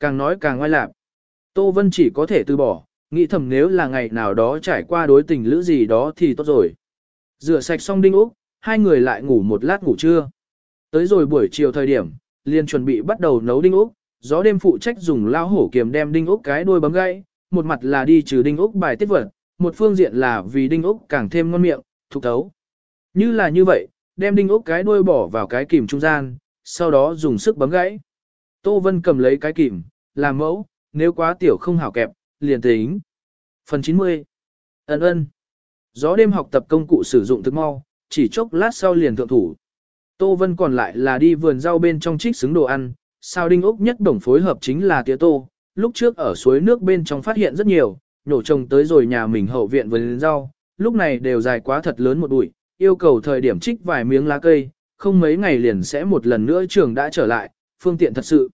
Càng nói càng ngoai lạc. Tô Vân chỉ có thể từ bỏ, nghĩ thầm nếu là ngày nào đó trải qua đối tình lữ gì đó thì tốt rồi. Rửa sạch xong đinh úc, hai người lại ngủ một lát ngủ trưa. Tới rồi buổi chiều thời điểm, liền chuẩn bị bắt đầu nấu đinh úc, gió đêm phụ trách dùng lao hổ kiềm đem đinh úc cái đuôi bấm gãy, một mặt là đi trừ đinh úc bài tiết vật, một phương diện là vì đinh úc càng thêm ngon miệng, thục thấu. Như là như vậy, đem đinh úc cái đuôi bỏ vào cái kìm trung gian, sau đó dùng sức bấm gãy. Tô Vân cầm lấy cái kìm, làm mẫu, nếu quá tiểu không hảo kẹp, liền tính. Phần 90. Ấn ơn. Gió đêm học tập công cụ sử dụng thức mau, chỉ chốc lát sau liền thượng thủ. Tô Vân còn lại là đi vườn rau bên trong trích xứng đồ ăn, sao đinh ốc nhất đồng phối hợp chính là tía tô. Lúc trước ở suối nước bên trong phát hiện rất nhiều, nhổ trồng tới rồi nhà mình hậu viện vườn rau, lúc này đều dài quá thật lớn một bụi, yêu cầu thời điểm trích vài miếng lá cây, không mấy ngày liền sẽ một lần nữa trường đã trở lại, phương tiện thật sự.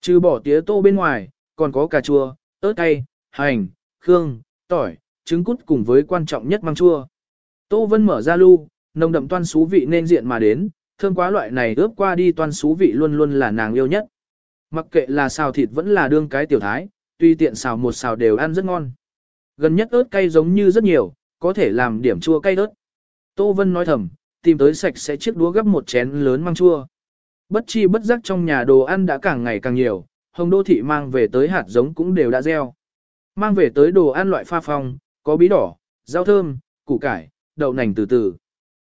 Trừ bỏ tía tô bên ngoài, còn có cà chua, ớt cay, hành, khương, tỏi, trứng cút cùng với quan trọng nhất măng chua. Tô Vân mở ra lu, nồng đậm toan xú vị nên diện mà đến, thơm quá loại này ướp qua đi toan xú vị luôn luôn là nàng yêu nhất. Mặc kệ là xào thịt vẫn là đương cái tiểu thái, tuy tiện xào một xào đều ăn rất ngon. Gần nhất ớt cay giống như rất nhiều, có thể làm điểm chua cay ớt. Tô Vân nói thầm, tìm tới sạch sẽ chiếc đũa gấp một chén lớn măng chua. Bất chi bất giác trong nhà đồ ăn đã càng ngày càng nhiều, hồng đô thị mang về tới hạt giống cũng đều đã gieo. Mang về tới đồ ăn loại pha phong, có bí đỏ, rau thơm, củ cải, đậu nành từ từ.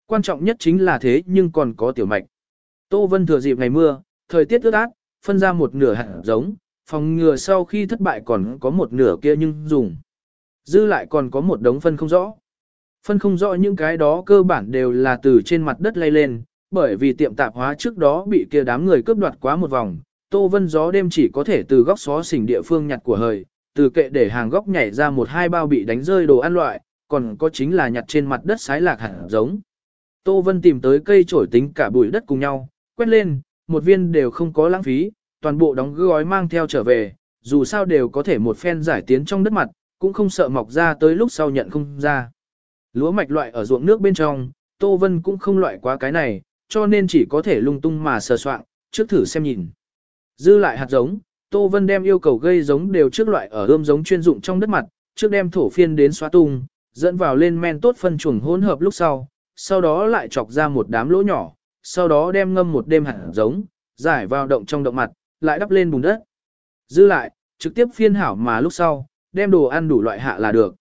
Quan trọng nhất chính là thế nhưng còn có tiểu mạch. Tô Vân thừa dịp ngày mưa, thời tiết ướt át, phân ra một nửa hạt giống, phòng ngừa sau khi thất bại còn có một nửa kia nhưng dùng. Dư lại còn có một đống phân không rõ. Phân không rõ những cái đó cơ bản đều là từ trên mặt đất lay lên, bởi vì tiệm tạp hóa trước đó bị kia đám người cướp đoạt quá một vòng, Tô Vân gió đêm chỉ có thể từ góc xó xỉnh địa phương nhặt của hời, từ kệ để hàng góc nhảy ra một hai bao bị đánh rơi đồ ăn loại, còn có chính là nhặt trên mặt đất sái lạc hạt giống. Tô Vân tìm tới cây trổi tính cả bụi đất cùng nhau, quét lên, một viên đều không có lãng phí, toàn bộ đóng gói mang theo trở về, dù sao đều có thể một phen giải tiến trong đất mặt, cũng không sợ mọc ra tới lúc sau nhận không ra. Lúa mạch loại ở ruộng nước bên trong, Tô Vân cũng không loại quá cái này, cho nên chỉ có thể lung tung mà sờ soạn, trước thử xem nhìn. Dư lại hạt giống, Tô Vân đem yêu cầu gây giống đều trước loại ở ươm giống chuyên dụng trong đất mặt, trước đem thổ phiên đến xóa tung, dẫn vào lên men tốt phân chuồng hỗn hợp lúc sau, sau đó lại chọc ra một đám lỗ nhỏ, sau đó đem ngâm một đêm hạt giống, giải vào động trong động mặt, lại đắp lên bùn đất. Dư lại, trực tiếp phiên hảo mà lúc sau, đem đồ ăn đủ loại hạ là được.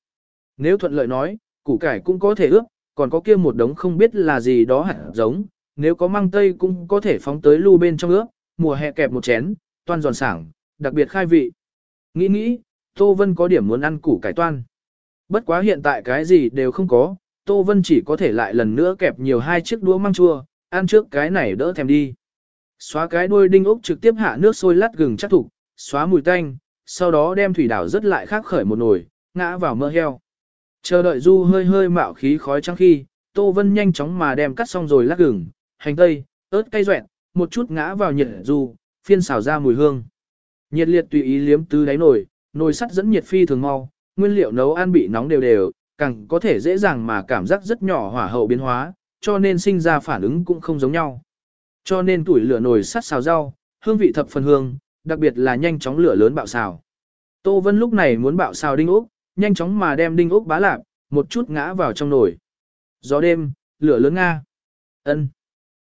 Nếu thuận lợi nói, củ cải cũng có thể ướp, còn có kia một đống không biết là gì đó hạt giống, nếu có măng tây cũng có thể phóng tới lưu bên trong ướp, mùa hè kẹp một chén, toan giòn sảng, đặc biệt khai vị. Nghĩ nghĩ, Tô Vân có điểm muốn ăn củ cải toan. Bất quá hiện tại cái gì đều không có, Tô Vân chỉ có thể lại lần nữa kẹp nhiều hai chiếc đũa măng chua, ăn trước cái này đỡ thèm đi. Xóa cái đuôi đinh ốc trực tiếp hạ nước sôi lát gừng chắc thủ, xóa mùi tanh, sau đó đem thủy đảo rất lại khác khởi một nồi, ngã vào mỡ heo. Chờ đợi du hơi hơi mạo khí khói trắng khi, Tô Vân nhanh chóng mà đem cắt xong rồi lát gừng, hành tây, ớt cay doẹn, một chút ngã vào nhiệt dù, phiên xào ra mùi hương. Nhiệt liệt tùy ý liếm tứ đáy nồi, nồi sắt dẫn nhiệt phi thường mau, nguyên liệu nấu ăn bị nóng đều đều, càng có thể dễ dàng mà cảm giác rất nhỏ hỏa hậu biến hóa, cho nên sinh ra phản ứng cũng không giống nhau. Cho nên tuổi lửa nồi sắt xào rau, hương vị thập phần hương, đặc biệt là nhanh chóng lửa lớn bạo xào. Tô Vân lúc này muốn bạo xào đinh ốc, nhanh chóng mà đem đinh ốc bá lạp, một chút ngã vào trong nồi. Gió đêm, lửa lớn nga. ân.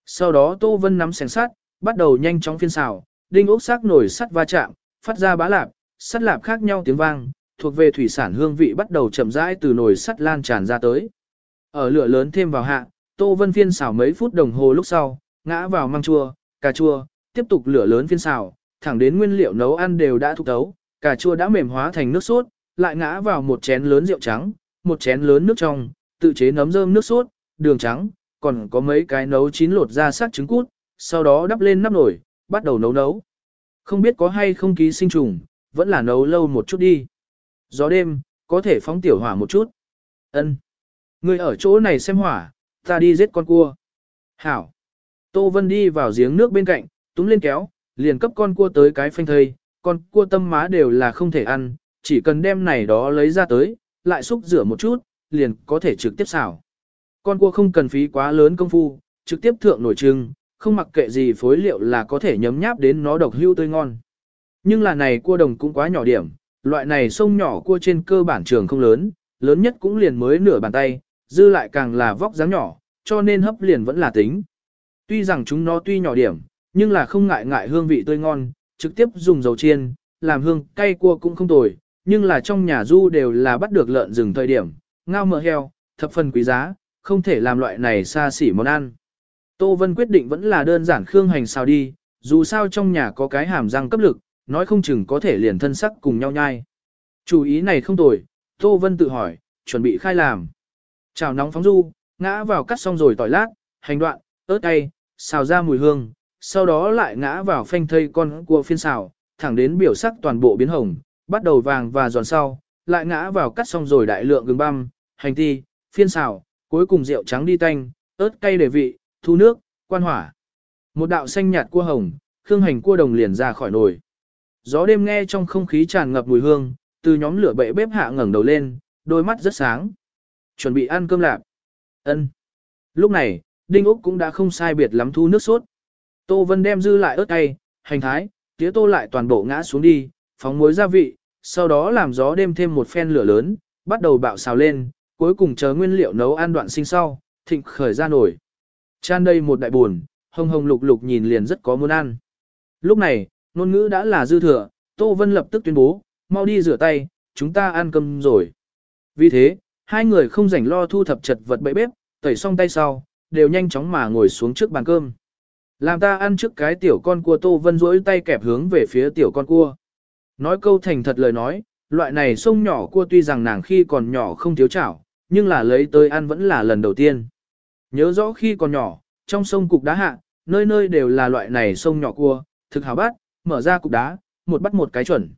Sau đó Tô Vân nắm sèn sắt, bắt đầu nhanh chóng phiên xào, đinh ốc sắc nổi sắt va chạm, phát ra bá lạp, sắt lạp khác nhau tiếng vang, thuộc về thủy sản hương vị bắt đầu chậm rãi từ nồi sắt lan tràn ra tới. Ở lửa lớn thêm vào hạ, Tô Vân phiên xào mấy phút đồng hồ lúc sau, ngã vào măng chua, cà chua, tiếp tục lửa lớn phiên xào, thẳng đến nguyên liệu nấu ăn đều đã thục tấu, cà chua đã mềm hóa thành nước sốt, lại ngã vào một chén lớn rượu trắng, một chén lớn nước trong, tự chế nấm rơm nước sốt, đường trắng, còn có mấy cái nấu chín lột ra sát trứng cút, sau đó đắp lên nắp nồi, bắt đầu nấu nấu. Không biết có hay không ký sinh trùng, vẫn là nấu lâu một chút đi. Gió đêm, có thể phóng tiểu hỏa một chút. Ân, Người ở chỗ này xem hỏa, ta đi giết con cua. Hảo. Tô Vân đi vào giếng nước bên cạnh, túm lên kéo, liền cấp con cua tới cái phanh thây, con cua tâm má đều là không thể ăn, chỉ cần đem này đó lấy ra tới, lại xúc rửa một chút, liền có thể trực tiếp xào. Con cua không cần phí quá lớn công phu, trực tiếp thượng nổi trưng, không mặc kệ gì phối liệu là có thể nhấm nháp đến nó độc hưu tươi ngon. Nhưng là này cua đồng cũng quá nhỏ điểm, loại này sông nhỏ cua trên cơ bản trường không lớn, lớn nhất cũng liền mới nửa bàn tay, dư lại càng là vóc dáng nhỏ, cho nên hấp liền vẫn là tính. Tuy rằng chúng nó tuy nhỏ điểm, nhưng là không ngại ngại hương vị tươi ngon, trực tiếp dùng dầu chiên, làm hương cay cua cũng không tồi, nhưng là trong nhà du đều là bắt được lợn rừng thời điểm, ngao mỡ heo, thập phần quý giá, không thể làm loại này xa xỉ món ăn. Tô Vân quyết định vẫn là đơn giản khương hành xào đi, dù sao trong nhà có cái hàm răng cấp lực, nói không chừng có thể liền thân sắc cùng nhau nhai. Chủ ý này không tồi, Tô Vân tự hỏi, chuẩn bị khai làm. Chào nóng phóng du, ngã vào cắt xong rồi tỏi lát, hành đoạn, ớt cay, xào ra mùi hương, sau đó lại ngã vào phanh thây con cua phiên xào, thẳng đến biểu sắc toàn bộ biến hồng, bắt đầu vàng và giòn sau, lại ngã vào cắt xong rồi đại lượng gừng băm, hành ti, phiên xào, cuối cùng rượu trắng đi tanh, ớt cay để vị, thu nước, quan hỏa. Một đạo xanh nhạt cua hồng, khương hành cua đồng liền ra khỏi nồi. Gió đêm nghe trong không khí tràn ngập mùi hương, từ nhóm lửa bệ bếp hạ ngẩng đầu lên, đôi mắt rất sáng. Chuẩn bị ăn cơm lạp. Ân. Lúc này, Đinh Úc cũng đã không sai biệt lắm thu nước sốt. Tô Vân đem dư lại ớt cay, hành thái, tía tô lại toàn bộ ngã xuống đi, phóng muối gia vị, sau đó làm gió đêm thêm một phen lửa lớn, bắt đầu bạo xào lên, cuối cùng chờ nguyên liệu nấu ăn đoạn sinh sau, thịnh khởi ra nổi. Chan đây một đại buồn, hồng hồng lục lục nhìn liền rất có muốn ăn. Lúc này, ngôn ngữ đã là dư thừa, Tô Vân lập tức tuyên bố, mau đi rửa tay, chúng ta ăn cơm rồi. Vì thế, hai người không rảnh lo thu thập chật vật bậy bếp, tẩy xong tay sau, đều nhanh chóng mà ngồi xuống trước bàn cơm. Làm ta ăn trước cái tiểu con cua Tô Vân rỗi tay kẹp hướng về phía tiểu con cua. Nói câu thành thật lời nói, loại này sông nhỏ cua tuy rằng nàng khi còn nhỏ không thiếu chảo, nhưng là lấy tới ăn vẫn là lần đầu tiên. Nhớ rõ khi còn nhỏ, trong sông cục đá hạ, nơi nơi đều là loại này sông nhỏ cua, thực hào bát, mở ra cục đá, một bắt một cái chuẩn.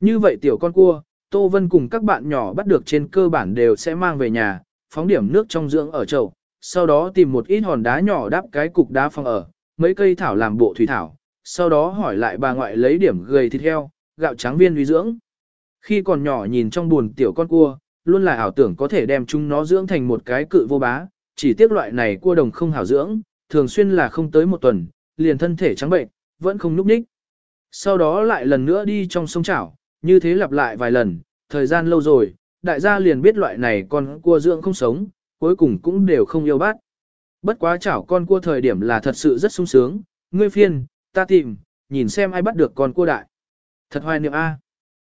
Như vậy tiểu con cua, Tô Vân cùng các bạn nhỏ bắt được trên cơ bản đều sẽ mang về nhà, phóng điểm nước trong dưỡng ở chậu, sau đó tìm một ít hòn đá nhỏ đắp cái cục đá phong ở, mấy cây thảo làm bộ thủy thảo, sau đó hỏi lại bà ngoại lấy điểm gầy thịt heo, gạo trắng viên uy dưỡng. Khi còn nhỏ nhìn trong buồn tiểu con cua, luôn là ảo tưởng có thể đem chúng nó dưỡng thành một cái cự vô bá, chỉ tiếc loại này cua đồng không hảo dưỡng, thường xuyên là không tới một tuần, liền thân thể trắng bệnh, vẫn không núp ních. Sau đó lại lần nữa đi trong sông chảo, như thế lặp lại vài lần, thời gian lâu rồi, đại gia liền biết loại này con cua dưỡng không sống, cuối cùng cũng đều không yêu bát. Bất quá chảo con cua thời điểm là thật sự rất sung sướng, ngươi phiên, ta tìm, nhìn xem ai bắt được con cua đại. Thật hoài niệm A.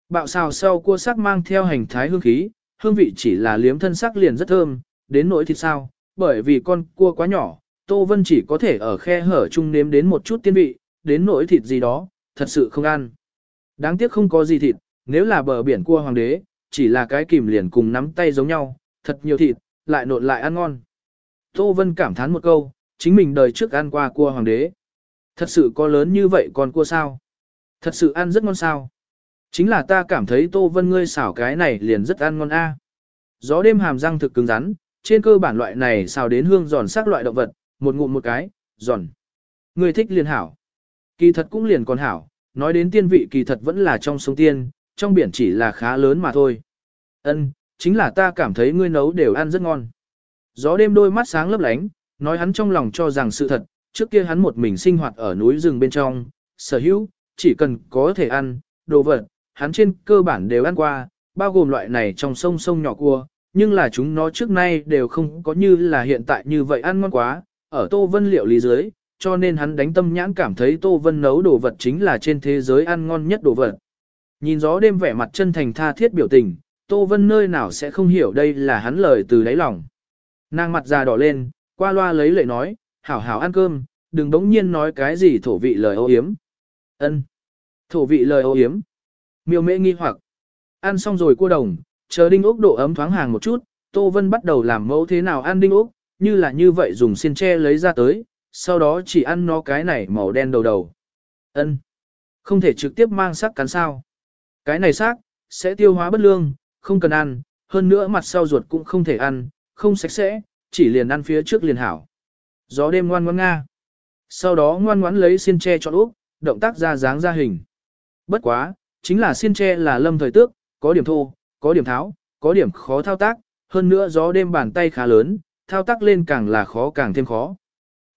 Bạo xào sau cua sắc mang theo hành thái hương khí, hương vị chỉ là liếm thân sắc liền rất thơm, đến nỗi thịt sao, bởi vì con cua quá nhỏ, Tô Vân chỉ có thể ở khe hở chung nếm đến một chút tiên vị, đến nỗi thịt gì đó, thật sự không ăn. Đáng tiếc không có gì thịt, nếu là bờ biển cua hoàng đế, chỉ là cái kìm liền cùng nắm tay giống nhau, thật nhiều thịt, lại nộn lại ăn ngon. Tô Vân cảm thán một câu, chính mình đời trước ăn qua cua hoàng đế. Thật sự có lớn như vậy còn cua sao? Thật sự ăn rất ngon sao? Chính là ta cảm thấy Tô Vân ngươi xảo cái này liền rất ăn ngon a. Gió đêm hàm răng thực cứng rắn, trên cơ bản loại này xào đến hương giòn sắc loại động vật, một ngụm một cái, giòn. Ngươi thích liền hảo. Kỳ thật cũng liền còn hảo, nói đến tiên vị kỳ thật vẫn là trong sông tiên, trong biển chỉ là khá lớn mà thôi. Ân, chính là ta cảm thấy ngươi nấu đều ăn rất ngon. Gió đêm đôi mắt sáng lấp lánh, nói hắn trong lòng cho rằng sự thật, trước kia hắn một mình sinh hoạt ở núi rừng bên trong, sở hữu, chỉ cần có thể ăn, đồ vật, hắn trên cơ bản đều ăn qua, bao gồm loại này trong sông sông nhỏ cua, nhưng là chúng nó trước nay đều không có như là hiện tại như vậy ăn ngon quá, ở Tô Vân liệu lý dưới, cho nên hắn đánh tâm nhãn cảm thấy Tô Vân nấu đồ vật chính là trên thế giới ăn ngon nhất đồ vật. Nhìn gió đêm vẻ mặt chân thành tha thiết biểu tình, Tô Vân nơi nào sẽ không hiểu đây là hắn lời từ đáy lòng. Nàng mặt già đỏ lên, qua loa lấy lệ nói, hảo hảo ăn cơm, đừng đống nhiên nói cái gì thổ vị lời ô hiếm. ân Thổ vị lời ô hiếm. Miêu mễ nghi hoặc. Ăn xong rồi cua đồng, chờ đinh ốc độ ấm thoáng hàng một chút, Tô Vân bắt đầu làm mẫu thế nào ăn đinh ốc, như là như vậy dùng xiên tre lấy ra tới, sau đó chỉ ăn nó cái này màu đen đầu đầu. ân Không thể trực tiếp mang sắc cắn sao. Cái này xác, sẽ tiêu hóa bất lương, không cần ăn, hơn nữa mặt sau ruột cũng không thể ăn, không sạch sẽ, chỉ liền ăn phía trước liền hảo. Gió đêm ngoan ngoãn nga. Sau đó ngoan ngoãn lấy xiên tre chọn úp, động tác ra dáng ra hình. Bất quá, chính là xiên tre là lâm thời tước, có điểm thô, có điểm tháo, có điểm khó thao tác, hơn nữa gió đêm bàn tay khá lớn, thao tác lên càng là khó càng thêm khó.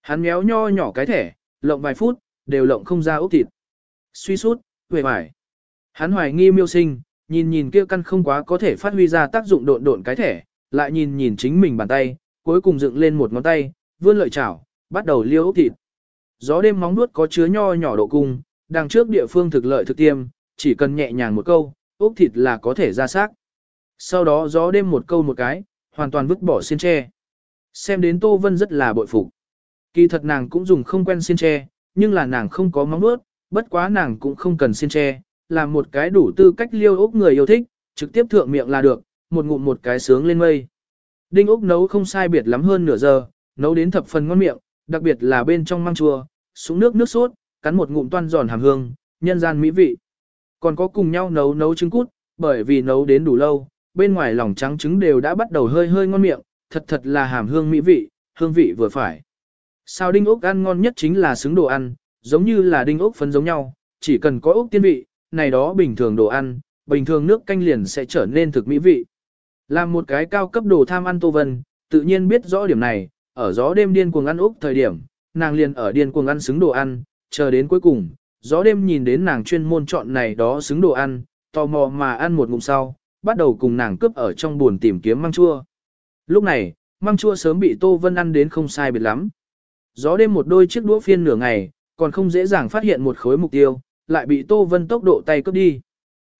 Hắn méo nho nhỏ cái thẻ, lộng vài phút, đều lộng không ra ốc thịt. Suy sút, về vải. Hắn hoài nghi miêu sinh, nhìn nhìn kia căn không quá có thể phát huy ra tác dụng độn độn cái thẻ, lại nhìn nhìn chính mình bàn tay, cuối cùng dựng lên một ngón tay, vươn lợi chảo, bắt đầu liêu ốc thịt. Gió đêm móng nuốt có chứa nho nhỏ độ cung, đằng trước địa phương thực lợi thực tiêm, chỉ cần nhẹ nhàng một câu, ốc thịt là có thể ra xác. Sau đó gió đêm một câu một cái, hoàn toàn vứt bỏ xiên tre. Xem đến Tô Vân rất là bội phục. Kỳ thật nàng cũng dùng không quen xiên tre, nhưng là nàng không có móng nuốt, bất quá nàng cũng không cần xiên tre, làm một cái đủ tư cách liêu ốc người yêu thích, trực tiếp thượng miệng là được, một ngụm một cái sướng lên mây. Đinh ốc nấu không sai biệt lắm hơn nửa giờ, nấu đến thập phần ngon miệng, đặc biệt là bên trong măng chua, xuống nước nước sốt, cắn một ngụm toan giòn hàm hương, nhân gian mỹ vị. Còn có cùng nhau nấu nấu trứng cút, bởi vì nấu đến đủ lâu, bên ngoài lòng trắng trứng đều đã bắt đầu hơi hơi ngon miệng, thật thật là hàm hương mỹ vị, hương vị vừa phải. Sao đinh ốc ăn ngon nhất chính là xứng đồ ăn, giống như là đinh ốc phấn giống nhau, chỉ cần có ốc tiên vị, này đó bình thường đồ ăn, bình thường nước canh liền sẽ trở nên thực mỹ vị. Làm một cái cao cấp đồ tham ăn Tô Vân, tự nhiên biết rõ điểm này, ở gió đêm điên cuồng ăn ốc thời điểm, nàng liền ở điên cuồng ăn xứng đồ ăn, chờ đến cuối cùng, gió đêm nhìn đến nàng chuyên môn chọn này đó xứng đồ ăn, tò mò mà ăn một ngụm sau, bắt đầu cùng nàng cướp ở trong buồn tìm kiếm măng chua. Lúc này, măng chua sớm bị Tô Vân ăn đến không sai biệt lắm. Gió đêm một đôi chiếc đũa phiên nửa ngày, còn không dễ dàng phát hiện một khối mục tiêu, lại bị Tô Vân tốc độ tay cướp đi.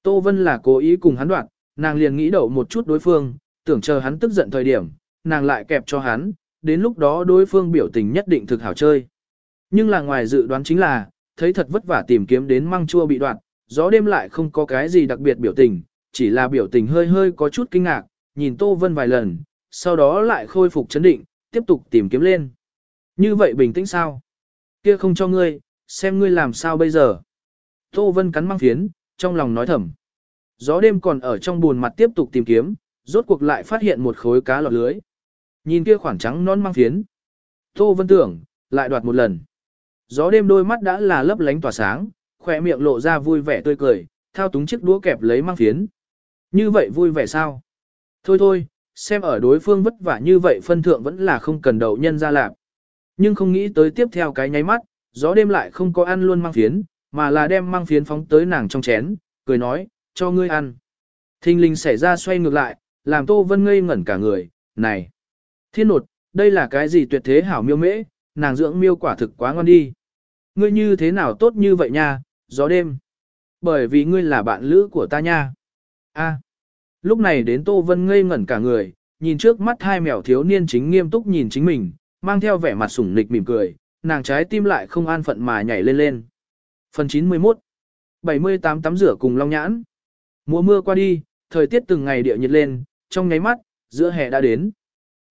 Tô Vân là cố ý cùng hắn đoạn, nàng liền nghĩ đậu một chút đối phương, tưởng chờ hắn tức giận thời điểm, nàng lại kẹp cho hắn, đến lúc đó đối phương biểu tình nhất định thực hảo chơi. Nhưng là ngoài dự đoán chính là, thấy thật vất vả tìm kiếm đến măng chua bị đoạn, gió đêm lại không có cái gì đặc biệt biểu tình, chỉ là biểu tình hơi hơi có chút kinh ngạc, nhìn Tô Vân vài lần, sau đó lại khôi phục chấn định, tiếp tục tìm kiếm lên. Như vậy bình tĩnh sao? Kia không cho ngươi, xem ngươi làm sao bây giờ. Tô Vân cắn măng phiến, trong lòng nói thầm. Gió đêm còn ở trong buồn mặt tiếp tục tìm kiếm, rốt cuộc lại phát hiện một khối cá lọt lưới. Nhìn kia khoảng trắng non măng phiến. Tô Vân tưởng, lại đoạt một lần. Gió đêm đôi mắt đã là lấp lánh tỏa sáng, khỏe miệng lộ ra vui vẻ tươi cười, thao túng chiếc đũa kẹp lấy mang phiến. Như vậy vui vẻ sao? Thôi thôi, xem ở đối phương vất vả như vậy phân thượng vẫn là không cần đậu nhân ra làm. Nhưng không nghĩ tới tiếp theo cái nháy mắt, gió đêm lại không có ăn luôn mang phiến, mà là đem mang phiến phóng tới nàng trong chén, cười nói, cho ngươi ăn. Thinh linh xảy ra xoay ngược lại, làm Tô Vân ngây ngẩn cả người, này. Thiên nột, đây là cái gì tuyệt thế hảo miêu mễ, nàng dưỡng miêu quả thực quá ngon đi. Ngươi như thế nào tốt như vậy nha, gió đêm. Bởi vì ngươi là bạn lữ của ta nha. A. Lúc này đến Tô Vân ngây ngẩn cả người, nhìn trước mắt hai mèo thiếu niên chính nghiêm túc nhìn chính mình, mang theo vẻ mặt sủng nịch mỉm cười, nàng trái tim lại không an phận mà nhảy lên lên. Phần 91 78 tắm rửa cùng long nhãn Mùa mưa qua đi, thời tiết từng ngày địa nhiệt lên, trong nháy mắt, giữa hè đã đến.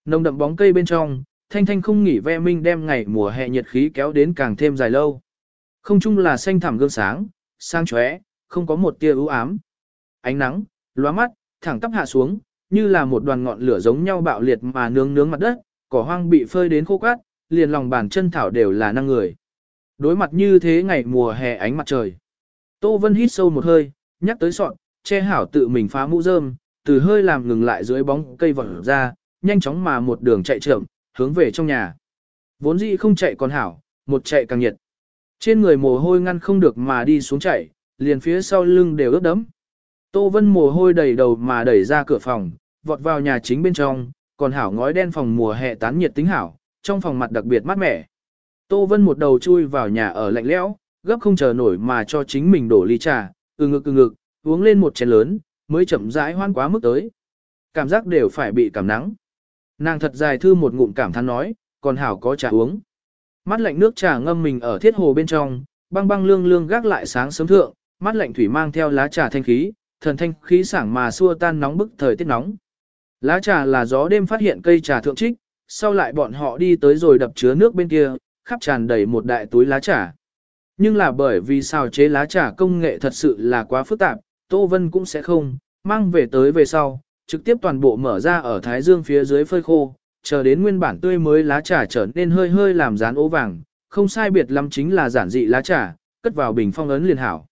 Nồng đậm bóng cây bên trong, thanh thanh không nghỉ ve minh đem ngày mùa hè nhiệt khí kéo đến càng thêm dài lâu. Không chung là xanh thẳm gương sáng, sang chóe, không có một tia ưu ám. Ánh nắng, lóa mắt, thẳng tắp hạ xuống, như là một đoàn ngọn lửa giống nhau bạo liệt mà nướng nướng mặt đất, cỏ hoang bị phơi đến khô cát, liền lòng bàn chân thảo đều là năng người. Đối mặt như thế ngày mùa hè ánh mặt trời. Tô Vân hít sâu một hơi, nhắc tới sọn, che hảo tự mình phá mũ rơm, từ hơi làm ngừng lại dưới bóng cây vỏ ra, nhanh chóng mà một đường chạy trưởng, hướng về trong nhà. Vốn dĩ không chạy còn hảo, một chạy càng nhiệt. Trên người mồ hôi ngăn không được mà đi xuống chạy, liền phía sau lưng đều ướt đẫm. Tô Vân mồ hôi đầy đầu mà đẩy ra cửa phòng, vọt vào nhà chính bên trong, còn hảo ngói đen phòng mùa hè tán nhiệt tính hảo, trong phòng mặt đặc biệt mát mẻ. Tô Vân một đầu chui vào nhà ở lạnh lẽo, gấp không chờ nổi mà cho chính mình đổ ly trà, ừ ngực ừ ngực, uống lên một chén lớn, mới chậm rãi hoan quá mức tới. Cảm giác đều phải bị cảm nắng. Nàng thật dài thư một ngụm cảm thán nói, còn hảo có trà uống. Mắt lạnh nước trà ngâm mình ở thiết hồ bên trong, băng băng lương lương gác lại sáng sớm thượng, mắt lạnh thủy mang theo lá trà thanh khí, thần thanh khí sảng mà xua tan nóng bức thời tiết nóng. Lá trà là gió đêm phát hiện cây trà thượng trích, sau lại bọn họ đi tới rồi đập chứa nước bên kia, khắp tràn đầy một đại túi lá trà. Nhưng là bởi vì xào chế lá trà công nghệ thật sự là quá phức tạp, Tô Vân cũng sẽ không, mang về tới về sau, trực tiếp toàn bộ mở ra ở thái dương phía dưới phơi khô, chờ đến nguyên bản tươi mới lá trà trở nên hơi hơi làm dán ố vàng, không sai biệt lắm chính là giản dị lá trà, cất vào bình phong ấn liền hảo.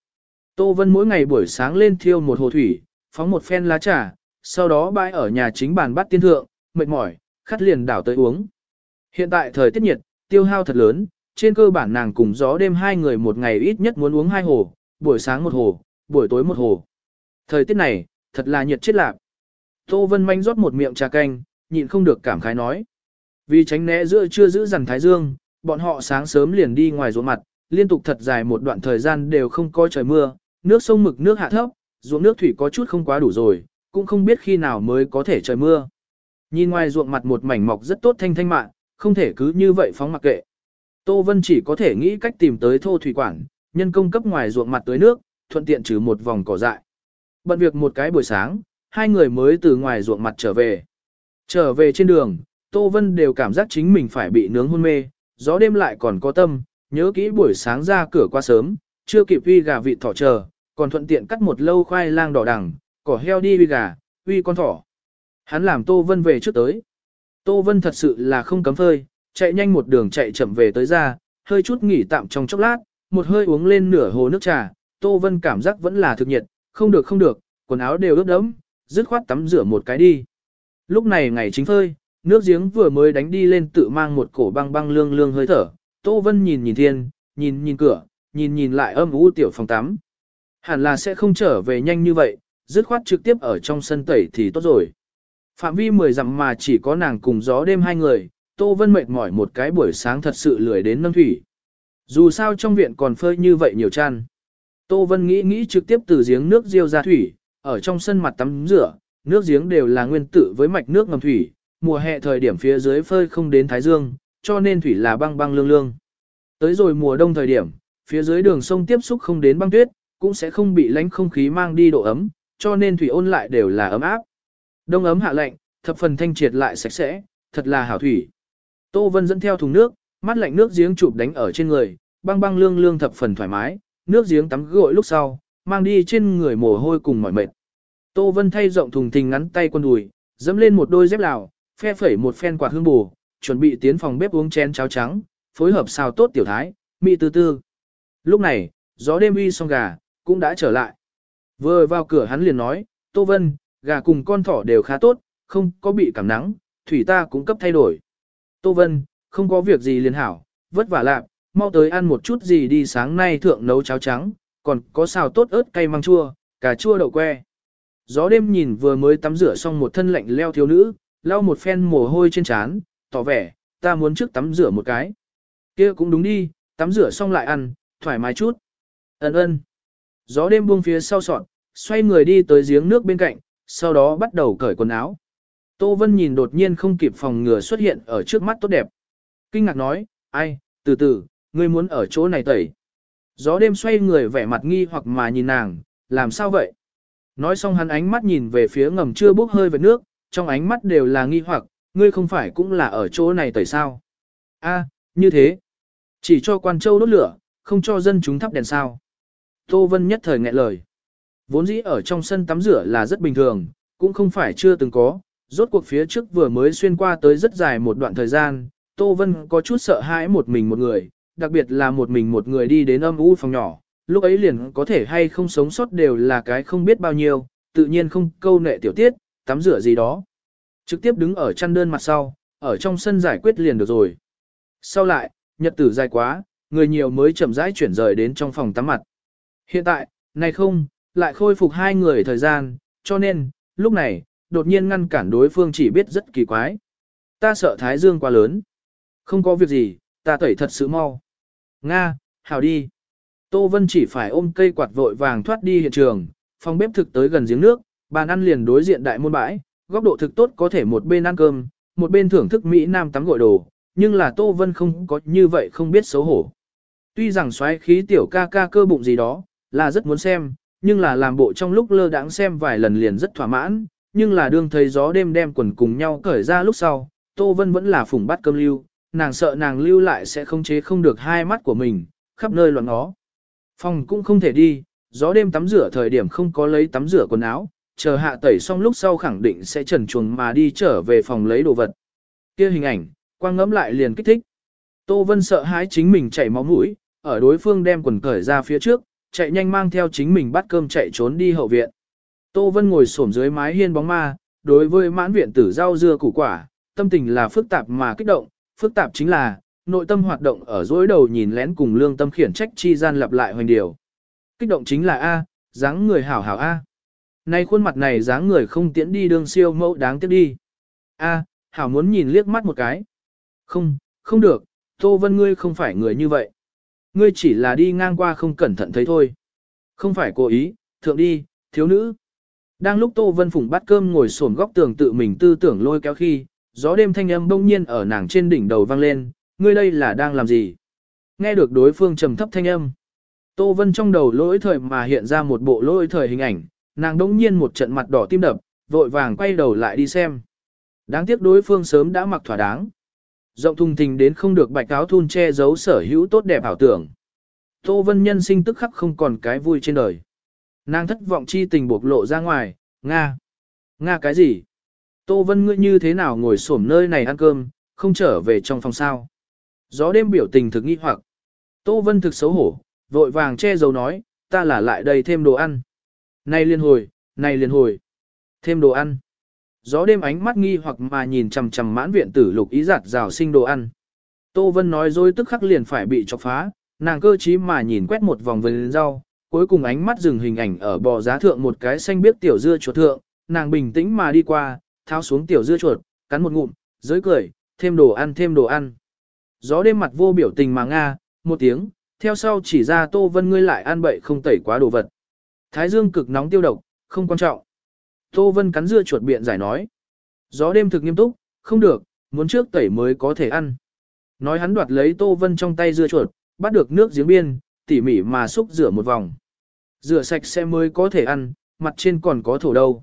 Tô Vân mỗi ngày buổi sáng lên thiêu một hồ thủy, phóng một phen lá trà, sau đó bãi ở nhà chính bàn bắt tiên thượng, mệt mỏi, khát liền đảo tới uống. Hiện tại thời tiết nhiệt, tiêu hao thật lớn, trên cơ bản nàng cùng gió đêm hai người một ngày ít nhất muốn uống hai hồ, buổi sáng một hồ, buổi tối một hồ. Thời tiết này, thật là nhiệt chết lạc. Tô Vân Manh rót một miệng trà canh, nhịn không được cảm khái nói. Vì tránh né giữa chưa giữ dằn thái dương, bọn họ sáng sớm liền đi ngoài ruộng mặt, liên tục thật dài một đoạn thời gian đều không có trời mưa, nước sông mực nước hạ thấp, ruộng nước thủy có chút không quá đủ rồi, cũng không biết khi nào mới có thể trời mưa. Nhìn ngoài ruộng mặt một mảnh mọc rất tốt thanh thanh mạn, không thể cứ như vậy phóng mặc kệ. Tô Vân chỉ có thể nghĩ cách tìm tới thô thủy quản, nhân công cấp ngoài ruộng mặt tưới nước, thuận tiện trừ một vòng cỏ dại. Bận việc một cái buổi sáng, hai người mới từ ngoài ruộng mặt trở về. Trở về trên đường, Tô Vân đều cảm giác chính mình phải bị nướng hôn mê, gió đêm lại còn có tâm, nhớ kỹ buổi sáng ra cửa qua sớm, chưa kịp uy gà vịt thỏ chờ, còn thuận tiện cắt một lâu khoai lang đỏ đằng, cỏ heo đi uy gà, uy con thỏ. Hắn làm Tô Vân về trước tới. Tô Vân thật sự là không cấm phơi, chạy nhanh một đường chạy chậm về tới ra, hơi chút nghỉ tạm trong chốc lát, một hơi uống lên nửa hồ nước trà, Tô Vân cảm giác vẫn là thực nhiệt, không được không được, quần áo đều ướt đẫm, dứt khoát tắm rửa một cái đi. Lúc này ngày chính phơi, nước giếng vừa mới đánh đi lên tự mang một cổ băng băng lương lương hơi thở, Tô Vân nhìn nhìn thiên, nhìn nhìn cửa, nhìn nhìn lại âm u tiểu phòng tắm. Hẳn là sẽ không trở về nhanh như vậy, dứt khoát trực tiếp ở trong sân tẩy thì tốt rồi. Phạm vi 10 dặm mà chỉ có nàng cùng gió đêm hai người, Tô Vân mệt mỏi một cái buổi sáng thật sự lười đến nâng thủy. Dù sao trong viện còn phơi như vậy nhiều chăn. Tô Vân nghĩ nghĩ trực tiếp từ giếng nước riêu ra thủy, ở trong sân mặt tắm rửa, nước giếng đều là nguyên tử với mạch nước ngầm thủy, mùa hè thời điểm phía dưới phơi không đến thái dương, cho nên thủy là băng băng lương lương. Tới rồi mùa đông thời điểm, phía dưới đường sông tiếp xúc không đến băng tuyết, cũng sẽ không bị lánh không khí mang đi độ ấm, cho nên thủy ôn lại đều là ấm áp. Đông ấm hạ lạnh, thập phần thanh triệt lại sạch sẽ, thật là hảo thủy. Tô Vân dẫn theo thùng nước, mắt lạnh nước giếng chụp đánh ở trên người, băng băng lương lương thập phần thoải mái, nước giếng tắm gội lúc sau, mang đi trên người mồ hôi cùng mỏi mệt. Tô Vân thay rộng thùng thình ngắn tay quần đùi, dẫm lên một đôi dép lào, phe phẩy một phen quạt hương bù, chuẩn bị tiến phòng bếp uống chén cháo trắng, phối hợp xào tốt tiểu thái, mị tư tư. Lúc này, gió đêm uy xong gà, cũng đã trở lại. Vừa vào cửa hắn liền nói, Tô Vân, gà cùng con thỏ đều khá tốt, không có bị cảm nắng, thủy ta cũng cấp thay đổi. Tô Vân, không có việc gì liền hảo, vất vả lạc, mau tới ăn một chút gì đi sáng nay thượng nấu cháo trắng, còn có xào tốt ớt cay măng chua, cà chua đậu que. Gió đêm nhìn vừa mới tắm rửa xong một thân lạnh leo thiếu nữ, lau một phen mồ hôi trên trán, tỏ vẻ, ta muốn trước tắm rửa một cái. kia cũng đúng đi, tắm rửa xong lại ăn, thoải mái chút. Ấn ơn. Gió đêm buông phía sau sọt, xoay người đi tới giếng nước bên cạnh, sau đó bắt đầu cởi quần áo. Tô Vân nhìn đột nhiên không kịp phòng ngừa xuất hiện ở trước mắt tốt đẹp. Kinh ngạc nói, ai, từ từ, ngươi muốn ở chỗ này tẩy. Gió đêm xoay người vẻ mặt nghi hoặc mà nhìn nàng, làm sao vậy? Nói xong hắn ánh mắt nhìn về phía ngầm chưa bốc hơi về nước, trong ánh mắt đều là nghi hoặc, ngươi không phải cũng là ở chỗ này tại sao? A, như thế. Chỉ cho quan châu đốt lửa, không cho dân chúng thắp đèn sao. Tô Vân nhất thời nghẹn lời. Vốn dĩ ở trong sân tắm rửa là rất bình thường, cũng không phải chưa từng có, rốt cuộc phía trước vừa mới xuyên qua tới rất dài một đoạn thời gian, Tô Vân có chút sợ hãi một mình một người, đặc biệt là một mình một người đi đến âm u phòng nhỏ, lúc ấy liền có thể hay không sống sót đều là cái không biết bao nhiêu, tự nhiên không câu nệ tiểu tiết, tắm rửa gì đó. Trực tiếp đứng ở chăn đơn mặt sau, ở trong sân giải quyết liền được rồi. Sau lại, nhật tử dài quá, người nhiều mới chậm rãi chuyển rời đến trong phòng tắm mặt. Hiện tại, này không, lại khôi phục hai người thời gian, cho nên, lúc này, đột nhiên ngăn cản đối phương chỉ biết rất kỳ quái. Ta sợ thái dương quá lớn. Không có việc gì, ta tẩy thật sự mau. Nga, hào đi. Tô Vân chỉ phải ôm cây quạt vội vàng thoát đi hiện trường, phòng bếp thực tới gần giếng nước, bàn ăn liền đối diện đại môn bãi, góc độ thực tốt có thể một bên ăn cơm, một bên thưởng thức Mỹ Nam tắm gội đồ, nhưng là Tô Vân không có như vậy không biết xấu hổ. Tuy rằng xoáy khí tiểu ca ca cơ bụng gì đó, là rất muốn xem, nhưng là làm bộ trong lúc lơ đãng xem vài lần liền rất thỏa mãn, nhưng là đương thấy gió đêm đem quần cùng nhau cởi ra lúc sau, Tô Vân vẫn là phủng bắt cơm lưu, nàng sợ nàng lưu lại sẽ không chế không được hai mắt của mình, khắp nơi loạn ngó. Phòng cũng không thể đi, gió đêm tắm rửa thời điểm không có lấy tắm rửa quần áo, chờ hạ tẩy xong lúc sau khẳng định sẽ trần chuồng mà đi trở về phòng lấy đồ vật. Kia hình ảnh, quang ngẫm lại liền kích thích. Tô Vân sợ hãi chính mình chảy máu mũi, ở đối phương đem quần cởi ra phía trước, chạy nhanh mang theo chính mình bắt cơm chạy trốn đi hậu viện. Tô Vân ngồi xổm dưới mái hiên bóng ma, đối với mãn viện tử rau dưa củ quả, tâm tình là phức tạp mà kích động, phức tạp chính là, nội tâm hoạt động ở dối đầu nhìn lén cùng lương tâm khiển trách chi gian lặp lại hoành điều. Kích động chính là A, dáng người hảo hảo A. nay khuôn mặt này dáng người không tiễn đi đường siêu mẫu đáng tiếc đi. A, hảo muốn nhìn liếc mắt một cái. Không, không được, Tô Vân ngươi không phải người như vậy. Ngươi chỉ là đi ngang qua không cẩn thận thấy thôi. Không phải cố ý, thượng đi, thiếu nữ. Đang lúc Tô Vân Phùng bắt cơm ngồi xổm góc tường tự mình tư tưởng lôi kéo khi, gió đêm thanh âm bỗng nhiên ở nàng trên đỉnh đầu vang lên, ngươi đây là đang làm gì? Nghe được đối phương trầm thấp thanh âm. Tô Vân trong đầu lỗi thời mà hiện ra một bộ lỗi thời hình ảnh, nàng đống nhiên một trận mặt đỏ tim đập, vội vàng quay đầu lại đi xem. Đáng tiếc đối phương sớm đã mặc thỏa đáng. Rộng thùng thình đến không được bạch áo thun che giấu sở hữu tốt đẹp ảo tưởng. Tô Vân nhân sinh tức khắc không còn cái vui trên đời. Nàng thất vọng chi tình bộc lộ ra ngoài, Nga. Nga cái gì? Tô Vân ngươi như thế nào ngồi xổm nơi này ăn cơm, không trở về trong phòng sao? Gió đêm biểu tình thực nghi hoặc. Tô Vân thực xấu hổ, vội vàng che giấu nói, ta là lại đây thêm đồ ăn. Này liên hồi, này liên hồi. Thêm đồ ăn. Gió đêm ánh mắt nghi hoặc mà nhìn chằm chằm mãn viện tử lục ý giặt rào sinh đồ ăn. Tô Vân nói dối tức khắc liền phải bị chọc phá, nàng cơ trí mà nhìn quét một vòng vườn rau, cuối cùng ánh mắt dừng hình ảnh ở bò giá thượng một cái xanh biếc tiểu dưa chuột thượng, nàng bình tĩnh mà đi qua, tháo xuống tiểu dưa chuột, cắn một ngụm, giới cười, thêm đồ ăn thêm đồ ăn. Gió đêm mặt vô biểu tình mà nga, một tiếng, theo sau chỉ ra Tô Vân ngươi lại ăn bậy không tẩy quá đồ vật. Thái dương cực nóng tiêu độc, không quan trọng. Tô Vân cắn dưa chuột biện giải nói. Gió đêm thực nghiêm túc, không được, muốn trước tẩy mới có thể ăn. Nói hắn đoạt lấy Tô Vân trong tay dưa chuột, bắt được nước giếng biên, tỉ mỉ mà xúc rửa một vòng. Rửa sạch sẽ mới có thể ăn, mặt trên còn có thổ đâu.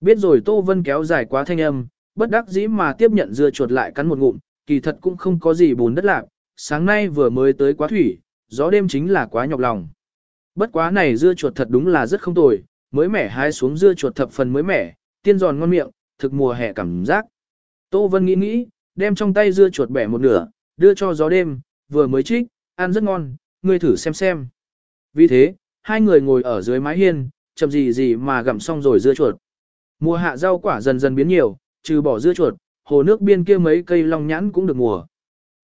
Biết rồi Tô Vân kéo dài quá thanh âm, bất đắc dĩ mà tiếp nhận dưa chuột lại cắn một ngụm, kỳ thật cũng không có gì bùn đất lạc, sáng nay vừa mới tới quá thủy, gió đêm chính là quá nhọc lòng. Bất quá này dưa chuột thật đúng là rất không tồi, mới mẻ hái xuống dưa chuột thập phần mới mẻ, tiên giòn ngon miệng, thực mùa hè cảm giác. Tô Vân nghĩ nghĩ, đem trong tay dưa chuột bẻ một nửa, đưa cho gió đêm, vừa mới trích, ăn rất ngon, ngươi thử xem xem. Vì thế, hai người ngồi ở dưới mái hiên, chậm gì gì mà gặm xong rồi dưa chuột. Mùa hạ rau quả dần dần biến nhiều, trừ bỏ dưa chuột, hồ nước biên kia mấy cây long nhãn cũng được mùa.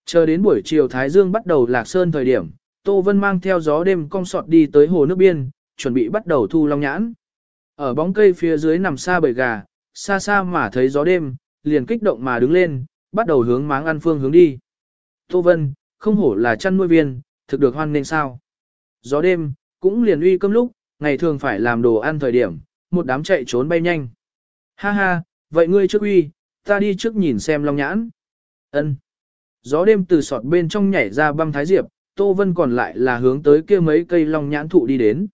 Chờ đến buổi chiều Thái Dương bắt đầu lạc sơn thời điểm, Tô Vân mang theo gió đêm cong sọt đi tới hồ nước biên, chuẩn bị bắt đầu thu long nhãn. Ở bóng cây phía dưới nằm xa bầy gà, xa xa mà thấy gió đêm, liền kích động mà đứng lên, bắt đầu hướng máng ăn phương hướng đi. Tô Vân, không hổ là chăn nuôi viên, thực được hoan nên sao. Gió đêm, cũng liền uy cơm lúc, ngày thường phải làm đồ ăn thời điểm, một đám chạy trốn bay nhanh. Ha ha, vậy ngươi trước uy, ta đi trước nhìn xem long nhãn. Ân. Gió đêm từ sọt bên trong nhảy ra băng thái diệp, Tô Vân còn lại là hướng tới kia mấy cây long nhãn thụ đi đến.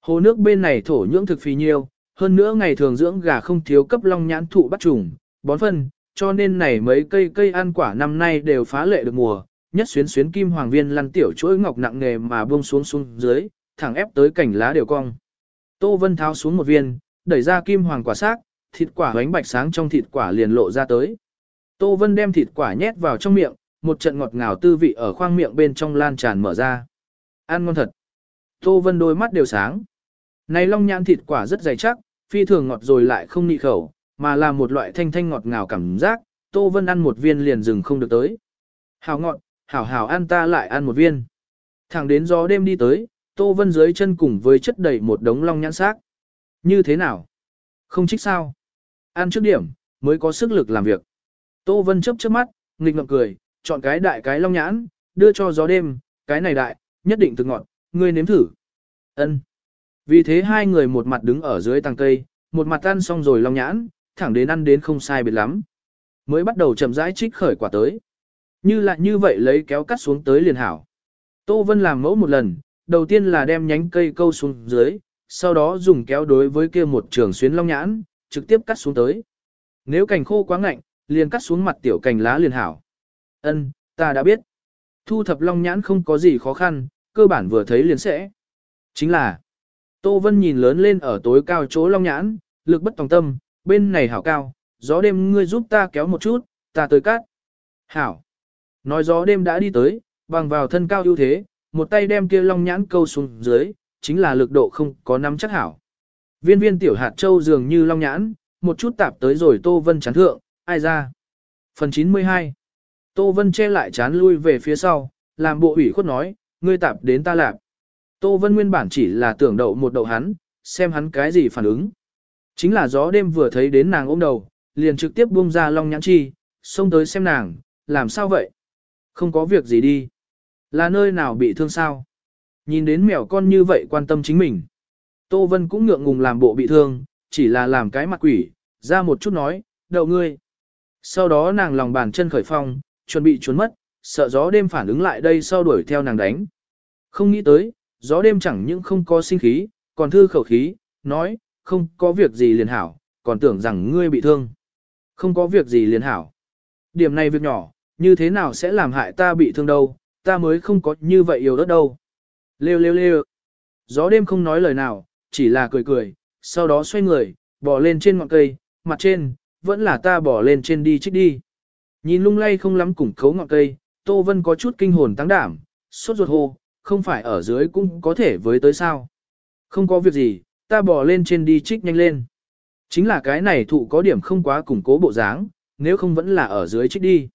Hồ nước bên này thổ nhưỡng thực phì nhiêu, hơn nữa ngày thường dưỡng gà không thiếu cấp long nhãn thụ bắt trùng, bón phân, cho nên này mấy cây cây ăn quả năm nay đều phá lệ được mùa, nhất xuyến xuyến kim hoàng viên lăn tiểu chuỗi ngọc nặng nghề mà buông xuống xuống dưới, thẳng ép tới cảnh lá đều cong. Tô Vân tháo xuống một viên, đẩy ra kim hoàng quả xác, thịt quả bánh bạch sáng trong thịt quả liền lộ ra tới. Tô Vân đem thịt quả nhét vào trong miệng, một trận ngọt ngào tư vị ở khoang miệng bên trong lan tràn mở ra. Ăn ngon thật. Tô Vân đôi mắt đều sáng. Này long nhãn thịt quả rất dày chắc, phi thường ngọt rồi lại không nị khẩu, mà là một loại thanh thanh ngọt ngào cảm giác, Tô Vân ăn một viên liền dừng không được tới. Hảo ngọt, hảo hảo ăn ta lại ăn một viên. Thẳng đến gió đêm đi tới, Tô Vân dưới chân cùng với chất đầy một đống long nhãn xác. Như thế nào? Không trích sao? Ăn trước điểm, mới có sức lực làm việc. Tô Vân chớp chớp mắt, nghịch ngợm cười, chọn cái đại cái long nhãn, đưa cho gió đêm, cái này đại, nhất định thực ngọt, ngươi nếm thử. Ân. Vì thế hai người một mặt đứng ở dưới tàng cây, một mặt ăn xong rồi long nhãn, thẳng đến ăn đến không sai biệt lắm. Mới bắt đầu chậm rãi trích khởi quả tới. Như lại như vậy lấy kéo cắt xuống tới liền hảo. Tô Vân làm mẫu một lần, đầu tiên là đem nhánh cây câu xuống dưới, sau đó dùng kéo đối với kia một trường xuyến long nhãn, trực tiếp cắt xuống tới. Nếu cành khô quá ngạnh, liền cắt xuống mặt tiểu cành lá liền hảo. Ân, ta đã biết. Thu thập long nhãn không có gì khó khăn, cơ bản vừa thấy liền sẽ. Chính là, Tô Vân nhìn lớn lên ở tối cao chỗ long nhãn, lực bất tòng tâm, bên này hảo cao, gió đêm ngươi giúp ta kéo một chút, ta tới cắt. Hảo. Nói gió đêm đã đi tới, bằng vào thân cao ưu thế, một tay đem kia long nhãn câu xuống dưới, chính là lực độ không có nắm chắc hảo. Viên viên tiểu hạt châu dường như long nhãn, một chút tạp tới rồi Tô Vân chán thượng, ai ra. Phần 92 Tô Vân che lại chán lui về phía sau, làm bộ ủy khuất nói, ngươi tạp đến ta lạp. Tô Vân nguyên bản chỉ là tưởng đậu một đậu hắn, xem hắn cái gì phản ứng. Chính là gió đêm vừa thấy đến nàng ôm đầu, liền trực tiếp buông ra long nhãn chi, xông tới xem nàng, làm sao vậy? Không có việc gì đi. Là nơi nào bị thương sao? Nhìn đến mèo con như vậy quan tâm chính mình. Tô Vân cũng ngượng ngùng làm bộ bị thương, chỉ là làm cái mặt quỷ, ra một chút nói, đậu ngươi. Sau đó nàng lòng bàn chân khởi phong, chuẩn bị trốn mất, sợ gió đêm phản ứng lại đây sau đuổi theo nàng đánh. Không nghĩ tới, gió đêm chẳng những không có sinh khí, còn thư khẩu khí, nói, không có việc gì liền hảo, còn tưởng rằng ngươi bị thương. Không có việc gì liền hảo. Điểm này việc nhỏ, như thế nào sẽ làm hại ta bị thương đâu, ta mới không có như vậy yếu đất đâu. Lêu lêu lêu. Gió đêm không nói lời nào, chỉ là cười cười, sau đó xoay người, bỏ lên trên ngọn cây, mặt trên, vẫn là ta bỏ lên trên đi trích đi. Nhìn lung lay không lắm củng cấu ngọn cây, Tô Vân có chút kinh hồn tăng đảm, suốt ruột hô, không phải ở dưới cũng có thể với tới sao. Không có việc gì, ta bỏ lên trên đi trích nhanh lên. Chính là cái này thụ có điểm không quá củng cố bộ dáng, nếu không vẫn là ở dưới trích đi.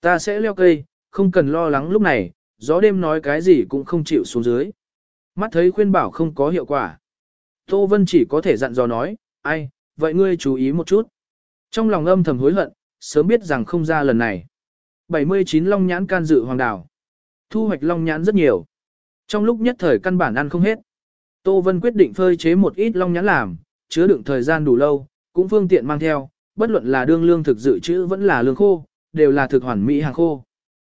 Ta sẽ leo cây, không cần lo lắng lúc này, gió đêm nói cái gì cũng không chịu xuống dưới. Mắt thấy khuyên bảo không có hiệu quả. Tô Vân chỉ có thể dặn dò nói, ai, vậy ngươi chú ý một chút. Trong lòng âm thầm hối hận, sớm biết rằng không ra lần này. 79 long nhãn can dự hoàng đảo. Thu hoạch long nhãn rất nhiều. Trong lúc nhất thời căn bản ăn không hết. Tô Vân quyết định phơi chế một ít long nhãn làm, chứa đựng thời gian đủ lâu, cũng phương tiện mang theo, bất luận là đương lương thực dự trữ vẫn là lương khô, đều là thực hoàn mỹ hàng khô.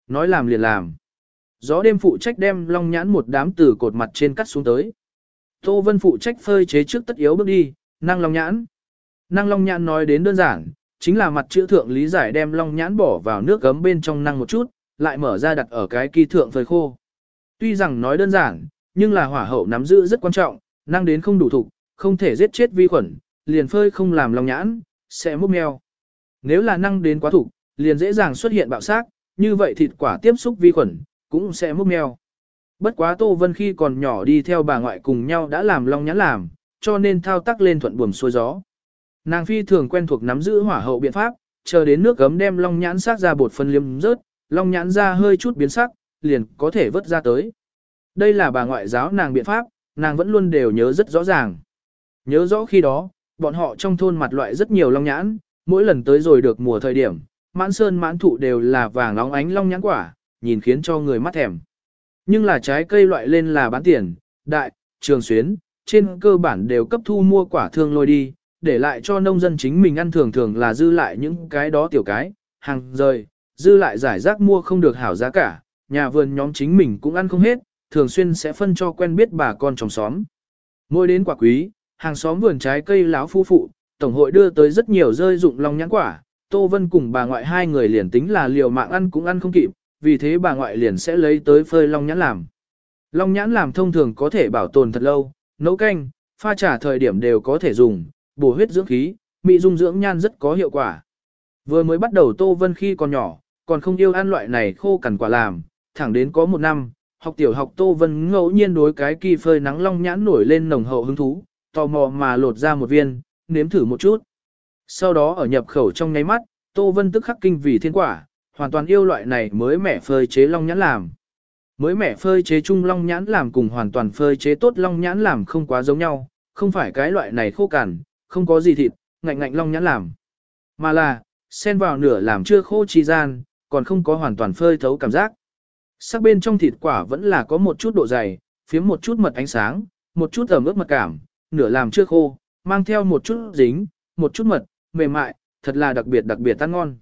Nói làm liền làm. Gió đêm phụ trách đem long nhãn một đám từ cột mặt trên cắt xuống tới. Tô Vân phụ trách phơi chế trước tất yếu bước đi, năng long nhãn. Năng long nhãn nói đến đơn giản, chính là mặt chữ thượng lý giải đem long nhãn bỏ vào nước gấm bên trong năng một chút, lại mở ra đặt ở cái kỳ thượng phơi khô. Tuy rằng nói đơn giản, nhưng là hỏa hậu nắm giữ rất quan trọng, năng đến không đủ thục, không thể giết chết vi khuẩn, liền phơi không làm long nhãn, sẽ múc meo. Nếu là năng đến quá thục, liền dễ dàng xuất hiện bạo xác, như vậy thịt quả tiếp xúc vi khuẩn, cũng sẽ múc mèo. Bất quá Tô Vân khi còn nhỏ đi theo bà ngoại cùng nhau đã làm long nhãn làm, cho nên thao tác lên thuận buồm xuôi gió. Nàng phi thường quen thuộc nắm giữ hỏa hậu biện pháp, chờ đến nước gấm đem long nhãn sắc ra bột phân liếm rớt, long nhãn ra hơi chút biến sắc, liền có thể vớt ra tới. Đây là bà ngoại giáo nàng biện pháp, nàng vẫn luôn đều nhớ rất rõ ràng. Nhớ rõ khi đó, bọn họ trong thôn mặt loại rất nhiều long nhãn, mỗi lần tới rồi được mùa thời điểm, mãn sơn mãn thụ đều là vàng óng ánh long nhãn quả, nhìn khiến cho người mắt thèm. Nhưng là trái cây loại lên là bán tiền, đại, trường xuyến, trên cơ bản đều cấp thu mua quả thương lôi đi, để lại cho nông dân chính mình ăn thường thường là dư lại những cái đó tiểu cái, hàng rời, dư lại giải rác mua không được hảo giá cả, nhà vườn nhóm chính mình cũng ăn không hết, thường xuyên sẽ phân cho quen biết bà con trong xóm. Mỗi đến quả quý, hàng xóm vườn trái cây láo phu phụ, tổng hội đưa tới rất nhiều rơi dụng long nhãn quả, Tô Vân cùng bà ngoại hai người liền tính là liều mạng ăn cũng ăn không kịp, vì thế bà ngoại liền sẽ lấy tới phơi long nhãn làm. Long nhãn làm thông thường có thể bảo tồn thật lâu, nấu canh, pha trà thời điểm đều có thể dùng, bổ huyết dưỡng khí, mỹ dung dưỡng nhan rất có hiệu quả. Vừa mới bắt đầu Tô Vân khi còn nhỏ, còn không yêu ăn loại này khô cằn quả làm, thẳng đến có một năm, học tiểu học Tô Vân ngẫu nhiên đối cái kỳ phơi nắng long nhãn nổi lên nồng hậu hứng thú, tò mò mà lột ra một viên, nếm thử một chút. Sau đó ở nhập khẩu trong nháy mắt, Tô Vân tức khắc kinh vì thiên quả, hoàn toàn yêu loại này mới mẻ phơi chế long nhãn làm. Mới mẻ phơi chế chung long nhãn làm cùng hoàn toàn phơi chế tốt long nhãn làm không quá giống nhau, không phải cái loại này khô cằn, không có gì thịt, ngạnh ngạnh long nhãn làm. Mà là, xen vào nửa làm chưa khô chi gian, còn không có hoàn toàn phơi thấu cảm giác. Sắc bên trong thịt quả vẫn là có một chút độ dày, phiếm một chút mật ánh sáng, một chút ẩm ướt mật cảm, nửa làm chưa khô, mang theo một chút dính, một chút mật, mềm mại, thật là đặc biệt đặc biệt ăn ngon.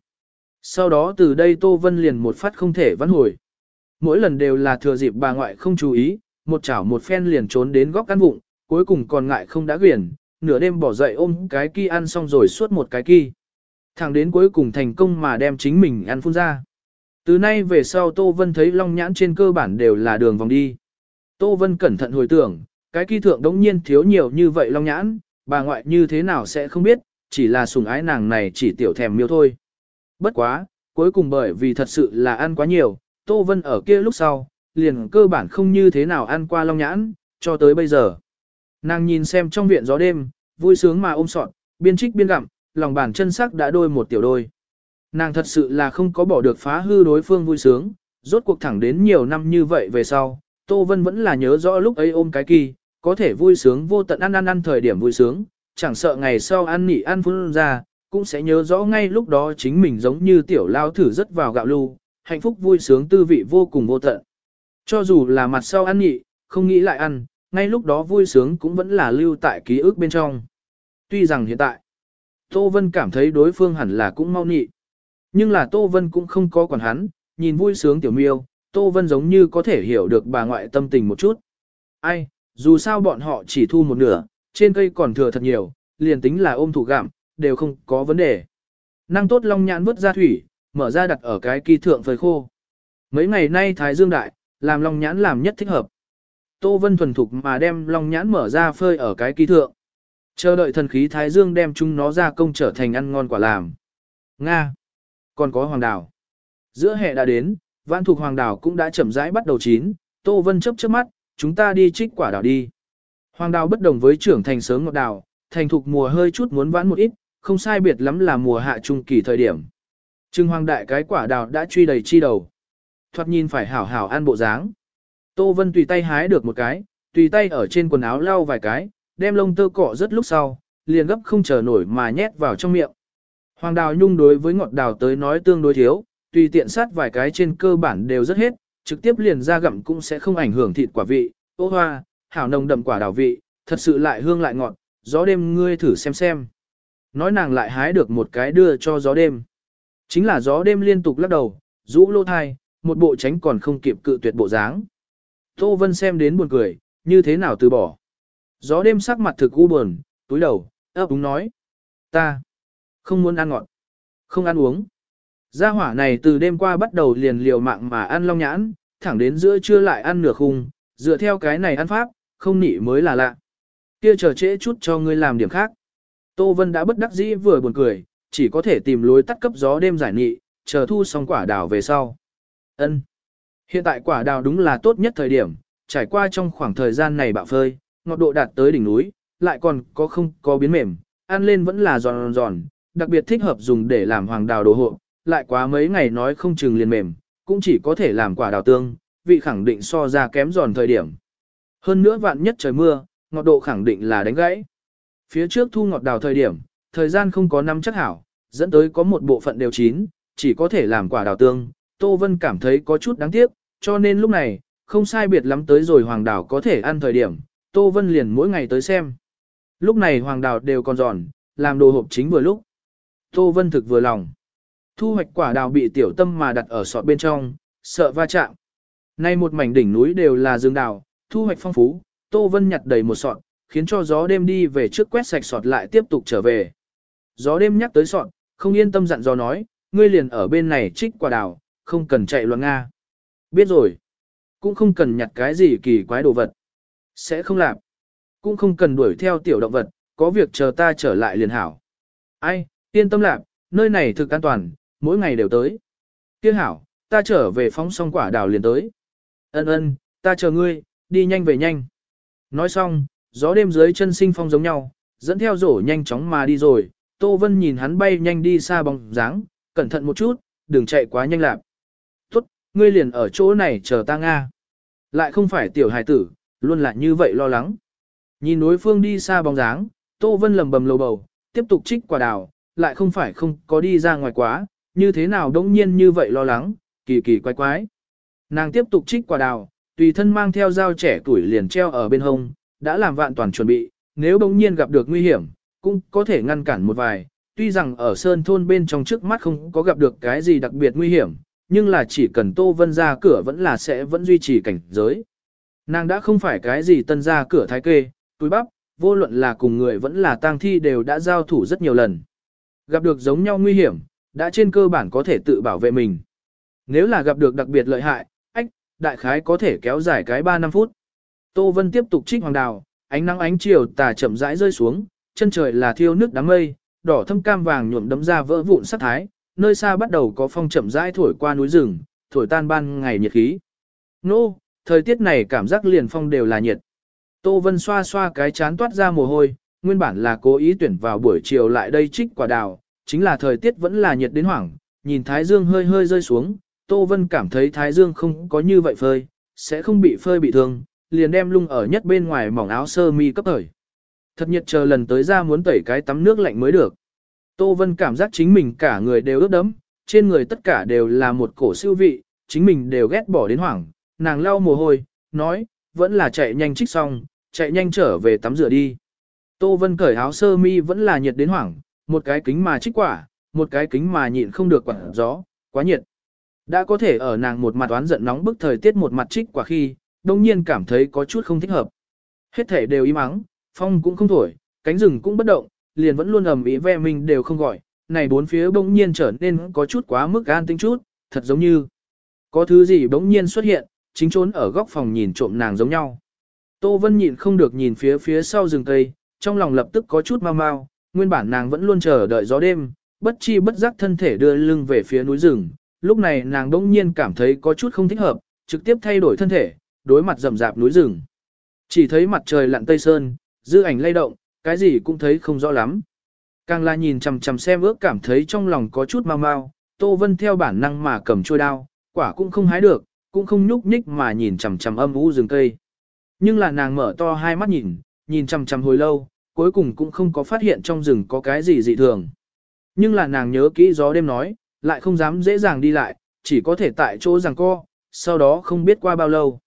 Sau đó từ đây Tô Vân liền một phát không thể vãn hồi. Mỗi lần đều là thừa dịp bà ngoại không chú ý, một chảo một phen liền trốn đến góc căn vụng, cuối cùng còn ngại không đã quyển, nửa đêm bỏ dậy ôm cái kia ăn xong rồi suốt một cái kia. Thẳng đến cuối cùng thành công mà đem chính mình ăn phun ra. Từ nay về sau Tô Vân thấy long nhãn trên cơ bản đều là đường vòng đi. Tô Vân cẩn thận hồi tưởng, cái kỳ thượng đống nhiên thiếu nhiều như vậy long nhãn, bà ngoại như thế nào sẽ không biết, chỉ là sùng ái nàng này chỉ tiểu thèm miêu thôi. Bất quá, cuối cùng bởi vì thật sự là ăn quá nhiều, Tô Vân ở kia lúc sau, liền cơ bản không như thế nào ăn qua long nhãn, cho tới bây giờ. Nàng nhìn xem trong viện gió đêm, vui sướng mà ôm sọn biên trích biên gặm, lòng bàn chân sắc đã đôi một tiểu đôi. Nàng thật sự là không có bỏ được phá hư đối phương vui sướng, rốt cuộc thẳng đến nhiều năm như vậy về sau, Tô Vân vẫn là nhớ rõ lúc ấy ôm cái kỳ, có thể vui sướng vô tận ăn ăn ăn thời điểm vui sướng, chẳng sợ ngày sau ăn nỉ ăn phun ra, cũng sẽ nhớ rõ ngay lúc đó chính mình giống như tiểu lao thử rất vào gạo lưu, hạnh phúc vui sướng tư vị vô cùng vô tận. Cho dù là mặt sau ăn nhị, không nghĩ lại ăn, ngay lúc đó vui sướng cũng vẫn là lưu tại ký ức bên trong. Tuy rằng hiện tại, Tô Vân cảm thấy đối phương hẳn là cũng mau nhị. Nhưng là Tô Vân cũng không có quản hắn, nhìn vui sướng tiểu miêu, Tô Vân giống như có thể hiểu được bà ngoại tâm tình một chút. Ai, dù sao bọn họ chỉ thu một nửa, trên cây còn thừa thật nhiều, liền tính là ôm thủ gặm, đều không có vấn đề. Năng tốt long nhãn vớt ra thủy, mở ra đặt ở cái kỳ thượng phơi khô. Mấy ngày nay Thái Dương Đại, làm long nhãn làm nhất thích hợp. Tô Vân thuần thục mà đem long nhãn mở ra phơi ở cái kỳ thượng. Chờ đợi thần khí Thái Dương đem chúng nó ra công trở thành ăn ngon quả làm. Nga. Còn có hoàng đảo. Giữa hè đã đến, vãn thuộc hoàng đảo cũng đã chậm rãi bắt đầu chín. Tô Vân chớp chớp mắt, chúng ta đi trích quả đảo đi. Hoàng đào bất đồng với trưởng thành sớm ngọt đào, thành thục mùa hơi chút muốn vãn một ít, không sai biệt lắm là mùa hạ trung kỳ thời điểm. Trưng hoàng đại cái quả đào đã truy đầy chi đầu. Thoạt nhìn phải hảo hảo ăn bộ dáng. Tô Vân tùy tay hái được một cái, tùy tay ở trên quần áo lau vài cái, đem lông tơ cọ rất lúc sau, liền gấp không chờ nổi mà nhét vào trong miệng. Hoàng đào nhung đối với ngọt đào tới nói tương đối thiếu, tùy tiện sát vài cái trên cơ bản đều rất hết, trực tiếp liền ra gặm cũng sẽ không ảnh hưởng thịt quả vị. Ô hoa, hảo nồng đậm quả đào vị, thật sự lại hương lại ngọt, gió đêm ngươi thử xem xem. Nói nàng lại hái được một cái đưa cho gió đêm. Chính là gió đêm liên tục lắc đầu, rũ lô thai, một bộ tránh còn không kịp cự tuyệt bộ dáng. Tô Vân xem đến buồn cười, như thế nào từ bỏ. Gió đêm sắc mặt thực u buồn, túi đầu, ấp úng nói. Ta, không muốn ăn ngọt, không ăn uống. Gia hỏa này từ đêm qua bắt đầu liền liều mạng mà ăn long nhãn, thẳng đến giữa trưa lại ăn nửa khung, dựa theo cái này ăn pháp, không nị mới là lạ. Kia chờ trễ chút cho ngươi làm điểm khác. Tô Vân đã bất đắc dĩ vừa buồn cười, chỉ có thể tìm lối tắt cấp gió đêm giải nghị, chờ thu xong quả đào về sau. Ân. Hiện tại quả đào đúng là tốt nhất thời điểm, trải qua trong khoảng thời gian này bạo phơi, ngọt độ đạt tới đỉnh núi, lại còn có không có biến mềm, ăn lên vẫn là giòn giòn, đặc biệt thích hợp dùng để làm hoàng đào đồ hộ, lại quá mấy ngày nói không chừng liền mềm, cũng chỉ có thể làm quả đào tương, vị khẳng định so ra kém giòn thời điểm. Hơn nữa vạn nhất trời mưa, ngọt độ khẳng định là đánh gãy. Phía trước thu ngọt đào thời điểm, thời gian không có năm chắc hảo, dẫn tới có một bộ phận đều chín, chỉ có thể làm quả đào tương. Tô Vân cảm thấy có chút đáng tiếc, cho nên lúc này, không sai biệt lắm tới rồi hoàng đào có thể ăn thời điểm, Tô Vân liền mỗi ngày tới xem. Lúc này hoàng đào đều còn giòn, làm đồ hộp chính vừa lúc. Tô Vân thực vừa lòng. Thu hoạch quả đào bị tiểu tâm mà đặt ở sọt bên trong, sợ va chạm. Nay một mảnh đỉnh núi đều là rừng đào, thu hoạch phong phú, Tô Vân nhặt đầy một sọt, khiến cho gió đêm đi về trước quét sạch sọt lại tiếp tục trở về. Gió đêm nhắc tới sọt, không yên tâm dặn gió nói, ngươi liền ở bên này trích quả đào, không cần chạy loạn Nga. Biết rồi, cũng không cần nhặt cái gì kỳ quái đồ vật. Sẽ không làm, cũng không cần đuổi theo tiểu động vật, có việc chờ ta trở lại liền hảo. Ai, yên tâm lạc, nơi này thực an toàn, mỗi ngày đều tới. Tiếc hảo, ta trở về phóng xong quả đào liền tới. Ân ân, ta chờ ngươi, đi nhanh về nhanh. Nói xong, gió đêm dưới chân sinh phong giống nhau, dẫn theo rổ nhanh chóng mà đi rồi. Tô Vân nhìn hắn bay nhanh đi xa bóng dáng, cẩn thận một chút, đừng chạy quá nhanh lạc. Tốt, ngươi liền ở chỗ này chờ ta Nga. Lại không phải tiểu hài tử, luôn là như vậy lo lắng. Nhìn đối phương đi xa bóng dáng, Tô Vân lầm bầm lầu bầu, tiếp tục trích quả đào, lại không phải không có đi ra ngoài quá, như thế nào đống nhiên như vậy lo lắng, kỳ kỳ quái quái. Nàng tiếp tục trích quả đào, tùy thân mang theo dao trẻ tuổi liền treo ở bên hông, đã làm vạn toàn chuẩn bị, nếu bỗng nhiên gặp được nguy hiểm, cũng có thể ngăn cản một vài. Tuy rằng ở sơn thôn bên trong trước mắt không có gặp được cái gì đặc biệt nguy hiểm, nhưng là chỉ cần Tô Vân ra cửa vẫn là sẽ vẫn duy trì cảnh giới. Nàng đã không phải cái gì tân ra cửa thái kê, túi bắp, vô luận là cùng người vẫn là tang thi đều đã giao thủ rất nhiều lần. Gặp được giống nhau nguy hiểm, đã trên cơ bản có thể tự bảo vệ mình. Nếu là gặp được đặc biệt lợi hại, ách, đại khái có thể kéo dài cái 3 năm phút. Tô Vân tiếp tục trích hoàng đào, ánh nắng ánh chiều tà chậm rãi rơi xuống, chân trời là thiêu nước đám mây, đỏ thâm cam vàng nhuộm đấm ra vỡ vụn sắc thái, nơi xa bắt đầu có phong chậm rãi thổi qua núi rừng, thổi tan ban ngày nhiệt khí. Nô, thời tiết này cảm giác liền phong đều là nhiệt. Tô Vân xoa xoa cái chán toát ra mồ hôi, nguyên bản là cố ý tuyển vào buổi chiều lại đây trích quả đào, chính là thời tiết vẫn là nhiệt đến hoảng, nhìn Thái Dương hơi hơi rơi xuống, Tô Vân cảm thấy Thái Dương không có như vậy phơi, sẽ không bị phơi bị thương, liền đem lung ở nhất bên ngoài mỏng áo sơ mi cấp thời. Thật nhiệt chờ lần tới ra muốn tẩy cái tắm nước lạnh mới được. Tô Vân cảm giác chính mình cả người đều ướt đẫm, trên người tất cả đều là một cổ siêu vị, chính mình đều ghét bỏ đến hoảng, nàng lau mồ hôi, nói, vẫn là chạy nhanh trích xong, chạy nhanh trở về tắm rửa đi. Tô Vân cởi áo sơ mi vẫn là nhiệt đến hoảng, một cái kính mà trích quả, một cái kính mà nhịn không được quả gió, quá nhiệt. Đã có thể ở nàng một mặt oán giận nóng bức thời tiết một mặt trích quả khi, đông nhiên cảm thấy có chút không thích hợp. Hết thể đều im ắng, phong cũng không thổi, cánh rừng cũng bất động, liền vẫn luôn ầm ĩ ve mình đều không gọi, này bốn phía bỗng nhiên trở nên có chút quá mức an tinh chút, thật giống như có thứ gì bỗng nhiên xuất hiện, chính trốn ở góc phòng nhìn trộm nàng giống nhau. Tô Vân nhịn không được nhìn phía phía sau rừng cây, trong lòng lập tức có chút mau mau, nguyên bản nàng vẫn luôn chờ đợi gió đêm, bất chi bất giác thân thể đưa lưng về phía núi rừng, lúc này nàng bỗng nhiên cảm thấy có chút không thích hợp, trực tiếp thay đổi thân thể, đối mặt rầm rạp núi rừng. Chỉ thấy mặt trời lặn tây sơn, dư ảnh lay động, cái gì cũng thấy không rõ lắm. Càng là nhìn chằm chằm xem ước cảm thấy trong lòng có chút mau mau, Tô Vân theo bản năng mà cầm trôi đao, quả cũng không hái được, cũng không nhúc nhích mà nhìn chằm chằm âm u rừng cây. Nhưng là nàng mở to hai mắt nhìn, nhìn chằm chằm hồi lâu, cuối cùng cũng không có phát hiện trong rừng có cái gì dị thường. Nhưng là nàng nhớ kỹ gió đêm nói, lại không dám dễ dàng đi lại, chỉ có thể tại chỗ rằng co, sau đó không biết qua bao lâu.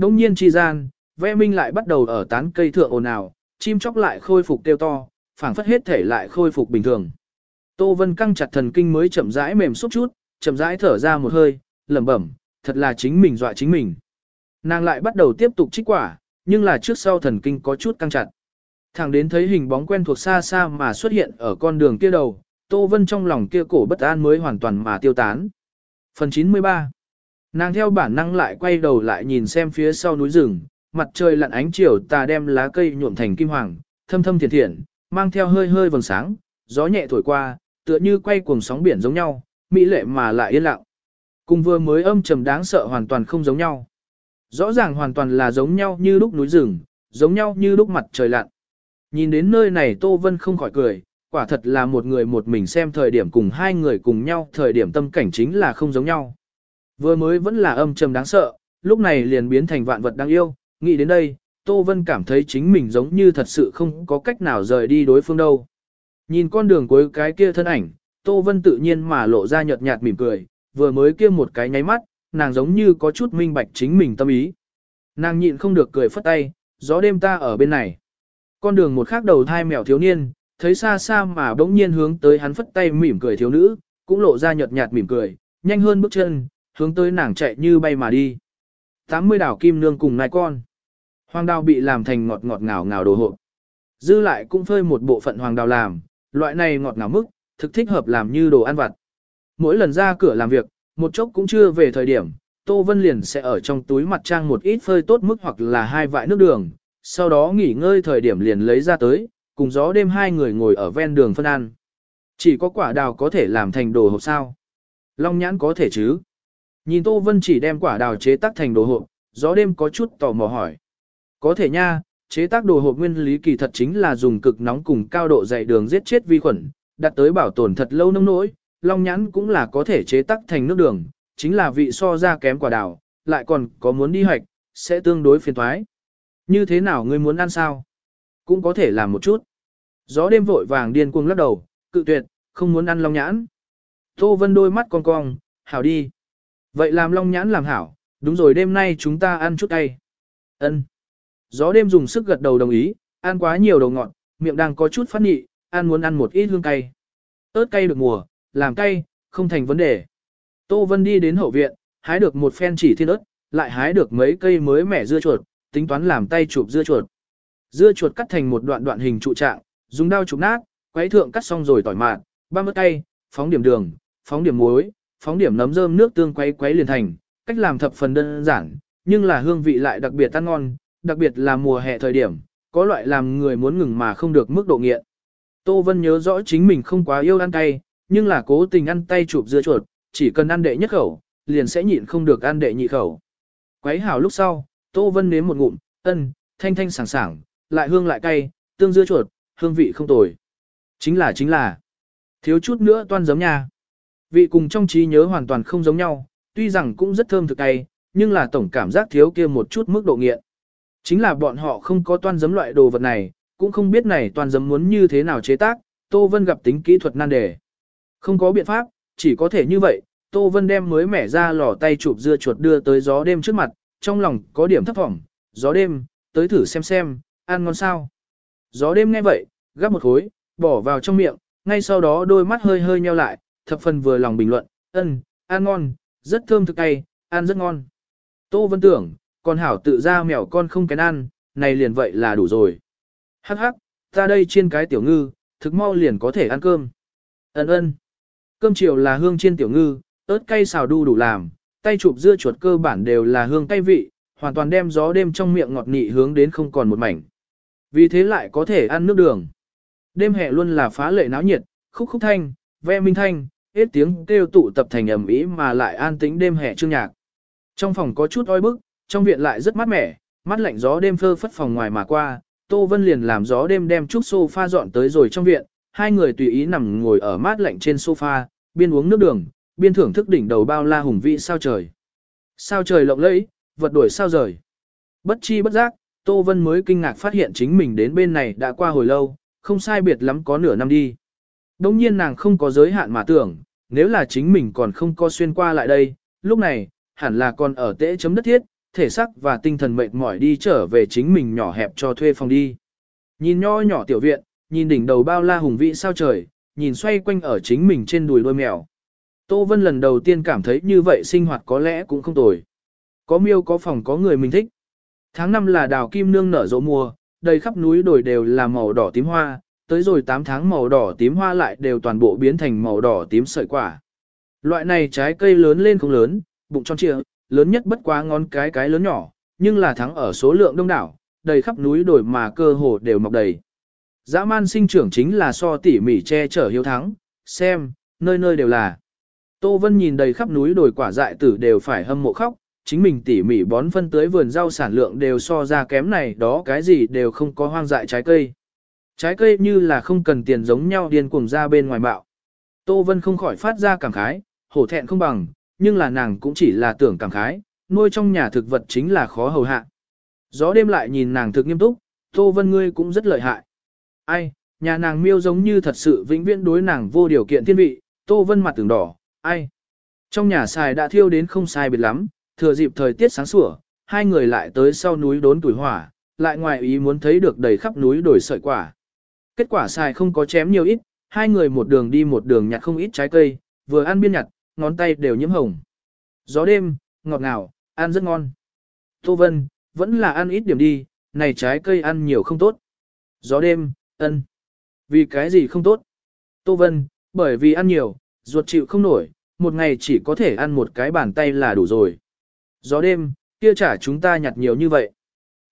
Đông nhiên chi gian, ve minh lại bắt đầu ở tán cây thượng ồn ào, chim chóc lại khôi phục tiêu to, phảng phất hết thể lại khôi phục bình thường. Tô Vân căng chặt thần kinh mới chậm rãi mềm xúc chút, chậm rãi thở ra một hơi, lẩm bẩm, thật là chính mình dọa chính mình. Nàng lại bắt đầu tiếp tục trích quả, nhưng là trước sau thần kinh có chút căng chặt. Thẳng đến thấy hình bóng quen thuộc xa xa mà xuất hiện ở con đường kia đầu, Tô Vân trong lòng kia cổ bất an mới hoàn toàn mà tiêu tán. Phần 93 Nàng theo bản năng lại quay đầu lại nhìn xem phía sau núi rừng, mặt trời lặn ánh chiều tà đem lá cây nhuộm thành kim hoàng, thâm thâm thiền thiện, mang theo hơi hơi vầng sáng, gió nhẹ thổi qua, tựa như quay cuồng sóng biển giống nhau, mỹ lệ mà lại yên lặng. Cùng vừa mới âm trầm đáng sợ hoàn toàn không giống nhau. Rõ ràng hoàn toàn là giống nhau như lúc núi rừng, giống nhau như lúc mặt trời lặn. Nhìn đến nơi này Tô Vân không khỏi cười, quả thật là một người một mình xem thời điểm cùng hai người cùng nhau thời điểm tâm cảnh chính là không giống nhau. Vừa mới vẫn là âm trầm đáng sợ, lúc này liền biến thành vạn vật đáng yêu, nghĩ đến đây, Tô Vân cảm thấy chính mình giống như thật sự không có cách nào rời đi đối phương đâu. Nhìn con đường cuối cái kia thân ảnh, Tô Vân tự nhiên mà lộ ra nhợt nhạt mỉm cười, vừa mới kia một cái nháy mắt, nàng giống như có chút minh bạch chính mình tâm ý. Nàng nhịn không được cười phất tay, gió đêm ta ở bên này. Con đường một khác đầu thai mèo thiếu niên, thấy xa xa mà bỗng nhiên hướng tới hắn phất tay mỉm cười thiếu nữ, cũng lộ ra nhợt nhạt mỉm cười, nhanh hơn bước chân, hướng tới nàng chạy như bay mà đi. 80 đảo kim nương cùng nai con. Hoàng đào bị làm thành ngọt ngọt ngào ngào đồ hộp. Dư lại cũng phơi một bộ phận hoàng đào làm, loại này ngọt ngào mức, thực thích hợp làm như đồ ăn vặt. Mỗi lần ra cửa làm việc, một chốc cũng chưa về thời điểm, Tô Vân liền sẽ ở trong túi mặt trang một ít phơi tốt mức hoặc là hai vại nước đường, sau đó nghỉ ngơi thời điểm liền lấy ra tới, cùng gió đêm hai người ngồi ở ven đường phân ăn. Chỉ có quả đào có thể làm thành đồ hộp sao? Long nhãn có thể chứ? Nhìn Tô Vân chỉ đem quả đào chế tác thành đồ hộp, gió đêm có chút tò mò hỏi. Có thể nha, chế tác đồ hộp nguyên lý kỳ thật chính là dùng cực nóng cùng cao độ dày đường giết chết vi khuẩn, đặt tới bảo tồn thật lâu nông nỗi, long nhãn cũng là có thể chế tác thành nước đường, chính là vị so ra kém quả đào, lại còn có muốn đi hoạch, sẽ tương đối phiền thoái. Như thế nào ngươi muốn ăn sao? Cũng có thể làm một chút. Gió đêm vội vàng điên cuồng lắc đầu, cự tuyệt, không muốn ăn long nhãn. Tô Vân đôi mắt con cong, hảo đi. Vậy làm long nhãn làm hảo, đúng rồi đêm nay chúng ta ăn chút cay. Ân. Gió đêm dùng sức gật đầu đồng ý, ăn quá nhiều đầu ngọt, miệng đang có chút phát nhị, ăn muốn ăn một ít hương cay. ớt cay được mùa, làm cay, không thành vấn đề. Tô Vân đi đến hậu viện, hái được một phen chỉ thiên ớt, lại hái được mấy cây mới mẻ dưa chuột, tính toán làm tay chụp dưa chuột. Dưa chuột cắt thành một đoạn đoạn hình trụ trạng, dùng dao chụp nát, quấy thượng cắt xong rồi tỏi mạn, ba mứt cay, phóng điểm đường, phóng điểm muối, phóng điểm nấm rơm nước tương quấy quấy liền thành, cách làm thập phần đơn giản, nhưng là hương vị lại đặc biệt ăn ngon, đặc biệt là mùa hè thời điểm, có loại làm người muốn ngừng mà không được mức độ nghiện. Tô Vân nhớ rõ chính mình không quá yêu ăn cay, nhưng là cố tình ăn tay chụp dưa chuột, chỉ cần ăn đệ nhất khẩu, liền sẽ nhịn không được ăn đệ nhị khẩu. Quấy hảo lúc sau, Tô Vân nếm một ngụm, ân, thanh thanh sảng sảng, lại hương lại cay, tương dưa chuột, hương vị không tồi. Chính là chính là, thiếu chút nữa toan giống nha. Vị cùng trong trí nhớ hoàn toàn không giống nhau, tuy rằng cũng rất thơm thực tay, nhưng là tổng cảm giác thiếu kia một chút mức độ nghiện. Chính là bọn họ không có toan giấm loại đồ vật này, cũng không biết này toan giấm muốn như thế nào chế tác, Tô Vân gặp tính kỹ thuật nan đề. Không có biện pháp, chỉ có thể như vậy, Tô Vân đem mới mẻ ra lò tay chụp dưa chuột đưa tới gió đêm trước mặt, trong lòng có điểm thấp thỏm, gió đêm, tới thử xem xem, ăn ngon sao. Gió đêm nghe vậy, gắp một khối, bỏ vào trong miệng, ngay sau đó đôi mắt hơi hơi nheo lại, thập phần vừa lòng bình luận, ân, ăn ngon, rất thơm thực cay, ăn rất ngon. Tô Vân tưởng, con hảo tự ra mèo con không kén ăn, này liền vậy là đủ rồi. Hắc hắc, ta đây chiên cái tiểu ngư, thực mau liền có thể ăn cơm. Ấn ơn. Cơm chiều là hương chiên tiểu ngư, ớt cay xào đu đủ làm, tay chụp dưa chuột cơ bản đều là hương cay vị, hoàn toàn đem gió đêm trong miệng ngọt nị hướng đến không còn một mảnh. Vì thế lại có thể ăn nước đường. Đêm hè luôn là phá lệ náo nhiệt, khúc khúc thanh, ve minh thanh, hết tiếng kêu tụ tập thành ầm ĩ mà lại an tĩnh đêm hè chương nhạc. Trong phòng có chút oi bức, trong viện lại rất mát mẻ, mát lạnh gió đêm phơ phất phòng ngoài mà qua, Tô Vân liền làm gió đêm đem chút sofa dọn tới rồi trong viện, hai người tùy ý nằm ngồi ở mát lạnh trên sofa, biên uống nước đường, biên thưởng thức đỉnh đầu bao la hùng vĩ sao trời. Sao trời lộng lẫy, vật đuổi sao rời. Bất chi bất giác, Tô Vân mới kinh ngạc phát hiện chính mình đến bên này đã qua hồi lâu, không sai biệt lắm có nửa năm đi. Đông nhiên nàng không có giới hạn mà tưởng, nếu là chính mình còn không có xuyên qua lại đây, lúc này, hẳn là còn ở tễ chấm đất thiết, thể sắc và tinh thần mệt mỏi đi trở về chính mình nhỏ hẹp cho thuê phòng đi. Nhìn nho nhỏ tiểu viện, nhìn đỉnh đầu bao la hùng vĩ sao trời, nhìn xoay quanh ở chính mình trên đùi đôi mèo. Tô Vân lần đầu tiên cảm thấy như vậy sinh hoạt có lẽ cũng không tồi. Có miêu có phòng có người mình thích. Tháng năm là đào kim nương nở rộ mùa, đầy khắp núi đồi đều là màu đỏ tím hoa, tới rồi 8 tháng màu đỏ tím hoa lại đều toàn bộ biến thành màu đỏ tím sợi quả. Loại này trái cây lớn lên không lớn, bụng tròn trịa, lớn nhất bất quá ngón cái cái lớn nhỏ, nhưng là thắng ở số lượng đông đảo, đầy khắp núi đồi mà cơ hồ đều mọc đầy. Dã man sinh trưởng chính là so tỉ mỉ che chở hiếu thắng, xem, nơi nơi đều là. Tô Vân nhìn đầy khắp núi đồi quả dại tử đều phải hâm mộ khóc, chính mình tỉ mỉ bón phân tới vườn rau sản lượng đều so ra kém này đó cái gì đều không có hoang dại trái cây. Trái cây như là không cần tiền giống nhau điên cuồng ra bên ngoài bạo. Tô Vân không khỏi phát ra cảm khái, hổ thẹn không bằng, nhưng là nàng cũng chỉ là tưởng cảm khái, nuôi trong nhà thực vật chính là khó hầu hạ. Gió đêm lại nhìn nàng thực nghiêm túc, Tô Vân ngươi cũng rất lợi hại. Ai, nhà nàng miêu giống như thật sự vĩnh viễn đối nàng vô điều kiện thiên vị, Tô Vân mặt tưởng đỏ, ai. Trong nhà xài đã thiêu đến không sai biệt lắm, thừa dịp thời tiết sáng sủa, hai người lại tới sau núi đốn tuổi hỏa, lại ngoài ý muốn thấy được đầy khắp núi đổi sợi quả. Kết quả xài không có chém nhiều ít, hai người một đường đi một đường nhặt không ít trái cây, vừa ăn biên nhặt, ngón tay đều nhiễm hồng. Gió đêm, ngọt ngào, ăn rất ngon. Tô Vân, vẫn là ăn ít điểm đi, này trái cây ăn nhiều không tốt. Gió đêm, ân. Vì cái gì không tốt? Tô Vân, bởi vì ăn nhiều, ruột chịu không nổi, một ngày chỉ có thể ăn một cái bàn tay là đủ rồi. Gió đêm, kia trả chúng ta nhặt nhiều như vậy.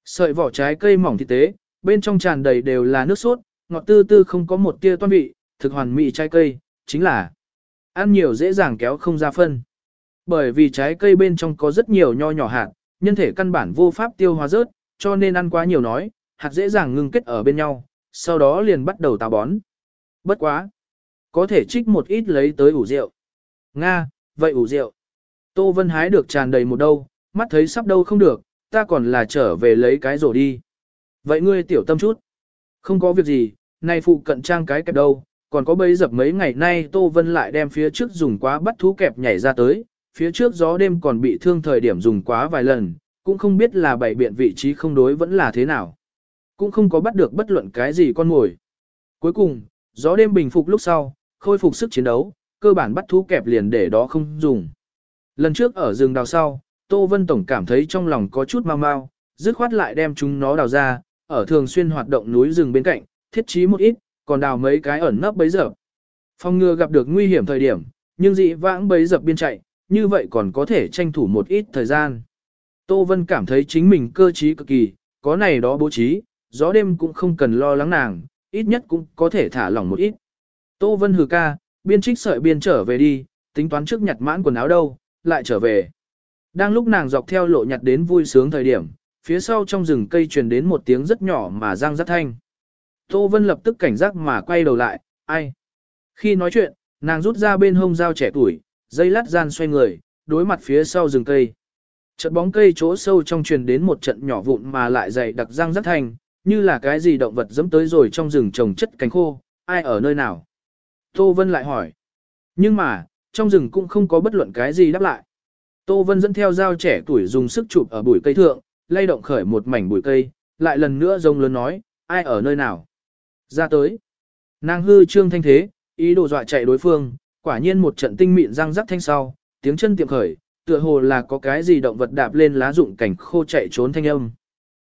Sợi vỏ trái cây mỏng thịt tế, bên trong tràn đầy đều là nước sốt, ngọt tư tư không có một tia toan vị, thực hoàn mỹ trái cây, chính là ăn nhiều dễ dàng kéo không ra phân. Bởi vì trái cây bên trong có rất nhiều nho nhỏ hạt, nhân thể căn bản vô pháp tiêu hóa rớt, cho nên ăn quá nhiều nói, hạt dễ dàng ngưng kết ở bên nhau, sau đó liền bắt đầu táo bón. Bất quá. Có thể trích một ít lấy tới ủ rượu. Nga, vậy ủ rượu. Tô Vân hái được tràn đầy một đâu, mắt thấy sắp đâu không được, ta còn là trở về lấy cái rổ đi. Vậy ngươi tiểu tâm chút. Không có việc gì, nay phụ cận trang cái kẹp đâu, còn có bấy dập mấy ngày nay Tô Vân lại đem phía trước dùng quá bắt thú kẹp nhảy ra tới, phía trước gió đêm còn bị thương thời điểm dùng quá vài lần, cũng không biết là bảy biện vị trí không đối vẫn là thế nào. Cũng không có bắt được bất luận cái gì con ngồi. Cuối cùng, gió đêm bình phục lúc sau, khôi phục sức chiến đấu, cơ bản bắt thú kẹp liền để đó không dùng. Lần trước ở rừng đào sau, Tô Vân Tổng cảm thấy trong lòng có chút mau mau, dứt khoát lại đem chúng nó đào ra, ở thường xuyên hoạt động núi rừng bên cạnh, thiết trí một ít, còn đào mấy cái ẩn nấp bấy giờ. Phong ngừa gặp được nguy hiểm thời điểm, nhưng dị vãng bấy dập biên chạy, như vậy còn có thể tranh thủ một ít thời gian. Tô Vân cảm thấy chính mình cơ trí cực kỳ, có này đó bố trí, gió đêm cũng không cần lo lắng nàng, ít nhất cũng có thể thả lỏng một ít. Tô Vân hừ ca, biên trích sợi biên trở về đi, tính toán trước nhặt mãn quần áo đâu, lại trở về. Đang lúc nàng dọc theo lộ nhặt đến vui sướng thời điểm, phía sau trong rừng cây truyền đến một tiếng rất nhỏ mà răng rất thanh. Tô Vân lập tức cảnh giác mà quay đầu lại, ai? Khi nói chuyện, nàng rút ra bên hông dao trẻ tuổi, dây lát gian xoay người, đối mặt phía sau rừng cây. Trận bóng cây chỗ sâu trong truyền đến một trận nhỏ vụn mà lại dày đặc răng rất thành, như là cái gì động vật dẫm tới rồi trong rừng trồng chất cánh khô, ai ở nơi nào. Tô Vân lại hỏi. Nhưng mà, trong rừng cũng không có bất luận cái gì đáp lại. Tô Vân dẫn theo dao trẻ tuổi dùng sức chụp ở bụi cây thượng, lay động khởi một mảnh bụi cây, lại lần nữa rông lớn nói, ai ở nơi nào. Ra tới. Nàng hư trương thanh thế, ý đồ dọa chạy đối phương, quả nhiên một trận tinh mịn răng rắc thanh sau, tiếng chân tiệm khởi, tựa hồ là có cái gì động vật đạp lên lá rụng cảnh khô chạy trốn thanh âm.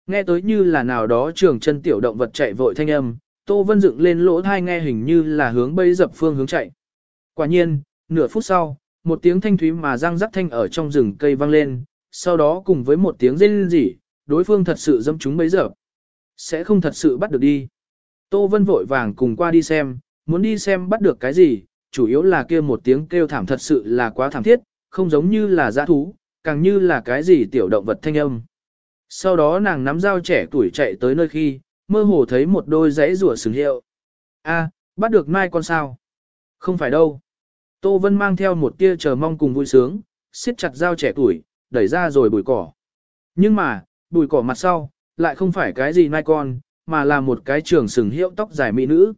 Nghe tới như là nào đó trường chân tiểu động vật chạy vội thanh âm, Tô Vân dựng lên lỗ thai nghe hình như là hướng bấy dập phương hướng chạy. Quả nhiên, nửa phút sau, một tiếng thanh thúy mà răng rắc thanh ở trong rừng cây vang lên, sau đó cùng với một tiếng rên rỉ, đối phương thật sự dâm chúng bấy giờ. Sẽ không thật sự bắt được đi. Tô Vân vội vàng cùng qua đi xem, muốn đi xem bắt được cái gì, chủ yếu là kia một tiếng kêu thảm thật sự là quá thảm thiết, không giống như là dã thú, càng như là cái gì tiểu động vật thanh âm. Sau đó nàng nắm dao trẻ tuổi chạy tới nơi khi, mơ hồ thấy một đôi giấy rùa sừng hiệu. A, bắt được mai con sao? Không phải đâu. Tô Vân mang theo một tia chờ mong cùng vui sướng, siết chặt dao trẻ tuổi, đẩy ra rồi bùi cỏ. Nhưng mà, bùi cỏ mặt sau, lại không phải cái gì mai con, mà là một cái trường sừng hiệu tóc dài mỹ nữ.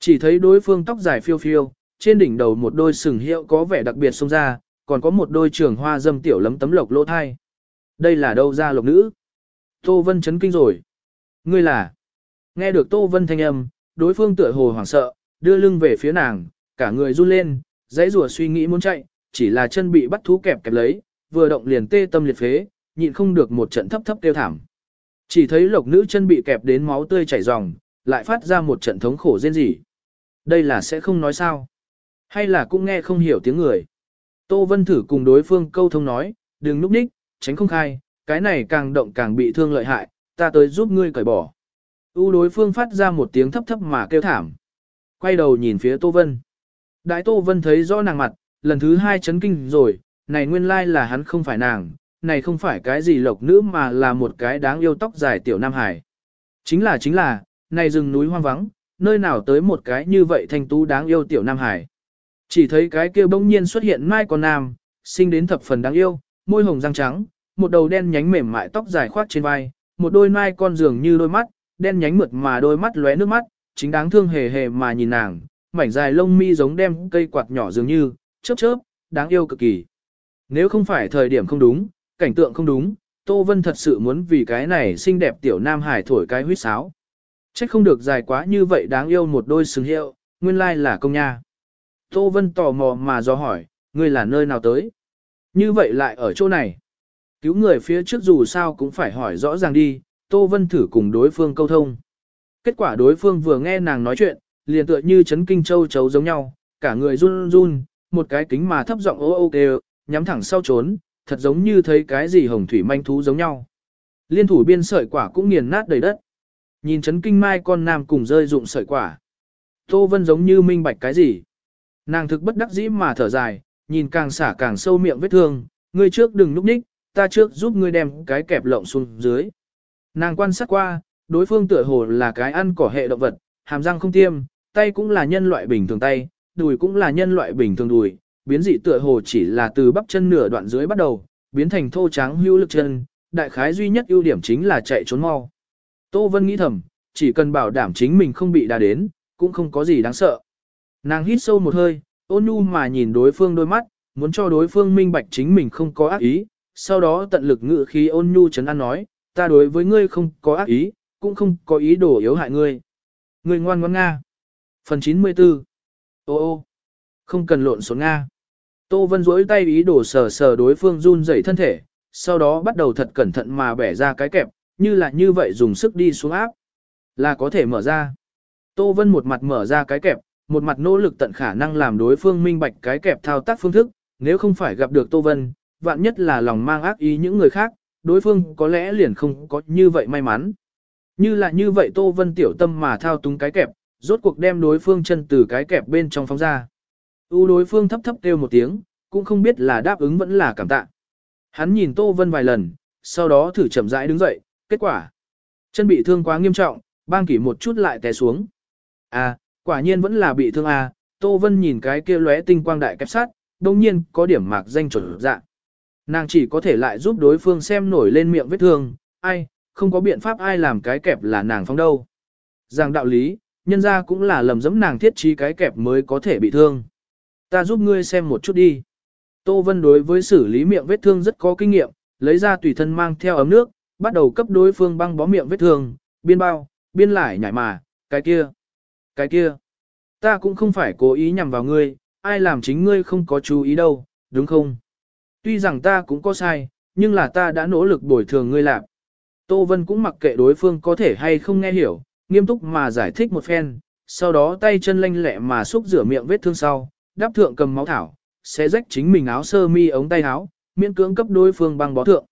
Chỉ thấy đối phương tóc dài phiêu phiêu, trên đỉnh đầu một đôi sừng hiệu có vẻ đặc biệt xông ra, còn có một đôi trường hoa dâm tiểu lấm tấm lộc lỗ thai. Đây là đâu ra lộc nữ? Tô Vân chấn kinh rồi. Ngươi là? Nghe được Tô Vân thanh âm, đối phương tựa hồ hoảng sợ, đưa lưng về phía nàng, cả người run lên, dãy rùa suy nghĩ muốn chạy, chỉ là chân bị bắt thú kẹp kẹp lấy, vừa động liền tê tâm liệt phế, nhịn không được một trận thấp thấp kêu thảm. Chỉ thấy lộc nữ chân bị kẹp đến máu tươi chảy ròng, lại phát ra một trận thống khổ rên rỉ. Đây là sẽ không nói sao? Hay là cũng nghe không hiểu tiếng người? Tô Vân thử cùng đối phương câu thông nói, đừng núp ních, tránh không khai, cái này càng động càng bị thương lợi hại, ta tới giúp ngươi cởi bỏ. U đối phương phát ra một tiếng thấp thấp mà kêu thảm. Quay đầu nhìn phía Tô Vân. Đại Tô Vân thấy rõ nàng mặt, lần thứ hai chấn kinh rồi, này nguyên lai là hắn không phải nàng, này không phải cái gì lộc nữ mà là một cái đáng yêu tóc dài tiểu Nam Hải. Chính là chính là, này rừng núi hoang vắng, nơi nào tới một cái như vậy thanh tú đáng yêu tiểu Nam Hải. Chỉ thấy cái kia bỗng nhiên xuất hiện mai con nam, sinh đến thập phần đáng yêu, môi hồng răng trắng, một đầu đen nhánh mềm mại tóc dài khoác trên vai, một đôi mai con dường như đôi mắt, đen nhánh mượt mà đôi mắt lóe nước mắt, chính đáng thương hề hề mà nhìn nàng, mảnh dài lông mi giống đem cây quạt nhỏ dường như, chớp chớp, đáng yêu cực kỳ. Nếu không phải thời điểm không đúng, cảnh tượng không đúng, Tô Vân thật sự muốn vì cái này xinh đẹp tiểu nam hải thổi cái huyết sáo. chắc không được dài quá như vậy đáng yêu một đôi sừng hiệu, nguyên lai là công nha. Tô Vân tò mò mà do hỏi, ngươi là nơi nào tới? Như vậy lại ở chỗ này. Cứu người phía trước dù sao cũng phải hỏi rõ ràng đi, Tô Vân thử cùng đối phương câu thông. Kết quả đối phương vừa nghe nàng nói chuyện, liền tựa như chấn kinh châu chấu giống nhau, cả người run run, một cái kính mà thấp giọng ô ô kêu, nhắm thẳng sau trốn, thật giống như thấy cái gì hồng thủy manh thú giống nhau. Liên thủ biên sợi quả cũng nghiền nát đầy đất. Nhìn chấn kinh mai con nam cùng rơi dụng sợi quả. Tô Vân giống như minh bạch cái gì. Nàng thực bất đắc dĩ mà thở dài, nhìn càng xả càng sâu miệng vết thương, ngươi trước đừng núp ních, ta trước giúp ngươi đem cái kẹp lộng xuống dưới. Nàng quan sát qua, đối phương tựa hồ là cái ăn cỏ hệ động vật, hàm răng không tiêm, tay cũng là nhân loại bình thường tay, đùi cũng là nhân loại bình thường đùi, biến dị tựa hồ chỉ là từ bắp chân nửa đoạn dưới bắt đầu, biến thành thô trắng hữu lực chân, đại khái duy nhất ưu điểm chính là chạy trốn mau. Tô Vân nghĩ thầm, chỉ cần bảo đảm chính mình không bị đà đến, cũng không có gì đáng sợ. Nàng hít sâu một hơi, ôn nhu mà nhìn đối phương đôi mắt, muốn cho đối phương minh bạch chính mình không có ác ý, sau đó tận lực ngự khí ôn nhu chấn an nói, ta đối với ngươi không có ác ý, cũng không có ý đồ yếu hại ngươi. Ngươi ngoan ngoãn Nga. Phần 94 Ô ô, không cần lộn xộn Nga. Tô Vân duỗi tay ý đồ sờ sờ đối phương run rẩy thân thể, sau đó bắt đầu thật cẩn thận mà bẻ ra cái kẹp, như là như vậy dùng sức đi xuống áp. Là có thể mở ra. Tô Vân một mặt mở ra cái kẹp, một mặt nỗ lực tận khả năng làm đối phương minh bạch cái kẹp thao tác phương thức, nếu không phải gặp được Tô Vân, vạn nhất là lòng mang ác ý những người khác, đối phương có lẽ liền không có như vậy may mắn. Như là như vậy Tô Vân tiểu tâm mà thao túng cái kẹp, rốt cuộc đem đối phương chân từ cái kẹp bên trong phóng ra. U đối phương thấp thấp kêu một tiếng, cũng không biết là đáp ứng vẫn là cảm tạ. Hắn nhìn Tô Vân vài lần, sau đó thử chậm rãi đứng dậy, kết quả. Chân bị thương quá nghiêm trọng, bang kỷ một chút lại té xuống. À, quả nhiên vẫn là bị thương à, Tô Vân nhìn cái kia lóe tinh quang đại kẹp sát, đồng nhiên có điểm mạc danh chuẩn dạ. Nàng chỉ có thể lại giúp đối phương xem nổi lên miệng vết thương, ai, không có biện pháp ai làm cái kẹp là nàng phong đâu. Rằng đạo lý, nhân ra cũng là lầm dẫm nàng thiết trí cái kẹp mới có thể bị thương. Ta giúp ngươi xem một chút đi. Tô Vân đối với xử lý miệng vết thương rất có kinh nghiệm, lấy ra tùy thân mang theo ấm nước, bắt đầu cấp đối phương băng bó miệng vết thương, biên bao, biên lại nhảy mà, cái kia, cái kia. Ta cũng không phải cố ý nhằm vào ngươi, ai làm chính ngươi không có chú ý đâu, đúng không? Tuy rằng ta cũng có sai, nhưng là ta đã nỗ lực bồi thường ngươi làm. Tô Vân cũng mặc kệ đối phương có thể hay không nghe hiểu, nghiêm túc mà giải thích một phen, sau đó tay chân lanh lẹ mà xúc rửa miệng vết thương sau, đáp thượng cầm máu thảo, sẽ rách chính mình áo sơ mi ống tay áo, miễn cưỡng cấp đối phương băng bó thượng.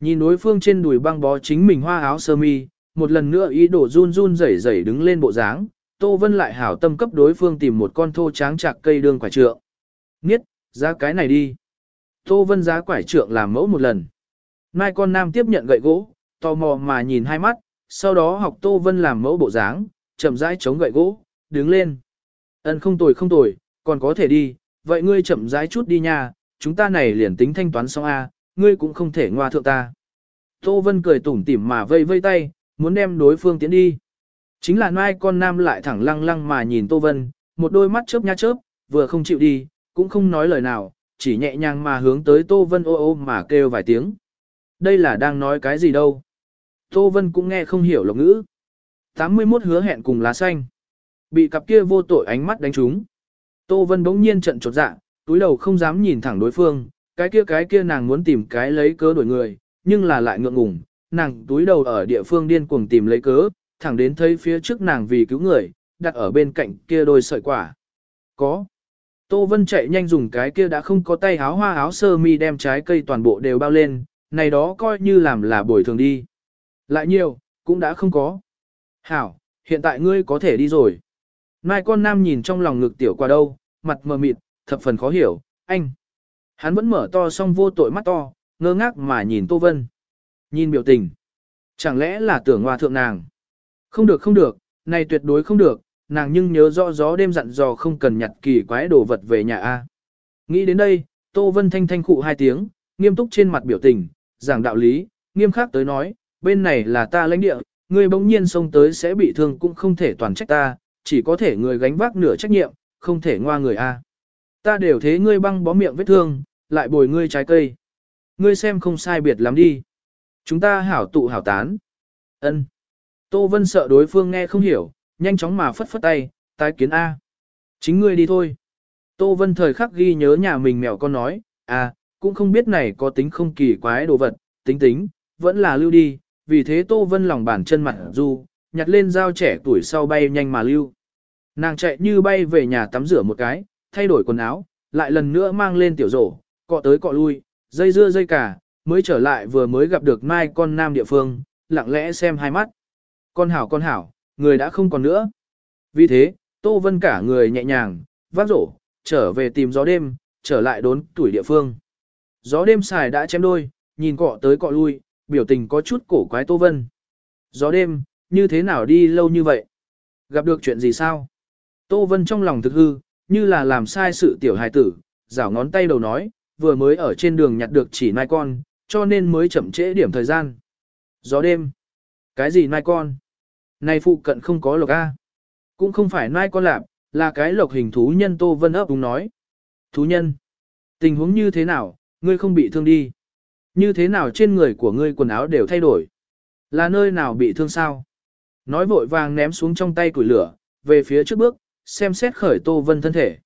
Nhìn đối phương trên đùi băng bó chính mình hoa áo sơ mi, một lần nữa ý đồ run run rẩy rẩy đứng lên bộ dáng, Tô Vân lại hảo tâm cấp đối phương tìm một con thô tráng chạc cây đường quải trượng. Niết, ra cái này đi. Tô Vân giá quải trượng làm mẫu một lần. Mai con nam tiếp nhận gậy gỗ, tò mò mà nhìn hai mắt, sau đó học Tô Vân làm mẫu bộ dáng, chậm rãi chống gậy gỗ, đứng lên. Ân không tồi không tồi, còn có thể đi, vậy ngươi chậm rãi chút đi nha, chúng ta này liền tính thanh toán xong a, ngươi cũng không thể ngoa thượng ta. Tô Vân cười tủm tỉm mà vây vây tay, muốn đem đối phương tiến đi. Chính là nai con nam lại thẳng lăng lăng mà nhìn Tô Vân, một đôi mắt chớp nha chớp, vừa không chịu đi, cũng không nói lời nào, chỉ nhẹ nhàng mà hướng tới Tô Vân ô ô mà kêu vài tiếng. Đây là đang nói cái gì đâu. Tô Vân cũng nghe không hiểu lộc ngữ. 81 hứa hẹn cùng lá xanh. Bị cặp kia vô tội ánh mắt đánh trúng. Tô Vân bỗng nhiên trận trột dạ, túi đầu không dám nhìn thẳng đối phương, cái kia cái kia nàng muốn tìm cái lấy cớ đổi người, nhưng là lại ngượng ngùng, nàng túi đầu ở địa phương điên cuồng tìm lấy cớ, thẳng đến thấy phía trước nàng vì cứu người, đặt ở bên cạnh kia đôi sợi quả. Có. Tô Vân chạy nhanh dùng cái kia đã không có tay áo hoa áo sơ mi đem trái cây toàn bộ đều bao lên, này đó coi như làm là bồi thường đi. Lại nhiều, cũng đã không có. Hảo, hiện tại ngươi có thể đi rồi. Mai con nam nhìn trong lòng ngực tiểu quả đâu, mặt mờ mịt, thập phần khó hiểu, anh. Hắn vẫn mở to song vô tội mắt to, ngơ ngác mà nhìn Tô Vân. Nhìn biểu tình. Chẳng lẽ là tưởng hoa thượng nàng? Không được không được, này tuyệt đối không được, nàng nhưng nhớ rõ gió đêm dặn dò không cần nhặt kỳ quái đồ vật về nhà A. Nghĩ đến đây, Tô Vân thanh thanh khụ hai tiếng, nghiêm túc trên mặt biểu tình, giảng đạo lý, nghiêm khắc tới nói, bên này là ta lãnh địa, người bỗng nhiên xông tới sẽ bị thương cũng không thể toàn trách ta, chỉ có thể người gánh vác nửa trách nhiệm, không thể ngoa người A. Ta đều thế ngươi băng bó miệng vết thương, lại bồi ngươi trái cây. Ngươi xem không sai biệt lắm đi. Chúng ta hảo tụ hảo tán. Ân. Tô Vân sợ đối phương nghe không hiểu, nhanh chóng mà phất phất tay, tái kiến A. Chính ngươi đi thôi. Tô Vân thời khắc ghi nhớ nhà mình mèo con nói, à, cũng không biết này có tính không kỳ quái đồ vật, tính tính, vẫn là lưu đi, vì thế Tô Vân lòng bàn chân mặt du, nhặt lên dao trẻ tuổi sau bay nhanh mà lưu. Nàng chạy như bay về nhà tắm rửa một cái, thay đổi quần áo, lại lần nữa mang lên tiểu rổ, cọ tới cọ lui, dây dưa dây cả, mới trở lại vừa mới gặp được mai con nam địa phương, lặng lẽ xem hai mắt. Con hảo con hảo, người đã không còn nữa. Vì thế, Tô Vân cả người nhẹ nhàng, vác rổ, trở về tìm gió đêm, trở lại đốn tuổi địa phương. Gió đêm xài đã chém đôi, nhìn cọ tới cọ lui, biểu tình có chút cổ quái Tô Vân. Gió đêm, như thế nào đi lâu như vậy? Gặp được chuyện gì sao? Tô Vân trong lòng thực hư, như là làm sai sự tiểu hài tử, rảo ngón tay đầu nói, vừa mới ở trên đường nhặt được chỉ nai con, cho nên mới chậm trễ điểm thời gian. Gió đêm. Cái gì nai con? Này phụ cận không có lộc A. Cũng không phải nai con lạp, là cái lộc hình thú nhân Tô Vân ấp đúng nói. Thú nhân. Tình huống như thế nào, ngươi không bị thương đi. Như thế nào trên người của ngươi quần áo đều thay đổi. Là nơi nào bị thương sao? Nói vội vàng ném xuống trong tay củi lửa, về phía trước bước, xem xét khởi Tô Vân thân thể.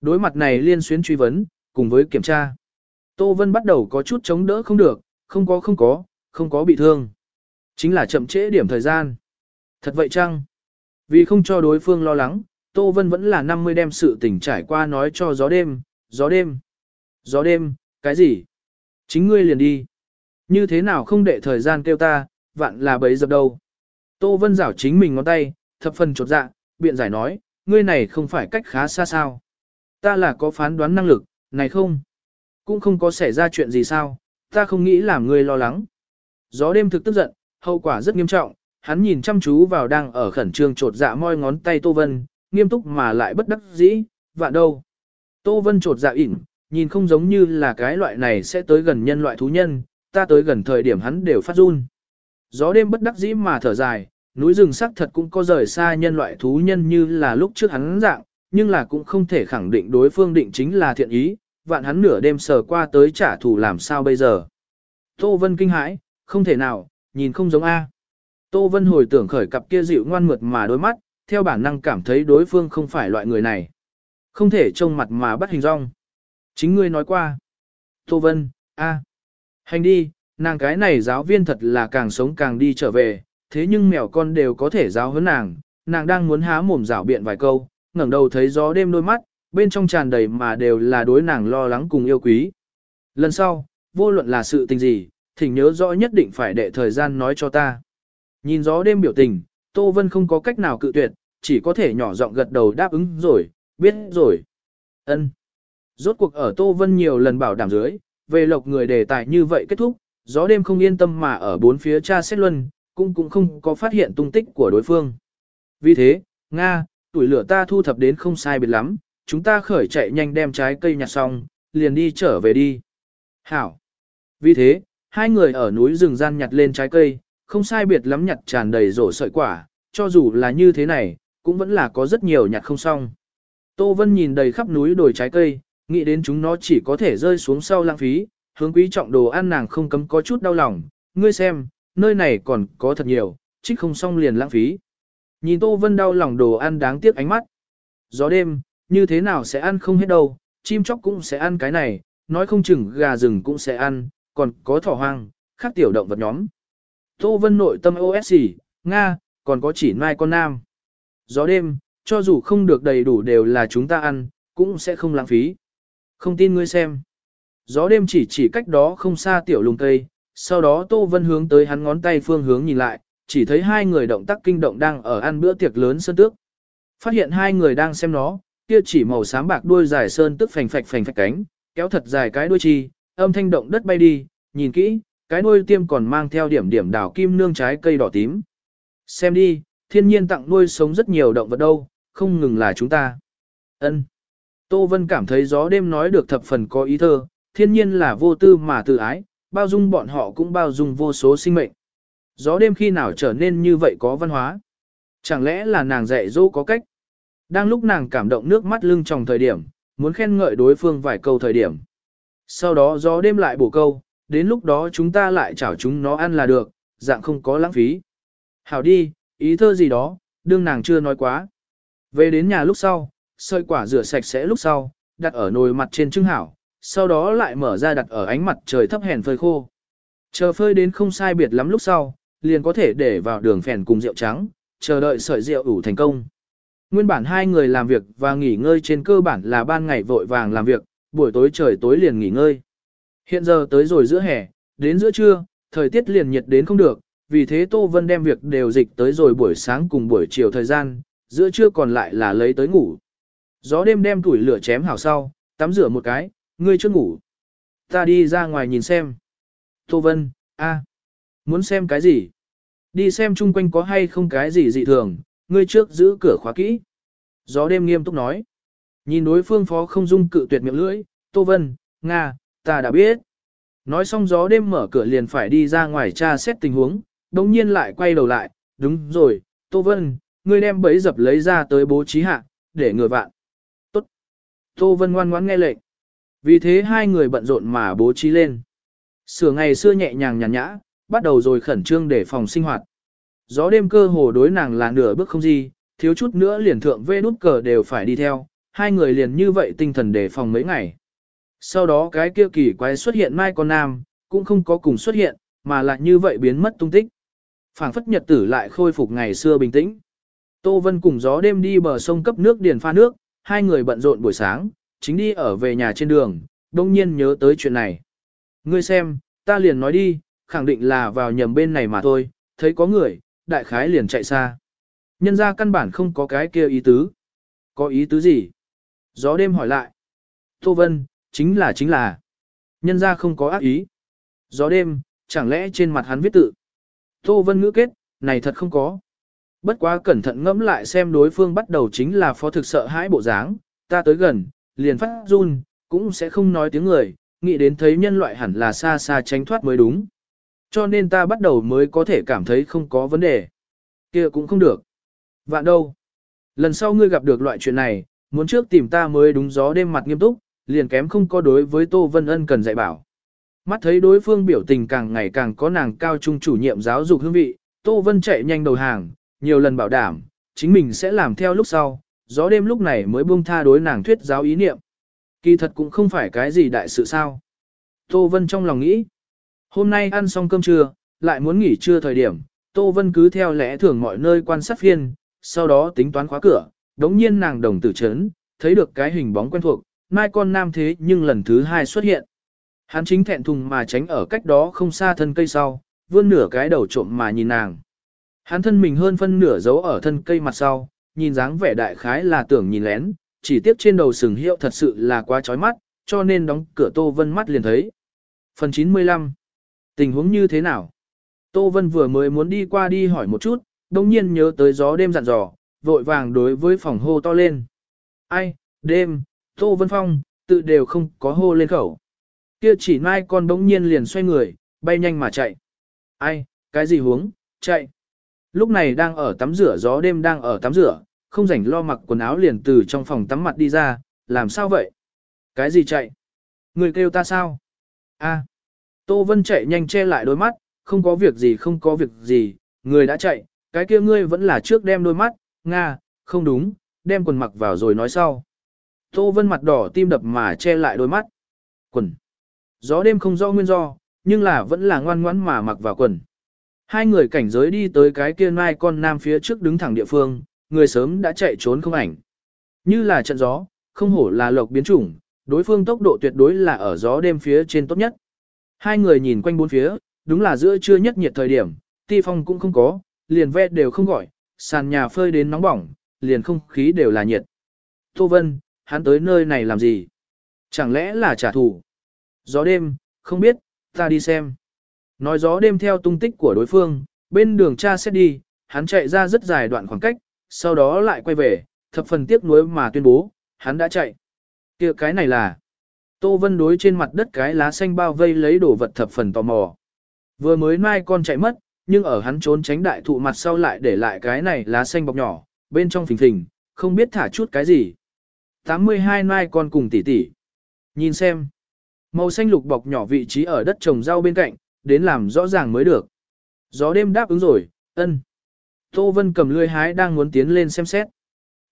Đối mặt này liên xuyến truy vấn, cùng với kiểm tra. Tô Vân bắt đầu có chút chống đỡ không được, không có không có, không có bị thương. Chính là chậm trễ điểm thời gian. Thật vậy chăng? Vì không cho đối phương lo lắng, Tô Vân vẫn là 50 đem sự tình trải qua nói cho gió đêm, gió đêm. Gió đêm, cái gì? Chính ngươi liền đi. Như thế nào không để thời gian kêu ta, vạn là bấy dập đâu. Tô Vân rảo chính mình ngón tay, thập phần chột dạ, biện giải nói, ngươi này không phải cách khá xa sao. Ta là có phán đoán năng lực, này không. Cũng không có xảy ra chuyện gì sao, ta không nghĩ làm ngươi lo lắng. Gió đêm thực tức giận, hậu quả rất nghiêm trọng, hắn nhìn chăm chú vào đang ở khẩn trương trột dạ moi ngón tay Tô Vân, nghiêm túc mà lại bất đắc dĩ, vạn đâu. Tô Vân trột dạ ỉn, nhìn không giống như là cái loại này sẽ tới gần nhân loại thú nhân, ta tới gần thời điểm hắn đều phát run. Gió đêm bất đắc dĩ mà thở dài, núi rừng sắc thật cũng có rời xa nhân loại thú nhân như là lúc trước hắn dạng, nhưng là cũng không thể khẳng định đối phương định chính là thiện ý, vạn hắn nửa đêm sờ qua tới trả thù làm sao bây giờ. Tô Vân kinh hãi, không thể nào, nhìn không giống A. Tô Vân hồi tưởng khởi cặp kia dịu ngoan mượt mà đôi mắt, theo bản năng cảm thấy đối phương không phải loại người này. Không thể trông mặt mà bắt hình rong. Chính ngươi nói qua. Tô Vân, A. Hành đi, nàng cái này giáo viên thật là càng sống càng đi trở về, thế nhưng mèo con đều có thể giáo hơn nàng, nàng đang muốn há mồm rảo biện vài câu, ngẩng đầu thấy gió đêm đôi mắt, bên trong tràn đầy mà đều là đối nàng lo lắng cùng yêu quý. Lần sau, vô luận là sự tình gì, thỉnh nhớ rõ nhất định phải để thời gian nói cho ta. Nhìn gió đêm biểu tình, Tô Vân không có cách nào cự tuyệt, chỉ có thể nhỏ giọng gật đầu đáp ứng rồi, biết rồi. Ân. Rốt cuộc ở Tô Vân nhiều lần bảo đảm dưới, về lộc người đề tài như vậy kết thúc, gió đêm không yên tâm mà ở bốn phía cha xét luân, cũng cũng không có phát hiện tung tích của đối phương. Vì thế, Nga, tuổi lửa ta thu thập đến không sai biệt lắm, chúng ta khởi chạy nhanh đem trái cây nhặt xong, liền đi trở về đi. Hảo. Vì thế, hai người ở núi rừng gian nhặt lên trái cây, không sai biệt lắm nhặt tràn đầy rổ sợi quả, cho dù là như thế này, cũng vẫn là có rất nhiều nhặt không xong. Tô Vân nhìn đầy khắp núi đồi trái cây, nghĩ đến chúng nó chỉ có thể rơi xuống sau lãng phí, hướng quý trọng đồ ăn nàng không cấm có chút đau lòng, ngươi xem, nơi này còn có thật nhiều, trích không xong liền lãng phí. Nhìn Tô Vân đau lòng đồ ăn đáng tiếc ánh mắt. Gió đêm, như thế nào sẽ ăn không hết đâu, chim chóc cũng sẽ ăn cái này, nói không chừng gà rừng cũng sẽ ăn, còn có thỏ hoang, khác tiểu động vật nhóm. Tô Vân nội tâm OSC, Nga, còn có chỉ mai con nam. Gió đêm, cho dù không được đầy đủ đều là chúng ta ăn, cũng sẽ không lãng phí. Không tin ngươi xem. Gió đêm chỉ chỉ cách đó không xa tiểu lùng cây, sau đó Tô Vân hướng tới hắn ngón tay phương hướng nhìn lại, chỉ thấy hai người động tác kinh động đang ở ăn bữa tiệc lớn sơn tước. Phát hiện hai người đang xem nó, kia chỉ màu xám bạc đuôi dài sơn tước phành phạch phành phạch cánh, kéo thật dài cái đuôi chi, âm thanh động đất bay đi, nhìn kỹ, cái đuôi tiêm còn mang theo điểm điểm đảo kim nương trái cây đỏ tím. Xem đi, thiên nhiên tặng nuôi sống rất nhiều động vật đâu, không ngừng là chúng ta. Ân. Tô Vân cảm thấy gió đêm nói được thập phần có ý thơ, thiên nhiên là vô tư mà tự ái, bao dung bọn họ cũng bao dung vô số sinh mệnh. Gió đêm khi nào trở nên như vậy có văn hóa? Chẳng lẽ là nàng dạy dỗ có cách? Đang lúc nàng cảm động nước mắt lưng tròng thời điểm, muốn khen ngợi đối phương vài câu thời điểm. Sau đó gió đêm lại bổ câu, đến lúc đó chúng ta lại chảo chúng nó ăn là được, dạng không có lãng phí. Hảo đi, ý thơ gì đó, đương nàng chưa nói quá. Về đến nhà lúc sau, sợi quả rửa sạch sẽ lúc sau, đặt ở nồi mặt trên trưng hảo, sau đó lại mở ra đặt ở ánh mặt trời thấp hèn phơi khô. Chờ phơi đến không sai biệt lắm lúc sau, liền có thể để vào đường phèn cùng rượu trắng, chờ đợi sợi rượu ủ thành công. Nguyên bản hai người làm việc và nghỉ ngơi trên cơ bản là ban ngày vội vàng làm việc, buổi tối trời tối liền nghỉ ngơi. Hiện giờ tới rồi giữa hè, đến giữa trưa, thời tiết liền nhiệt đến không được, vì thế Tô Vân đem việc đều dịch tới rồi buổi sáng cùng buổi chiều thời gian, giữa trưa còn lại là lấy tới ngủ. Gió đêm đem tuổi lửa chém hào sau, tắm rửa một cái, ngươi chưa ngủ. Ta đi ra ngoài nhìn xem. Tô Vân, a, muốn xem cái gì? Đi xem chung quanh có hay không cái gì dị thường, ngươi trước giữ cửa khóa kỹ. Gió đêm nghiêm túc nói. Nhìn đối phương phó không dung cự tuyệt miệng lưỡi, Tô Vân, Nga, ta đã biết. Nói xong gió đêm mở cửa liền phải đi ra ngoài tra xét tình huống, đồng nhiên lại quay đầu lại, đúng rồi, Tô Vân, ngươi đem bấy dập lấy ra tới bố trí hạ, để người vạn. Tốt. Tô Vân ngoan ngoãn nghe lệnh. Vì thế hai người bận rộn mà bố trí lên. Sửa ngày xưa nhẹ nhàng nhàn nhã, bắt đầu rồi khẩn trương để phòng sinh hoạt. Gió đêm cơ hồ đối nàng là nửa bước không gì, thiếu chút nữa liền thượng vê nút cờ đều phải đi theo, hai người liền như vậy tinh thần để phòng mấy ngày. Sau đó cái kia kỳ quái xuất hiện mai con nam, cũng không có cùng xuất hiện, mà lại như vậy biến mất tung tích. phảng phất nhật tử lại khôi phục ngày xưa bình tĩnh. Tô Vân cùng gió đêm đi bờ sông cấp nước điền pha nước, hai người bận rộn buổi sáng, chính đi ở về nhà trên đường, đông nhiên nhớ tới chuyện này. Ngươi xem, ta liền nói đi, khẳng định là vào nhầm bên này mà thôi, thấy có người, đại khái liền chạy xa. Nhân ra căn bản không có cái kia ý tứ. Có ý tứ gì? Gió đêm hỏi lại. Tô Vân, chính là chính là. Nhân ra không có ác ý. Gió đêm, chẳng lẽ trên mặt hắn viết tự. Tô Vân ngữ kết, này thật không có. Bất quá cẩn thận ngẫm lại xem đối phương bắt đầu chính là phó thực sợ hãi bộ dáng, ta tới gần, liền phát run, cũng sẽ không nói tiếng người, nghĩ đến thấy nhân loại hẳn là xa xa tránh thoát mới đúng. Cho nên ta bắt đầu mới có thể cảm thấy không có vấn đề. kia cũng không được. Vạn đâu. Lần sau ngươi gặp được loại chuyện này, muốn trước tìm ta mới đúng gió đêm mặt nghiêm túc, liền kém không có đối với Tô Vân Ân cần dạy bảo. Mắt thấy đối phương biểu tình càng ngày càng có nàng cao trung chủ nhiệm giáo dục hương vị, Tô Vân chạy nhanh đầu hàng, nhiều lần bảo đảm, chính mình sẽ làm theo lúc sau, gió đêm lúc này mới buông tha đối nàng thuyết giáo ý niệm. Kỳ thật cũng không phải cái gì đại sự sao. Tô Vân trong lòng nghĩ, hôm nay ăn xong cơm trưa, lại muốn nghỉ trưa thời điểm, Tô Vân cứ theo lẽ thường mọi nơi quan sát phiên, sau đó tính toán khóa cửa, đống nhiên nàng đồng tử chấn, thấy được cái hình bóng quen thuộc, mai con nam thế nhưng lần thứ hai xuất hiện. Hắn chính thẹn thùng mà tránh ở cách đó không xa thân cây sau, vươn nửa cái đầu trộm mà nhìn nàng. Hắn thân mình hơn phân nửa giấu ở thân cây mặt sau, nhìn dáng vẻ đại khái là tưởng nhìn lén, chỉ tiếc trên đầu sừng hiệu thật sự là quá chói mắt, cho nên đóng cửa Tô Vân mắt liền thấy. Phần 95 Tình huống như thế nào? Tô Vân vừa mới muốn đi qua đi hỏi một chút, đồng nhiên nhớ tới gió đêm dặn dò, vội vàng đối với phòng hô to lên. Ai, đêm, Tô Vân Phong, tự đều không có hô lên khẩu. Kia chỉ mai con đống nhiên liền xoay người, bay nhanh mà chạy. Ai, cái gì huống, chạy. Lúc này đang ở tắm rửa gió đêm đang ở tắm rửa, không rảnh lo mặc quần áo liền từ trong phòng tắm mặt đi ra, làm sao vậy? Cái gì chạy? Người kêu ta sao? A. Tô Vân chạy nhanh che lại đôi mắt, không có việc gì không có việc gì, người đã chạy, cái kia ngươi vẫn là trước đem đôi mắt, nga, không đúng, đem quần mặc vào rồi nói sau. Tô Vân mặt đỏ tim đập mà che lại đôi mắt. Quần. Gió đêm không rõ nguyên do, nhưng là vẫn là ngoan ngoãn mà mặc vào quần. Hai người cảnh giới đi tới cái kia mai con nam phía trước đứng thẳng địa phương, người sớm đã chạy trốn không ảnh. Như là trận gió, không hổ là lộc biến chủng, đối phương tốc độ tuyệt đối là ở gió đêm phía trên tốt nhất. Hai người nhìn quanh bốn phía, đúng là giữa trưa nhất nhiệt thời điểm, ti phong cũng không có, liền ve đều không gọi, sàn nhà phơi đến nóng bỏng, liền không khí đều là nhiệt. Tô Vân, hắn tới nơi này làm gì? Chẳng lẽ là trả thù? Gió đêm, không biết, ta đi xem. Nói gió đêm theo tung tích của đối phương, bên đường cha sẽ đi, hắn chạy ra rất dài đoạn khoảng cách, sau đó lại quay về, thập phần tiếc nuối mà tuyên bố, hắn đã chạy. kia cái này là... Tô Vân đối trên mặt đất cái lá xanh bao vây lấy đồ vật thập phần tò mò. Vừa mới mai con chạy mất, nhưng ở hắn trốn tránh đại thụ mặt sau lại để lại cái này lá xanh bọc nhỏ, bên trong phình phình, không biết thả chút cái gì. 82 mai con cùng tỷ tỷ. Nhìn xem. Màu xanh lục bọc nhỏ vị trí ở đất trồng rau bên cạnh, đến làm rõ ràng mới được. Gió đêm đáp ứng rồi, ân. Tô Vân cầm lưới hái đang muốn tiến lên xem xét.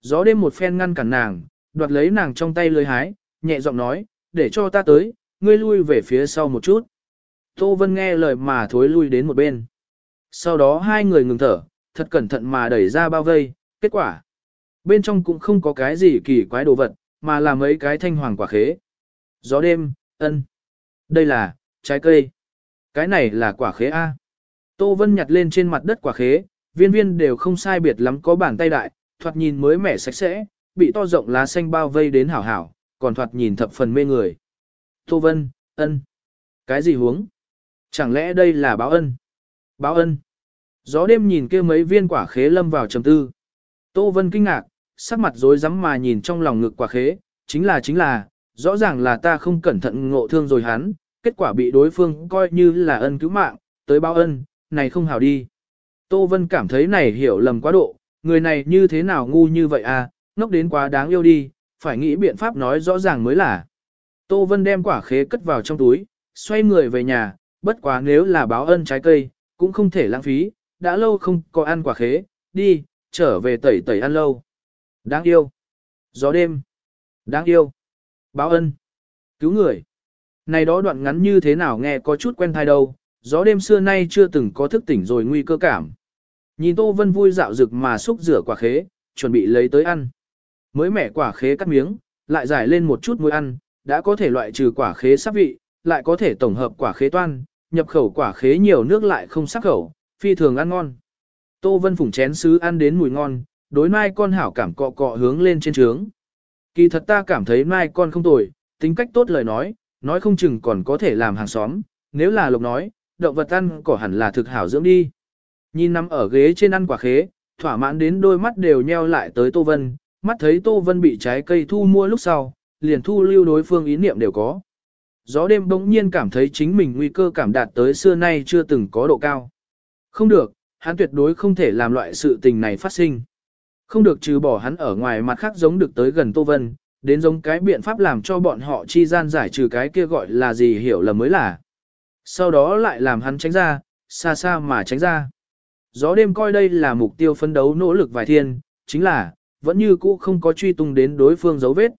Gió đêm một phen ngăn cản nàng, đoạt lấy nàng trong tay lưới hái, nhẹ giọng nói, để cho ta tới, ngươi lui về phía sau một chút. Tô Vân nghe lời mà thối lui đến một bên. Sau đó hai người ngừng thở, thật cẩn thận mà đẩy ra bao vây, kết quả. Bên trong cũng không có cái gì kỳ quái đồ vật, mà là mấy cái thanh hoàng quả khế. Gió đêm, ân. Đây là, trái cây. Cái này là quả khế A. Tô Vân nhặt lên trên mặt đất quả khế, viên viên đều không sai biệt lắm có bàn tay đại, thoạt nhìn mới mẻ sạch sẽ, bị to rộng lá xanh bao vây đến hảo hảo, còn thoạt nhìn thập phần mê người. Tô Vân, ân. Cái gì huống? Chẳng lẽ đây là báo ân? Báo ân. Gió đêm nhìn kia mấy viên quả khế lâm vào trầm tư. Tô Vân kinh ngạc, sắc mặt rối rắm mà nhìn trong lòng ngực quả khế, chính là chính là, rõ ràng là ta không cẩn thận ngộ thương rồi hắn, kết quả bị đối phương coi như là ân cứu mạng, tới báo ân, này không hảo đi. Tô Vân cảm thấy này hiểu lầm quá độ, người này như thế nào ngu như vậy à, ngốc đến quá đáng yêu đi, phải nghĩ biện pháp nói rõ ràng mới là. Tô Vân đem quả khế cất vào trong túi, xoay người về nhà, bất quá nếu là báo ân trái cây, cũng không thể lãng phí, đã lâu không có ăn quả khế, đi, trở về tẩy tẩy ăn lâu. Đáng yêu. Gió đêm. Đáng yêu. Báo ân. Cứu người. Này đó đoạn ngắn như thế nào nghe có chút quen thai đâu, gió đêm xưa nay chưa từng có thức tỉnh rồi nguy cơ cảm. Nhìn Tô Vân vui dạo rực mà xúc rửa quả khế, chuẩn bị lấy tới ăn. Mới mẻ quả khế cắt miếng, lại giải lên một chút muối ăn, đã có thể loại trừ quả khế sắc vị, lại có thể tổng hợp quả khế toan, nhập khẩu quả khế nhiều nước lại không sắc khẩu, phi thường ăn ngon. Tô Vân phủng chén sứ ăn đến mùi ngon, đối mai con hảo cảm cọ cọ hướng lên trên trướng. Kỳ thật ta cảm thấy mai con không tồi, tính cách tốt lời nói, nói không chừng còn có thể làm hàng xóm, nếu là lộc nói, động vật ăn cỏ hẳn là thực hảo dưỡng đi. Nhìn nằm ở ghế trên ăn quả khế, thỏa mãn đến đôi mắt đều nheo lại tới Tô Vân, mắt thấy Tô Vân bị trái cây thu mua lúc sau, liền thu lưu đối phương ý niệm đều có. Gió đêm bỗng nhiên cảm thấy chính mình nguy cơ cảm đạt tới xưa nay chưa từng có độ cao. Không được, hắn tuyệt đối không thể làm loại sự tình này phát sinh. Không được trừ bỏ hắn ở ngoài mặt khác giống được tới gần Tô Vân, đến giống cái biện pháp làm cho bọn họ chi gian giải trừ cái kia gọi là gì hiểu là mới là. Sau đó lại làm hắn tránh ra, xa xa mà tránh ra. Gió đêm coi đây là mục tiêu phấn đấu nỗ lực vài thiên, chính là, vẫn như cũ không có truy tung đến đối phương dấu vết.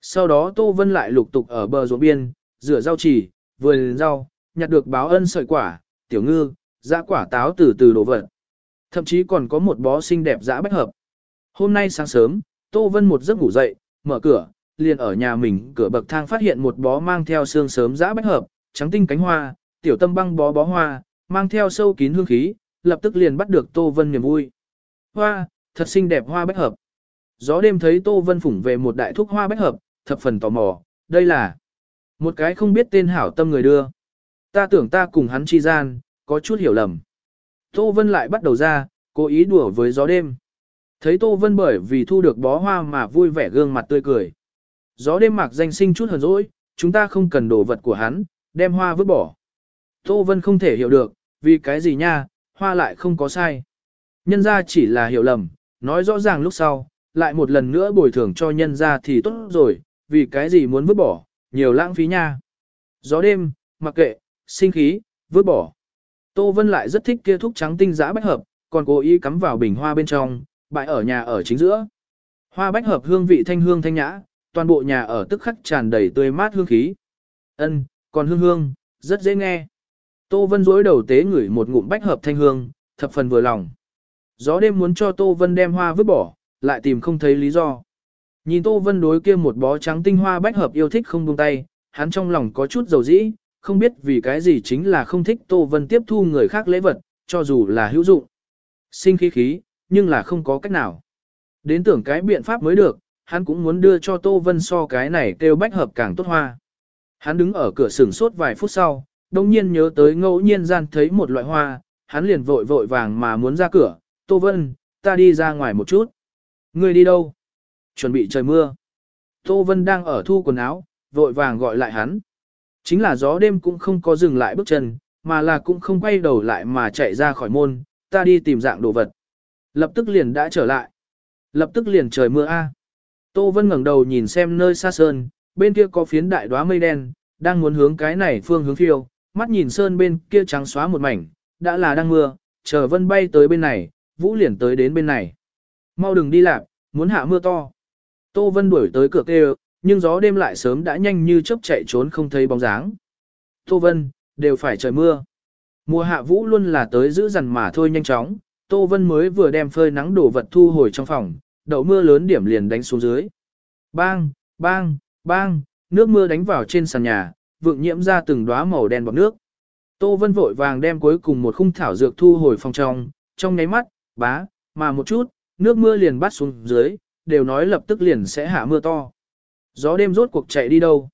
Sau đó Tô Vân lại lục tục ở bờ ruộng biên, rửa rau chỉ, vườn rau, nhặt được báo ân sợi quả, tiểu ngư, dã quả táo từ từ đổ vật. Thậm chí còn có một bó xinh đẹp dã bách hợp. Hôm nay sáng sớm, Tô Vân một giấc ngủ dậy, mở cửa, liền ở nhà mình cửa bậc thang phát hiện một bó mang theo xương sớm dã bách hợp, trắng tinh cánh hoa, tiểu tâm băng bó bó hoa, mang theo sâu kín hương khí, lập tức liền bắt được Tô Vân niềm vui. Hoa, thật xinh đẹp hoa bách hợp. Gió đêm thấy Tô Vân phủng về một đại thúc hoa bách hợp, thập phần tò mò, đây là một cái không biết tên hảo tâm người đưa. Ta tưởng ta cùng hắn chi gian, có chút hiểu lầm. Tô Vân lại bắt đầu ra, cố ý đùa với gió đêm. Thấy Tô Vân bởi vì thu được bó hoa mà vui vẻ gương mặt tươi cười. Gió đêm mạc danh sinh chút hờn dỗi, chúng ta không cần đồ vật của hắn, đem hoa vứt bỏ. Tô Vân không thể hiểu được, vì cái gì nha, hoa lại không có sai. Nhân ra chỉ là hiểu lầm, nói rõ ràng lúc sau, lại một lần nữa bồi thường cho nhân ra thì tốt rồi, vì cái gì muốn vứt bỏ, nhiều lãng phí nha. Gió đêm, mặc kệ, sinh khí, vứt bỏ. Tô Vân lại rất thích kia thuốc trắng tinh giã bách hợp, còn cố ý cắm vào bình hoa bên trong, bại ở nhà ở chính giữa. Hoa bách hợp hương vị thanh hương thanh nhã, toàn bộ nhà ở tức khắc tràn đầy tươi mát hương khí. Ân, còn hương hương, rất dễ nghe. Tô Vân dối đầu tế ngửi một ngụm bách hợp thanh hương, thập phần vừa lòng. Gió đêm muốn cho Tô Vân đem hoa vứt bỏ, lại tìm không thấy lý do. Nhìn Tô Vân đối kia một bó trắng tinh hoa bách hợp yêu thích không buông tay, hắn trong lòng có chút dầu dĩ, không biết vì cái gì chính là không thích Tô Vân tiếp thu người khác lễ vật, cho dù là hữu dụng. Sinh khí khí, nhưng là không có cách nào. Đến tưởng cái biện pháp mới được, hắn cũng muốn đưa cho Tô Vân so cái này kêu bách hợp càng tốt hoa. Hắn đứng ở cửa sửng sốt vài phút sau, đồng nhiên nhớ tới ngẫu nhiên gian thấy một loại hoa, hắn liền vội vội vàng mà muốn ra cửa, Tô Vân, ta đi ra ngoài một chút. Ngươi đi đâu? Chuẩn bị trời mưa. Tô Vân đang ở thu quần áo, vội vàng gọi lại hắn. Chính là gió đêm cũng không có dừng lại bước chân, mà là cũng không quay đầu lại mà chạy ra khỏi môn, ta đi tìm dạng đồ vật. Lập tức liền đã trở lại. Lập tức liền trời mưa a. Tô Vân ngẩng đầu nhìn xem nơi xa sơn, bên kia có phiến đại đóa mây đen, đang muốn hướng cái này phương hướng phiêu, mắt nhìn sơn bên kia trắng xóa một mảnh, đã là đang mưa, chờ Vân bay tới bên này, Vũ liền tới đến bên này. Mau đừng đi lạc, muốn hạ mưa to. Tô Vân đuổi tới cửa kêu, nhưng gió đêm lại sớm đã nhanh như chớp chạy trốn không thấy bóng dáng. Tô Vân, đều phải trời mưa. Mùa hạ vũ luôn là tới giữ dằn mà thôi nhanh chóng, Tô Vân mới vừa đem phơi nắng đổ vật thu hồi trong phòng, đậu mưa lớn điểm liền đánh xuống dưới. Bang, bang, bang, nước mưa đánh vào trên sàn nhà, vượng nhiễm ra từng đóa màu đen bọt nước. Tô Vân vội vàng đem cuối cùng một khung thảo dược thu hồi phòng trong, trong nháy mắt, bá, mà một chút, nước mưa liền bắt xuống dưới, đều nói lập tức liền sẽ hạ mưa to. Gió đêm rốt cuộc chạy đi đâu?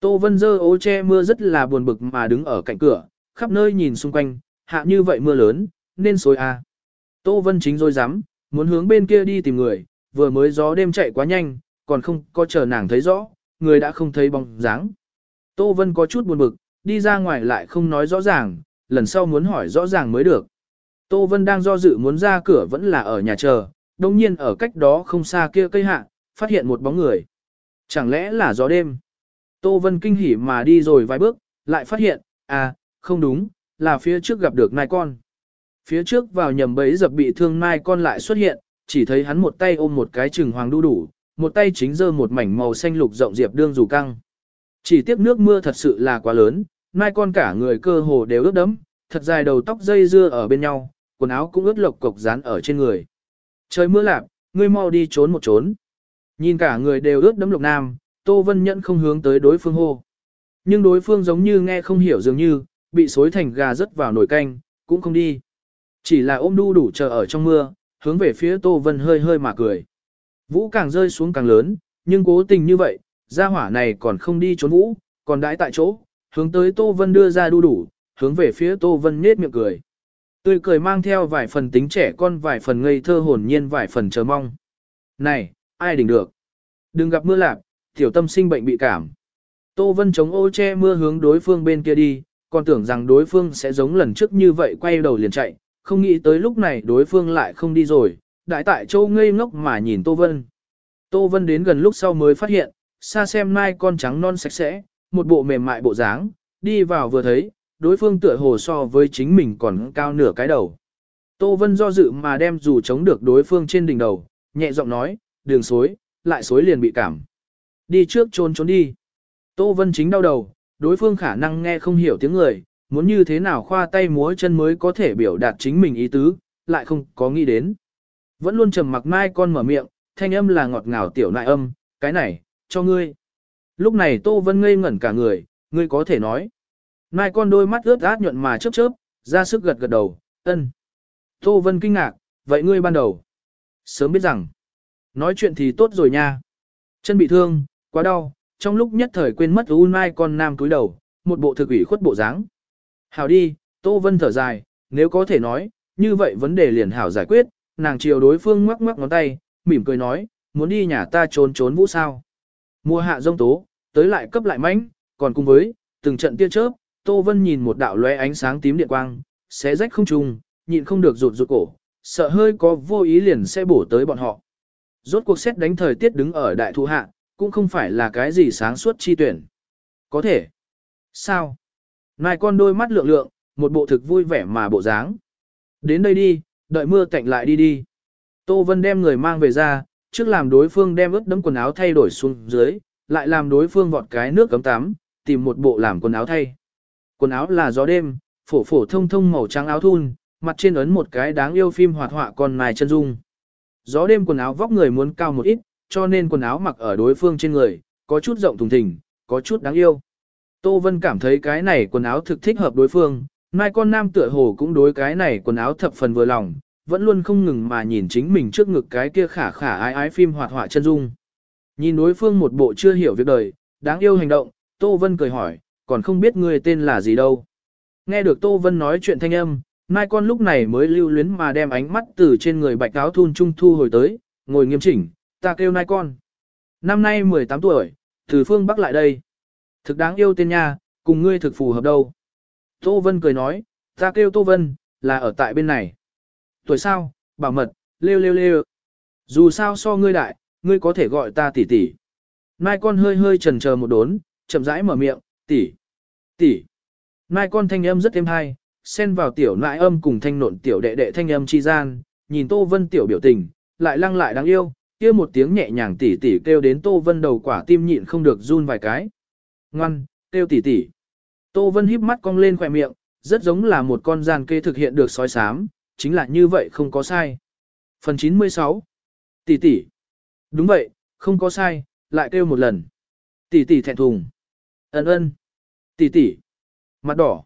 Tô Vân dơ ô che mưa rất là buồn bực mà đứng ở cạnh cửa, khắp nơi nhìn xung quanh, hạ như vậy mưa lớn, nên xối à. Tô Vân chính rồi dám, muốn hướng bên kia đi tìm người, vừa mới gió đêm chạy quá nhanh, còn không có chờ nàng thấy rõ, người đã không thấy bóng dáng. Tô Vân có chút buồn bực, đi ra ngoài lại không nói rõ ràng, lần sau muốn hỏi rõ ràng mới được. Tô Vân đang do dự muốn ra cửa vẫn là ở nhà chờ, đồng nhiên ở cách đó không xa kia cây hạ, phát hiện một bóng người. Chẳng lẽ là gió đêm? Tô Vân kinh hỉ mà đi rồi vài bước, lại phát hiện, à, không đúng, là phía trước gặp được nai con. Phía trước vào nhầm bẫy dập bị thương nai con lại xuất hiện, chỉ thấy hắn một tay ôm một cái trừng hoàng đu đủ, một tay chính giơ một mảnh màu xanh lục rộng diệp đương dù căng. Chỉ tiếc nước mưa thật sự là quá lớn, nai con cả người cơ hồ đều ướt đẫm, thật dài đầu tóc dây dưa ở bên nhau, quần áo cũng ướt lộc cục dán ở trên người. Trời mưa lạp, ngươi mau đi trốn một trốn. Nhìn cả người đều ướt đẫm lục nam, Tô Vân Nhẫn không hướng tới đối phương hô. Nhưng đối phương giống như nghe không hiểu dường như, bị xối thành gà rớt vào nồi canh, cũng không đi. Chỉ là ôm đu đủ chờ ở trong mưa, hướng về phía Tô Vân hơi hơi mà cười. Vũ càng rơi xuống càng lớn, nhưng cố tình như vậy, gia hỏa này còn không đi trốn vũ, còn đãi tại chỗ, hướng tới Tô Vân đưa ra đu đủ, hướng về phía Tô Vân nhết miệng cười. Tươi cười mang theo vài phần tính trẻ con vài phần ngây thơ hồn nhiên vài phần chờ mong. Này, ai đỉnh được? Đừng gặp mưa lạp, tiểu tâm sinh bệnh bị cảm. Tô Vân chống ô che mưa hướng đối phương bên kia đi, còn tưởng rằng đối phương sẽ giống lần trước như vậy quay đầu liền chạy, không nghĩ tới lúc này đối phương lại không đi rồi, đại tại châu ngây ngốc mà nhìn Tô Vân. Tô Vân đến gần lúc sau mới phát hiện, xa xem nai con trắng non sạch sẽ, một bộ mềm mại bộ dáng, đi vào vừa thấy, đối phương tựa hồ so với chính mình còn cao nửa cái đầu. Tô Vân do dự mà đem dù chống được đối phương trên đỉnh đầu, nhẹ giọng nói, đường xối, lại xối liền bị cảm. Đi trước trốn trốn đi. Tô Vân chính đau đầu, đối phương khả năng nghe không hiểu tiếng người, muốn như thế nào khoa tay múa chân mới có thể biểu đạt chính mình ý tứ, lại không có nghĩ đến. Vẫn luôn trầm mặc mai con mở miệng, thanh âm là ngọt ngào tiểu nại âm, cái này, cho ngươi. Lúc này Tô Vân ngây ngẩn cả người, ngươi có thể nói. Mai con đôi mắt ướt át nhuận mà chớp chớp, ra sức gật gật đầu, ân. Tô Vân kinh ngạc, vậy ngươi ban đầu. Sớm biết rằng, nói chuyện thì tốt rồi nha. Chân bị thương, quá đau, trong lúc nhất thời quên mất u mai con nam cúi đầu, một bộ thực ủy khuất bộ dáng. Hảo đi, Tô Vân thở dài, nếu có thể nói, như vậy vấn đề liền hảo giải quyết, nàng chiều đối phương ngoắc ngoắc ngón tay, mỉm cười nói, muốn đi nhà ta trốn trốn vũ sao. Mùa hạ rông tố, tới lại cấp lại mãnh, còn cùng với, từng trận tia chớp, Tô Vân nhìn một đạo lóe ánh sáng tím điện quang, xé rách không trùng, nhịn không được rụt rụt cổ, sợ hơi có vô ý liền sẽ bổ tới bọn họ. Rốt cuộc xét đánh thời tiết đứng ở đại thụ hạ, cũng không phải là cái gì sáng suốt chi tuyển. Có thể. Sao? Nai con đôi mắt lượng lượng, một bộ thực vui vẻ mà bộ dáng. Đến đây đi, đợi mưa tạnh lại đi đi. Tô Vân đem người mang về ra, trước làm đối phương đem ướt đấm quần áo thay đổi xuống dưới, lại làm đối phương vọt cái nước cấm tắm, tìm một bộ làm quần áo thay. Quần áo là gió đêm, phổ phổ thông thông màu trắng áo thun, mặt trên ấn một cái đáng yêu phim hoạt họa con mài chân dung. Gió đêm quần áo vóc người muốn cao một ít, cho nên quần áo mặc ở đối phương trên người, có chút rộng thùng thình, có chút đáng yêu. Tô Vân cảm thấy cái này quần áo thực thích hợp đối phương, mai con nam tựa hồ cũng đối cái này quần áo thập phần vừa lòng, vẫn luôn không ngừng mà nhìn chính mình trước ngực cái kia khả khả ái ái phim hoạt họa chân dung. Nhìn đối phương một bộ chưa hiểu việc đời, đáng yêu hành động, Tô Vân cười hỏi, còn không biết người tên là gì đâu. Nghe được Tô Vân nói chuyện thanh âm, mai con lúc này mới lưu luyến mà đem ánh mắt từ trên người bạch áo thun trung thu hồi tới, ngồi nghiêm chỉnh, ta kêu nai con. Năm nay 18 tuổi, từ phương Bắc lại đây. Thực đáng yêu tên nha, cùng ngươi thực phù hợp đâu. Tô Vân cười nói, ta kêu Tô Vân, là ở tại bên này. Tuổi sao, bảo mật, lêu lêu lêu. Dù sao so ngươi đại, ngươi có thể gọi ta tỷ tỷ. Nai con hơi hơi chần chờ một đốn, chậm rãi mở miệng, tỷ, tỷ. Nai con thanh âm rất êm hay, xen vào tiểu nại âm cùng thanh nộn tiểu đệ đệ thanh âm chi gian, nhìn Tô Vân tiểu biểu tình, lại lăng lại đáng yêu, kia một tiếng nhẹ nhàng tỉ tỉ kêu đến Tô Vân đầu quả tim nhịn không được run vài cái. Ngoan, kêu tỉ tỉ. Tô Vân híp mắt cong lên khỏe miệng, rất giống là một con gian kê thực hiện được sói sám, chính là như vậy không có sai. Phần 96 Tỷ tỷ Đúng vậy, không có sai, lại kêu một lần. Tỷ tỷ thẹn thùng. Ấn ơn. Tỷ tỷ. Mặt đỏ.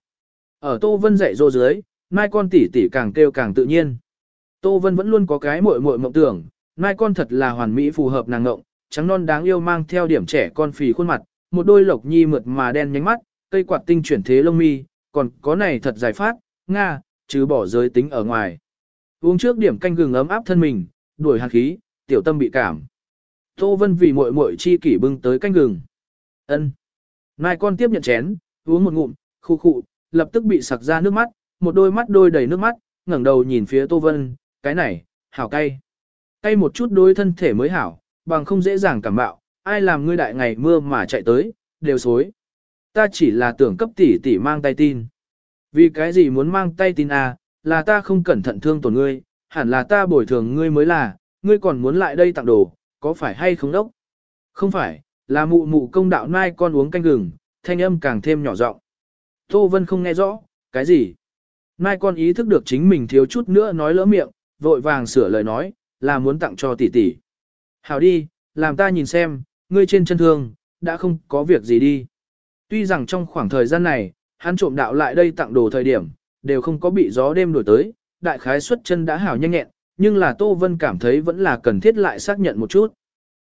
Ở Tô Vân dạy dỗ dưới, mai con tỷ tỷ càng kêu càng tự nhiên. Tô Vân vẫn luôn có cái muội muội mộng tưởng, mai con thật là hoàn mỹ phù hợp nàng ngộng, trắng non đáng yêu mang theo điểm trẻ con phì khuôn mặt, một đôi lộc nhi mượt mà đen nhánh mắt, cây quạt tinh chuyển thế lông mi, còn có này thật giải phát, nga, chứ bỏ giới tính ở ngoài. Uống trước điểm canh gừng ấm áp thân mình, đuổi hạt khí, tiểu tâm bị cảm. Tô Vân vì muội muội chi kỷ bưng tới canh gừng. Ân. Mai con tiếp nhận chén, uống một ngụm, khu khụ, lập tức bị sặc ra nước mắt, một đôi mắt đôi đầy nước mắt, ngẩng đầu nhìn phía Tô Vân, cái này, hảo cay. Cay một chút đôi thân thể mới hảo, bằng không dễ dàng cảm bạo, ai làm ngươi đại ngày mưa mà chạy tới, đều xối. Ta chỉ là tưởng cấp tỷ tỷ mang tay tin. Vì cái gì muốn mang tay tin à, là ta không cẩn thận thương tổn ngươi, hẳn là ta bồi thường ngươi mới là, ngươi còn muốn lại đây tặng đồ, có phải hay không đốc? Không phải, là mụ mụ công đạo nai con uống canh gừng, thanh âm càng thêm nhỏ giọng. Tô Vân không nghe rõ, cái gì? Nai con ý thức được chính mình thiếu chút nữa nói lỡ miệng, vội vàng sửa lời nói, là muốn tặng cho tỷ tỷ. Hảo đi, làm ta nhìn xem, ngươi trên chân thương, đã không có việc gì đi. Tuy rằng trong khoảng thời gian này, hắn trộm đạo lại đây tặng đồ thời điểm, đều không có bị gió đêm đổi tới, đại khái xuất chân đã hảo nhanh nhẹn, nhưng là Tô Vân cảm thấy vẫn là cần thiết lại xác nhận một chút.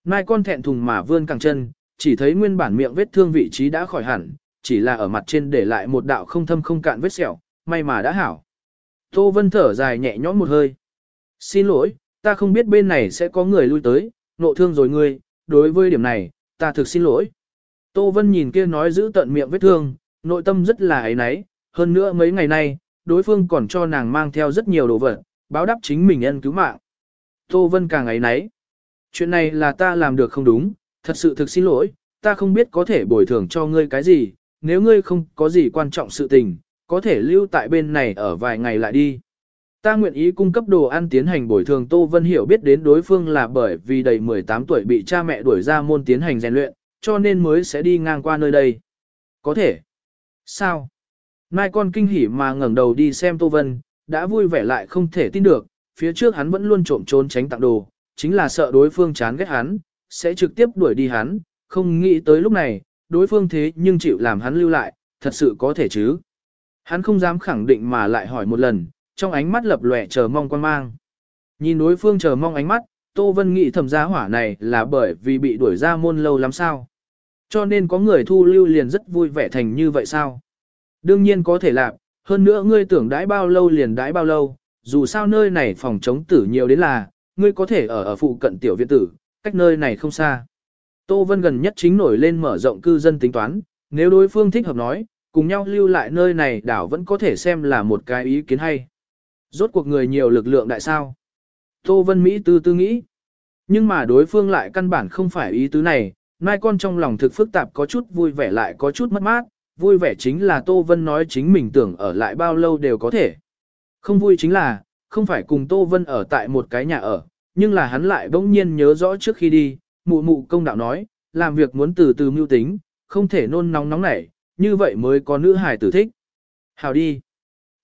Mai con thẹn thùng mà vươn càng chân, chỉ thấy nguyên bản miệng vết thương vị trí đã khỏi hẳn, chỉ là ở mặt trên để lại một đạo không thâm không cạn vết sẹo, may mà đã hảo. Tô Vân thở dài nhẹ nhõm một hơi. Xin lỗi, ta không biết bên này sẽ có người lui tới, nộ thương rồi ngươi, đối với điểm này, ta thực xin lỗi. Tô Vân nhìn kia nói giữ tận miệng vết thương, nội tâm rất là ấy náy, hơn nữa mấy ngày nay, đối phương còn cho nàng mang theo rất nhiều đồ vật, báo đáp chính mình ân cứu mạng. Tô Vân càng ấy náy. Chuyện này là ta làm được không đúng, thật sự thực xin lỗi, ta không biết có thể bồi thường cho ngươi cái gì, nếu ngươi không có gì quan trọng sự tình, có thể lưu tại bên này ở vài ngày lại đi. Ta nguyện ý cung cấp đồ ăn tiến hành bồi thường Tô Vân hiểu biết đến đối phương là bởi vì đầy 18 tuổi bị cha mẹ đuổi ra môn tiến hành rèn luyện, cho nên mới sẽ đi ngang qua nơi đây. Có thể. Sao? Mai con kinh hỉ mà ngẩng đầu đi xem Tô Vân, đã vui vẻ lại không thể tin được, phía trước hắn vẫn luôn trộm trốn tránh tặng đồ, chính là sợ đối phương chán ghét hắn, sẽ trực tiếp đuổi đi hắn, không nghĩ tới lúc này, đối phương thế nhưng chịu làm hắn lưu lại, thật sự có thể chứ. Hắn không dám khẳng định mà lại hỏi một lần, trong ánh mắt lập lòe chờ mong quan mang. Nhìn đối phương chờ mong ánh mắt, Tô Vân nghĩ thầm giá hỏa này là bởi vì bị đuổi ra môn lâu lắm sao. Cho nên có người thu lưu liền rất vui vẻ thành như vậy sao. Đương nhiên có thể làm, hơn nữa ngươi tưởng đãi bao lâu liền đãi bao lâu, dù sao nơi này phòng chống tử nhiều đến là, ngươi có thể ở ở phụ cận tiểu viện tử, cách nơi này không xa. Tô Vân gần nhất chính nổi lên mở rộng cư dân tính toán, nếu đối phương thích hợp nói, cùng nhau lưu lại nơi này đảo vẫn có thể xem là một cái ý kiến hay. Rốt cuộc người nhiều lực lượng đại sao. Tô Vân Mỹ tư tư nghĩ. Nhưng mà đối phương lại căn bản không phải ý tứ này, mai con trong lòng thực phức tạp có chút vui vẻ lại có chút mất mát, vui vẻ chính là Tô Vân nói chính mình tưởng ở lại bao lâu đều có thể. Không vui chính là, không phải cùng Tô Vân ở tại một cái nhà ở, nhưng là hắn lại bỗng nhiên nhớ rõ trước khi đi, mụ mụ công đạo nói, làm việc muốn từ từ mưu tính, không thể nôn nóng nóng nảy, như vậy mới có nữ hài tử thích. Hào đi.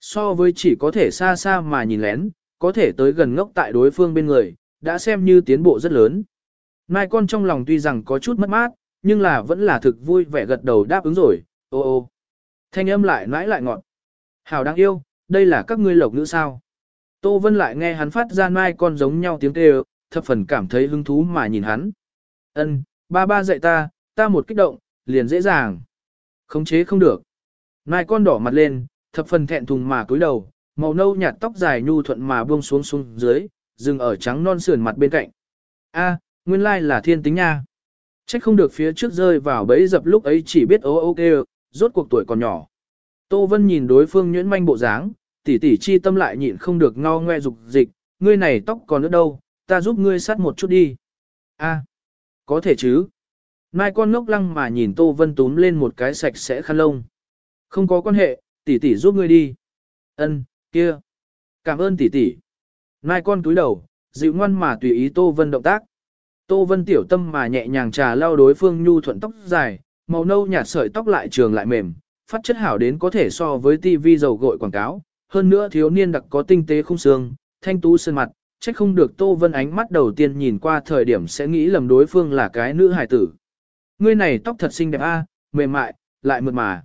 So với chỉ có thể xa xa mà nhìn lén, có thể tới gần ngốc tại đối phương bên người, đã xem như tiến bộ rất lớn. Mai con trong lòng tuy rằng có chút mất mát, nhưng là vẫn là thực vui vẻ gật đầu đáp ứng rồi, ô ô. Thanh âm lại nãi lại ngọt. Hảo đáng yêu, đây là các ngươi lộc nữ sao. Tô Vân lại nghe hắn phát ra mai con giống nhau tiếng kêu, thập phần cảm thấy hứng thú mà nhìn hắn. Ân, ba ba dạy ta, ta một kích động, liền dễ dàng. Khống chế không được. Mai con đỏ mặt lên, thập phần thẹn thùng mà cúi đầu, màu nâu nhạt tóc dài nhu thuận mà buông xuống xuống dưới, dừng ở trắng non sườn mặt bên cạnh. A, nguyên lai là thiên tính nha. Trách không được phía trước rơi vào bẫy dập lúc ấy chỉ biết ô ô kêu, rốt cuộc tuổi còn nhỏ. Tô Vân nhìn đối phương nhuyễn manh bộ dáng, tỉ tỉ chi tâm lại nhịn không được ngao ngoe dục dịch, ngươi này tóc còn nữa đâu, ta giúp ngươi sát một chút đi. A, có thể chứ. Mai con ngốc lăng mà nhìn Tô Vân túm lên một cái sạch sẽ khăn lông. Không có quan hệ, tỷ tỷ giúp ngươi đi. Ân, kia. Cảm ơn tỷ tỷ. Mai con túi đầu, dịu ngoan mà tùy ý Tô Vân động tác. Tô Vân tiểu tâm mà nhẹ nhàng trà lau đối phương nhu thuận tóc dài, màu nâu nhạt sợi tóc lại trường lại mềm, phát chất hảo đến có thể so với tivi dầu gội quảng cáo. Hơn nữa thiếu niên đặc có tinh tế không xương, thanh tú sơn mặt, chắc không được Tô Vân ánh mắt đầu tiên nhìn qua thời điểm sẽ nghĩ lầm đối phương là cái nữ hài tử. Ngươi này tóc thật xinh đẹp a, mềm mại, lại mượt mà.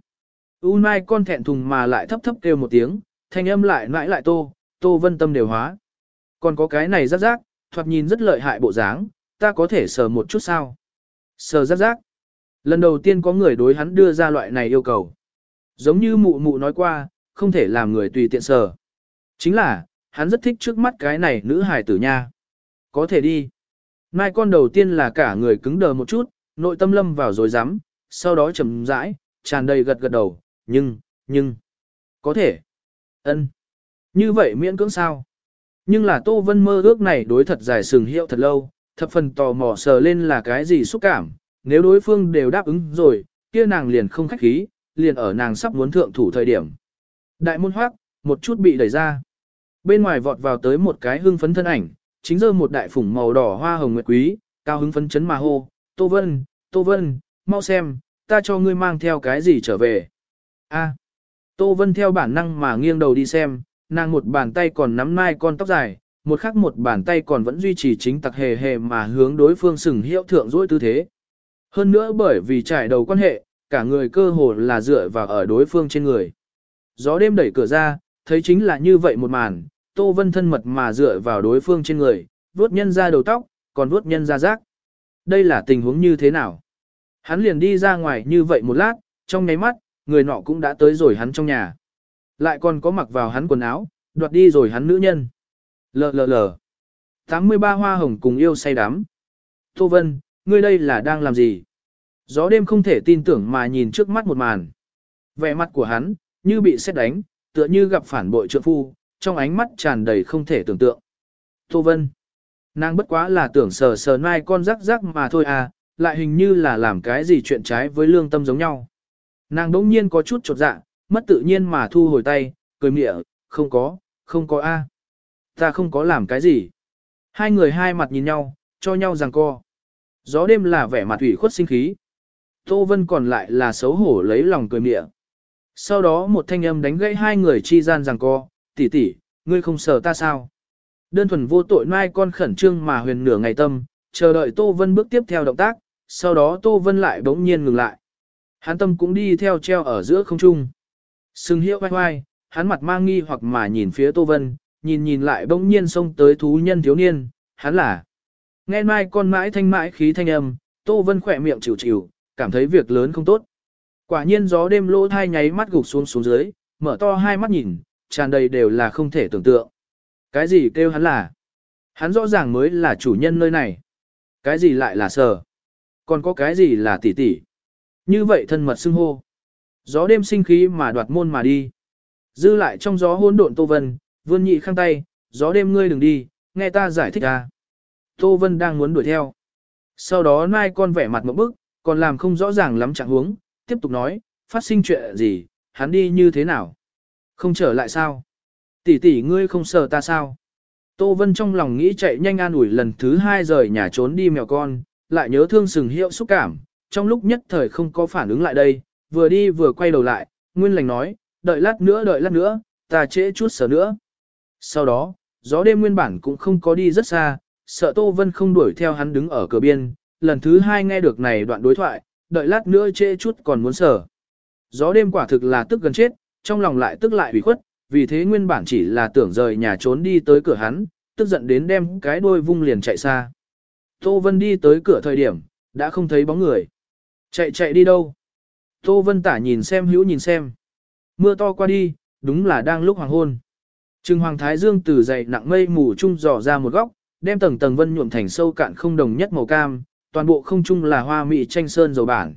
U Mai con thẹn thùng mà lại thấp thấp kêu một tiếng, thanh âm lại nãi lại Tô, Tô Vân tâm đều hóa. Còn có cái này rắc rác, thoạt nhìn rất lợi hại bộ dáng, ta có thể sờ một chút sao? Sờ rắc rác. Lần đầu tiên có người đối hắn đưa ra loại này yêu cầu. Giống như mụ mụ nói qua, không thể làm người tùy tiện sờ. Chính là, hắn rất thích trước mắt cái này nữ hài tử nha. Có thể đi. Mai con đầu tiên là cả người cứng đờ một chút, nội tâm lâm vào rồi dám, sau đó chầm rãi, tràn đầy gật gật đầu, nhưng, nhưng, có thể. ân Như vậy miễn cưỡng sao? Nhưng là Tô Vân mơ ước này đối thật dài sừng hiệu thật lâu, thập phần tò mò sờ lên là cái gì xúc cảm, nếu đối phương đều đáp ứng rồi, kia nàng liền không khách khí, liền ở nàng sắp muốn thượng thủ thời điểm. Đại môn hoác, một chút bị đẩy ra. Bên ngoài vọt vào tới một cái hưng phấn thân ảnh, chính giờ một đại phủng màu đỏ hoa hồng nguyệt quý, cao hứng phấn chấn mà hô, Tô Vân, Tô Vân, mau xem, ta cho ngươi mang theo cái gì trở về. A. Tô Vân theo bản năng mà nghiêng đầu đi xem, nàng một bàn tay còn nắm nai con tóc dài, một khắc một bàn tay còn vẫn duy trì chính tặc hề hề mà hướng đối phương sừng hiệu thượng dỗi tư thế. Hơn nữa bởi vì trải đầu quan hệ, cả người cơ hồ là dựa vào ở đối phương trên người. Gió đêm đẩy cửa ra, thấy chính là như vậy một màn, Tô Vân thân mật mà dựa vào đối phương trên người, vuốt nhân ra đầu tóc, còn vuốt nhân ra rác. Đây là tình huống như thế nào? Hắn liền đi ra ngoài như vậy một lát, trong nháy mắt, người nọ cũng đã tới rồi hắn trong nhà. Lại còn có mặc vào hắn quần áo, đoạt đi rồi hắn nữ nhân. Lờ lờ lờ. 83 hoa hồng cùng yêu say đắm. Tô Vân, ngươi đây là đang làm gì? Gió đêm không thể tin tưởng mà nhìn trước mắt một màn. Vẻ mặt của hắn, như bị xét đánh, tựa như gặp phản bội trượng phu, trong ánh mắt tràn đầy không thể tưởng tượng. Tô Vân. Nàng bất quá là tưởng sờ sờ mai con rắc rắc mà thôi à, lại hình như là làm cái gì chuyện trái với lương tâm giống nhau. Nàng đỗng nhiên có chút chột dạ, mất tự nhiên mà thu hồi tay, cười mịa, không có, không có a, Ta không có làm cái gì. Hai người hai mặt nhìn nhau, cho nhau rằng co. Gió đêm là vẻ mặt ủy khuất sinh khí. Tô Vân còn lại là xấu hổ lấy lòng cười mịa. Sau đó một thanh âm đánh gãy hai người chi gian rằng co, tỷ tỷ, ngươi không sợ ta sao? Đơn thuần vô tội mai con khẩn trương mà huyền nửa ngày tâm, chờ đợi Tô Vân bước tiếp theo động tác, sau đó Tô Vân lại bỗng nhiên ngừng lại. Hắn tâm cũng đi theo treo ở giữa không trung. Sừng hiệu vai vai, hắn mặt mang nghi hoặc mà nhìn phía Tô Vân, nhìn nhìn lại bỗng nhiên xông tới thú nhân thiếu niên, hắn là. Nghe mai con mãi thanh mãi khí thanh âm, Tô Vân khỏe miệng chịu chịu, cảm thấy việc lớn không tốt. Quả nhiên gió đêm lỗ thai nháy mắt gục xuống xuống dưới, mở to hai mắt nhìn, tràn đầy đều là không thể tưởng tượng. Cái gì kêu hắn là? Hắn rõ ràng mới là chủ nhân nơi này. Cái gì lại là sở? Còn có cái gì là tỷ tỷ? Như vậy thân mật xưng hô. Gió đêm sinh khí mà đoạt môn mà đi. Dư lại trong gió hỗn độn Tô Vân, vươn nhị khang tay, gió đêm ngươi đừng đi, nghe ta giải thích ra. Tô Vân đang muốn đuổi theo. Sau đó nai con vẻ mặt một bức, còn làm không rõ ràng lắm trạng huống, tiếp tục nói, phát sinh chuyện gì, hắn đi như thế nào? Không trở lại sao? Tỷ tỷ ngươi không sợ ta sao? Tô Vân trong lòng nghĩ chạy nhanh an ủi lần thứ hai rời nhà trốn đi mèo con, lại nhớ thương sừng hiệu xúc cảm, trong lúc nhất thời không có phản ứng lại đây, vừa đi vừa quay đầu lại, nguyên lành nói, đợi lát nữa đợi lát nữa, ta trễ chút sở nữa. Sau đó, gió đêm nguyên bản cũng không có đi rất xa, sợ Tô Vân không đuổi theo hắn đứng ở cửa biên, lần thứ hai nghe được này đoạn đối thoại, đợi lát nữa trễ chút còn muốn sở. Gió đêm quả thực là tức gần chết, trong lòng lại tức lại hủy khuất, vì thế nguyên bản chỉ là tưởng rời nhà trốn đi tới cửa hắn, tức giận đến đem cái đôi vung liền chạy xa. Tô Vân đi tới cửa thời điểm, đã không thấy bóng người. Chạy chạy đi đâu? Tô Vân tả nhìn xem hữu nhìn xem. Mưa to qua đi, đúng là đang lúc hoàng hôn. Trừng Hoàng Thái Dương từ dậy nặng mây mù trung dò ra một góc, đem tầng tầng vân nhuộm thành sâu cạn không đồng nhất màu cam, toàn bộ không trung là hoa mị tranh sơn dầu bản.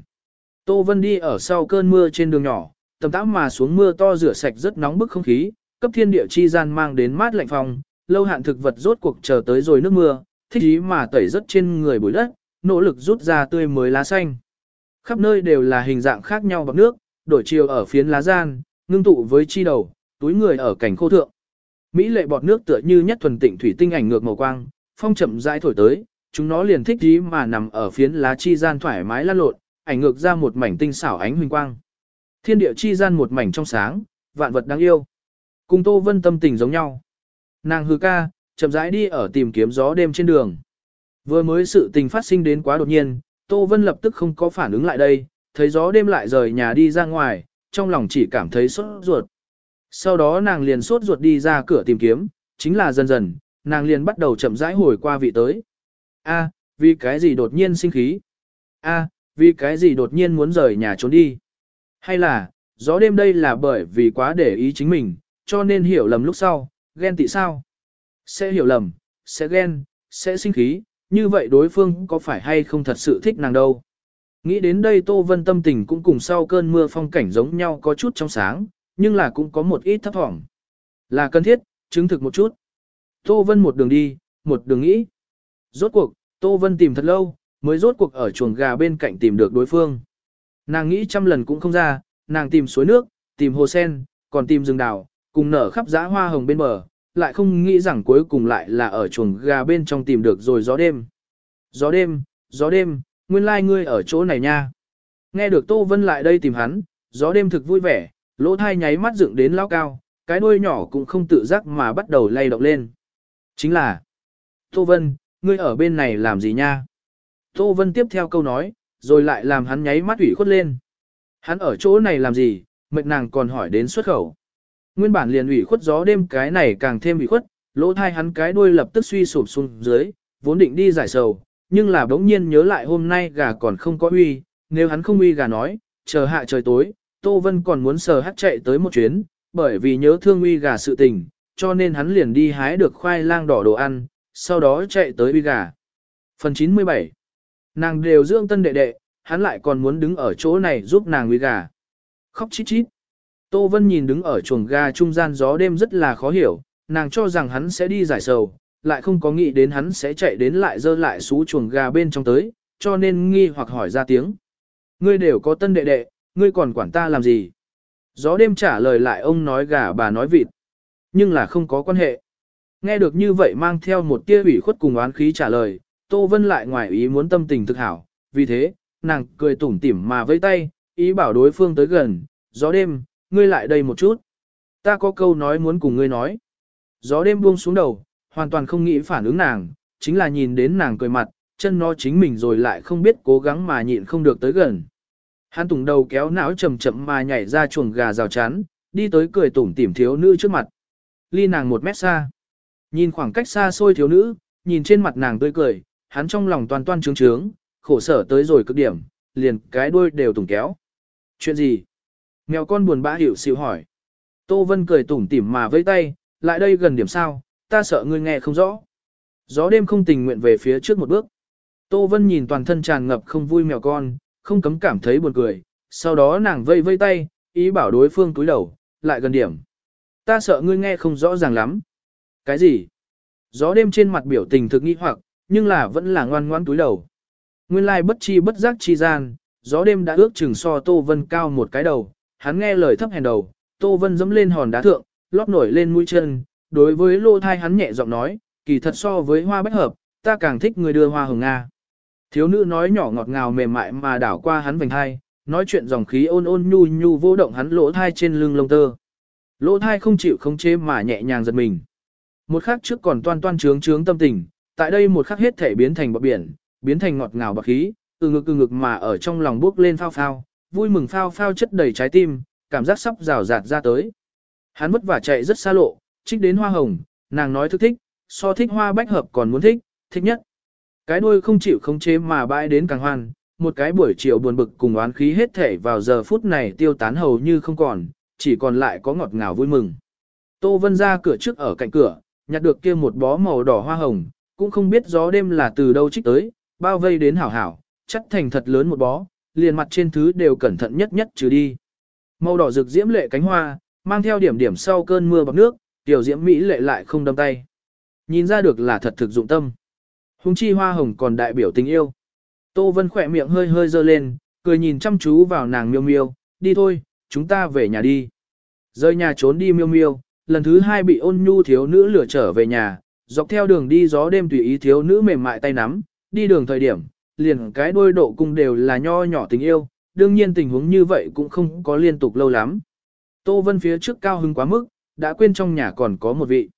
Tô Vân đi ở sau cơn mưa trên đường nhỏ, tầm tã mà xuống mưa to rửa sạch rất nóng bức không khí, cấp thiên địa chi gian mang đến mát lạnh phòng lâu hạn thực vật rốt cuộc chờ tới rồi nước mưa, thích ý mà tẩy rất trên người bụi đất, nỗ lực rút ra tươi mới lá xanh. Khắp nơi đều là hình dạng khác nhau bọc nước, đổi chiều ở phiến lá gian, ngưng tụ với chi đầu, túi người ở cảnh khô thượng. Mỹ lệ bọt nước tựa như nhất thuần tịnh thủy tinh ảnh ngược màu quang, phong chậm rãi thổi tới, chúng nó liền thích ý mà nằm ở phiến lá chi gian thoải mái lăn lộn, ảnh ngược ra một mảnh tinh xảo ánh huỳnh quang. Thiên địa chi gian một mảnh trong sáng, vạn vật đáng yêu. Cùng Tô Vân tâm tình giống nhau. Nàng hư ca, chậm rãi đi ở tìm kiếm gió đêm trên đường. Vừa mới sự tình phát sinh đến quá đột nhiên, Tô Vân lập tức không có phản ứng lại đây, thấy gió đêm lại rời nhà đi ra ngoài, trong lòng chỉ cảm thấy sốt ruột. Sau đó nàng liền sốt ruột đi ra cửa tìm kiếm, chính là dần dần, nàng liền bắt đầu chậm rãi hồi qua vị tới. A, vì cái gì đột nhiên sinh khí? A, vì cái gì đột nhiên muốn rời nhà trốn đi? Hay là, gió đêm đây là bởi vì quá để ý chính mình, cho nên hiểu lầm lúc sau, ghen tị sao? Sẽ hiểu lầm, sẽ ghen, sẽ sinh khí, như vậy đối phương có phải hay không thật sự thích nàng đâu? Nghĩ đến đây Tô Vân tâm tình cũng cùng sau cơn mưa phong cảnh giống nhau có chút trong sáng, nhưng là cũng có một ít thấp thỏm. Là cần thiết, chứng thực một chút. Tô Vân một đường đi, một đường nghĩ. Rốt cuộc, Tô Vân tìm thật lâu, mới rốt cuộc ở chuồng gà bên cạnh tìm được đối phương. Nàng nghĩ trăm lần cũng không ra, nàng tìm suối nước, tìm hồ sen, còn tìm rừng đào, cùng nở khắp dã hoa hồng bên bờ, lại không nghĩ rằng cuối cùng lại là ở chuồng gà bên trong tìm được rồi gió đêm. Gió đêm, gió đêm, nguyên lai like ngươi ở chỗ này nha. Nghe được Tô Vân lại đây tìm hắn, gió đêm thực vui vẻ, lỗ thai nháy mắt dựng đến lao cao, cái đuôi nhỏ cũng không tự giác mà bắt đầu lay động lên. Chính là, Tô Vân, ngươi ở bên này làm gì nha? Tô Vân tiếp theo câu nói, rồi lại làm hắn nháy mắt ủy khuất lên. Hắn ở chỗ này làm gì, mệt nàng còn hỏi đến xuất khẩu. Nguyên bản liền ủy khuất gió đêm cái này càng thêm ủy khuất, lỗ thai hắn cái đuôi lập tức suy sụp xuống dưới, vốn định đi giải sầu, nhưng là đống nhiên nhớ lại hôm nay gà còn không có uy, nếu hắn không uy gà nói, chờ hạ trời tối, Tô Vân còn muốn sờ hát chạy tới một chuyến, bởi vì nhớ thương uy gà sự tình, cho nên hắn liền đi hái được khoai lang đỏ đồ ăn, sau đó chạy tới uy gà. Phần 97 Nàng đều dưỡng tân đệ đệ, hắn lại còn muốn đứng ở chỗ này giúp nàng uy gà. Khóc chít chít. Tô Vân nhìn đứng ở chuồng gà trung gian gió đêm rất là khó hiểu, nàng cho rằng hắn sẽ đi giải sầu, lại không có nghĩ đến hắn sẽ chạy đến lại dơ lại xú chuồng gà bên trong tới, cho nên nghi hoặc hỏi ra tiếng. Ngươi đều có tân đệ đệ, ngươi còn quản ta làm gì? Gió đêm trả lời lại ông nói gà bà nói vịt, nhưng là không có quan hệ. Nghe được như vậy mang theo một tia ủy khuất cùng oán khí trả lời, Tô Vân lại ngoài ý muốn tâm tình thực hảo, vì thế, nàng cười tủm tỉm mà vẫy tay, ý bảo đối phương tới gần, gió đêm, ngươi lại đây một chút. Ta có câu nói muốn cùng ngươi nói. Gió đêm buông xuống đầu, hoàn toàn không nghĩ phản ứng nàng, chính là nhìn đến nàng cười mặt, chân nó chính mình rồi lại không biết cố gắng mà nhịn không được tới gần. Hắn tùng đầu kéo não chậm chậm mà nhảy ra chuồng gà rào chắn, đi tới cười tủm tỉm thiếu nữ trước mặt. Ly nàng một mét xa. Nhìn khoảng cách xa xôi thiếu nữ, nhìn trên mặt nàng tươi cười, hắn trong lòng toàn toan trướng trướng, khổ sở tới rồi cực điểm, liền cái đuôi đều tùng kéo. Chuyện gì? Mèo con buồn bã hiểu xịu hỏi. Tô Vân cười tủm tỉm mà vẫy tay, lại đây gần điểm sao, ta sợ ngươi nghe không rõ. Gió đêm không tình nguyện về phía trước một bước. Tô Vân nhìn toàn thân tràn ngập không vui mèo con, không cấm cảm thấy buồn cười, sau đó nàng vây vây tay, ý bảo đối phương túi đầu, lại gần điểm. Ta sợ ngươi nghe không rõ ràng lắm. Cái gì? Gió đêm trên mặt biểu tình thực nghi hoặc, nhưng là vẫn là ngoan ngoãn túi đầu. Nguyên lai bất chi bất giác chi gian, gió đêm đã ước chừng so Tô Vân cao một cái đầu, hắn nghe lời thấp hèn đầu, Tô Vân dẫm lên hòn đá thượng, lót nổi lên mũi chân, đối với lô thai hắn nhẹ giọng nói, kỳ thật so với hoa bách hợp, ta càng thích người đưa hoa hồng Nga. Thiếu nữ nói nhỏ ngọt ngào mềm mại mà đảo qua hắn vành hai, nói chuyện dòng khí ôn ôn nhu nhu vô động hắn lỗ thai trên lưng lông tơ. Lỗ thai không chịu không chế mà nhẹ nhàng giật mình. Một khắc trước còn toan toan trướng trướng tâm tình, tại đây một khắc hết thể biến thành bọt biển, biến thành ngọt ngào bạc khí, từ ngực từ ngực mà ở trong lòng bước lên phao phao, vui mừng phao phao chất đầy trái tim, cảm giác sắp rào rạt ra tới. Hắn vất vả chạy rất xa lộ, trích đến hoa hồng, nàng nói thức thích, so thích hoa bách hợp còn muốn thích, thích nhất. Cái đuôi không chịu khống chế mà bãi đến càng hoan, một cái buổi chiều buồn bực cùng oán khí hết thể vào giờ phút này tiêu tán hầu như không còn, chỉ còn lại có ngọt ngào vui mừng. Tô Vân ra cửa trước ở cạnh cửa, nhặt được kia một bó màu đỏ hoa hồng, cũng không biết gió đêm là từ đâu trích tới, bao vây đến hảo hảo, chắc thành thật lớn một bó, liền mặt trên thứ đều cẩn thận nhất nhất trừ đi. Màu đỏ rực diễm lệ cánh hoa, mang theo điểm điểm sau cơn mưa bọc nước, tiểu diễm mỹ lệ lại không đâm tay. Nhìn ra được là thật thực dụng tâm. Hùng chi hoa hồng còn đại biểu tình yêu. Tô Vân khỏe miệng hơi hơi dơ lên, cười nhìn chăm chú vào nàng miêu miêu, đi thôi, chúng ta về nhà đi. Rơi nhà trốn đi miêu miêu, lần thứ hai bị ôn nhu thiếu nữ lửa trở về nhà, dọc theo đường đi gió đêm tùy ý thiếu nữ mềm mại tay nắm, đi đường thời điểm, liền cái đôi độ cung đều là nho nhỏ tình yêu, đương nhiên tình huống như vậy cũng không có liên tục lâu lắm. Tô Vân phía trước cao hứng quá mức, đã quên trong nhà còn có một vị.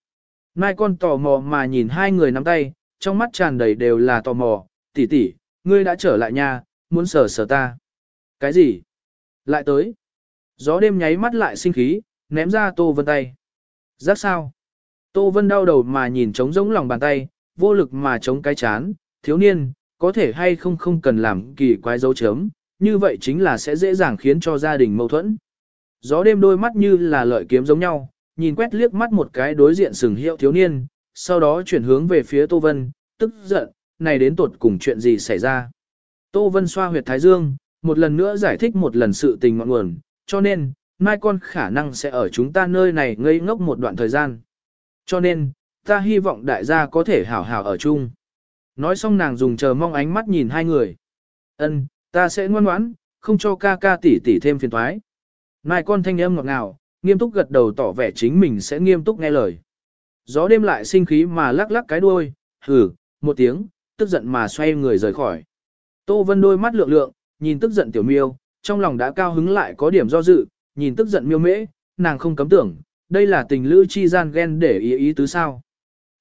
Mai con tò mò mà nhìn hai người nắm tay, trong mắt tràn đầy đều là tò mò, tỷ tỷ, ngươi đã trở lại nhà, muốn sờ sờ ta. Cái gì? Lại tới. Gió đêm nháy mắt lại sinh khí, ném ra Tô Vân tay. Giác sao? Tô Vân đau đầu mà nhìn trống rỗng lòng bàn tay, vô lực mà chống cái chán, thiếu niên, có thể hay không không cần làm kỳ quái dấu chấm, như vậy chính là sẽ dễ dàng khiến cho gia đình mâu thuẫn. Gió đêm đôi mắt như là lợi kiếm giống nhau, nhìn quét liếc mắt một cái đối diện sừng hiệu thiếu niên, sau đó chuyển hướng về phía Tô Vân, tức giận, này đến tột cùng chuyện gì xảy ra. Tô Vân xoa huyệt thái dương, một lần nữa giải thích một lần sự tình ngọn nguồn, cho nên, mai con khả năng sẽ ở chúng ta nơi này ngây ngốc một đoạn thời gian. Cho nên, ta hy vọng đại gia có thể hảo hảo ở chung. Nói xong nàng dùng chờ mong ánh mắt nhìn hai người. Ân, ta sẽ ngoan ngoãn, không cho ca ca tỷ tỷ thêm phiền toái. Mai con thanh âm ngọt ngào, nghiêm túc gật đầu tỏ vẻ chính mình sẽ nghiêm túc nghe lời. Gió đêm lại sinh khí mà lắc lắc cái đuôi, hừ, một tiếng, tức giận mà xoay người rời khỏi. Tô Vân đôi mắt lượng lượng, nhìn tức giận tiểu miêu, trong lòng đã cao hứng lại có điểm do dự, nhìn tức giận miêu mễ, nàng không cấm tưởng, đây là tình lữ chi gian ghen để ý ý tứ sao.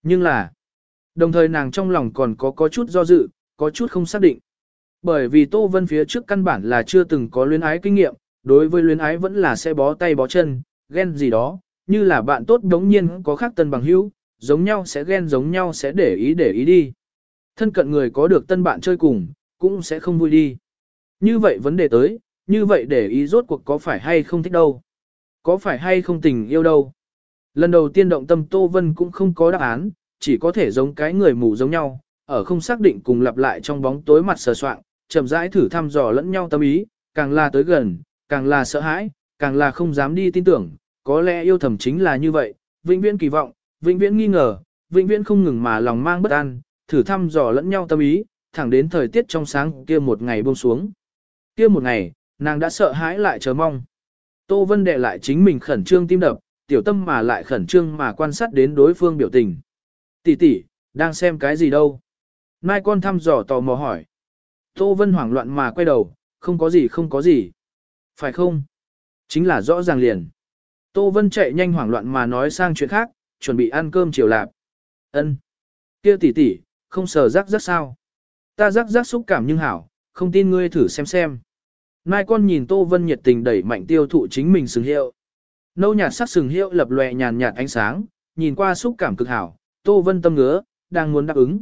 Nhưng là, đồng thời nàng trong lòng còn có có chút do dự, có chút không xác định. Bởi vì Tô Vân phía trước căn bản là chưa từng có luyến ái kinh nghiệm, đối với luyến ái vẫn là sẽ bó tay bó chân, ghen gì đó, như là bạn tốt đống nhiên có khác tân bằng hữu, giống nhau sẽ ghen giống nhau sẽ để ý để ý đi. Thân cận người có được tân bạn chơi cùng, cũng sẽ không vui đi. Như vậy vấn đề tới, như vậy để ý rốt cuộc có phải hay không thích đâu. Có phải hay không tình yêu đâu. Lần đầu tiên động tâm Tô Vân cũng không có đáp án, chỉ có thể giống cái người mù giống nhau, ở không xác định cùng lặp lại trong bóng tối mặt sờ soạng, chậm rãi thử thăm dò lẫn nhau tâm ý, càng là tới gần, càng là sợ hãi, càng là không dám đi tin tưởng, có lẽ yêu thầm chính là như vậy, vĩnh viễn kỳ vọng, vĩnh viễn nghi ngờ, vĩnh viễn không ngừng mà lòng mang bất an, thử thăm dò lẫn nhau tâm ý, thẳng đến thời tiết trong sáng kia một ngày buông xuống. Kia một ngày, nàng đã sợ hãi lại chờ mong. Tô Vân đệ lại chính mình khẩn trương tim đập, tiểu tâm mà lại khẩn trương mà quan sát đến đối phương biểu tình. Tỷ tỷ, đang xem cái gì đâu? Mai con thăm dò tò mò hỏi. Tô Vân hoảng loạn mà quay đầu, không có gì không có gì. Phải không? Chính là rõ ràng liền. Tô Vân chạy nhanh hoảng loạn mà nói sang chuyện khác, chuẩn bị ăn cơm chiều lạp. Ân, Kia tỷ tỷ, không sờ rắc rắc sao? Ta rắc rắc xúc cảm nhưng hảo, không tin ngươi thử xem xem. Mai con nhìn Tô Vân nhiệt tình đẩy mạnh tiêu thụ chính mình sừng hiệu. Nâu nhạt sắc sừng hiệu lập lòe nhàn nhạt ánh sáng, nhìn qua xúc cảm cực hảo, Tô Vân tâm ngứa, đang muốn đáp ứng.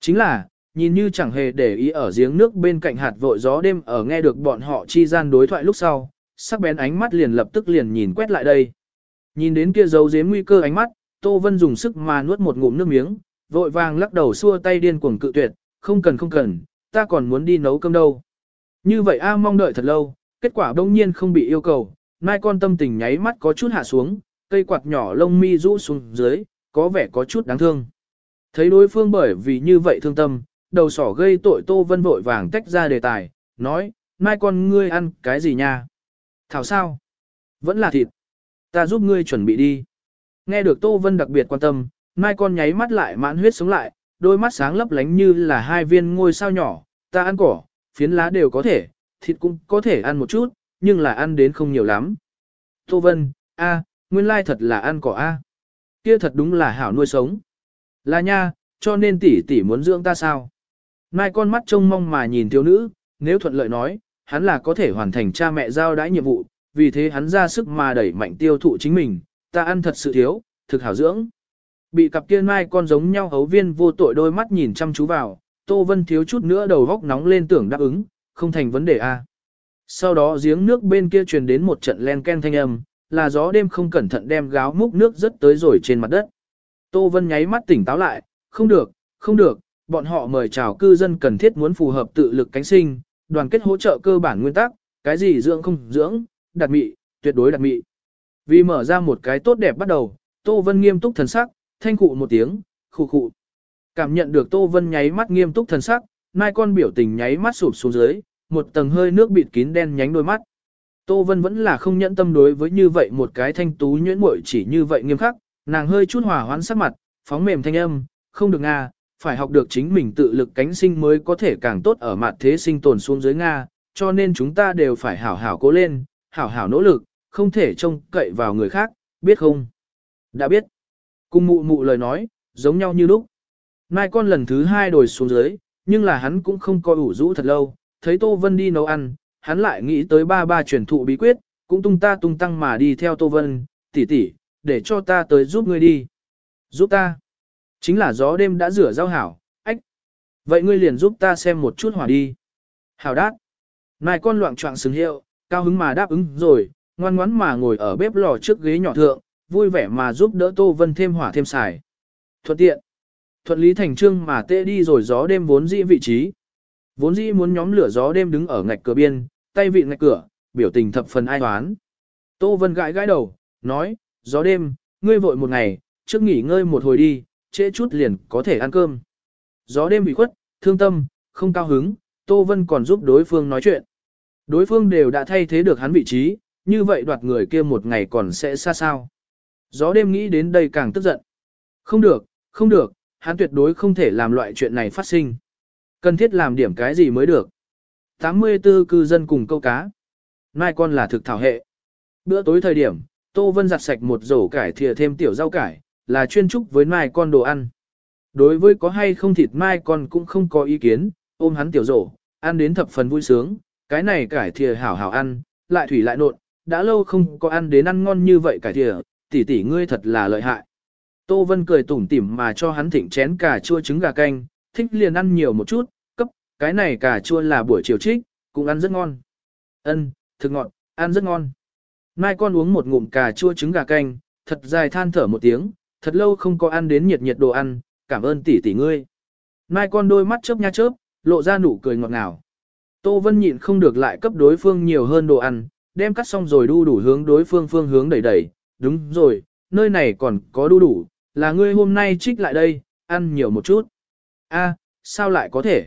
Chính là, nhìn như chẳng hề để ý ở giếng nước bên cạnh hạt vội gió đêm ở nghe được bọn họ chi gian đối thoại lúc sau, sắc bén ánh mắt liền lập tức liền nhìn quét lại đây. Nhìn đến kia dấu giếm nguy cơ ánh mắt, Tô Vân dùng sức mà nuốt một ngụm nước miếng, vội vàng lắc đầu xua tay điên cuồng cự tuyệt, không cần không cần, ta còn muốn đi nấu cơm đâu. Như vậy A mong đợi thật lâu, kết quả đông nhiên không bị yêu cầu, mai con tâm tình nháy mắt có chút hạ xuống, cây quạt nhỏ lông mi rũ xuống dưới, có vẻ có chút đáng thương. Thấy đối phương bởi vì như vậy thương tâm, đầu sỏ gây tội Tô Vân vội vàng tách ra đề tài, nói, mai con ngươi ăn cái gì nha? Thảo sao? Vẫn là thịt. Ta giúp ngươi chuẩn bị đi. Nghe được Tô Vân đặc biệt quan tâm, mai con nháy mắt lại mãn huyết sống lại, đôi mắt sáng lấp lánh như là hai viên ngôi sao nhỏ, ta ăn cỏ, phiến lá đều có thể, thịt cũng có thể ăn một chút, nhưng là ăn đến không nhiều lắm. Tô Vân, a, nguyên lai thật là ăn cỏ a. Kia thật đúng là hảo nuôi sống. Là nha, cho nên tỷ tỷ muốn dưỡng ta sao? Mai con mắt trông mong mà nhìn thiếu nữ, nếu thuận lợi nói, hắn là có thể hoàn thành cha mẹ giao đãi nhiệm vụ, vì thế hắn ra sức mà đẩy mạnh tiêu thụ chính mình, ta ăn thật sự thiếu, thực hảo dưỡng. Bị cặp kia mai con giống nhau hấu viên vô tội đôi mắt nhìn chăm chú vào, Tô Vân thiếu chút nữa đầu góc nóng lên tưởng đáp ứng, không thành vấn đề a. Sau đó giếng nước bên kia truyền đến một trận len ken thanh âm, là gió đêm không cẩn thận đem gáo múc nước rất tới rồi trên mặt đất. Tô Vân nháy mắt tỉnh táo lại, không được, không được, bọn họ mời chào cư dân cần thiết muốn phù hợp tự lực cánh sinh, đoàn kết hỗ trợ cơ bản nguyên tắc, cái gì dưỡng không dưỡng, đặt mị, tuyệt đối đặt mị. Vì mở ra một cái tốt đẹp bắt đầu, Tô Vân nghiêm túc thần sắc, thanh cụ một tiếng, khụ khụ. Cảm nhận được Tô Vân nháy mắt nghiêm túc thần sắc, mai con biểu tình nháy mắt sụp xuống dưới, một tầng hơi nước bịt kín đen nhánh đôi mắt. Tô Vân vẫn là không nhẫn tâm đối với như vậy một cái thanh tú nhuyễn muội chỉ như vậy nghiêm khắc, nàng hơi chút hòa hoãn sắc mặt, phóng mềm thanh âm, không được Nga, phải học được chính mình tự lực cánh sinh mới có thể càng tốt ở mặt thế sinh tồn xuống dưới Nga, cho nên chúng ta đều phải hảo hảo cố lên, hảo hảo nỗ lực, không thể trông cậy vào người khác, biết không? Đã biết. Cùng mụ mụ lời nói, giống nhau như lúc. Mai con lần thứ hai đổi xuống dưới, nhưng là hắn cũng không coi ủ rũ thật lâu, thấy Tô Vân đi nấu ăn, hắn lại nghĩ tới ba ba truyền thụ bí quyết, cũng tung ta tung tăng mà đi theo Tô Vân, tỷ tỷ, để cho ta tới giúp ngươi đi. Giúp ta. Chính là gió đêm đã rửa rau hảo, ách. Vậy ngươi liền giúp ta xem một chút hỏa đi. Hảo đát. Mai con loạn trọng xứng hiệu, cao hứng mà đáp ứng rồi, ngoan ngoắn mà ngồi ở bếp lò trước ghế nhỏ thượng, vui vẻ mà giúp đỡ Tô Vân thêm hỏa thêm xài. Thuận tiện. Thuận lý thành trương mà tê đi rồi gió đêm vốn dĩ vị trí. Vốn dĩ muốn nhóm lửa gió đêm đứng ở ngạch cửa biên, tay vị ngạch cửa, biểu tình thập phần ai toán. Tô Vân gãi gãi đầu, nói, gió đêm, ngươi vội một ngày, trước nghỉ ngơi một hồi đi, trễ chút liền có thể ăn cơm. Gió đêm bị khuất, thương tâm, không cao hứng, Tô Vân còn giúp đối phương nói chuyện. Đối phương đều đã thay thế được hắn vị trí, như vậy đoạt người kia một ngày còn sẽ xa sao. Gió đêm nghĩ đến đây càng tức giận. Không được, không được, hắn tuyệt đối không thể làm loại chuyện này phát sinh. Cần thiết làm điểm cái gì mới được. 84 cư dân cùng câu cá. Mai con là thực thảo hệ. Bữa tối thời điểm, Tô Vân giặt sạch một rổ cải thìa thêm tiểu rau cải, là chuyên trúc với mai con đồ ăn. Đối với có hay không thịt mai con cũng không có ý kiến, ôm hắn tiểu rổ, ăn đến thập phần vui sướng, cái này cải thìa hảo hảo ăn, lại thủy lại nộn, đã lâu không có ăn đến ăn ngon như vậy cải thìa, tỷ tỷ ngươi thật là lợi hại. Tô Vân cười tủm tỉm mà cho hắn thịnh chén cà chua trứng gà canh, thích liền ăn nhiều một chút, cấp, cái này cà chua là buổi chiều trích, cũng ăn rất ngon. Ân, thực ngọt, ăn rất ngon. Mai con uống một ngụm cà chua trứng gà canh, thật dài than thở một tiếng, thật lâu không có ăn đến nhiệt nhiệt đồ ăn, cảm ơn tỷ tỷ ngươi. Mai con đôi mắt chớp nha chớp, lộ ra nụ cười ngọt ngào. Tô Vân nhịn không được lại cấp đối phương nhiều hơn đồ ăn, đem cắt xong rồi đu đủ hướng đối phương phương hướng đẩy đẩy, đúng rồi, nơi này còn có đu đủ, là ngươi hôm nay trích lại đây, ăn nhiều một chút. A, sao lại có thể?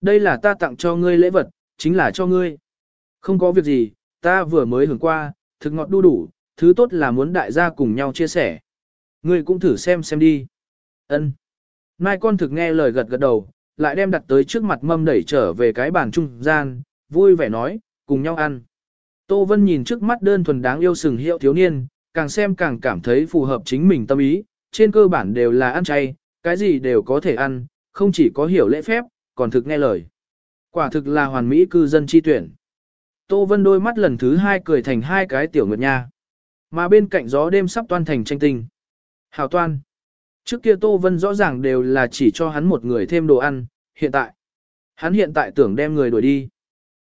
Đây là ta tặng cho ngươi lễ vật, chính là cho ngươi. Không có việc gì, ta vừa mới hưởng qua, thực ngọt đu đủ, thứ tốt là muốn đại gia cùng nhau chia sẻ. Ngươi cũng thử xem xem đi. Ân. Mai con thực nghe lời gật gật đầu, lại đem đặt tới trước mặt mâm đẩy trở về cái bàn trung gian, vui vẻ nói, cùng nhau ăn. Tô Vân nhìn trước mắt đơn thuần đáng yêu sừng hiệu thiếu niên, càng xem càng cảm thấy phù hợp chính mình tâm ý, trên cơ bản đều là ăn chay, cái gì đều có thể ăn, không chỉ có hiểu lễ phép, còn thực nghe lời. Quả thực là hoàn mỹ cư dân chi tuyển. Tô Vân đôi mắt lần thứ hai cười thành hai cái tiểu nguyệt nha. Mà bên cạnh gió đêm sắp toan thành tranh tinh. Hào toan. Trước kia Tô Vân rõ ràng đều là chỉ cho hắn một người thêm đồ ăn, hiện tại. Hắn hiện tại tưởng đem người đuổi đi.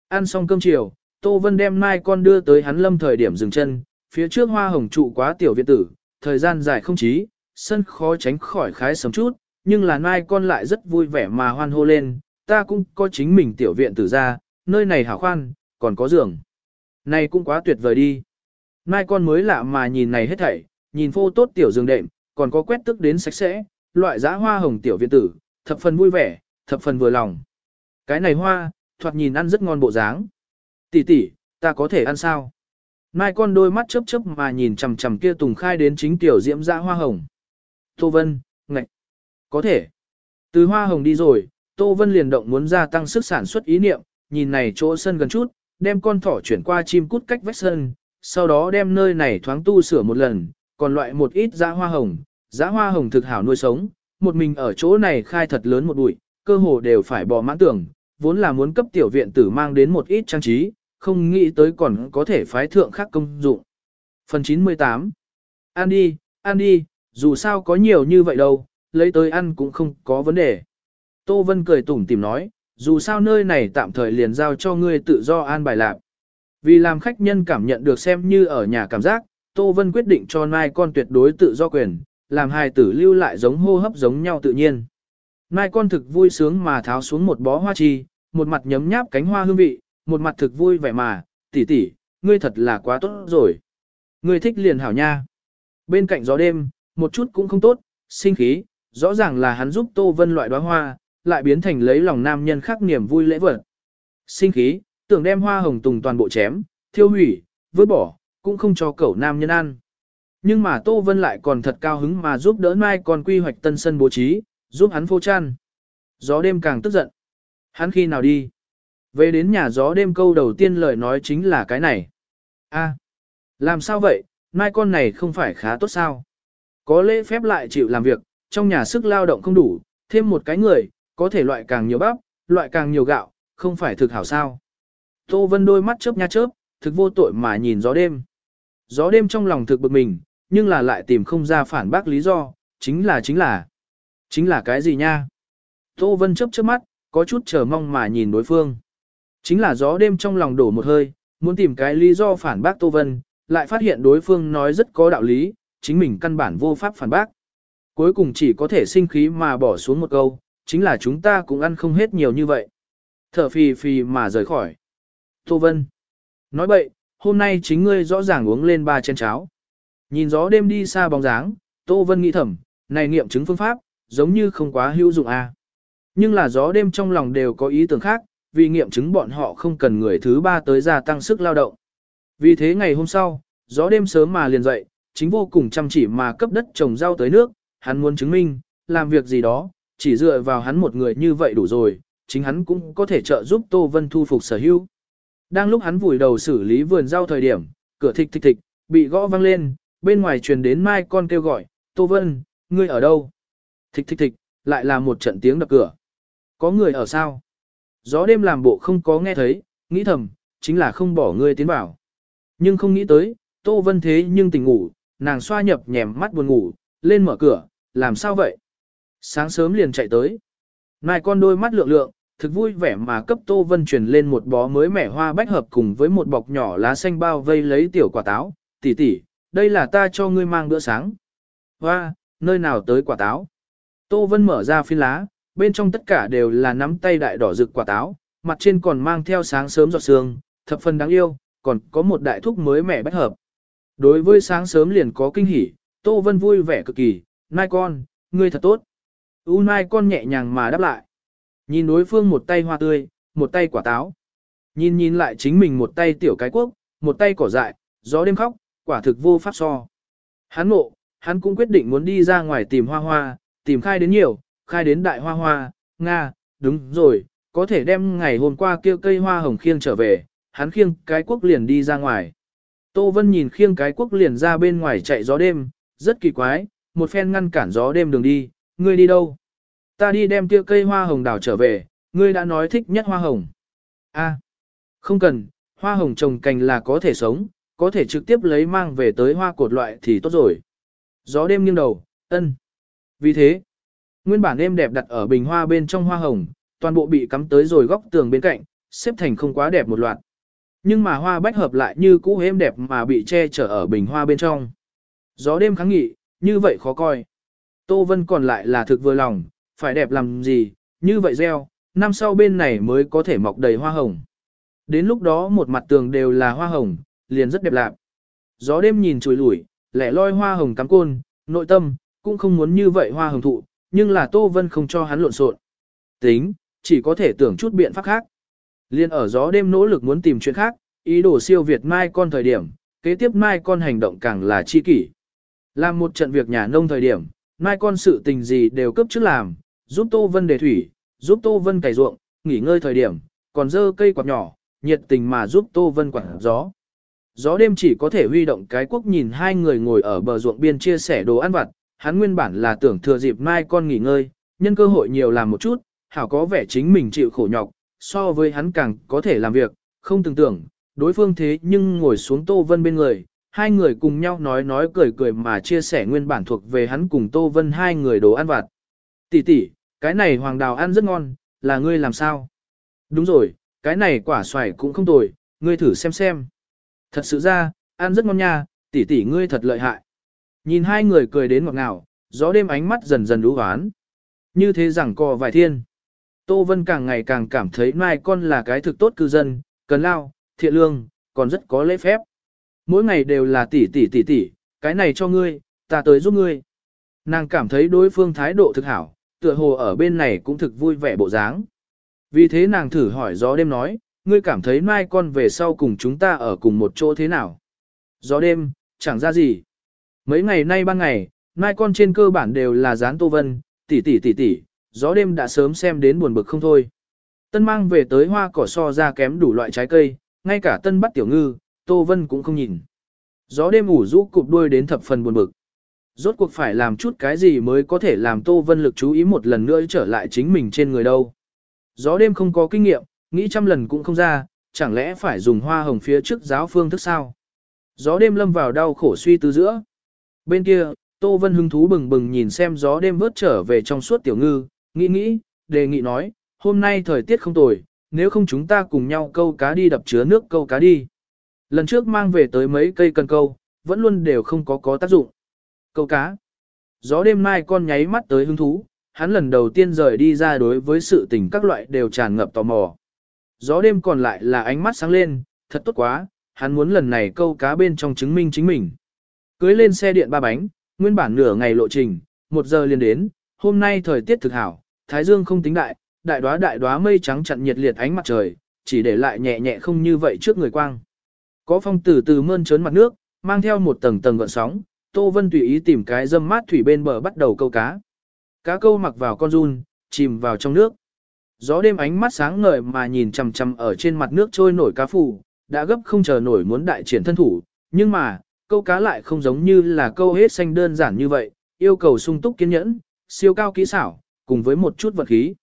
Ăn xong cơm chiều, Tô Vân đem mai con đưa tới hắn lâm thời điểm dừng chân, phía trước hoa hồng trụ quá tiểu viện tử, thời gian dài không chí, sân khó tránh khỏi khái sớm chút, nhưng là nai con lại rất vui vẻ mà hoan hô lên, ta cũng có chính mình tiểu viện tử ra, nơi này hảo khoan, còn có giường. Này cũng quá tuyệt vời đi. nai con mới lạ mà nhìn này hết thảy, nhìn phô tốt tiểu giường đệm, còn có quét tức đến sạch sẽ, loại giá hoa hồng tiểu viện tử, thập phần vui vẻ, thập phần vừa lòng. Cái này hoa, thoạt nhìn ăn rất ngon bộ dáng. Tỷ tỷ, ta có thể ăn sao? Mai con đôi mắt chớp chớp mà nhìn chằm chằm kia tùng khai đến chính tiểu diễm dã hoa hồng. Tô Vân, ngạch. Có thể. Từ hoa hồng đi rồi, Tô Vân liền động muốn gia tăng sức sản xuất ý niệm, nhìn này chỗ sân gần chút, đem con thỏ chuyển qua chim cút cách vách sân, sau đó đem nơi này thoáng tu sửa một lần, còn loại một ít dã hoa hồng, dã hoa hồng thực hảo nuôi sống, một mình ở chỗ này khai thật lớn một bụi, cơ hồ đều phải bỏ mãn tưởng, vốn là muốn cấp tiểu viện tử mang đến một ít trang trí, không nghĩ tới còn có thể phái thượng khác công dụng. Phần 98 Ăn đi, ăn đi, dù sao có nhiều như vậy đâu, lấy tới ăn cũng không có vấn đề. Tô Vân cười tủm tìm nói, dù sao nơi này tạm thời liền giao cho ngươi tự do an bài lạc. Vì làm khách nhân cảm nhận được xem như ở nhà cảm giác, Tô Vân quyết định cho nai con tuyệt đối tự do quyền, làm hài tử lưu lại giống hô hấp giống nhau tự nhiên. Nai con thực vui sướng mà tháo xuống một bó hoa chi, một mặt nhấm nháp cánh hoa hương vị, một mặt thực vui vẻ mà, tỷ tỷ, ngươi thật là quá tốt rồi. Ngươi thích liền hảo nha. Bên cạnh gió đêm, một chút cũng không tốt, sinh khí, rõ ràng là hắn giúp Tô Vân loại đóa hoa, lại biến thành lấy lòng nam nhân khác niềm vui lễ vật. Sinh khí, tưởng đem hoa hồng tùng toàn bộ chém, thiêu hủy, vứt bỏ, cũng không cho cậu nam nhân ăn. Nhưng mà Tô Vân lại còn thật cao hứng mà giúp đỡ Mai còn quy hoạch tân sân bố trí, giúp hắn phô chăn. Gió đêm càng tức giận. Hắn khi nào đi? Về đến nhà gió đêm câu đầu tiên lời nói chính là cái này. a làm sao vậy, mai con này không phải khá tốt sao? Có lễ phép lại chịu làm việc, trong nhà sức lao động không đủ, thêm một cái người, có thể loại càng nhiều bắp, loại càng nhiều gạo, không phải thực hảo sao. Tô Vân đôi mắt chớp nha chớp, thực vô tội mà nhìn gió đêm. Gió đêm trong lòng thực bực mình, nhưng là lại tìm không ra phản bác lý do, chính là chính là. Chính là cái gì nha? Tô Vân chớp chớp mắt, có chút chờ mong mà nhìn đối phương. Chính là gió đêm trong lòng đổ một hơi, muốn tìm cái lý do phản bác Tô Vân, lại phát hiện đối phương nói rất có đạo lý, chính mình căn bản vô pháp phản bác. Cuối cùng chỉ có thể sinh khí mà bỏ xuống một câu, chính là chúng ta cũng ăn không hết nhiều như vậy. Thở phì phì mà rời khỏi. Tô Vân. Nói bậy, hôm nay chính ngươi rõ ràng uống lên ba chén cháo. Nhìn gió đêm đi xa bóng dáng, Tô Vân nghĩ thầm, này nghiệm chứng phương pháp, giống như không quá hữu dụng a. À. Nhưng là gió đêm trong lòng đều có ý tưởng khác, vì nghiệm chứng bọn họ không cần người thứ ba tới gia tăng sức lao động. Vì thế ngày hôm sau, gió đêm sớm mà liền dậy, chính vô cùng chăm chỉ mà cấp đất trồng rau tới nước, hắn muốn chứng minh, làm việc gì đó, chỉ dựa vào hắn một người như vậy đủ rồi, chính hắn cũng có thể trợ giúp Tô Vân thu phục sở hữu. Đang lúc hắn vùi đầu xử lý vườn rau thời điểm, cửa thịch thịch thịch, bị gõ vang lên, bên ngoài truyền đến mai con kêu gọi, Tô Vân, ngươi ở đâu? Thịch thịch thịch, lại là một trận tiếng đập cửa. Có người ở sao? Gió đêm làm bộ không có nghe thấy, nghĩ thầm, chính là không bỏ ngươi tiến vào. Nhưng không nghĩ tới, Tô Vân thế nhưng tỉnh ngủ, nàng xoa nhập nhèm mắt buồn ngủ, lên mở cửa, làm sao vậy? Sáng sớm liền chạy tới. Nài con đôi mắt lượng lượng, thực vui vẻ mà cấp Tô Vân truyền lên một bó mới mẻ hoa bách hợp cùng với một bọc nhỏ lá xanh bao vây lấy tiểu quả táo. Tỷ tỷ, đây là ta cho ngươi mang bữa sáng. Hoa, nơi nào tới quả táo? Tô Vân mở ra phiên lá, bên trong tất cả đều là nắm tay đại đỏ rực quả táo, mặt trên còn mang theo sáng sớm giọt sương, thập phần đáng yêu, còn có một đại thúc mới mẻ bách hợp. Đối với sáng sớm liền có kinh hỉ, Tô Vân vui vẻ cực kỳ, nai con, ngươi thật tốt. U nai con nhẹ nhàng mà đáp lại. Nhìn đối phương một tay hoa tươi, một tay quả táo. Nhìn nhìn lại chính mình một tay tiểu cái quốc, một tay cỏ dại, gió đêm khóc, quả thực vô pháp so. Hắn ngộ, hắn cũng quyết định muốn đi ra ngoài tìm hoa hoa, tìm khai đến nhiều, khai đến đại hoa hoa, Nga, đúng rồi, có thể đem ngày hôm qua kia cây hoa hồng khiêng trở về, hắn khiêng cái quốc liền đi ra ngoài. Tô Vân nhìn khiêng cái quốc liền ra bên ngoài chạy gió đêm, rất kỳ quái, một phen ngăn cản gió đêm đường đi, ngươi đi đâu? Ta đi đem kia cây hoa hồng đào trở về, ngươi đã nói thích nhất hoa hồng. A, không cần, hoa hồng trồng cành là có thể sống, có thể trực tiếp lấy mang về tới hoa cột loại thì tốt rồi. Gió đêm nghiêng đầu, ân. Vì thế, nguyên bản êm đẹp đặt ở bình hoa bên trong hoa hồng, toàn bộ bị cắm tới rồi góc tường bên cạnh, xếp thành không quá đẹp một loạt. Nhưng mà hoa bách hợp lại như cũ êm đẹp mà bị che chở ở bình hoa bên trong. Gió đêm kháng nghị, như vậy khó coi. Tô Vân còn lại là thực vừa lòng, phải đẹp làm gì, như vậy gieo, năm sau bên này mới có thể mọc đầy hoa hồng. Đến lúc đó một mặt tường đều là hoa hồng, liền rất đẹp lạc. Gió đêm nhìn chùi lủi, lẻ loi hoa hồng cắm côn, nội tâm, cũng không muốn như vậy hoa hồng thụ, nhưng là Tô Vân không cho hắn lộn xộn. Tính, chỉ có thể tưởng chút biện pháp khác. Liên ở gió đêm nỗ lực muốn tìm chuyện khác, ý đồ siêu Việt Mai con thời điểm, kế tiếp Mai con hành động càng là chi kỷ. Làm một trận việc nhà nông thời điểm, Mai con sự tình gì đều cấp trước làm, giúp Tô Vân đề thủy, giúp Tô Vân cày ruộng, nghỉ ngơi thời điểm, còn dơ cây quạt nhỏ, nhiệt tình mà giúp Tô Vân quạt gió. Gió đêm chỉ có thể huy động cái quốc nhìn hai người ngồi ở bờ ruộng biên chia sẻ đồ ăn vặt, hắn nguyên bản là tưởng thừa dịp mai con nghỉ ngơi, nhân cơ hội nhiều làm một chút, hảo có vẻ chính mình chịu khổ nhọc, so với hắn càng có thể làm việc, không tưởng tưởng, đối phương thế nhưng ngồi xuống Tô Vân bên người, hai người cùng nhau nói nói cười cười mà chia sẻ nguyên bản thuộc về hắn cùng Tô Vân hai người đồ ăn vặt. Tỷ tỷ, cái này hoàng đào ăn rất ngon, là ngươi làm sao? Đúng rồi, cái này quả xoài cũng không tồi, ngươi thử xem xem. Thật sự ra, ăn rất ngon nha, tỷ tỷ ngươi thật lợi hại. Nhìn hai người cười đến ngọt ngào, gió đêm ánh mắt dần dần đú ván. Như thế rằng co vài thiên. Tô Vân càng ngày càng cảm thấy mai con là cái thực tốt cư dân, cần lao, thiện lương, còn rất có lễ phép. Mỗi ngày đều là tỷ tỷ tỷ tỷ, cái này cho ngươi, ta tới giúp ngươi. Nàng cảm thấy đối phương thái độ thực hảo, tựa hồ ở bên này cũng thực vui vẻ bộ dáng. Vì thế nàng thử hỏi gió đêm nói, ngươi cảm thấy mai con về sau cùng chúng ta ở cùng một chỗ thế nào? Gió đêm, chẳng ra gì. Mấy ngày nay ban ngày, mai con trên cơ bản đều là dán tô vân, tỷ tỷ tỷ tỷ, gió đêm đã sớm xem đến buồn bực không thôi. Tân mang về tới hoa cỏ so ra kém đủ loại trái cây, ngay cả tân bắt tiểu ngư, tô vân cũng không nhìn. Gió đêm ủ rũ cụp đuôi đến thập phần buồn bực. Rốt cuộc phải làm chút cái gì mới có thể làm tô vân lực chú ý một lần nữa trở lại chính mình trên người đâu. Gió đêm không có kinh nghiệm, nghĩ trăm lần cũng không ra, chẳng lẽ phải dùng hoa hồng phía trước giáo phương thức sao? Gió đêm lâm vào đau khổ suy tư giữa. Bên kia, Tô Vân hứng thú bừng bừng nhìn xem gió đêm vớt trở về trong suốt tiểu ngư, nghĩ nghĩ, đề nghị nói, hôm nay thời tiết không tồi, nếu không chúng ta cùng nhau câu cá đi đập chứa nước câu cá đi. Lần trước mang về tới mấy cây cần câu, vẫn luôn đều không có có tác dụng. Câu cá. Gió đêm mai con nháy mắt tới hứng thú, hắn lần đầu tiên rời đi ra đối với sự tình các loại đều tràn ngập tò mò. Gió đêm còn lại là ánh mắt sáng lên, thật tốt quá, hắn muốn lần này câu cá bên trong chứng minh chính mình. Cưới lên xe điện ba bánh, nguyên bản nửa ngày lộ trình, một giờ liền đến, hôm nay thời tiết thực hảo, thái dương không tính đại, đại đóa đại đóa mây trắng chặn nhiệt liệt ánh mặt trời, chỉ để lại nhẹ nhẹ không như vậy trước người quang. Có phong từ từ mơn trớn mặt nước, mang theo một tầng tầng gợn sóng, Tô Vân tùy ý tìm cái dâm mát thủy bên bờ bắt đầu câu cá. Cá câu mặc vào con run, chìm vào trong nước. Gió đêm ánh mắt sáng ngời mà nhìn chằm chằm ở trên mặt nước trôi nổi cá phù, đã gấp không chờ nổi muốn đại triển thân thủ, nhưng mà, câu cá lại không giống như là câu hết xanh đơn giản như vậy, yêu cầu sung túc kiên nhẫn, siêu cao kỹ xảo, cùng với một chút vật khí.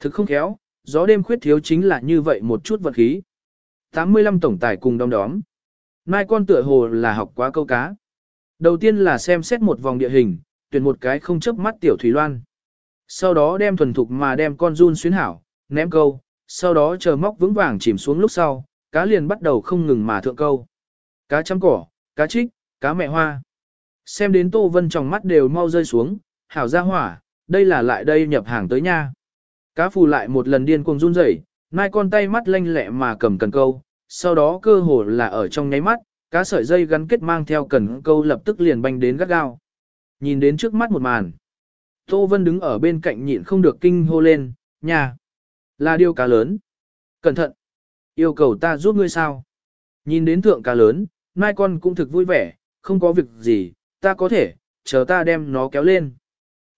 Thực không khéo, gió đêm khuyết thiếu chính là như vậy một chút vật khí. 85 tổng tài cùng đom đóm. Mai con tựa hồ là học quá câu cá. Đầu tiên là xem xét một vòng địa hình, tuyển một cái không chớp mắt tiểu thủy loan. Sau đó đem thuần thục mà đem con run xuyến hảo, ném câu, sau đó chờ móc vững vàng chìm xuống lúc sau, cá liền bắt đầu không ngừng mà thượng câu. Cá chấm cỏ, cá trích, cá mẹ hoa. Xem đến Tô Vân trong mắt đều mau rơi xuống, hảo ra hỏa, đây là lại đây nhập hàng tới nha. Cá phù lại một lần điên cuồng run rẩy, nai con tay mắt lanh lẹ mà cầm cần câu, sau đó cơ hồ là ở trong nháy mắt, cá sợi dây gắn kết mang theo cần câu lập tức liền banh đến gắt gao. Nhìn đến trước mắt một màn. Tô Vân đứng ở bên cạnh nhịn không được kinh hô lên, nhà, là điều cá lớn. Cẩn thận, yêu cầu ta giúp ngươi sao. Nhìn đến thượng cá lớn, nai con cũng thực vui vẻ, không có việc gì, ta có thể, chờ ta đem nó kéo lên.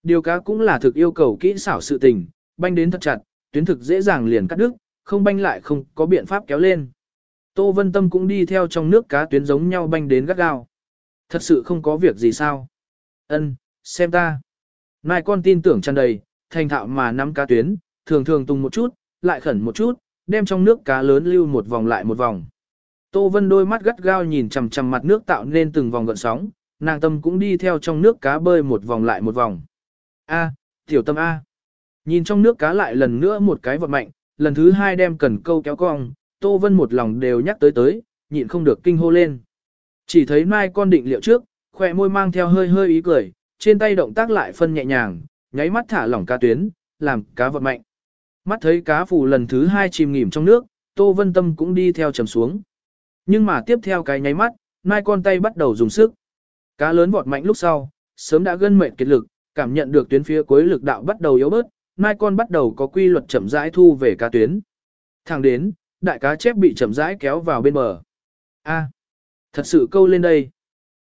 Điều cá cũng là thực yêu cầu kỹ xảo sự tình, banh đến thật chặt, tuyến thực dễ dàng liền cắt đứt, không banh lại không có biện pháp kéo lên. Tô Vân Tâm cũng đi theo trong nước cá tuyến giống nhau banh đến gắt gao. Thật sự không có việc gì sao? Ân, xem ta. Nai con tin tưởng tràn đầy, thành thạo mà nắm cá tuyến, thường thường tung một chút, lại khẩn một chút, đem trong nước cá lớn lưu một vòng lại một vòng. Tô Vân đôi mắt gắt gao nhìn chằm chằm mặt nước tạo nên từng vòng gợn sóng, nàng tâm cũng đi theo trong nước cá bơi một vòng lại một vòng. A, tiểu tâm A. Nhìn trong nước cá lại lần nữa một cái vật mạnh, lần thứ hai đem cần câu kéo cong, Tô Vân một lòng đều nhắc tới tới, nhịn không được kinh hô lên. Chỉ thấy mai con định liệu trước, khỏe môi mang theo hơi hơi ý cười, trên tay động tác lại phân nhẹ nhàng, nháy mắt thả lỏng cá tuyến, làm cá vật mạnh. Mắt thấy cá phù lần thứ hai chìm nghỉm trong nước, Tô Vân Tâm cũng đi theo trầm xuống. Nhưng mà tiếp theo cái nháy mắt, mai con tay bắt đầu dùng sức. Cá lớn vọt mạnh lúc sau, sớm đã gân mệt kiệt lực, cảm nhận được tuyến phía cuối lực đạo bắt đầu yếu bớt, mai con bắt đầu có quy luật chậm rãi thu về cá tuyến. Thẳng đến, đại cá chép bị chậm rãi kéo vào bên bờ. A, thật sự câu lên đây.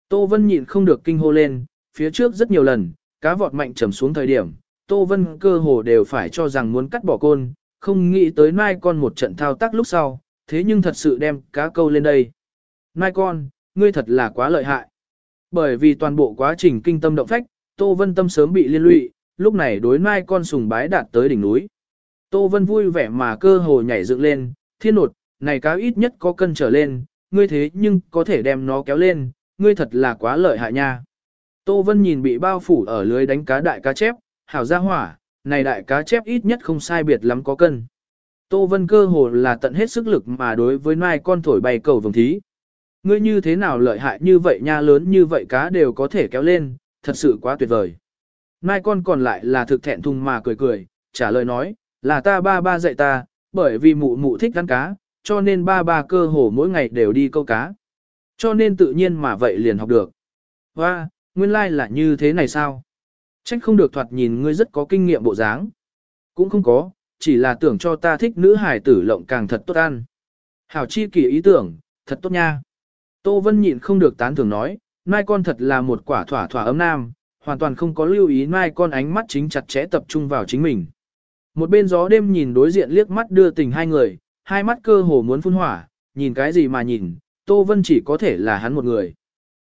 Tô Vân nhịn không được kinh hô lên, phía trước rất nhiều lần, cá vọt mạnh chầm xuống thời điểm, Tô Vân cơ hồ đều phải cho rằng muốn cắt bỏ côn, không nghĩ tới mai con một trận thao tác lúc sau, thế nhưng thật sự đem cá câu lên đây. Mai con, ngươi thật là quá lợi hại. Bởi vì toàn bộ quá trình kinh tâm động phách, Tô Vân tâm sớm bị liên lụy, lúc này đối mai con sùng bái đạt tới đỉnh núi. Tô Vân vui vẻ mà cơ hồ nhảy dựng lên, thiên nột, này cá ít nhất có cân trở lên, ngươi thế nhưng có thể đem nó kéo lên, ngươi thật là quá lợi hại nha. Tô Vân nhìn bị bao phủ ở lưới đánh cá đại cá chép, hảo ra hỏa, này đại cá chép ít nhất không sai biệt lắm có cân. Tô Vân cơ hồ là tận hết sức lực mà đối với mai con thổi bay cầu vồng thí. Ngươi như thế nào lợi hại như vậy nha lớn như vậy cá đều có thể kéo lên, thật sự quá tuyệt vời. Nai con còn lại là thực thẹn thùng mà cười cười, trả lời nói, là ta ba ba dạy ta, bởi vì mụ mụ thích ăn cá, cho nên ba ba cơ hồ mỗi ngày đều đi câu cá. Cho nên tự nhiên mà vậy liền học được. Và, nguyên lai like là như thế này sao? Trách không được thoạt nhìn ngươi rất có kinh nghiệm bộ dáng. Cũng không có, chỉ là tưởng cho ta thích nữ hải tử lộng càng thật tốt ăn. Hảo chi kỳ ý tưởng, thật tốt nha. Tô Vân nhịn không được tán thưởng nói, mai con thật là một quả thỏa thỏa ấm nam, hoàn toàn không có lưu ý mai con ánh mắt chính chặt chẽ tập trung vào chính mình. Một bên gió đêm nhìn đối diện liếc mắt đưa tình hai người, hai mắt cơ hồ muốn phun hỏa, nhìn cái gì mà nhìn, Tô Vân chỉ có thể là hắn một người.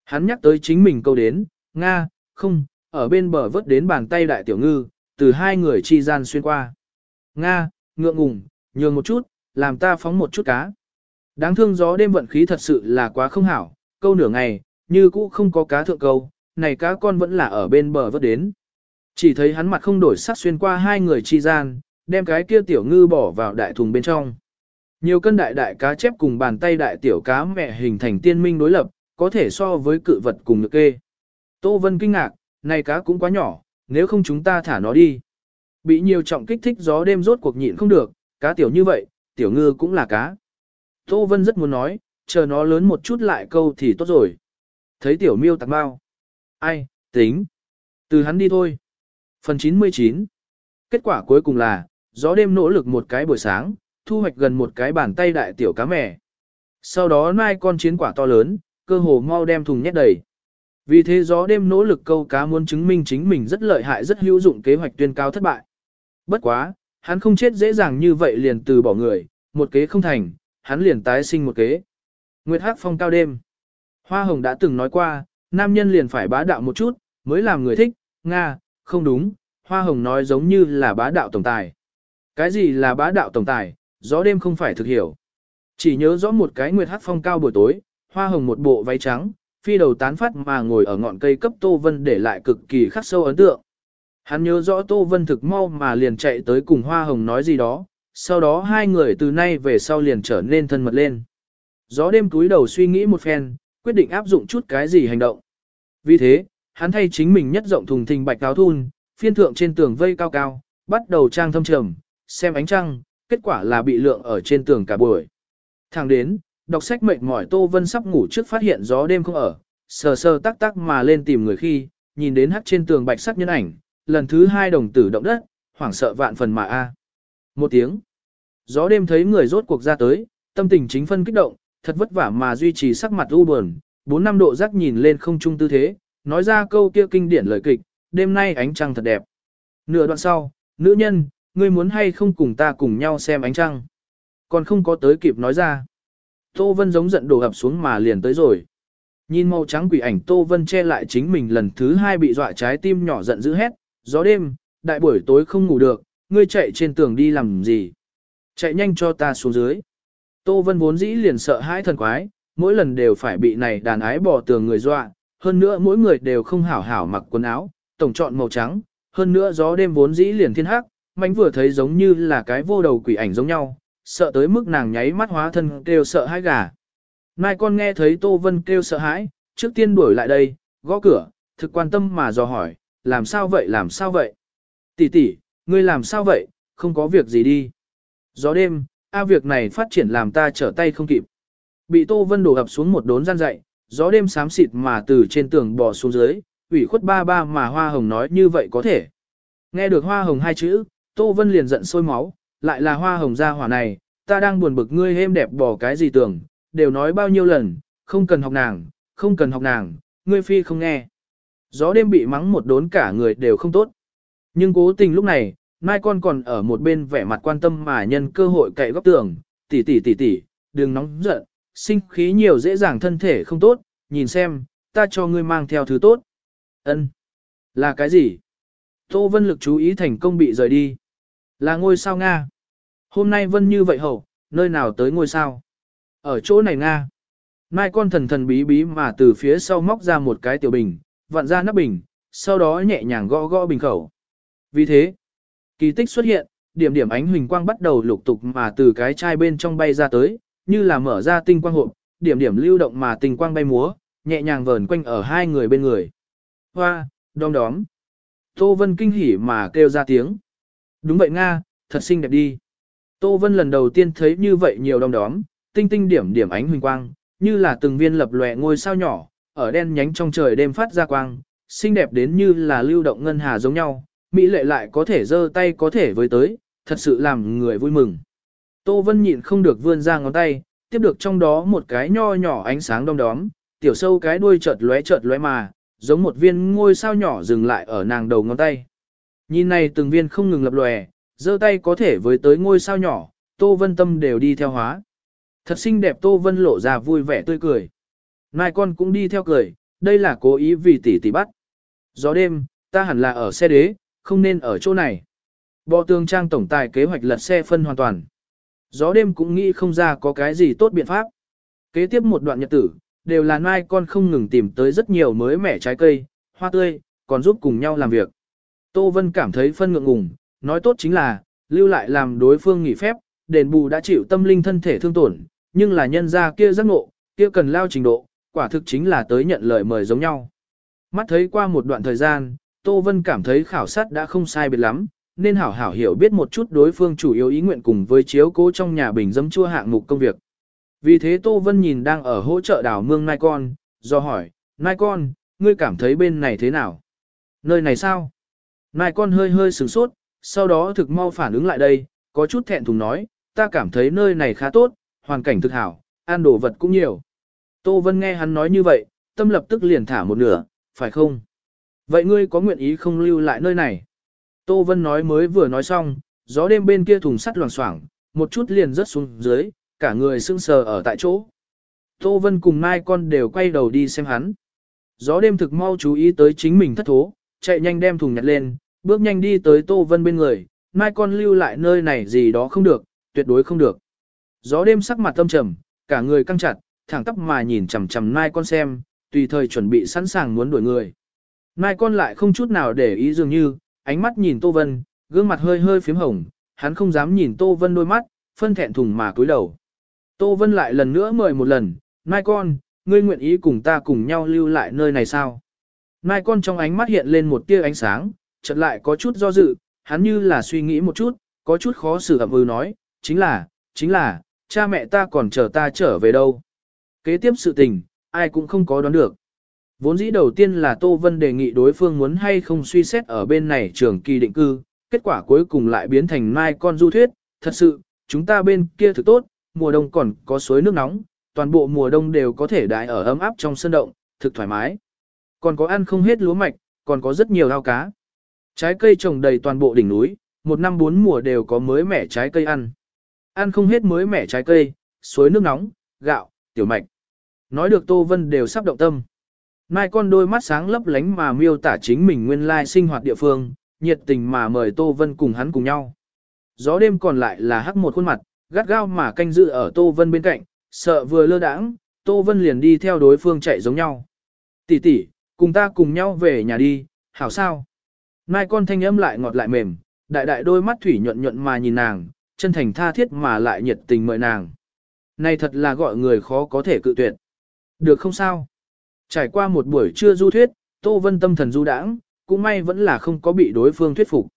Hắn nhắc tới chính mình câu đến, Nga, không, ở bên bờ vớt đến bàn tay đại tiểu ngư, từ hai người chi gian xuyên qua. Nga, ngượng ngùng, nhường một chút, làm ta phóng một chút cá. Đáng thương gió đêm vận khí thật sự là quá không hảo, câu nửa ngày, như cũ không có cá thượng câu, này cá con vẫn là ở bên bờ vớt đến. Chỉ thấy hắn mặt không đổi sắc xuyên qua hai người chi gian, đem cái kia tiểu ngư bỏ vào đại thùng bên trong. Nhiều cân đại đại cá chép cùng bàn tay đại tiểu cá mẹ hình thành tiên minh đối lập, có thể so với cự vật cùng nhược kê. Tô Vân kinh ngạc, này cá cũng quá nhỏ, nếu không chúng ta thả nó đi. Bị nhiều trọng kích thích gió đêm rốt cuộc nhịn không được, cá tiểu như vậy, tiểu ngư cũng là cá. Tô Vân rất muốn nói, chờ nó lớn một chút lại câu thì tốt rồi. Thấy tiểu miêu tặc bao. Ai, tính. Từ hắn đi thôi. Phần 99. Kết quả cuối cùng là, gió đêm nỗ lực một cái buổi sáng, thu hoạch gần một cái bàn tay đại tiểu cá mẻ. Sau đó mai con chiến quả to lớn, cơ hồ mau đem thùng nhét đầy. Vì thế gió đêm nỗ lực câu cá muốn chứng minh chính mình rất lợi hại rất hữu dụng kế hoạch tuyên cao thất bại. Bất quá, hắn không chết dễ dàng như vậy liền từ bỏ người, một kế không thành, hắn liền tái sinh một kế. Nguyệt Hắc phong cao đêm. Hoa Hồng đã từng nói qua, nam nhân liền phải bá đạo một chút, mới làm người thích, Nga, không đúng, Hoa Hồng nói giống như là bá đạo tổng tài. Cái gì là bá đạo tổng tài, gió đêm không phải thực hiểu. Chỉ nhớ rõ một cái Nguyệt Hắc phong cao buổi tối, Hoa Hồng một bộ váy trắng, phi đầu tán phát mà ngồi ở ngọn cây cấp Tô Vân để lại cực kỳ khắc sâu ấn tượng. Hắn nhớ rõ Tô Vân thực mau mà liền chạy tới cùng Hoa Hồng nói gì đó, sau đó hai người từ nay về sau liền trở nên thân mật lên. Gió đêm túi đầu suy nghĩ một phen, quyết định áp dụng chút cái gì hành động. Vì thế, hắn thay chính mình nhất rộng thùng thình bạch cáo thun, phiên thượng trên tường vây cao cao, bắt đầu trang thâm trầm, xem ánh trăng, kết quả là bị lượng ở trên tường cả buổi. Thẳng đến, đọc sách mệt mỏi Tô Vân sắp ngủ trước phát hiện gió đêm không ở, sờ sờ tắc tắc mà lên tìm người khi, nhìn đến hắt trên tường bạch sắc nhân ảnh, lần thứ hai đồng tử động đất, hoảng sợ vạn phần mà a. Một tiếng. Gió đêm thấy người rốt cuộc ra tới, tâm tình chính phân kích động, thật vất vả mà duy trì sắc mặt u buồn, bốn năm độ giác nhìn lên không trung tư thế, nói ra câu kia kinh điển lời kịch, đêm nay ánh trăng thật đẹp. Nửa đoạn sau, nữ nhân, ngươi muốn hay không cùng ta cùng nhau xem ánh trăng. Còn không có tới kịp nói ra. Tô Vân giống giận đổ ập xuống mà liền tới rồi. Nhìn màu trắng quỷ ảnh Tô Vân che lại chính mình lần thứ hai bị dọa trái tim nhỏ giận dữ hét, gió đêm, đại buổi tối không ngủ được, ngươi chạy trên tường đi làm gì. Chạy nhanh cho ta xuống dưới. Tô Vân vốn dĩ liền sợ hãi thần quái, mỗi lần đều phải bị này đàn ái bỏ tường người dọa, hơn nữa mỗi người đều không hảo hảo mặc quần áo, tổng chọn màu trắng, hơn nữa gió đêm vốn dĩ liền thiên hắc, mánh vừa thấy giống như là cái vô đầu quỷ ảnh giống nhau, sợ tới mức nàng nháy mắt hóa thân kêu sợ hãi gà. Mai con nghe thấy Tô Vân kêu sợ hãi, trước tiên đuổi lại đây, gõ cửa, thực quan tâm mà dò hỏi, làm sao vậy làm sao vậy? Tỷ tỷ, ngươi làm sao vậy, không có việc gì đi. Gió đêm, a việc này phát triển làm ta trở tay không kịp. Bị Tô Vân đổ ập xuống một đốn gian dậy, gió đêm xám xịt mà từ trên tường bò xuống dưới, ủy khuất ba ba mà Hoa Hồng nói như vậy có thể. Nghe được Hoa Hồng hai chữ, Tô Vân liền giận sôi máu, lại là Hoa Hồng gia hỏa này, ta đang buồn bực ngươi êm đẹp bỏ cái gì tưởng, đều nói bao nhiêu lần, không cần học nàng, không cần học nàng, ngươi phi không nghe. Gió đêm bị mắng một đốn cả người đều không tốt. Nhưng cố tình lúc này, Mai con còn ở một bên vẻ mặt quan tâm mà nhân cơ hội cậy góc tường, tỷ tỷ tỷ tỷ, đừng nóng giận, sinh khí nhiều dễ dàng thân thể không tốt, nhìn xem, ta cho ngươi mang theo thứ tốt. Ân, Là cái gì? Tô Vân lực chú ý thành công bị rời đi. Là ngôi sao Nga. Hôm nay Vân như vậy hầu, nơi nào tới ngôi sao? Ở chỗ này Nga. Mai con thần thần bí bí mà từ phía sau móc ra một cái tiểu bình, vặn ra nắp bình, sau đó nhẹ nhàng gõ gõ bình khẩu. Vì thế, kỳ tích xuất hiện, điểm điểm ánh huỳnh quang bắt đầu lục tục mà từ cái chai bên trong bay ra tới, như là mở ra tinh quang hộp, điểm điểm lưu động mà tinh quang bay múa, nhẹ nhàng vờn quanh ở hai người bên người. Hoa, đom đóm. Tô Vân kinh hỉ mà kêu ra tiếng. Đúng vậy Nga, thật xinh đẹp đi. Tô Vân lần đầu tiên thấy như vậy nhiều đom đóm, tinh tinh điểm điểm ánh huỳnh quang, như là từng viên lập lòe ngôi sao nhỏ, ở đen nhánh trong trời đêm phát ra quang, xinh đẹp đến như là lưu động ngân hà giống nhau, mỹ lệ lại có thể giơ tay có thể với tới, thật sự làm người vui mừng. Tô Vân nhịn không được vươn ra ngón tay, tiếp được trong đó một cái nho nhỏ ánh sáng đom đóm, tiểu sâu cái đuôi chợt lóe chợt lóe mà, giống một viên ngôi sao nhỏ dừng lại ở nàng đầu ngón tay. Nhìn này từng viên không ngừng lập lòe, giơ tay có thể với tới ngôi sao nhỏ, Tô Vân tâm đều đi theo hóa. Thật xinh đẹp Tô Vân lộ ra vui vẻ tươi cười. Mai con cũng đi theo cười, đây là cố ý vì tỷ tỷ bắt. Gió đêm, ta hẳn là ở xe đế, không nên ở chỗ này. Bò tường trang tổng tài kế hoạch lật xe phân hoàn toàn. Gió đêm cũng nghĩ không ra có cái gì tốt biện pháp. Kế tiếp một đoạn nhật tử, đều là mai con không ngừng tìm tới rất nhiều mới mẻ trái cây, hoa tươi, còn giúp cùng nhau làm việc. Tô Vân cảm thấy phân ngượng ngùng, nói tốt chính là, lưu lại làm đối phương nghỉ phép, đền bù đã chịu tâm linh thân thể thương tổn, nhưng là nhân ra kia giác ngộ, kia cần lao trình độ, quả thực chính là tới nhận lời mời giống nhau. Mắt thấy qua một đoạn thời gian, Tô Vân cảm thấy khảo sát đã không sai biệt lắm, nên hảo hảo hiểu biết một chút đối phương chủ yếu ý nguyện cùng với chiếu cố trong nhà bình dấm chua hạng mục công việc. Vì thế Tô Vân nhìn đang ở hỗ trợ đảo mương Nai Con, do hỏi, Nai Con, ngươi cảm thấy bên này thế nào? Nơi này sao? Nai Con hơi hơi sửng sốt, sau đó thực mau phản ứng lại đây, có chút thẹn thùng nói, ta cảm thấy nơi này khá tốt, hoàn cảnh thực hảo, ăn đồ vật cũng nhiều. Tô Vân nghe hắn nói như vậy, tâm lập tức liền thả một nửa, phải không? Vậy ngươi có nguyện ý không lưu lại nơi này? Tô Vân nói mới vừa nói xong, gió đêm bên kia thùng sắt loảng xoảng, một chút liền rớt xuống dưới, cả người sưng sờ ở tại chỗ. Tô Vân cùng Mai con đều quay đầu đi xem hắn. Gió đêm thực mau chú ý tới chính mình thất thố, chạy nhanh đem thùng nhặt lên, bước nhanh đi tới Tô Vân bên người, Mai con lưu lại nơi này gì đó không được, tuyệt đối không được. Gió đêm sắc mặt tâm trầm, cả người căng chặt, thẳng tắp mà nhìn chằm chằm Mai con xem, tùy thời chuẩn bị sẵn sàng muốn đuổi người. Mai con lại không chút nào để ý dường như, ánh mắt nhìn Tô Vân, gương mặt hơi hơi phím hồng, hắn không dám nhìn Tô Vân đôi mắt, phân thẹn thùng mà cúi đầu. Tô Vân lại lần nữa mời một lần, Mai con, ngươi nguyện ý cùng ta cùng nhau lưu lại nơi này sao? Mai con trong ánh mắt hiện lên một tia ánh sáng, chợt lại có chút do dự, hắn như là suy nghĩ một chút, có chút khó xử ẩm ừ nói, chính là, chính là, cha mẹ ta còn chờ ta trở về đâu. Kế tiếp sự tình, ai cũng không có đoán được. Vốn dĩ đầu tiên là Tô Vân đề nghị đối phương muốn hay không suy xét ở bên này trường kỳ định cư, kết quả cuối cùng lại biến thành mai con du thuyết, thật sự, chúng ta bên kia thực tốt, mùa đông còn có suối nước nóng, toàn bộ mùa đông đều có thể đại ở ấm áp trong sân động, thực thoải mái. Còn có ăn không hết lúa mạch, còn có rất nhiều ao cá. Trái cây trồng đầy toàn bộ đỉnh núi, một năm bốn mùa đều có mới mẻ trái cây ăn. Ăn không hết mới mẻ trái cây, suối nước nóng, gạo, tiểu mạch. Nói được Tô Vân đều sắp động tâm. Mai con đôi mắt sáng lấp lánh mà miêu tả chính mình nguyên lai sinh hoạt địa phương, nhiệt tình mà mời Tô Vân cùng hắn cùng nhau. Gió đêm còn lại là hắc một khuôn mặt, gắt gao mà canh giữ ở Tô Vân bên cạnh, sợ vừa lơ đãng, Tô Vân liền đi theo đối phương chạy giống nhau. Tỷ tỷ, cùng ta cùng nhau về nhà đi, hảo sao? Mai con thanh âm lại ngọt lại mềm, đại đại đôi mắt thủy nhuận nhuận mà nhìn nàng, chân thành tha thiết mà lại nhiệt tình mời nàng. Này thật là gọi người khó có thể cự tuyệt. Được không sao? Trải qua một buổi trưa du thuyết, Tô Vân tâm thần du đãng, cũng may vẫn là không có bị đối phương thuyết phục.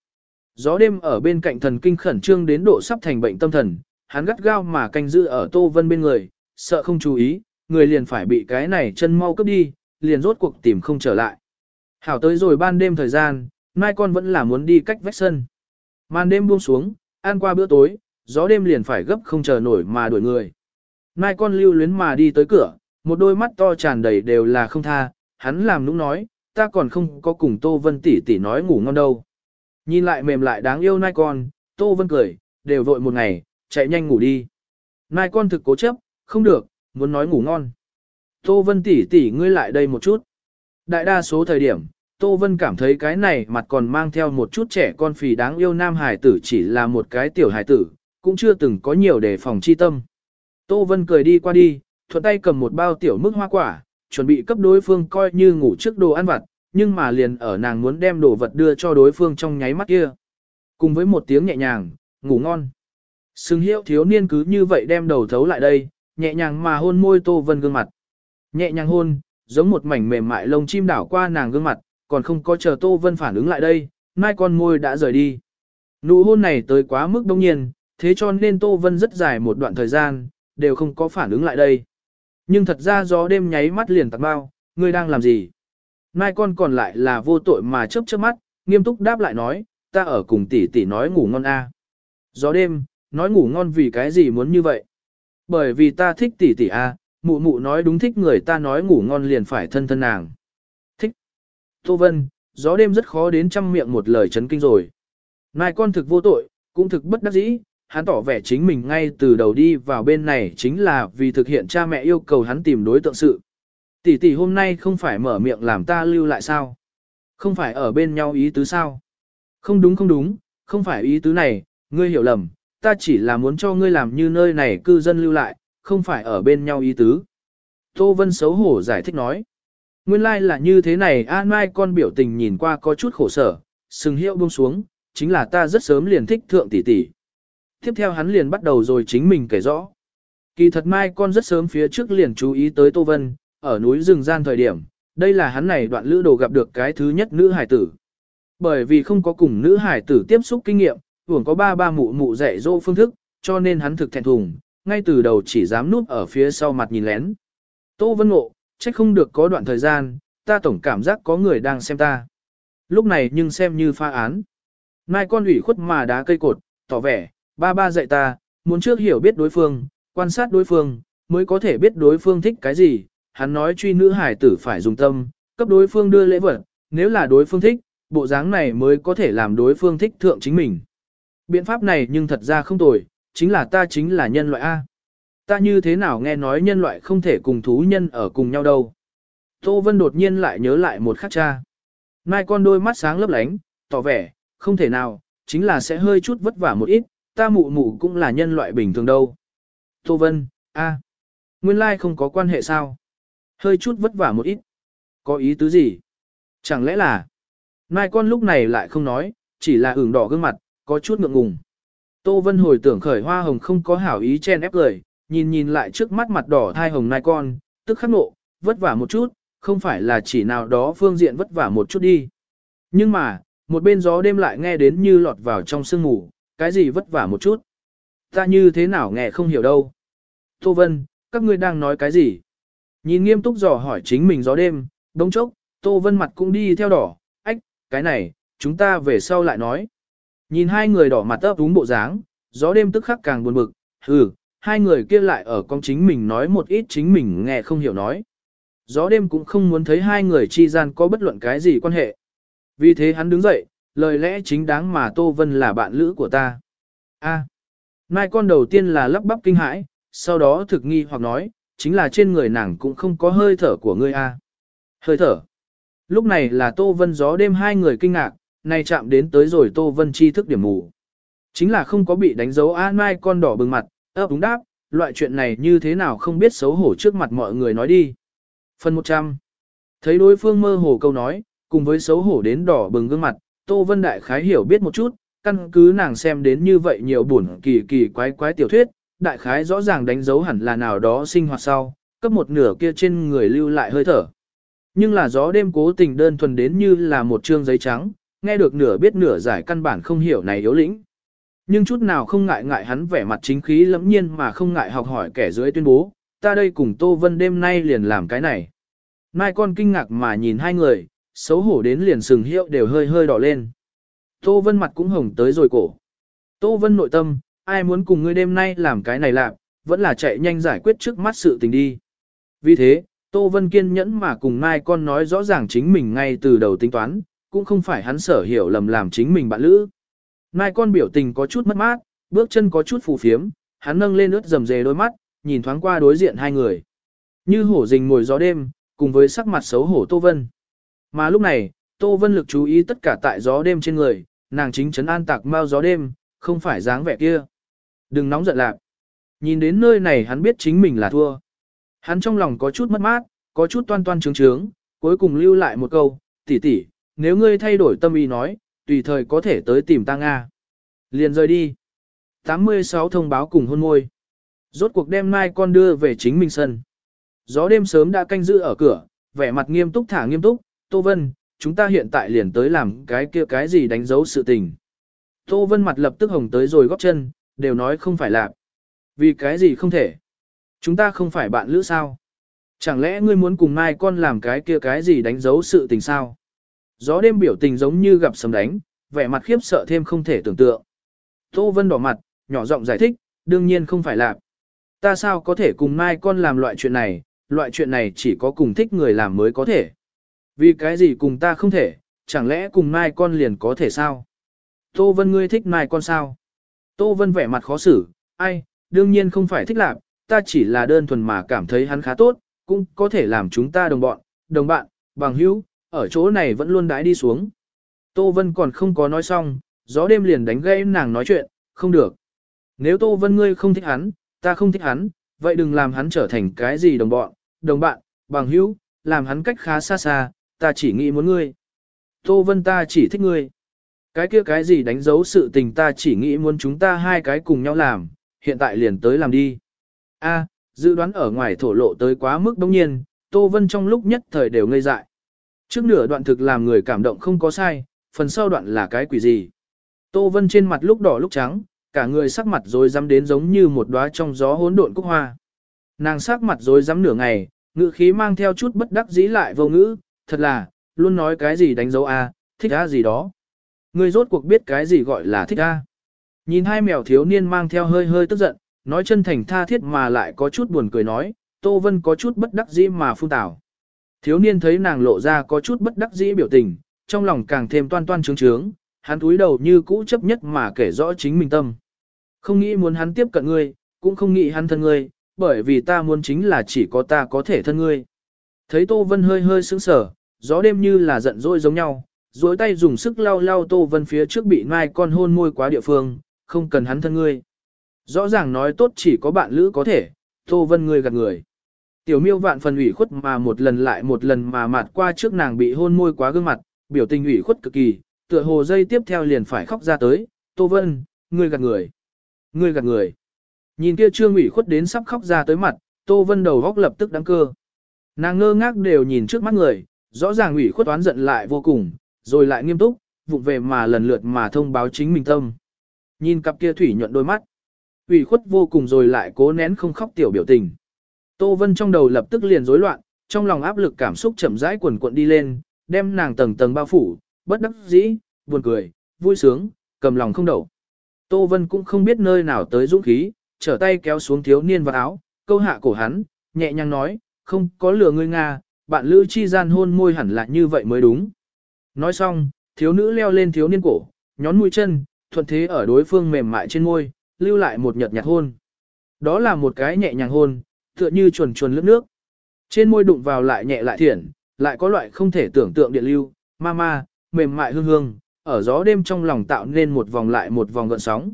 Gió đêm ở bên cạnh thần kinh khẩn trương đến độ sắp thành bệnh tâm thần, hắn gắt gao mà canh giữ ở Tô Vân bên người, sợ không chú ý, người liền phải bị cái này chân mau cướp đi, liền rốt cuộc tìm không trở lại. Hảo tới rồi ban đêm thời gian, mai con vẫn là muốn đi cách vách sân. Màn đêm buông xuống, ăn qua bữa tối, gió đêm liền phải gấp không chờ nổi mà đuổi người. Mai con lưu luyến mà đi tới cửa, một đôi mắt to tràn đầy đều là không tha, hắn làm nũng nói, ta còn không có cùng Tô Vân tỷ tỷ nói ngủ ngon đâu. Nhìn lại mềm lại đáng yêu nai con, Tô Vân cười, đều vội một ngày, chạy nhanh ngủ đi. Nai con thực cố chấp, không được, muốn nói ngủ ngon. Tô Vân tỷ tỷ ngươi lại đây một chút. Đại đa số thời điểm, Tô Vân cảm thấy cái này mặt còn mang theo một chút trẻ con phì đáng yêu nam hải tử chỉ là một cái tiểu hải tử, cũng chưa từng có nhiều đề phòng chi tâm. Tô Vân cười đi qua đi, thuận tay cầm một bao tiểu mức hoa quả, chuẩn bị cấp đối phương coi như ngủ trước đồ ăn vặt, nhưng mà liền ở nàng muốn đem đồ vật đưa cho đối phương trong nháy mắt kia. Cùng với một tiếng nhẹ nhàng, ngủ ngon. Sừng hiệu thiếu niên cứ như vậy đem đầu thấu lại đây, nhẹ nhàng mà hôn môi Tô Vân gương mặt. Nhẹ nhàng hôn, giống một mảnh mềm mại lông chim đảo qua nàng gương mặt, còn không có chờ Tô Vân phản ứng lại đây, mai con môi đã rời đi. Nụ hôn này tới quá mức đông nhiên, thế cho nên Tô Vân rất dài một đoạn thời gian, đều không có phản ứng lại đây. Nhưng thật ra gió đêm nháy mắt liền tạc bao, ngươi đang làm gì? Mai con còn lại là vô tội mà chớp chớp mắt, nghiêm túc đáp lại nói, ta ở cùng tỷ tỷ nói ngủ ngon a. Gió đêm, nói ngủ ngon vì cái gì muốn như vậy? Bởi vì ta thích tỷ tỷ a, mụ mụ nói đúng thích người ta nói ngủ ngon liền phải thân thân nàng. Thích. Tô Vân, gió đêm rất khó đến trăm miệng một lời chấn kinh rồi. Mai con thực vô tội, cũng thực bất đắc dĩ, hắn tỏ vẻ chính mình ngay từ đầu đi vào bên này chính là vì thực hiện cha mẹ yêu cầu hắn tìm đối tượng sự. Tỷ tỷ hôm nay không phải mở miệng làm ta lưu lại sao? Không phải ở bên nhau ý tứ sao? Không đúng không đúng, không phải ý tứ này, ngươi hiểu lầm, ta chỉ là muốn cho ngươi làm như nơi này cư dân lưu lại, không phải ở bên nhau ý tứ. Tô Vân xấu hổ giải thích nói. Nguyên lai like là như thế này, An Mai con biểu tình nhìn qua có chút khổ sở, sừng hiệu buông xuống, chính là ta rất sớm liền thích thượng tỷ tỷ. Tiếp theo hắn liền bắt đầu rồi chính mình kể rõ. Kỳ thật Mai con rất sớm phía trước liền chú ý tới Tô Vân, ở núi rừng gian thời điểm, đây là hắn này đoạn lữ đồ gặp được cái thứ nhất nữ hải tử. Bởi vì không có cùng nữ hải tử tiếp xúc kinh nghiệm, hưởng có ba ba mụ mụ dạy dỗ phương thức, cho nên hắn thực thẹn thùng, ngay từ đầu chỉ dám núp ở phía sau mặt nhìn lén. Tô Vân Ngộ, trách không được có đoạn thời gian, ta tổng cảm giác có người đang xem ta. Lúc này nhưng xem như pha án. Mai con ủy khuất mà đá cây cột, tỏ vẻ, ba ba dạy ta, muốn trước hiểu biết đối phương, quan sát đối phương, mới có thể biết đối phương thích cái gì. Hắn nói truy nữ hải tử phải dùng tâm, cấp đối phương đưa lễ vật, nếu là đối phương thích, bộ dáng này mới có thể làm đối phương thích thượng chính mình. Biện pháp này nhưng thật ra không tồi, chính là ta chính là nhân loại A. Ta như thế nào nghe nói nhân loại không thể cùng thú nhân ở cùng nhau đâu. Tô Vân đột nhiên lại nhớ lại một khắc cha. Mai con đôi mắt sáng lấp lánh, tỏ vẻ, không thể nào, chính là sẽ hơi chút vất vả một ít, ta mụ mụ cũng là nhân loại bình thường đâu. Tô Vân, a, nguyên lai không có quan hệ sao? Hơi chút vất vả một ít. Có ý tứ gì? Chẳng lẽ là... Mai con lúc này lại không nói, chỉ là ửng đỏ gương mặt, có chút ngượng ngùng. Tô Vân hồi tưởng khởi hoa hồng không có hảo ý chen ép lời, nhìn nhìn lại trước mắt mặt đỏ thai hồng nai con, tức khắc nộ, vất vả một chút, không phải là chỉ nào đó phương diện vất vả một chút đi. Nhưng mà, một bên gió đêm lại nghe đến như lọt vào trong sương ngủ, cái gì vất vả một chút. Ta như thế nào nghe không hiểu đâu. Tô Vân, các ngươi đang nói cái gì? Nhìn nghiêm túc dò hỏi chính mình gió đêm, đống chốc, Tô Vân mặt cũng đi theo đỏ, ách, cái này, chúng ta về sau lại nói. Nhìn hai người đỏ mặt ấp úng bộ dáng, gió đêm tức khắc càng buồn bực, hừ, hai người kia lại ở con chính mình nói một ít chính mình nghe không hiểu nói. Gió đêm cũng không muốn thấy hai người chi gian có bất luận cái gì quan hệ. Vì thế hắn đứng dậy, lời lẽ chính đáng mà Tô Vân là bạn lữ của ta. A. Mai con đầu tiên là lắp bắp kinh hãi, sau đó thực nghi hoặc nói, chính là trên người nàng cũng không có hơi thở của ngươi a. Hơi thở. Lúc này là Tô Vân gió đêm hai người kinh ngạc, nay chạm đến tới rồi Tô Vân chi thức điểm mù. Chính là không có bị đánh dấu A Mai con đỏ bừng mặt, ấp đúng đáp, loại chuyện này như thế nào không biết xấu hổ trước mặt mọi người nói đi. Phần 100. Thấy đối phương mơ hồ câu nói, cùng với xấu hổ đến đỏ bừng gương mặt, Tô Vân Đại khái hiểu biết một chút, căn cứ nàng xem đến như vậy nhiều buồn kỳ kỳ quái quái tiểu thuyết, đại khái rõ ràng đánh dấu hẳn là nào đó sinh hoạt sau, cấp một nửa kia trên người lưu lại hơi thở. Nhưng là gió đêm cố tình đơn thuần đến như là một chương giấy trắng, nghe được nửa biết nửa giải căn bản không hiểu này yếu lĩnh. Nhưng chút nào không ngại ngại hắn vẻ mặt chính khí lẫm nhiên mà không ngại học hỏi kẻ dưới tuyên bố, ta đây cùng Tô Vân đêm nay liền làm cái này. Mai con kinh ngạc mà nhìn hai người, xấu hổ đến liền sừng hiệu đều hơi hơi đỏ lên. Tô Vân mặt cũng hồng tới rồi cổ. Tô Vân nội tâm, ai muốn cùng ngươi đêm nay làm cái này làm, vẫn là chạy nhanh giải quyết trước mắt sự tình đi. Vì thế, Tô Vân kiên nhẫn mà cùng Mai con nói rõ ràng chính mình ngay từ đầu tính toán, cũng không phải hắn sở hiểu lầm làm chính mình bạn lữ. Mai con biểu tình có chút mất mát, bước chân có chút phù phiếm, hắn nâng lên ướt rầm rề đôi mắt, nhìn thoáng qua đối diện hai người. Như hổ rình ngồi gió đêm, cùng với sắc mặt xấu hổ Tô Vân. Mà lúc này, Tô Vân lực chú ý tất cả tại gió đêm trên người, nàng chính trấn an tạc mau gió đêm, không phải dáng vẻ kia. Đừng nóng giận lạc. Nhìn đến nơi này hắn biết chính mình là thua. Hắn trong lòng có chút mất mát, có chút toan toan trướng trướng, cuối cùng lưu lại một câu, tỷ tỷ, nếu ngươi thay đổi tâm ý nói, tùy thời có thể tới tìm ta Nga. Liền rời đi. 86 thông báo cùng hôn môi. Rốt cuộc đêm mai con đưa về chính mình sân. Gió đêm sớm đã canh giữ ở cửa, vẻ mặt nghiêm túc thả nghiêm túc, Tô Vân, chúng ta hiện tại liền tới làm cái kia cái gì đánh dấu sự tình. Tô Vân mặt lập tức hồng tới rồi góp chân, đều nói không phải lạc. Vì cái gì không thể. Chúng ta không phải bạn lữ sao. Chẳng lẽ ngươi muốn cùng mai con làm cái kia cái gì đánh dấu sự tình sao? Gió đêm biểu tình giống như gặp sấm đánh, vẻ mặt khiếp sợ thêm không thể tưởng tượng. Tô Vân đỏ mặt, nhỏ giọng giải thích, đương nhiên không phải lạc. Ta sao có thể cùng mai con làm loại chuyện này, loại chuyện này chỉ có cùng thích người làm mới có thể. Vì cái gì cùng ta không thể, chẳng lẽ cùng mai con liền có thể sao? Tô Vân ngươi thích mai con sao? Tô Vân vẻ mặt khó xử, ai, đương nhiên không phải thích lạc, ta chỉ là đơn thuần mà cảm thấy hắn khá tốt, cũng có thể làm chúng ta đồng bọn, đồng bạn, bằng hữu, ở chỗ này vẫn luôn đãi đi xuống. Tô Vân còn không có nói xong, gió đêm liền đánh gây nàng nói chuyện, không được. Nếu Tô Vân ngươi không thích hắn, ta không thích hắn, vậy đừng làm hắn trở thành cái gì đồng bọn, đồng bạn, bằng hữu, làm hắn cách khá xa xa, ta chỉ nghĩ muốn ngươi. Tô Vân ta chỉ thích ngươi. Cái kia cái gì đánh dấu sự tình ta chỉ nghĩ muốn chúng ta hai cái cùng nhau làm, hiện tại liền tới làm đi. A, dự đoán ở ngoài thổ lộ tới quá mức đông nhiên, Tô Vân trong lúc nhất thời đều ngây dại. Trước nửa đoạn thực làm người cảm động không có sai, phần sau đoạn là cái quỷ gì. Tô Vân trên mặt lúc đỏ lúc trắng, cả người sắc mặt rồi dám đến giống như một đóa trong gió hỗn độn cúc hoa. Nàng sắc mặt rồi dám nửa ngày, ngữ khí mang theo chút bất đắc dĩ lại vô ngữ, thật là, luôn nói cái gì đánh dấu a, thích a gì đó. ngươi rốt cuộc biết cái gì gọi là thích a. Nhìn hai mèo thiếu niên mang theo hơi hơi tức giận, nói chân thành tha thiết mà lại có chút buồn cười nói, Tô Vân có chút bất đắc dĩ mà phun tảo. Thiếu niên thấy nàng lộ ra có chút bất đắc dĩ biểu tình, trong lòng càng thêm toan toan trướng trướng, hắn túi đầu như cũ chấp nhất mà kể rõ chính mình tâm. Không nghĩ muốn hắn tiếp cận ngươi, cũng không nghĩ hắn thân ngươi, bởi vì ta muốn chính là chỉ có ta có thể thân ngươi. Thấy Tô Vân hơi hơi sững sờ, gió đêm như là giận dỗi giống nhau, dối tay dùng sức lau lau Tô Vân phía trước bị mai con hôn môi quá địa phương, không cần hắn thân ngươi. Rõ ràng nói tốt chỉ có bạn lữ có thể, Tô Vân ngươi gạt người. Tiểu miêu vạn phần ủy khuất mà một lần lại một lần mà mạt qua trước nàng bị hôn môi quá gương mặt, biểu tình ủy khuất cực kỳ, tựa hồ dây tiếp theo liền phải khóc ra tới, Tô Vân, ngươi gạt người. Ngươi gạt người. Nhìn kia trương ủy khuất đến sắp khóc ra tới mặt, Tô Vân đầu góc lập tức đắng cơ. Nàng ngơ ngác đều nhìn trước mắt người, rõ ràng ủy khuất toán giận lại vô cùng, rồi lại nghiêm túc, vụng về mà lần lượt mà thông báo chính mình tâm. Nhìn cặp kia thủy nhuận đôi mắt. ủy khuất vô cùng rồi lại cố nén không khóc tiểu biểu tình. Tô Vân trong đầu lập tức liền rối loạn, trong lòng áp lực cảm xúc chậm rãi quần cuộn đi lên, đem nàng tầng tầng bao phủ, bất đắc dĩ, buồn cười, vui sướng, cầm lòng không đậu. Tô Vân cũng không biết nơi nào tới dũng khí, trở tay kéo xuống thiếu niên vào áo, câu hạ cổ hắn, nhẹ nhàng nói, không có lừa ngươi Nga, bạn lữ chi gian hôn môi hẳn là như vậy mới đúng. Nói xong, thiếu nữ leo lên thiếu niên cổ, nhón mũi chân, thuận thế ở đối phương mềm mại trên môi, lưu lại một nhợt nhạt hôn. Đó là một cái nhẹ nhàng hôn, tựa như chuồn chuồn lướt nước. Trên môi đụng vào lại nhẹ lại thiện, lại có loại không thể tưởng tượng điện lưu, ma ma, mềm mại hương hương, ở gió đêm trong lòng tạo nên một vòng lại một vòng gợn sóng.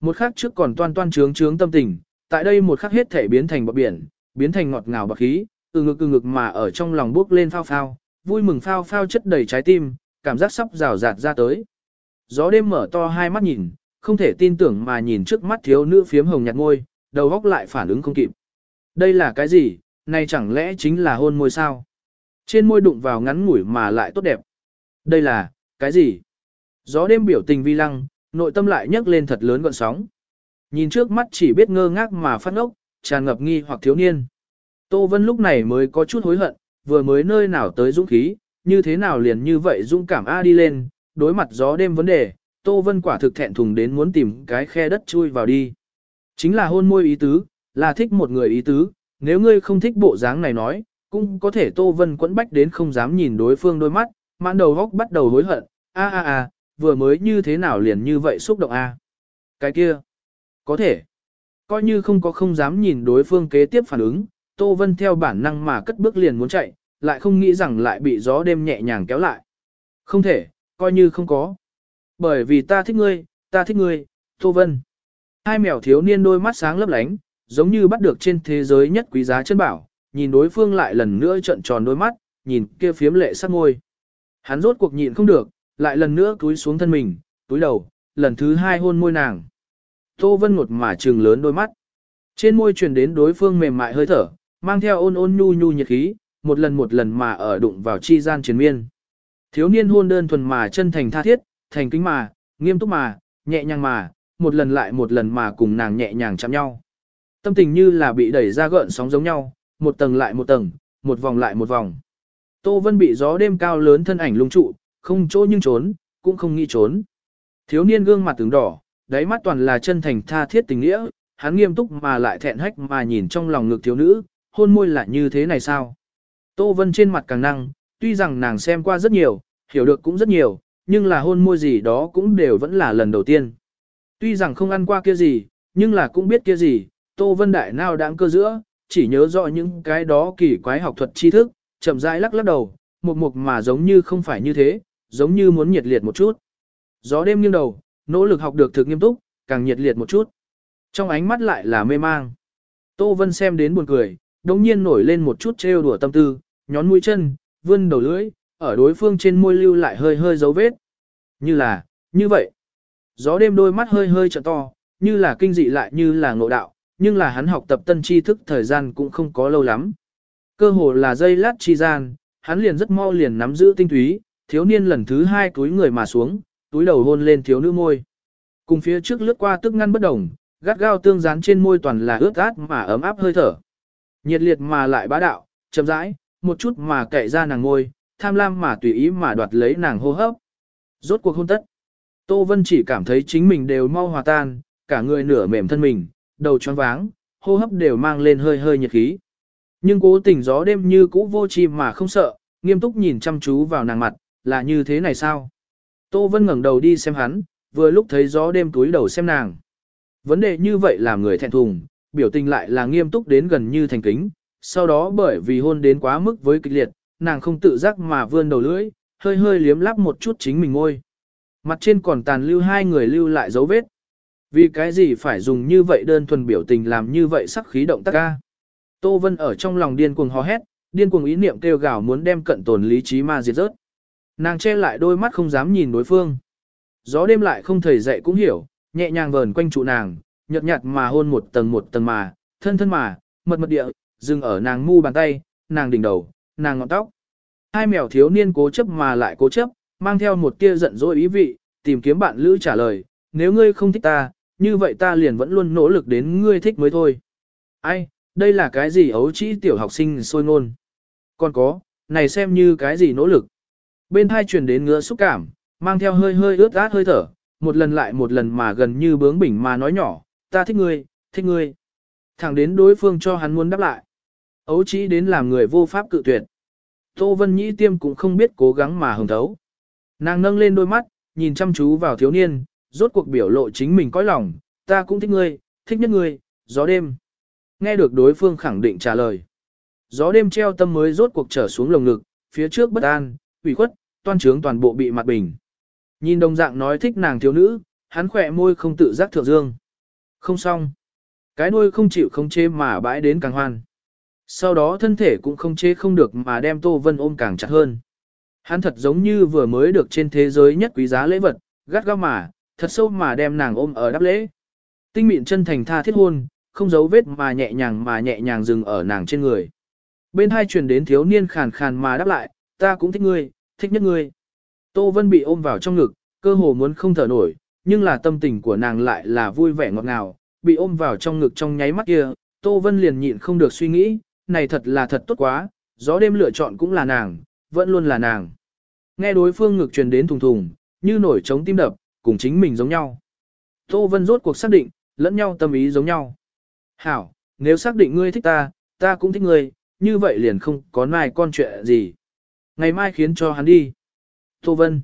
Một khắc trước còn toan toan trướng trướng tâm tình, tại đây một khắc hết thể biến thành bọt biển, biến thành ngọt ngào bạc khí, từ ngực từ ngực mà ở trong lòng bước lên phao phao, vui mừng phao phao chất đầy trái tim, cảm giác sắp rào rạt ra tới. Gió đêm mở to hai mắt nhìn, không thể tin tưởng mà nhìn trước mắt thiếu nữ phiếm hồng nhạt ngôi, đầu góc lại phản ứng không kịp. Đây là cái gì, này chẳng lẽ chính là hôn môi sao? Trên môi đụng vào ngắn ngủi mà lại tốt đẹp. Đây là, cái gì? Gió đêm biểu tình vi lăng, nội tâm lại nhấc lên thật lớn gọn sóng. Nhìn trước mắt chỉ biết ngơ ngác mà phát ngốc, tràn ngập nghi hoặc thiếu niên. Tô Vân lúc này mới có chút hối hận, vừa mới nơi nào tới dũng khí, như thế nào liền như vậy dũng cảm A đi lên, đối mặt gió đêm vấn đề, Tô Vân quả thực thẹn thùng đến muốn tìm cái khe đất chui vào đi. Chính là hôn môi ý tứ, là thích một người ý tứ, nếu ngươi không thích bộ dáng này nói, cũng có thể Tô Vân quẫn bách đến không dám nhìn đối phương đôi mắt, mãn đầu góc bắt đầu hối hận, a a a, vừa mới như thế nào liền như vậy xúc động a. Cái kia, có thể, coi như không có không dám nhìn đối phương kế tiếp phản ứng, Tô Vân theo bản năng mà cất bước liền muốn chạy, lại không nghĩ rằng lại bị gió đêm nhẹ nhàng kéo lại. Không thể, coi như không có. Bởi vì ta thích ngươi, ta thích ngươi, Tô Vân. Hai mèo thiếu niên đôi mắt sáng lấp lánh, giống như bắt được trên thế giới nhất quý giá chân bảo, nhìn đối phương lại lần nữa trợn tròn đôi mắt, nhìn kia phiếm lệ sắc môi. Hắn rốt cuộc nhịn không được, lại lần nữa cúi xuống thân mình, túi đầu, lần thứ hai hôn môi nàng. Tô Vân ngột mà trừng lớn đôi mắt. Trên môi truyền đến đối phương mềm mại hơi thở, mang theo ôn ôn nhu nhu nhiệt khí, một lần một lần mà ở đụng vào chi gian chiến miên. Thiếu niên hôn đơn thuần mà chân thành tha thiết, thành kính mà, nghiêm túc mà, nhẹ nhàng mà, một lần lại một lần mà cùng nàng nhẹ nhàng chạm nhau. Tâm tình như là bị đẩy ra gợn sóng giống nhau, một tầng lại một tầng, một vòng lại một vòng. Tô Vân bị gió đêm cao lớn thân ảnh lung trụ, không chỗ nhưng trốn, cũng không nghĩ trốn. Thiếu niên gương mặt tướng đỏ, đáy mắt toàn là chân thành tha thiết tình nghĩa, hắn nghiêm túc mà lại thẹn hách mà nhìn trong lòng ngực thiếu nữ, hôn môi là như thế này sao? Tô Vân trên mặt càng năng, tuy rằng nàng xem qua rất nhiều, hiểu được cũng rất nhiều, nhưng là hôn môi gì đó cũng đều vẫn là lần đầu tiên. Tuy rằng không ăn qua kia gì, nhưng là cũng biết kia gì, Tô Vân Đại nào đáng cơ giữa, chỉ nhớ rõ những cái đó kỳ quái học thuật tri thức, chậm rãi lắc lắc đầu, một mục mà giống như không phải như thế, giống như muốn nhiệt liệt một chút. Gió đêm nghiêng đầu, nỗ lực học được thực nghiêm túc, càng nhiệt liệt một chút. Trong ánh mắt lại là mê mang. Tô Vân xem đến buồn cười, đống nhiên nổi lên một chút trêu đùa tâm tư, nhón mũi chân, vươn đầu lưỡi, ở đối phương trên môi lưu lại hơi hơi dấu vết. Như là, như vậy. Gió đêm đôi mắt hơi hơi trợ to, như là kinh dị lại như là ngộ đạo, nhưng là hắn học tập tân tri thức thời gian cũng không có lâu lắm. Cơ hồ là dây lát chi gian, hắn liền rất mau liền nắm giữ tinh túy, thiếu niên lần thứ hai túi người mà xuống, túi đầu hôn lên thiếu nữ môi. Cùng phía trước lướt qua tức ngăn bất đồng, gắt gao tương dán trên môi toàn là ướt át mà ấm áp hơi thở. Nhiệt liệt mà lại bá đạo, chậm rãi, một chút mà cậy ra nàng ngôi, tham lam mà tùy ý mà đoạt lấy nàng hô hấp. Rốt cuộc hôn tất. Tô Vân chỉ cảm thấy chính mình đều mau hòa tan, cả người nửa mềm thân mình, đầu choáng váng, hô hấp đều mang lên hơi hơi nhiệt khí. Nhưng cố tình gió đêm như cũ vô chi mà không sợ, nghiêm túc nhìn chăm chú vào nàng mặt, là như thế này sao? Tô Vân ngẩng đầu đi xem hắn, vừa lúc thấy gió đêm túi đầu xem nàng. Vấn đề như vậy làm người thẹn thùng, biểu tình lại là nghiêm túc đến gần như thành kính, sau đó bởi vì hôn đến quá mức với kịch liệt, nàng không tự giác mà vươn đầu lưỡi, hơi hơi liếm lắp một chút chính mình ngôi. Mặt trên còn tàn lưu hai người lưu lại dấu vết. Vì cái gì phải dùng như vậy đơn thuần biểu tình làm như vậy sắc khí động tác ca. Tô Vân ở trong lòng điên cuồng hò hét, điên cuồng ý niệm kêu gào muốn đem cận tồn lý trí ma diệt rớt. Nàng che lại đôi mắt không dám nhìn đối phương. Gió đêm lại không thầy dậy cũng hiểu, nhẹ nhàng vờn quanh trụ nàng, nhợt nhạt mà hôn một tầng một tầng mà, thân thân mà, mật mật địa, dừng ở nàng mu bàn tay, nàng đỉnh đầu, nàng ngọn tóc. Hai mèo thiếu niên cố chấp mà lại cố chấp, mang theo một tia giận dỗi ý vị, tìm kiếm bạn lữ trả lời, nếu ngươi không thích ta, như vậy ta liền vẫn luôn nỗ lực đến ngươi thích mới thôi. Ai, đây là cái gì ấu trĩ tiểu học sinh sôi ngôn. Còn có, này xem như cái gì nỗ lực. Bên hai truyền đến ngứa xúc cảm, mang theo hơi hơi ướt át hơi thở, một lần lại một lần mà gần như bướng bỉnh mà nói nhỏ, ta thích ngươi, thích ngươi. Thẳng đến đối phương cho hắn muốn đáp lại. Ấu trí đến làm người vô pháp cự tuyệt. Tô Vân Nhĩ tiêm cũng không biết cố gắng mà hồng thấu. Nàng nâng lên đôi mắt, nhìn chăm chú vào thiếu niên, rốt cuộc biểu lộ chính mình cõi lòng, ta cũng thích ngươi, thích nhất ngươi, gió đêm. Nghe được đối phương khẳng định trả lời. Gió đêm treo tâm mới rốt cuộc trở xuống lồng ngực, phía trước bất an, ủy khuất, toan trướng toàn bộ bị mặt bình. Nhìn đồng dạng nói thích nàng thiếu nữ, hắn khỏe môi không tự giác thượng dương. Không xong. Cái đuôi không chịu không chế mà bãi đến càng hoan. Sau đó thân thể cũng không chế không được mà đem Tô Vân ôm càng chặt hơn. Hắn thật giống như vừa mới được trên thế giới nhất quý giá lễ vật, gắt gao mà, thật sâu mà đem nàng ôm ở đáp lễ. Tinh mịn chân thành tha thiết hôn, không giấu vết mà nhẹ nhàng mà nhẹ nhàng dừng ở nàng trên người. Bên hai truyền đến thiếu niên khàn khàn mà đáp lại, ta cũng thích ngươi, thích nhất ngươi. Tô Vân bị ôm vào trong ngực, cơ hồ muốn không thở nổi, nhưng là tâm tình của nàng lại là vui vẻ ngọt ngào, bị ôm vào trong ngực trong nháy mắt kia, Tô Vân liền nhịn không được suy nghĩ, này thật là thật tốt quá, gió đêm lựa chọn cũng là nàng, vẫn luôn là nàng. Nghe đối phương ngực truyền đến thùng thùng, như nổi trống tim đập, cùng chính mình giống nhau. Tô Vân rốt cuộc xác định, lẫn nhau tâm ý giống nhau. Hảo, nếu xác định ngươi thích ta, ta cũng thích ngươi, như vậy liền không có mai con chuyện gì. Ngày mai khiến cho hắn đi. Tô Vân.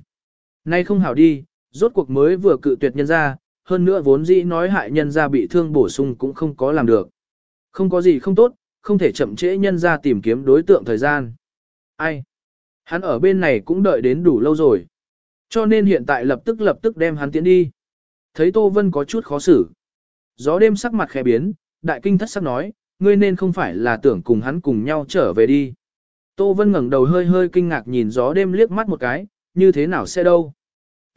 Nay không hảo đi, rốt cuộc mới vừa cự tuyệt nhân ra, hơn nữa vốn dĩ nói hại nhân ra bị thương bổ sung cũng không có làm được. Không có gì không tốt, không thể chậm trễ nhân ra tìm kiếm đối tượng thời gian. Ai? Hắn ở bên này cũng đợi đến đủ lâu rồi. Cho nên hiện tại lập tức lập tức đem hắn tiến đi. Thấy Tô Vân có chút khó xử. Gió đêm sắc mặt khẽ biến, đại kinh thất sắc nói, ngươi nên không phải là tưởng cùng hắn cùng nhau trở về đi. Tô Vân ngẩng đầu hơi hơi kinh ngạc nhìn gió đêm liếc mắt một cái, như thế nào sẽ đâu?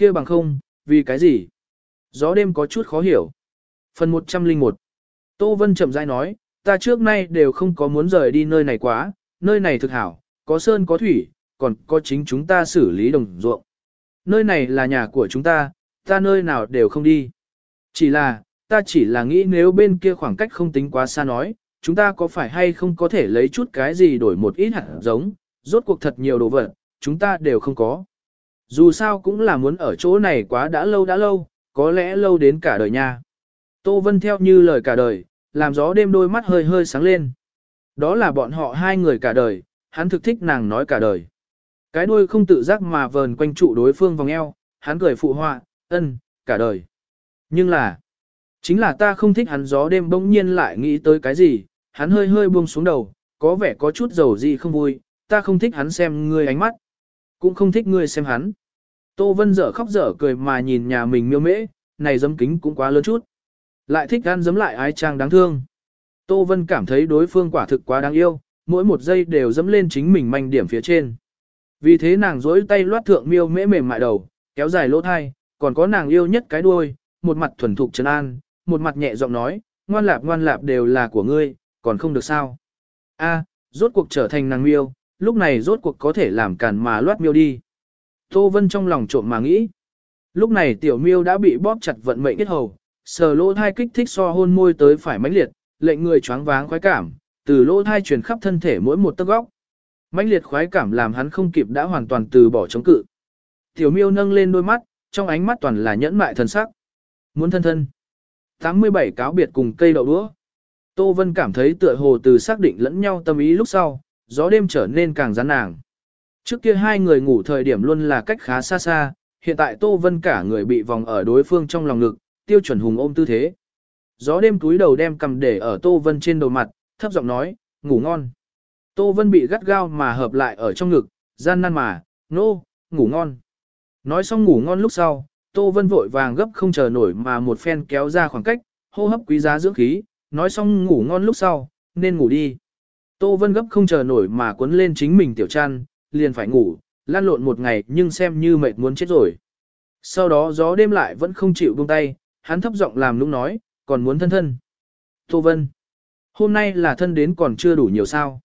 Kia bằng không, vì cái gì? Gió đêm có chút khó hiểu. Phần 101 Tô Vân chậm rãi nói, ta trước nay đều không có muốn rời đi nơi này quá, nơi này thực hảo, có sơn có thủy, còn có chính chúng ta xử lý đồng ruộng. Nơi này là nhà của chúng ta, ta nơi nào đều không đi. Chỉ là, ta chỉ là nghĩ nếu bên kia khoảng cách không tính quá xa nói, chúng ta có phải hay không có thể lấy chút cái gì đổi một ít hạt giống, rốt cuộc thật nhiều đồ vật, chúng ta đều không có. Dù sao cũng là muốn ở chỗ này quá đã lâu đã lâu, có lẽ lâu đến cả đời nha. Tô Vân theo như lời cả đời, làm gió đêm đôi mắt hơi hơi sáng lên. Đó là bọn họ hai người cả đời, hắn thực thích nàng nói cả đời. Cái đuôi không tự giác mà vờn quanh trụ đối phương vòng eo, hắn cười phụ họa, ân, cả đời. Nhưng là, chính là ta không thích hắn gió đêm bỗng nhiên lại nghĩ tới cái gì, hắn hơi hơi buông xuống đầu, có vẻ có chút dầu gì không vui, ta không thích hắn xem ngươi ánh mắt, cũng không thích ngươi xem hắn. Tô Vân dở khóc dở cười mà nhìn nhà mình miêu mễ, này dấm kính cũng quá lớn chút. Lại thích gan dấm lại ái trang đáng thương. Tô Vân cảm thấy đối phương quả thực quá đáng yêu, mỗi một giây đều dấm lên chính mình manh điểm phía trên. Vì thế nàng dối tay loát thượng miêu mễ mềm mại đầu, kéo dài lỗ thai, còn có nàng yêu nhất cái đuôi, một mặt thuần thục trấn an, một mặt nhẹ giọng nói, ngoan lạp ngoan lạp đều là của ngươi, còn không được sao. A, rốt cuộc trở thành nàng miêu, lúc này rốt cuộc có thể làm cản mà loát miêu đi. Tô Vân trong lòng trộm mà nghĩ. Lúc này tiểu miêu đã bị bóp chặt vận mệnh kết hầu, sờ lỗ thai kích thích so hôn môi tới phải mãnh liệt, lệnh người choáng váng khoái cảm, từ lỗ thai truyền khắp thân thể mỗi một tấc góc. mãnh liệt khoái cảm làm hắn không kịp đã hoàn toàn từ bỏ chống cự. Tiểu miêu nâng lên đôi mắt, trong ánh mắt toàn là nhẫn mại thần sắc. Muốn thân thân. 87 cáo biệt cùng cây đậu đũa. Tô Vân cảm thấy tựa hồ từ xác định lẫn nhau tâm ý lúc sau, gió đêm trở nên càng rắn nàng. Trước kia hai người ngủ thời điểm luôn là cách khá xa xa, hiện tại Tô Vân cả người bị vòng ở đối phương trong lòng ngực, tiêu chuẩn hùng ôm tư thế. Gió đêm túi đầu đem cầm để ở Tô Vân trên đầu mặt, thấp giọng nói, ngủ ngon. Tô Vân bị gắt gao mà hợp lại ở trong ngực, gian nan mà, nô, no, ngủ ngon. Nói xong ngủ ngon lúc sau, Tô Vân vội vàng gấp không chờ nổi mà một phen kéo ra khoảng cách, hô hấp quý giá dưỡng khí, nói xong ngủ ngon lúc sau, nên ngủ đi. Tô Vân gấp không chờ nổi mà cuốn lên chính mình tiểu chăn, liền phải ngủ, lan lộn một ngày nhưng xem như mệt muốn chết rồi. Sau đó gió đêm lại vẫn không chịu buông tay, hắn thấp giọng làm lúc nói, còn muốn thân thân. Tô Vân, hôm nay là thân đến còn chưa đủ nhiều sao.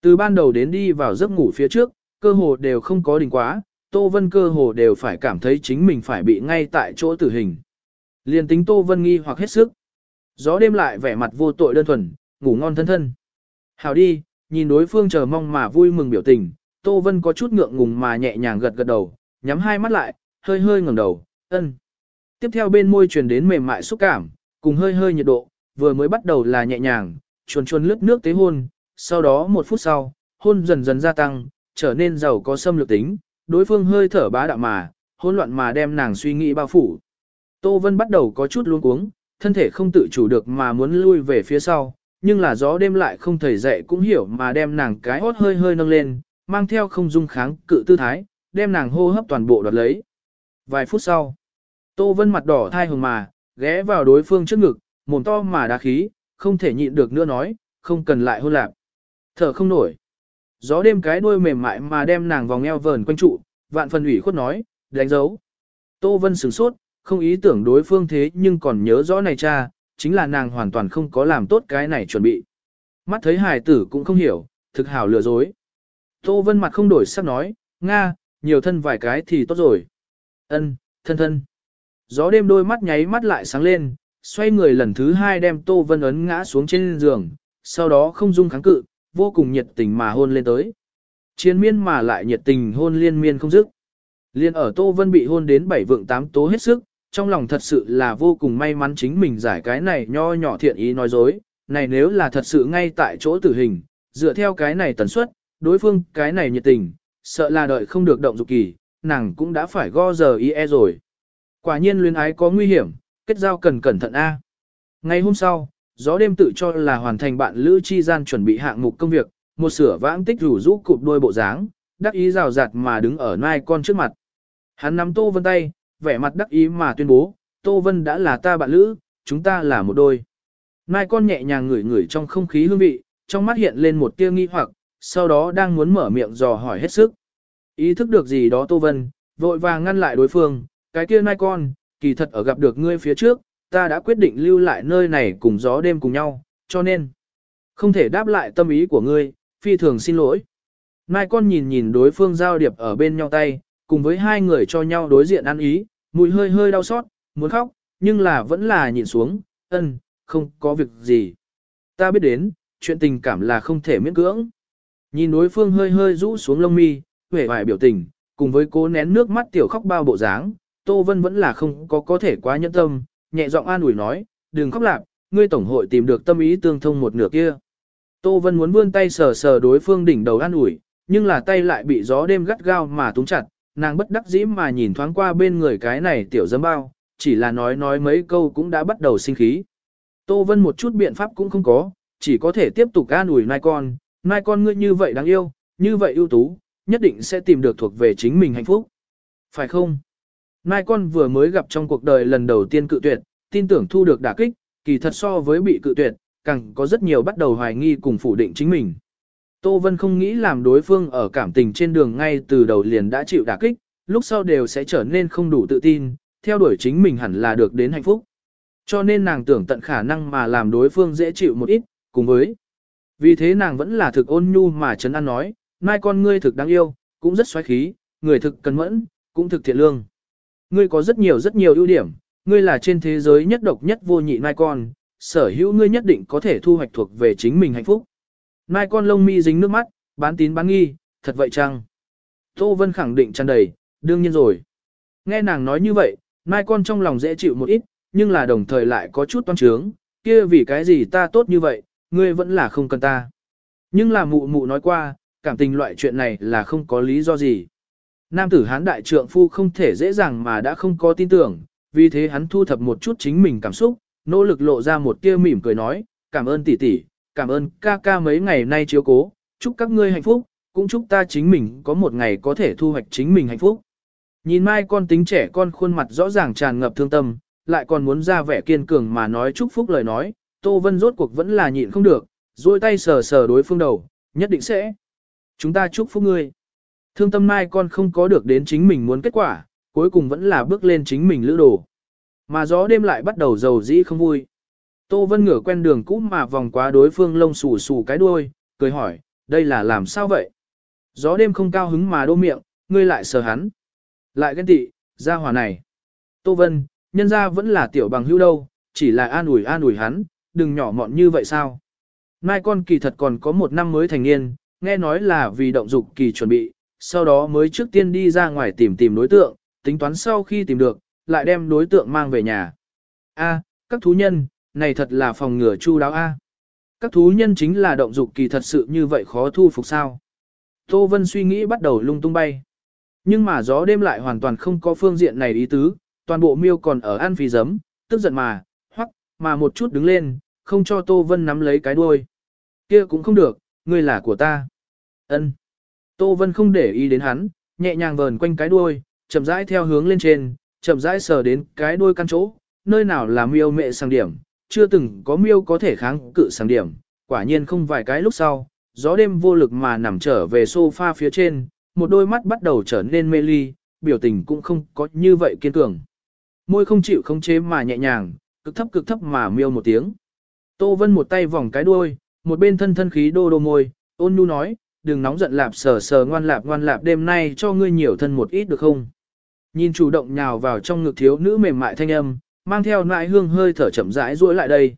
Từ ban đầu đến đi vào giấc ngủ phía trước, cơ hồ đều không có đỉnh quá, Tô Vân cơ hồ đều phải cảm thấy chính mình phải bị ngay tại chỗ tử hình. Liền tính Tô Vân nghi hoặc hết sức. Gió đêm lại vẻ mặt vô tội đơn thuần, ngủ ngon thân thân. Hảo đi, nhìn đối phương chờ mong mà vui mừng biểu tình, Tô Vân có chút ngượng ngùng mà nhẹ nhàng gật gật đầu, nhắm hai mắt lại, hơi hơi ngẩng đầu, ân. Tiếp theo bên môi truyền đến mềm mại xúc cảm, cùng hơi hơi nhiệt độ, vừa mới bắt đầu là nhẹ nhàng, chuồn chuồn lướt nước tế hôn, sau đó một phút sau, hôn dần dần gia tăng, trở nên giàu có xâm lược tính, đối phương hơi thở bá đạo mà, hôn loạn mà đem nàng suy nghĩ bao phủ. Tô Vân bắt đầu có chút luống cuống, thân thể không tự chủ được mà muốn lui về phía sau, nhưng là gió đêm lại không thể dậy cũng hiểu mà đem nàng cái hốt hơi hơi nâng lên, mang theo không dung kháng cự tư thái, đem nàng hô hấp toàn bộ đoạt lấy. Vài phút sau, Tô Vân mặt đỏ thai hồng mà, ghé vào đối phương trước ngực, mồm to mà đá khí, không thể nhịn được nữa nói, không cần lại hôn lạc. Thở không nổi. Gió đêm cái đuôi mềm mại mà đem nàng vòng eo vờn quanh trụ, vạn phần ủy khuất nói, đánh dấu. Tô Vân sửng sốt, không ý tưởng đối phương thế nhưng còn nhớ rõ này cha, chính là nàng hoàn toàn không có làm tốt cái này chuẩn bị. Mắt thấy hài tử cũng không hiểu, thực hảo lừa dối. Tô Vân mặt không đổi sắc nói, Nga, nhiều thân vài cái thì tốt rồi. Ân, thân thân. Gió đêm đôi mắt nháy mắt lại sáng lên, xoay người lần thứ hai đem Tô Vân ấn ngã xuống trên giường, sau đó không dung kháng cự, vô cùng nhiệt tình mà hôn lên tới. Chiến miên mà lại nhiệt tình hôn liên miên không dứt. Liên ở Tô Vân bị hôn đến bảy vượng tám tố hết sức, trong lòng thật sự là vô cùng may mắn chính mình giải cái này nho nhỏ thiện ý nói dối, này nếu là thật sự ngay tại chỗ tử hình, dựa theo cái này tần suất, đối phương cái này nhiệt tình, sợ là đợi không được động dục kỳ, nàng cũng đã phải go giờ y e rồi. Quả nhiên luyến ái có nguy hiểm, kết giao cần cẩn thận A. Ngày hôm sau, gió đêm tự cho là hoàn thành bạn Lữ Chi Gian chuẩn bị hạng mục công việc, một sửa vãng tích rủ rũ cụp đôi bộ dáng, đắc ý rào rạt mà đứng ở nai con trước mặt. Hắn nắm Tô Vân tay, vẻ mặt đắc ý mà tuyên bố, Tô Vân đã là ta bạn Lữ, chúng ta là một đôi. Nai con nhẹ nhàng ngửi ngửi trong không khí hương vị, trong mắt hiện lên một tia nghi hoặc, sau đó đang muốn mở miệng dò hỏi hết sức. Ý thức được gì đó Tô Vân, vội vàng ngăn lại đối phương, cái kia nai con, kỳ thật ở gặp được ngươi phía trước, ta đã quyết định lưu lại nơi này cùng gió đêm cùng nhau, cho nên không thể đáp lại tâm ý của ngươi, phi thường xin lỗi. Nai con nhìn nhìn đối phương giao điệp ở bên nhau tay, cùng với hai người cho nhau đối diện ăn ý, mùi hơi hơi đau xót, muốn khóc, nhưng là vẫn là nhìn xuống, ân, không có việc gì. Ta biết đến, chuyện tình cảm là không thể miễn cưỡng. Nhìn đối phương hơi hơi rũ xuống lông mi, vẻ vải biểu tình, cùng với cố nén nước mắt tiểu khóc bao bộ dáng, Tô Vân vẫn là không có có thể quá nhẫn tâm, nhẹ giọng an ủi nói, đừng khóc lạc, ngươi tổng hội tìm được tâm ý tương thông một nửa kia. Tô Vân muốn vươn tay sờ sờ đối phương đỉnh đầu an ủi, nhưng là tay lại bị gió đêm gắt gao mà túng chặt, nàng bất đắc dĩ mà nhìn thoáng qua bên người cái này tiểu dâm bao, chỉ là nói nói mấy câu cũng đã bắt đầu sinh khí. Tô Vân một chút biện pháp cũng không có, chỉ có thể tiếp tục an ủi nai con, nai con ngươi như vậy đáng yêu, như vậy ưu tú, nhất định sẽ tìm được thuộc về chính mình hạnh phúc. Phải không? Nai con vừa mới gặp trong cuộc đời lần đầu tiên cự tuyệt, tin tưởng thu được đả kích, kỳ thật so với bị cự tuyệt, càng có rất nhiều bắt đầu hoài nghi cùng phủ định chính mình. Tô Vân không nghĩ làm đối phương ở cảm tình trên đường ngay từ đầu liền đã chịu đả kích, lúc sau đều sẽ trở nên không đủ tự tin, theo đuổi chính mình hẳn là được đến hạnh phúc. Cho nên nàng tưởng tận khả năng mà làm đối phương dễ chịu một ít, cùng với. Vì thế nàng vẫn là thực ôn nhu mà chấn an nói, mai con ngươi thực đáng yêu, cũng rất xoáy khí, người thực cẩn mẫn, cũng thực thiện lương. Ngươi có rất nhiều rất nhiều ưu điểm, ngươi là trên thế giới nhất độc nhất vô nhị mai con, sở hữu ngươi nhất định có thể thu hoạch thuộc về chính mình hạnh phúc. Mai con lông mi dính nước mắt, bán tín bán nghi, thật vậy chăng? Tô Vân khẳng định tràn đầy, đương nhiên rồi. Nghe nàng nói như vậy, Mai con trong lòng dễ chịu một ít, nhưng là đồng thời lại có chút toan trướng, kia vì cái gì ta tốt như vậy, ngươi vẫn là không cần ta. Nhưng là mụ mụ nói qua, cảm tình loại chuyện này là không có lý do gì. Nam tử hán đại trượng phu không thể dễ dàng mà đã không có tin tưởng, vì thế hắn thu thập một chút chính mình cảm xúc, nỗ lực lộ ra một tia mỉm cười nói, cảm ơn tỷ tỷ, cảm ơn ca ca mấy ngày nay chiếu cố, chúc các ngươi hạnh phúc, cũng chúc ta chính mình có một ngày có thể thu hoạch chính mình hạnh phúc. Nhìn mai con tính trẻ con khuôn mặt rõ ràng tràn ngập thương tâm, lại còn muốn ra vẻ kiên cường mà nói chúc phúc lời nói, Tô Vân rốt cuộc vẫn là nhịn không được, duỗi tay sờ sờ đối phương đầu, nhất định sẽ. Chúng ta chúc phúc ngươi. Thương tâm mai con không có được đến chính mình muốn kết quả, cuối cùng vẫn là bước lên chính mình lữ đồ. Mà gió đêm lại bắt đầu dầu dĩ không vui. Tô Vân ngửa quen đường cũ mà vòng qua đối phương lông xù xù cái đuôi, cười hỏi, đây là làm sao vậy? Gió đêm không cao hứng mà đô miệng, ngươi lại sờ hắn. Lại ghen tị, ra hỏa này. Tô Vân, nhân ra vẫn là tiểu bằng hữu đâu, chỉ là an ủi an ủi hắn, đừng nhỏ mọn như vậy sao. Mai con kỳ thật còn có một năm mới thành niên, nghe nói là vì động dục kỳ chuẩn bị, sau đó mới trước tiên đi ra ngoài tìm tìm đối tượng, tính toán sau khi tìm được, lại đem đối tượng mang về nhà. A, các thú nhân, này thật là phòng ngừa chu đáo A. Các thú nhân chính là động dục kỳ thật sự như vậy khó thu phục sao. Tô Vân suy nghĩ bắt đầu lung tung bay. Nhưng mà gió đêm lại hoàn toàn không có phương diện này ý tứ, toàn bộ miêu còn ở ăn phì giấm, tức giận mà, mà một chút đứng lên, không cho Tô Vân nắm lấy cái đuôi. Kia cũng không được, ngươi là của ta. Ân. Tô Vân không để ý đến hắn, nhẹ nhàng vờn quanh cái đuôi, chậm rãi theo hướng lên trên, chậm rãi sờ đến cái đuôi căn chỗ, nơi nào là miêu mẹ sang điểm, chưa từng có miêu có thể kháng cự sang điểm, quả nhiên không vài cái lúc sau, gió đêm vô lực mà nằm trở về sofa phía trên, một đôi mắt bắt đầu trở nên mê ly, biểu tình cũng không có như vậy kiên cường. Môi không chịu không chế mà nhẹ nhàng, cực thấp cực thấp mà miêu một tiếng. Tô Vân một tay vòng cái đuôi, một bên thân thân khí đô đô môi, ôn nhu nói, đừng nóng giận lạp sờ sờ ngoan lạp ngoan lạp đêm nay cho ngươi nhiều thân một ít được không? Nhìn chủ động nhào vào trong ngực thiếu nữ mềm mại thanh âm, mang theo nại hương hơi thở chậm rãi duỗi lại đây.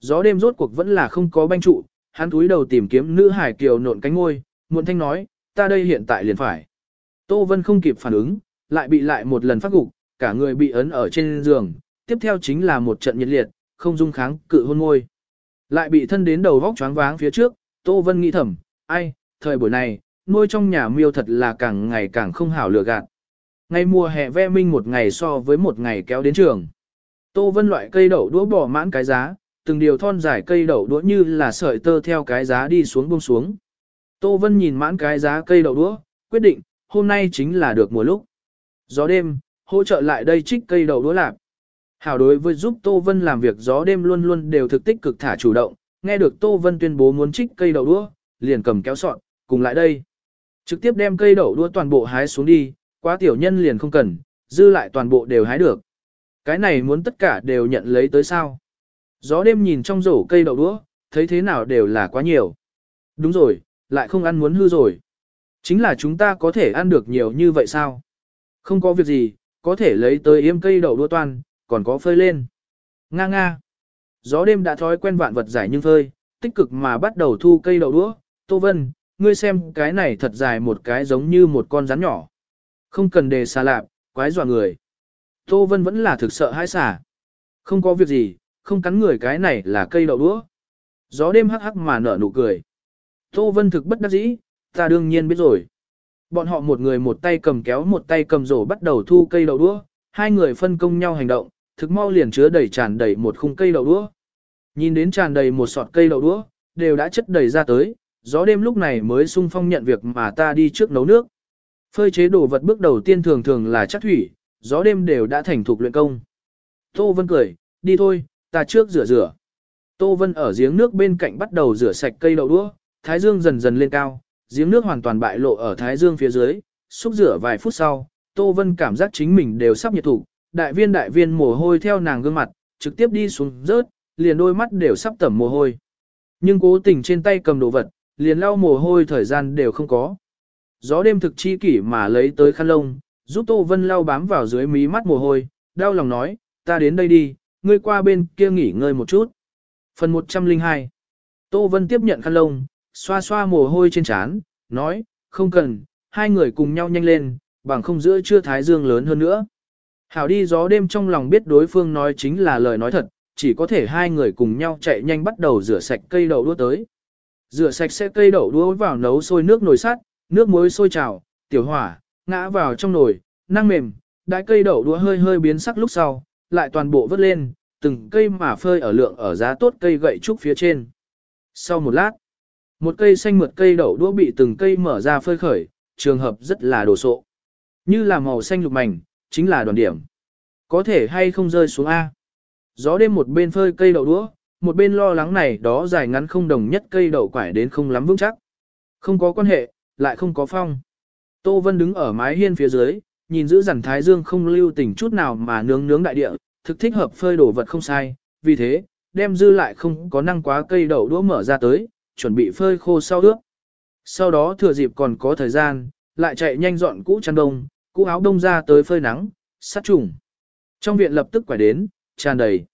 Gió đêm rốt cuộc vẫn là không có banh trụ, hắn túi đầu tìm kiếm nữ hải kiều nộn cánh ngôi, muộn thanh nói, ta đây hiện tại liền phải. Tô Vân không kịp phản ứng, lại bị lại một lần phát gục, cả người bị ấn ở trên giường, tiếp theo chính là một trận nhiệt liệt, không dung kháng cự hôn ngôi. Lại bị thân đến đầu vóc choáng váng phía trước, Tô Vân nghĩ thầm, ai, thời buổi này, nuôi trong nhà miêu thật là càng ngày càng không hảo lừa gạt. Ngày mùa hè ve minh một ngày so với một ngày kéo đến trường. Tô Vân loại cây đậu đũa bỏ mãn cái giá, từng điều thon dài cây đậu đũa như là sợi tơ theo cái giá đi xuống buông xuống. Tô Vân nhìn mãn cái giá cây đậu đũa, quyết định, hôm nay chính là được mùa lúc. Gió đêm, hỗ trợ lại đây trích cây đậu đũa lạc. Hảo đối với giúp Tô Vân làm việc gió đêm luôn luôn đều thực tích cực thả chủ động, nghe được Tô Vân tuyên bố muốn trích cây đậu đũa, liền cầm kéo sọn, cùng lại đây. Trực tiếp đem cây đậu đũa toàn bộ hái xuống đi, quá tiểu nhân liền không cần, dư lại toàn bộ đều hái được. Cái này muốn tất cả đều nhận lấy tới sao. Gió đêm nhìn trong rổ cây đậu đũa, thấy thế nào đều là quá nhiều. Đúng rồi, lại không ăn muốn hư rồi. Chính là chúng ta có thể ăn được nhiều như vậy sao? Không có việc gì, có thể lấy tới yêm cây đậu đũa toan, còn có phơi lên. Nga nga. Gió đêm đã thói quen vạn vật giải nhưng phơi, tích cực mà bắt đầu thu cây đậu đũa. Tô Vân, ngươi xem cái này thật dài một cái giống như một con rắn nhỏ. Không cần đề xa lạp, quái dọa người. Tô Vân vẫn là thực sợ hãi xả. Không có việc gì, không cắn người cái này là cây đậu đũa. Gió đêm hắc hắc mà nở nụ cười. Tô Vân thực bất đắc dĩ, ta đương nhiên biết rồi. Bọn họ một người một tay cầm kéo một tay cầm rổ bắt đầu thu cây đậu đũa, hai người phân công nhau hành động, thực mau liền chứa đầy tràn đầy một khung cây đậu đũa. Nhìn đến tràn đầy một sọt cây đậu đũa, đều đã chất đầy ra tới, gió đêm lúc này mới sung phong nhận việc mà ta đi trước nấu nước. Phơi chế đồ vật bước đầu tiên thường thường là chắc thủy, gió đêm đều đã thành thục luyện công. Tô Vân cười, đi thôi, ta trước rửa rửa. Tô Vân ở giếng nước bên cạnh bắt đầu rửa sạch cây đậu đũa, thái dương dần dần lên cao, giếng nước hoàn toàn bại lộ ở thái dương phía dưới, xúc rửa vài phút sau, Tô Vân cảm giác chính mình đều sắp nhiệt thủ, đại viên đại viên mồ hôi theo nàng gương mặt, trực tiếp đi xuống rớt, liền đôi mắt đều sắp tẩm mồ hôi. Nhưng cố tình trên tay cầm đồ vật, liền lau mồ hôi thời gian đều không có. Gió đêm thực chi kỷ mà lấy tới khăn lông, giúp Tô Vân lau bám vào dưới mí mắt mồ hôi, đau lòng nói, ta đến đây đi, ngươi qua bên kia nghỉ ngơi một chút. Phần 102 Tô Vân tiếp nhận khăn lông, xoa xoa mồ hôi trên trán, nói, không cần, hai người cùng nhau nhanh lên, bằng không giữa chưa thái dương lớn hơn nữa. Hảo đi gió đêm trong lòng biết đối phương nói chính là lời nói thật, chỉ có thể hai người cùng nhau chạy nhanh bắt đầu rửa sạch cây đậu đũa tới. Rửa sạch sẽ cây đậu đũa vào nấu sôi nước nồi sắt, nước muối sôi trào, tiểu hỏa, ngã vào trong nồi, năng mềm, đãi cây đậu đũa hơi hơi biến sắc lúc sau, lại toàn bộ vớt lên, từng cây mà phơi ở lượng ở giá tốt cây gậy trúc phía trên. Sau một lát, một cây xanh mượt cây đậu đũa bị từng cây mở ra phơi khởi, trường hợp rất là đồ sộ. Như là màu xanh lục mảnh, chính là đoàn điểm. Có thể hay không rơi xuống A. Gió đêm một bên phơi cây đậu đũa, một bên lo lắng này đó dài ngắn không đồng nhất cây đậu quải đến không lắm vững chắc. Không có quan hệ, lại không có phong. Tô Vân đứng ở mái hiên phía dưới, nhìn giữ dằn thái dương không lưu tình chút nào mà nướng nướng đại địa, thực thích hợp phơi đổ vật không sai, vì thế, đem dư lại không có năng quá cây đậu đũa mở ra tới, chuẩn bị phơi khô sau ướp. Sau đó thừa dịp còn có thời gian, lại chạy nhanh dọn cũ chăn đông, cũ áo đông ra tới phơi nắng, sát trùng. Trong viện lập tức quải đến, tràn đầy.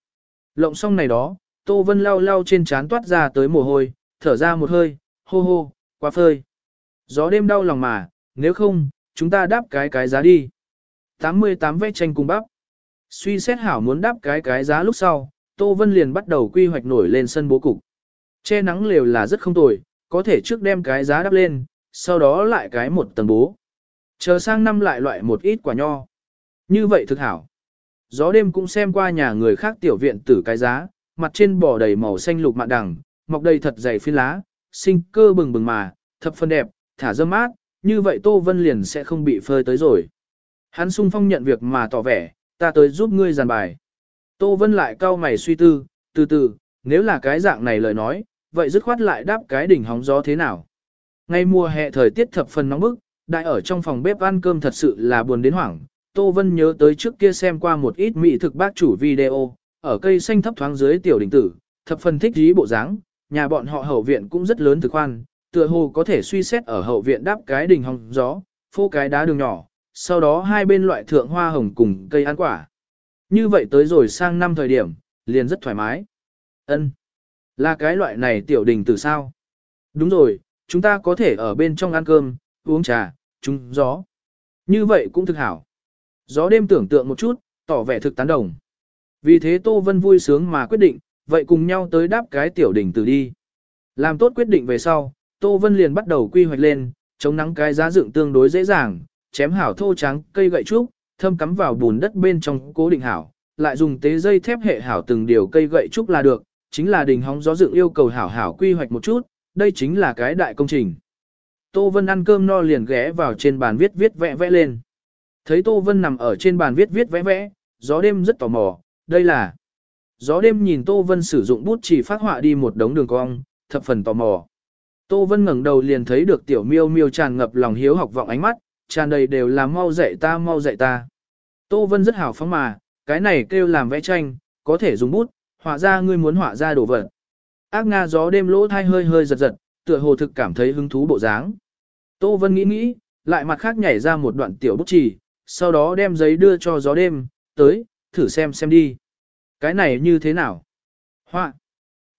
Lộng xong này đó, Tô Vân lau lau trên trán toát ra tới mồ hôi, thở ra một hơi, hô hô, quá phơi. Gió đêm đau lòng mà, nếu không, chúng ta đáp cái cái giá đi. 88 vẽ tranh cùng bắp. Suy xét hảo muốn đáp cái cái giá lúc sau, Tô Vân liền bắt đầu quy hoạch nổi lên sân bố cục. Che nắng lều là rất không tồi, có thể trước đem cái giá đắp lên, sau đó lại cái một tầng bố. Chờ sang năm lại loại một ít quả nho. Như vậy thực hảo. Gió đêm cũng xem qua nhà người khác tiểu viện tử cái giá, mặt trên bò đầy màu xanh lục mạn đằng, mọc đầy thật dày phi lá, sinh cơ bừng bừng mà, thập phân đẹp, thả dâm mát, như vậy Tô Vân liền sẽ không bị phơi tới rồi. Hắn sung phong nhận việc mà tỏ vẻ, ta tới giúp ngươi giàn bài. Tô Vân lại cau mày suy tư, từ từ, nếu là cái dạng này lời nói, vậy dứt khoát lại đáp cái đỉnh hóng gió thế nào. Ngay mùa hè thời tiết thập phần nóng bức, đại ở trong phòng bếp ăn cơm thật sự là buồn đến hoảng. Tô Vân nhớ tới trước kia xem qua một ít mỹ thực bác chủ video, ở cây xanh thấp thoáng dưới tiểu đỉnh tử, thập phần thích dí bộ dáng, nhà bọn họ hậu viện cũng rất lớn thực khoan, tựa hồ có thể suy xét ở hậu viện đáp cái đình hồng gió, phô cái đá đường nhỏ, sau đó hai bên loại thượng hoa hồng cùng cây ăn quả. Như vậy tới rồi sang năm thời điểm, liền rất thoải mái. Ân, Là cái loại này tiểu đình tử sao? Đúng rồi, chúng ta có thể ở bên trong ăn cơm, uống trà, trúng gió. Như vậy cũng thực hảo. Gió đêm tưởng tượng một chút, tỏ vẻ thực tán đồng. Vì thế Tô Vân vui sướng mà quyết định, vậy cùng nhau tới đáp cái tiểu đỉnh từ đi. Làm tốt quyết định về sau, Tô Vân liền bắt đầu quy hoạch lên, chống nắng cái giá dựng tương đối dễ dàng, chém hảo thô trắng cây gậy trúc, thâm cắm vào bùn đất bên trong cố định hảo, lại dùng tế dây thép hệ hảo từng điều cây gậy trúc là được, chính là đình hóng gió dựng yêu cầu hảo hảo quy hoạch một chút, đây chính là cái đại công trình. Tô Vân ăn cơm no liền ghé vào trên bàn viết viết vẽ vẽ lên. Thấy Tô Vân nằm ở trên bàn viết viết vẽ vẽ, gió đêm rất tò mò, đây là. Gió đêm nhìn Tô Vân sử dụng bút chỉ phát họa đi một đống đường cong, thập phần tò mò. Tô Vân ngẩng đầu liền thấy được tiểu miêu miêu tràn ngập lòng hiếu học vọng ánh mắt, tràn đầy đều là mau dạy ta mau dạy ta. Tô Vân rất hào phóng mà, cái này kêu làm vẽ tranh, có thể dùng bút, họa ra ngươi muốn họa ra đồ vật. Ác Nga gió đêm lỗ thai hơi hơi giật giật, tựa hồ thực cảm thấy hứng thú bộ dáng. Tô Vân nghĩ nghĩ, lại mặt khác nhảy ra một đoạn tiểu bút chỉ, sau đó đem giấy đưa cho gió đêm, tới, thử xem xem đi. Cái này như thế nào? Họa.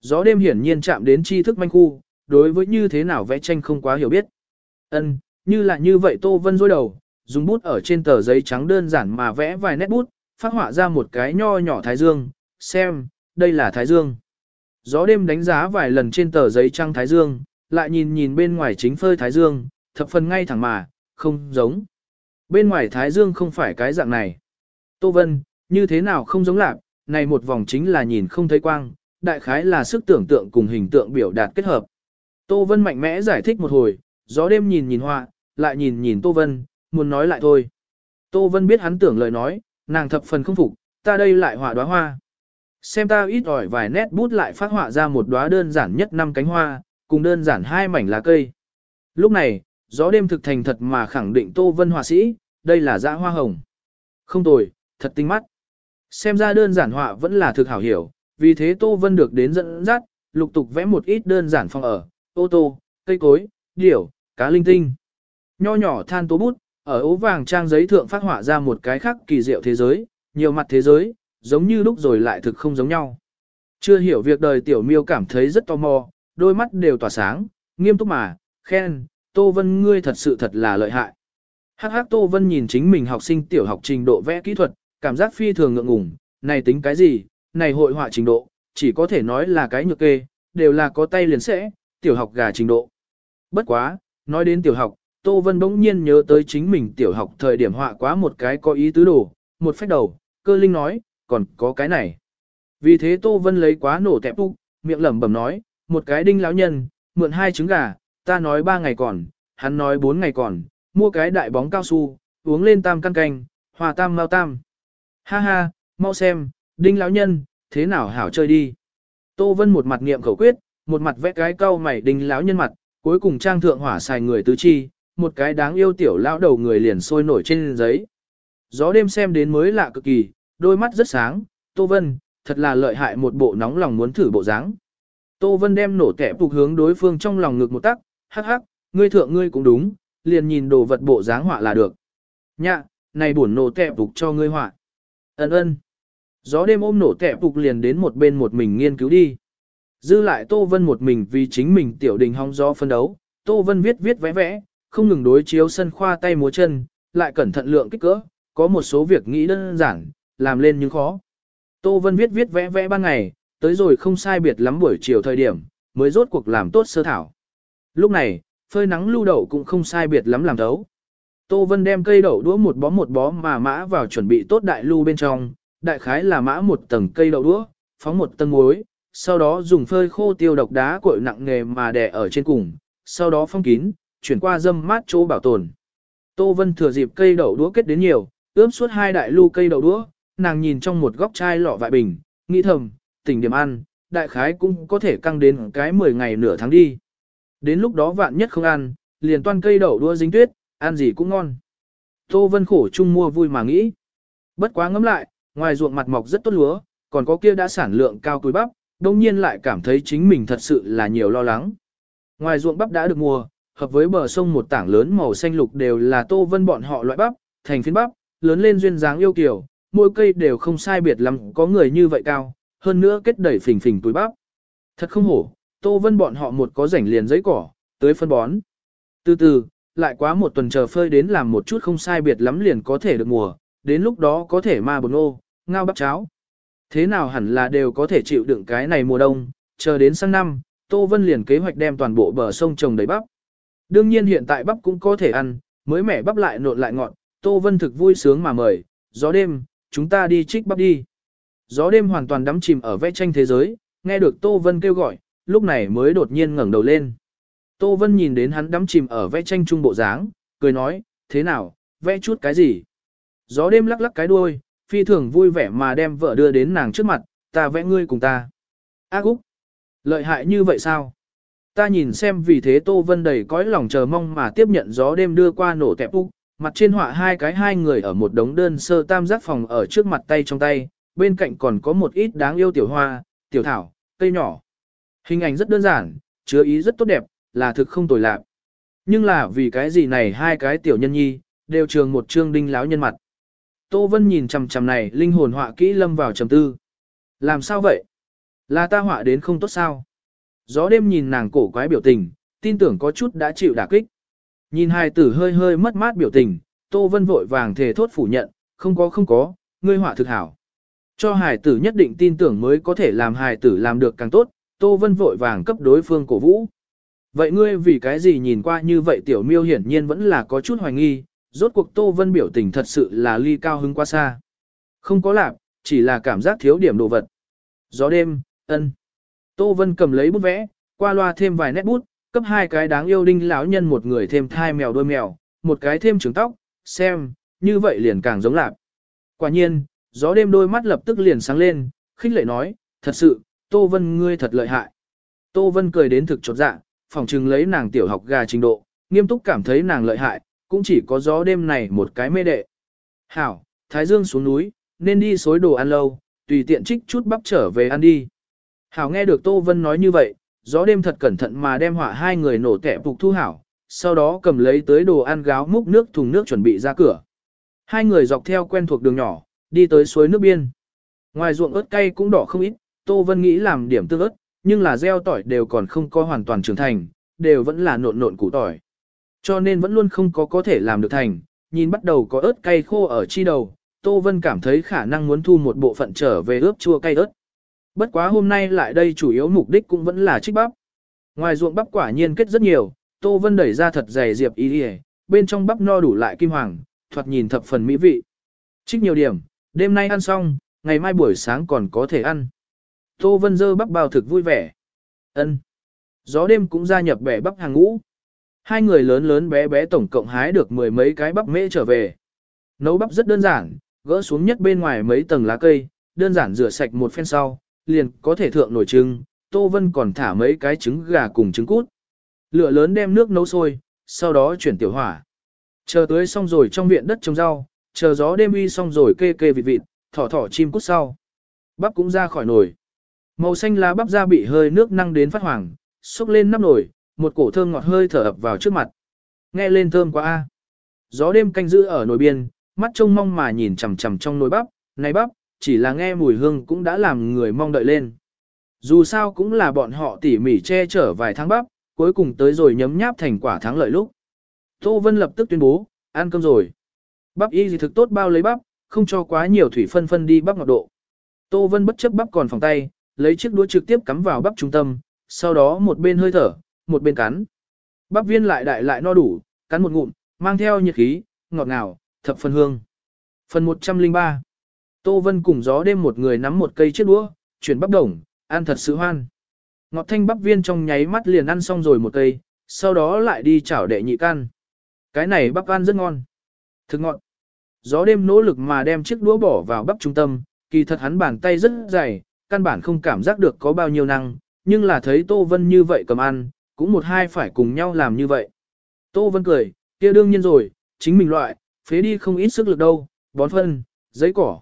Gió đêm hiển nhiên chạm đến tri thức manh khu, đối với như thế nào vẽ tranh không quá hiểu biết. Ân, như là như vậy Tô Vân dối đầu, dùng bút ở trên tờ giấy trắng đơn giản mà vẽ vài nét bút, phát họa ra một cái nho nhỏ thái dương, xem, đây là thái dương. Gió đêm đánh giá vài lần trên tờ giấy trăng thái dương, lại nhìn nhìn bên ngoài chính phơi thái dương, thập phần ngay thẳng mà, không giống. Bên ngoài thái dương không phải cái dạng này. Tô Vân, như thế nào không giống lạc, này một vòng chính là nhìn không thấy quang, đại khái là sức tưởng tượng cùng hình tượng biểu đạt kết hợp. Tô Vân mạnh mẽ giải thích một hồi, gió đêm nhìn nhìn họa, lại nhìn nhìn Tô Vân, muốn nói lại thôi. Tô Vân biết hắn tưởng lời nói, nàng thập phần không phục, ta đây lại họa đóa hoa. Xem ta ít ỏi vài nét bút lại phát họa ra một đóa đơn giản nhất năm cánh hoa, cùng đơn giản hai mảnh lá cây. Lúc này, gió đêm thực thành thật mà khẳng định Tô Vân họa sĩ, đây là dã hoa hồng. Không tồi, thật tinh mắt. Xem ra đơn giản họa vẫn là thực hảo hiểu, vì thế Tô Vân được đến dẫn dắt, lục tục vẽ một ít đơn giản phong ở, ô tô, cây cối, điểu, cá linh tinh. Nho nhỏ than tố bút, ở ố vàng trang giấy thượng phát họa ra một cái khác kỳ diệu thế giới, nhiều mặt thế giới, giống như lúc rồi lại thực không giống nhau. Chưa hiểu việc đời tiểu miêu cảm thấy rất tò mò, đôi mắt đều tỏa sáng, nghiêm túc mà, khen, Tô Vân ngươi thật sự thật là lợi hại. Hắc hắc Tô Vân nhìn chính mình học sinh tiểu học trình độ vẽ kỹ thuật, cảm giác phi thường ngượng ngùng, này tính cái gì, này hội họa trình độ, chỉ có thể nói là cái nhược kê, đều là có tay liền sẽ, tiểu học gà trình độ. Bất quá, nói đến tiểu học, Tô Vân bỗng nhiên nhớ tới chính mình tiểu học thời điểm họa quá một cái có ý tứ đồ, một phách đầu, cơ linh nói, còn có cái này. Vì thế Tô Vân lấy quá nổ tẹp úc, miệng lẩm bẩm nói, một cái đinh lão nhân, mượn hai trứng gà, ta nói ba ngày còn, hắn nói bốn ngày còn, mua cái đại bóng cao su, uống lên tam căn canh, hòa tam mau tam. Ha ha, mau xem, đinh lão nhân, thế nào hảo chơi đi. Tô Vân một mặt niệm khẩu quyết, một mặt vẽ cái cau mày đinh lão nhân mặt, cuối cùng trang thượng hỏa xài người tứ chi, một cái đáng yêu tiểu lão đầu người liền sôi nổi trên giấy. Gió đêm xem đến mới lạ cực kỳ, đôi mắt rất sáng, Tô Vân, thật là lợi hại một bộ nóng lòng muốn thử bộ dáng. Tô Vân đem nổ kẻ phục hướng đối phương trong lòng ngực một tắc, hắc hắc, ngươi thượng ngươi cũng đúng, liền nhìn đồ vật bộ dáng họa là được. Nhạ, này buồn nổ tẹp phục cho ngươi họa. Ấn ơn. Gió đêm ôm nổ tẹp phục liền đến một bên một mình nghiên cứu đi. Dư lại Tô Vân một mình vì chính mình tiểu đình hong gió phân đấu, Tô Vân viết viết vẽ vẽ, không ngừng đối chiếu sân khoa tay múa chân, lại cẩn thận lượng kích cỡ, có một số việc nghĩ đơn giản, làm lên nhưng khó. Tô Vân viết viết vẽ vẽ ban ngày, tới rồi không sai biệt lắm buổi chiều thời điểm, mới rốt cuộc làm tốt sơ thảo. Lúc này, phơi nắng lưu đậu cũng không sai biệt lắm làm thấu. Tô Vân đem cây đậu đũa một bó một bó mà mã vào chuẩn bị tốt đại lưu bên trong, đại khái là mã một tầng cây đậu đũa, phóng một tầng muối, sau đó dùng phơi khô tiêu độc đá cội nặng nghề mà đè ở trên cùng, sau đó phong kín, chuyển qua dâm mát chỗ bảo tồn. Tô Vân thừa dịp cây đậu đũa kết đến nhiều, ướp suốt hai đại lưu cây đậu đũa, nàng nhìn trong một góc chai lọ vại bình, nghĩ thầm, tỉnh điểm ăn, đại khái cũng có thể căng đến cái 10 ngày nửa tháng đi. Đến lúc đó vạn nhất không ăn, liền toan cây đậu đua dính tuyết, ăn gì cũng ngon. Tô Vân khổ chung mua vui mà nghĩ. Bất quá ngẫm lại, ngoài ruộng mặt mọc rất tốt lúa, còn có kia đã sản lượng cao túi bắp, đồng nhiên lại cảm thấy chính mình thật sự là nhiều lo lắng. Ngoài ruộng bắp đã được mùa, hợp với bờ sông một tảng lớn màu xanh lục đều là Tô Vân bọn họ loại bắp, thành phiến bắp, lớn lên duyên dáng yêu kiều, mỗi cây đều không sai biệt lắm có người như vậy cao, hơn nữa kết đẩy phình phình túi bắp. Thật không hổ, Tô Vân bọn họ một có rảnh liền giấy cỏ, tới phân bón. Từ từ, lại quá một tuần chờ phơi đến làm một chút không sai biệt lắm liền có thể được mùa, đến lúc đó có thể ma bồn ô, ngao bắp cháo. Thế nào hẳn là đều có thể chịu đựng cái này mùa đông, chờ đến sang năm, Tô Vân liền kế hoạch đem toàn bộ bờ sông trồng đầy bắp. Đương nhiên hiện tại bắp cũng có thể ăn, mới mẻ bắp lại nộn lại ngọt, Tô Vân thực vui sướng mà mời, gió đêm, chúng ta đi trích bắp đi. Gió đêm hoàn toàn đắm chìm ở vẽ tranh thế giới, nghe được Tô Vân kêu gọi, lúc này mới đột nhiên ngẩng đầu lên. Tô Vân nhìn đến hắn đắm chìm ở vẽ tranh trung bộ dáng, cười nói, thế nào, vẽ chút cái gì? Gió đêm lắc lắc cái đuôi, phi thường vui vẻ mà đem vợ đưa đến nàng trước mặt, ta vẽ ngươi cùng ta. Ác Úc, lợi hại như vậy sao? Ta nhìn xem vì thế Tô Vân đầy cõi lòng chờ mong mà tiếp nhận gió đêm đưa qua nổ tẹp Úc, mặt trên họa hai cái hai người ở một đống đơn sơ tam giác phòng ở trước mặt tay trong tay, bên cạnh còn có một ít đáng yêu tiểu hoa, tiểu thảo, cây nhỏ. Hình ảnh rất đơn giản, chứa ý rất tốt đẹp, là thực không tồi lạc. Nhưng là vì cái gì này hai cái tiểu nhân nhi, đều trường một trương đinh láo nhân mặt. Tô Vân nhìn chằm chằm này, linh hồn họa kỹ lâm vào trầm tư. Làm sao vậy? Là ta họa đến không tốt sao? Gió đêm nhìn nàng cổ quái biểu tình, tin tưởng có chút đã chịu đả kích. Nhìn hai tử hơi hơi mất mát biểu tình, Tô Vân vội vàng thề thốt phủ nhận, không có không có, ngươi họa thực hảo. Cho hài tử nhất định tin tưởng mới có thể làm hài tử làm được càng tốt, Tô Vân vội vàng cấp đối phương cổ vũ. Vậy ngươi vì cái gì nhìn qua như vậy tiểu miêu hiển nhiên vẫn là có chút hoài nghi, rốt cuộc Tô Vân biểu tình thật sự là ly cao hứng quá xa. Không có lạc, chỉ là cảm giác thiếu điểm đồ vật. Gió đêm, ân. Tô Vân cầm lấy bút vẽ, qua loa thêm vài nét bút, cấp hai cái đáng yêu đinh lão nhân một người thêm thai mèo đôi mèo, một cái thêm trứng tóc, xem, như vậy liền càng giống lạc. Quả nhiên, gió đêm đôi mắt lập tức liền sáng lên, khích lệ nói, thật sự, Tô Vân ngươi thật lợi hại. Tô Vân cười đến thực chột dạ, phòng trừng lấy nàng tiểu học gà trình độ, nghiêm túc cảm thấy nàng lợi hại, cũng chỉ có gió đêm này một cái mê đệ. Hảo, Thái Dương xuống núi, nên đi xối đồ ăn lâu, tùy tiện trích chút bắp trở về ăn đi. Hảo nghe được Tô Vân nói như vậy, gió đêm thật cẩn thận mà đem họa hai người nổ tẻ phục thu hảo, sau đó cầm lấy tới đồ ăn gáo múc nước thùng nước chuẩn bị ra cửa. Hai người dọc theo quen thuộc đường nhỏ, đi tới suối nước biên. Ngoài ruộng ớt cay cũng đỏ không ít, Tô Vân nghĩ làm điểm tương ớt, nhưng là gieo tỏi đều còn không có hoàn toàn trưởng thành, đều vẫn là nộn nộn củ tỏi. Cho nên vẫn luôn không có có thể làm được thành, nhìn bắt đầu có ớt cay khô ở chi đầu, Tô Vân cảm thấy khả năng muốn thu một bộ phận trở về ướp chua cay ớt. Bất quá hôm nay lại đây chủ yếu mục đích cũng vẫn là trích bắp. Ngoài ruộng bắp quả nhiên kết rất nhiều, Tô Vân đẩy ra thật dày diệp ý đi bên trong bắp no đủ lại kim hoàng, thoạt nhìn thập phần mỹ vị. Trích nhiều điểm, đêm nay ăn xong, ngày mai buổi sáng còn có thể ăn. Tô Vân dơ bắp bao thực vui vẻ. ân Gió đêm cũng gia nhập bẻ bắp hàng ngũ. Hai người lớn lớn bé bé tổng cộng hái được mười mấy cái bắp mễ trở về. Nấu bắp rất đơn giản, gỡ xuống nhất bên ngoài mấy tầng lá cây, đơn giản rửa sạch một phen sau, liền có thể thượng nổi trưng, Tô Vân còn thả mấy cái trứng gà cùng trứng cút. Lửa lớn đem nước nấu sôi, sau đó chuyển tiểu hỏa. Chờ tới xong rồi trong viện đất trồng rau, chờ gió đêm uy xong rồi kê kê vịt vịt, thỏ thỏ chim cút sau. Bắp cũng ra khỏi nồi. Màu xanh lá bắp da bị hơi nước năng đến phát hoàng, xúc lên nắp nồi, một cổ thơm ngọt hơi thở ập vào trước mặt. Nghe lên thơm quá a. Gió đêm canh giữ ở nồi biên, mắt trông mong mà nhìn chằm chằm trong nồi bắp, Này bắp, chỉ là nghe mùi hương cũng đã làm người mong đợi lên. Dù sao cũng là bọn họ tỉ mỉ che chở vài tháng bắp, cuối cùng tới rồi nhấm nháp thành quả thắng lợi lúc. Tô Vân lập tức tuyên bố, ăn cơm rồi. Bắp y gì thực tốt bao lấy bắp, không cho quá nhiều thủy phân phân đi bắp ngọt độ. Tô Vân bất chấp bắp còn phòng tay, lấy chiếc đũa trực tiếp cắm vào bắp trung tâm, sau đó một bên hơi thở, một bên cắn. Bắp viên lại đại lại no đủ, cắn một ngụm, mang theo nhiệt khí, ngọt ngào, thập phần hương. Phần 103 Tô Vân cùng gió đêm một người nắm một cây chiếc đũa, chuyển bắp đồng, ăn thật sự hoan. Ngọt thanh bắp viên trong nháy mắt liền ăn xong rồi một cây, sau đó lại đi chảo đệ nhị can. Cái này bắp ăn rất ngon. Thực ngọt. Gió đêm nỗ lực mà đem chiếc đũa bỏ vào bắp trung tâm, kỳ thật hắn bàn tay rất dày, căn bản không cảm giác được có bao nhiêu năng, nhưng là thấy Tô Vân như vậy cầm ăn, cũng một hai phải cùng nhau làm như vậy. Tô Vân cười, kia đương nhiên rồi, chính mình loại, phế đi không ít sức lực đâu, bón phân, giấy cỏ.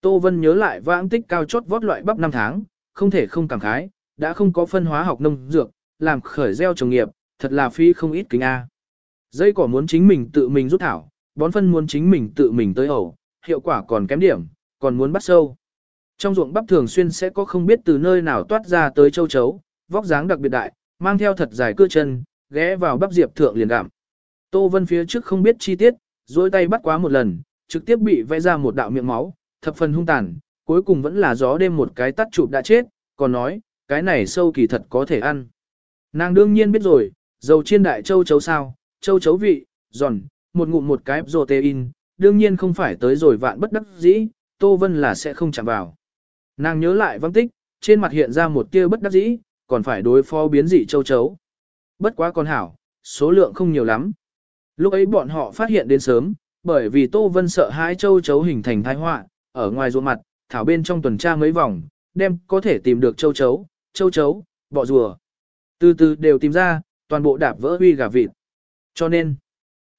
Tô Vân nhớ lại vãng tích cao chót vót loại bắp năm tháng, không thể không cảm khái, đã không có phân hóa học nông dược, làm khởi gieo trồng nghiệp, thật là phi không ít kính A. Dây cỏ muốn chính mình tự mình rút thảo, bón phân muốn chính mình tự mình tới ẩu, hiệu quả còn kém điểm, còn muốn bắt sâu. Trong ruộng bắp thường xuyên sẽ có không biết từ nơi nào toát ra tới châu chấu, vóc dáng đặc biệt đại, mang theo thật dài cưa chân, ghé vào bắp diệp thượng liền gặm. Tô Vân phía trước không biết chi tiết, dối tay bắt quá một lần, trực tiếp bị vẽ ra một đạo miệng máu, thập phần hung tàn, cuối cùng vẫn là gió đêm một cái tắt chụp đã chết, còn nói, cái này sâu kỳ thật có thể ăn. Nàng đương nhiên biết rồi, dầu chiên đại châu chấu sao, châu chấu vị, giòn, một ngụm một cái protein, đương nhiên không phải tới rồi vạn bất đắc dĩ, Tô Vân là sẽ không chạm vào. Nàng nhớ lại văn tích, trên mặt hiện ra một tia bất đắc dĩ, còn phải đối phó biến dị châu chấu. Bất quá còn hảo, số lượng không nhiều lắm. Lúc ấy bọn họ phát hiện đến sớm, bởi vì Tô Vân sợ hai châu chấu hình thành tai họa, ở ngoài ruộng mặt, thảo bên trong tuần tra mấy vòng, đem có thể tìm được châu chấu, châu chấu, bọ rùa. Từ từ đều tìm ra, toàn bộ đạp vỡ huy gà vịt. Cho nên,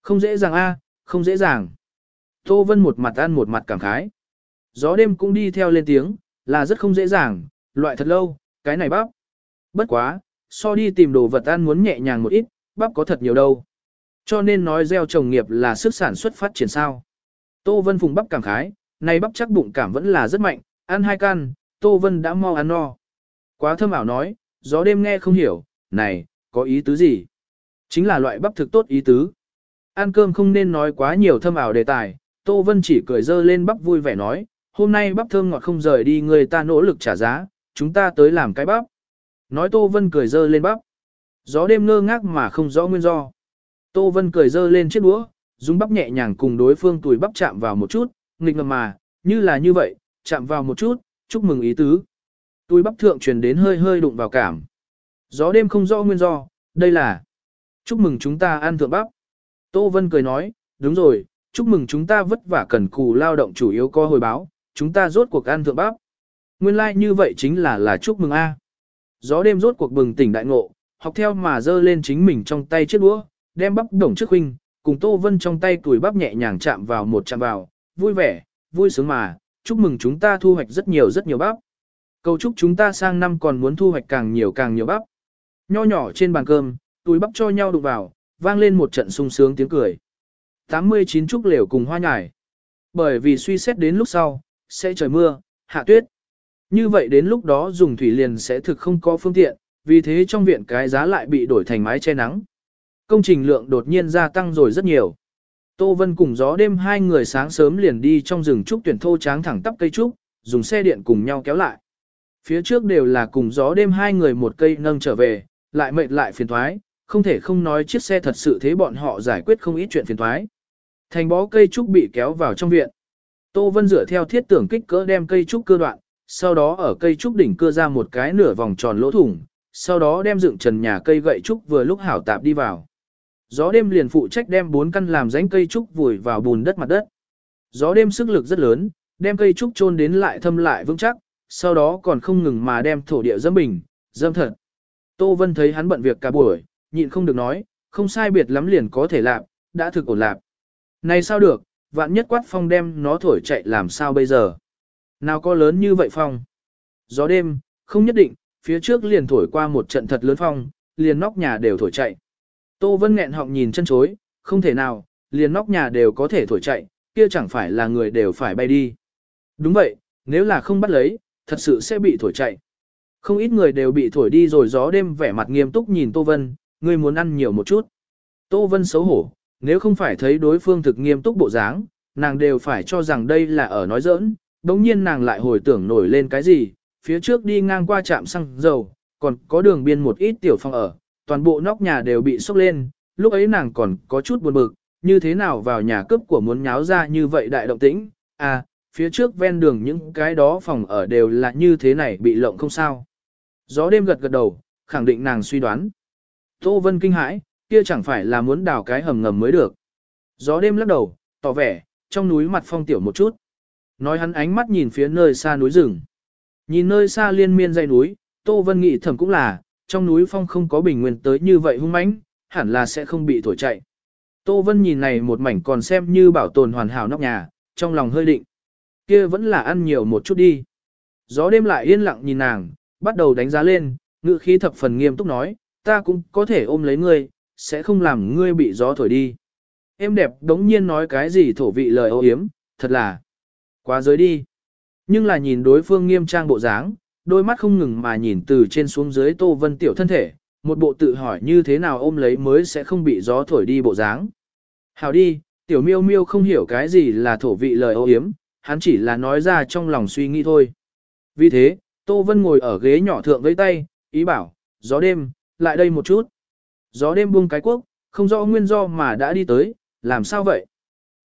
không dễ dàng a, không dễ dàng. Tô Vân một mặt ăn một mặt cảm khái. Gió đêm cũng đi theo lên tiếng, là rất không dễ dàng, loại thật lâu, cái này bắp. Bất quá, so đi tìm đồ vật ăn muốn nhẹ nhàng một ít, bắp có thật nhiều đâu. Cho nên nói gieo trồng nghiệp là sức sản xuất phát triển sao. Tô Vân Phùng bắp cảm khái, này bắp chắc bụng cảm vẫn là rất mạnh, ăn hai can, Tô Vân đã mau ăn no. Quá thâm ảo nói, gió đêm nghe không hiểu, này, có ý tứ gì? Chính là loại bắp thực tốt ý tứ. Ăn cơm không nên nói quá nhiều thâm ảo đề tài, Tô Vân chỉ cười dơ lên bắp vui vẻ nói, hôm nay bắp thơm ngọt không rời đi người ta nỗ lực trả giá, chúng ta tới làm cái bắp. Nói Tô Vân cười dơ lên bắp. Gió đêm ngơ ngác mà không rõ nguyên do. Tô Vân cười dơ lên chiếc đũa, dùng bắp nhẹ nhàng cùng đối phương tuổi bắp chạm vào một chút, nghịch ngầm mà, như là như vậy, chạm vào một chút, chúc mừng ý tứ. Túi bắp thượng truyền đến hơi hơi đụng vào cảm. Gió đêm không rõ nguyên do, đây là chúc mừng chúng ta ăn thượng bắp. Tô Vân cười nói, đúng rồi, chúc mừng chúng ta vất vả cần cù lao động chủ yếu có hồi báo, chúng ta rốt cuộc ăn thượng bắp. Nguyên lai like như vậy chính là là chúc mừng A. Gió đêm rốt cuộc bừng tỉnh đại ngộ, học theo mà dơ lên chính mình trong tay chiếc đũa, đem bắp đồng trước huynh, cùng Tô Vân trong tay tuổi bắp nhẹ nhàng chạm vào một chạm vào, vui vẻ, vui sướng mà, chúc mừng chúng ta thu hoạch rất nhiều rất nhiều bắp. Cầu chúc chúng ta sang năm còn muốn thu hoạch càng nhiều càng nhiều bắp. Nho nhỏ trên bàn cơm, túi bắp cho nhau đụng vào, vang lên một trận sung sướng tiếng cười. 89 chúc lều cùng hoa nhải. Bởi vì suy xét đến lúc sau, sẽ trời mưa, hạ tuyết. Như vậy đến lúc đó dùng thủy liền sẽ thực không có phương tiện, vì thế trong viện cái giá lại bị đổi thành mái che nắng. Công trình lượng đột nhiên gia tăng rồi rất nhiều. Tô Vân cùng gió đêm hai người sáng sớm liền đi trong rừng trúc tuyển thô tráng thẳng tắp cây trúc, dùng xe điện cùng nhau kéo lại. Phía trước đều là cùng gió đêm hai người một cây nâng trở về, lại mệt lại phiền thoái, không thể không nói chiếc xe thật sự thế bọn họ giải quyết không ít chuyện phiền thoái. Thành bó cây trúc bị kéo vào trong viện. Tô Vân dựa theo thiết tưởng kích cỡ đem cây trúc cơ đoạn, sau đó ở cây trúc đỉnh cưa ra một cái nửa vòng tròn lỗ thủng, sau đó đem dựng trần nhà cây gậy trúc vừa lúc hảo tạp đi vào. Gió đêm liền phụ trách đem bốn căn làm rãnh cây trúc vùi vào bùn đất mặt đất. Gió đêm sức lực rất lớn, đem cây trúc chôn đến lại thâm lại vững chắc, sau đó còn không ngừng mà đem thổ địa dâm bình, dâm thật. Tô Vân thấy hắn bận việc cả buổi, nhịn không được nói, không sai biệt lắm liền có thể làm, đã thực ổn làm. Này sao được, vạn nhất quát phong đem nó thổi chạy làm sao bây giờ? Nào có lớn như vậy phong? Gió đêm, không nhất định, phía trước liền thổi qua một trận thật lớn phong, liền nóc nhà đều thổi chạy. Tô Vân nghẹn họng nhìn chân chối, không thể nào, liền nóc nhà đều có thể thổi chạy, kia chẳng phải là người đều phải bay đi. Đúng vậy, nếu là không bắt lấy, thật sự sẽ bị thổi chạy. Không ít người đều bị thổi đi rồi gió đêm vẻ mặt nghiêm túc nhìn Tô Vân, ngươi muốn ăn nhiều một chút. Tô Vân xấu hổ, nếu không phải thấy đối phương thực nghiêm túc bộ dáng, nàng đều phải cho rằng đây là ở nói giỡn, đống nhiên nàng lại hồi tưởng nổi lên cái gì, phía trước đi ngang qua trạm xăng dầu, còn có đường biên một ít tiểu phòng ở, toàn bộ nóc nhà đều bị sốc lên, lúc ấy nàng còn có chút buồn bực, như thế nào vào nhà cướp của muốn nháo ra như vậy đại động tĩnh, à, phía trước ven đường những cái đó phòng ở đều là như thế này bị lộng không sao. Gió đêm gật gật đầu, khẳng định nàng suy đoán. Tô Vân kinh hãi, kia chẳng phải là muốn đào cái hầm ngầm mới được. Gió đêm lắc đầu, tỏ vẻ, trong núi mặt phong tiểu một chút. Nói hắn ánh mắt nhìn phía nơi xa núi rừng. Nhìn nơi xa liên miên dãy núi, Tô Vân nghĩ thầm cũng là, trong núi phong không có bình nguyên tới như vậy hung mãnh, hẳn là sẽ không bị thổi chạy. Tô Vân nhìn này một mảnh còn xem như bảo tồn hoàn hảo nóc nhà, trong lòng hơi định. Kia vẫn là ăn nhiều một chút đi. Gió đêm lại yên lặng nhìn nàng, bắt đầu đánh giá lên, ngự khí thập phần nghiêm túc nói, ta cũng có thể ôm lấy ngươi, sẽ không làm ngươi bị gió thổi đi. Em đẹp đống nhiên nói cái gì thổ vị lời ô hiếm, thật là quá giới đi. Nhưng là nhìn đối phương nghiêm trang bộ dáng, đôi mắt không ngừng mà nhìn từ trên xuống dưới Tô Vân tiểu thân thể, một bộ tự hỏi như thế nào ôm lấy mới sẽ không bị gió thổi đi bộ dáng. Hào đi, tiểu miêu miêu không hiểu cái gì là thổ vị lời ô hiếm, hắn chỉ là nói ra trong lòng suy nghĩ thôi. Vì thế, Tô Vân ngồi ở ghế nhỏ thượng với tay, ý bảo, gió đêm, lại đây một chút. Gió đêm buông cái quốc, không rõ nguyên do mà đã đi tới, làm sao vậy?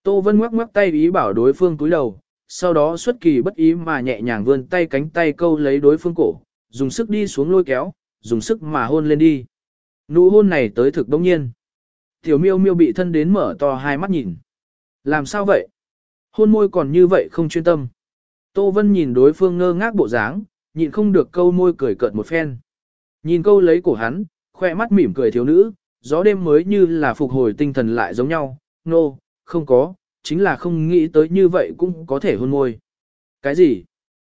Tô Vân ngoắc ngoắc tay ý bảo đối phương túi đầu, sau đó xuất kỳ bất ý mà nhẹ nhàng vươn tay cánh tay câu lấy đối phương cổ, dùng sức đi xuống lôi kéo, dùng sức mà hôn lên đi. Nụ hôn này tới thực đông nhiên. Tiểu miêu miêu bị thân đến mở to hai mắt nhìn. Làm sao vậy? Hôn môi còn như vậy không chuyên tâm. Tô Vân nhìn đối phương ngơ ngác bộ dáng, nhịn không được câu môi cười cợt một phen. Nhìn câu lấy cổ hắn, khoe mắt mỉm cười thiếu nữ, gió đêm mới như là phục hồi tinh thần lại giống nhau, nô, no, không có, chính là không nghĩ tới như vậy cũng có thể hôn môi. Cái gì?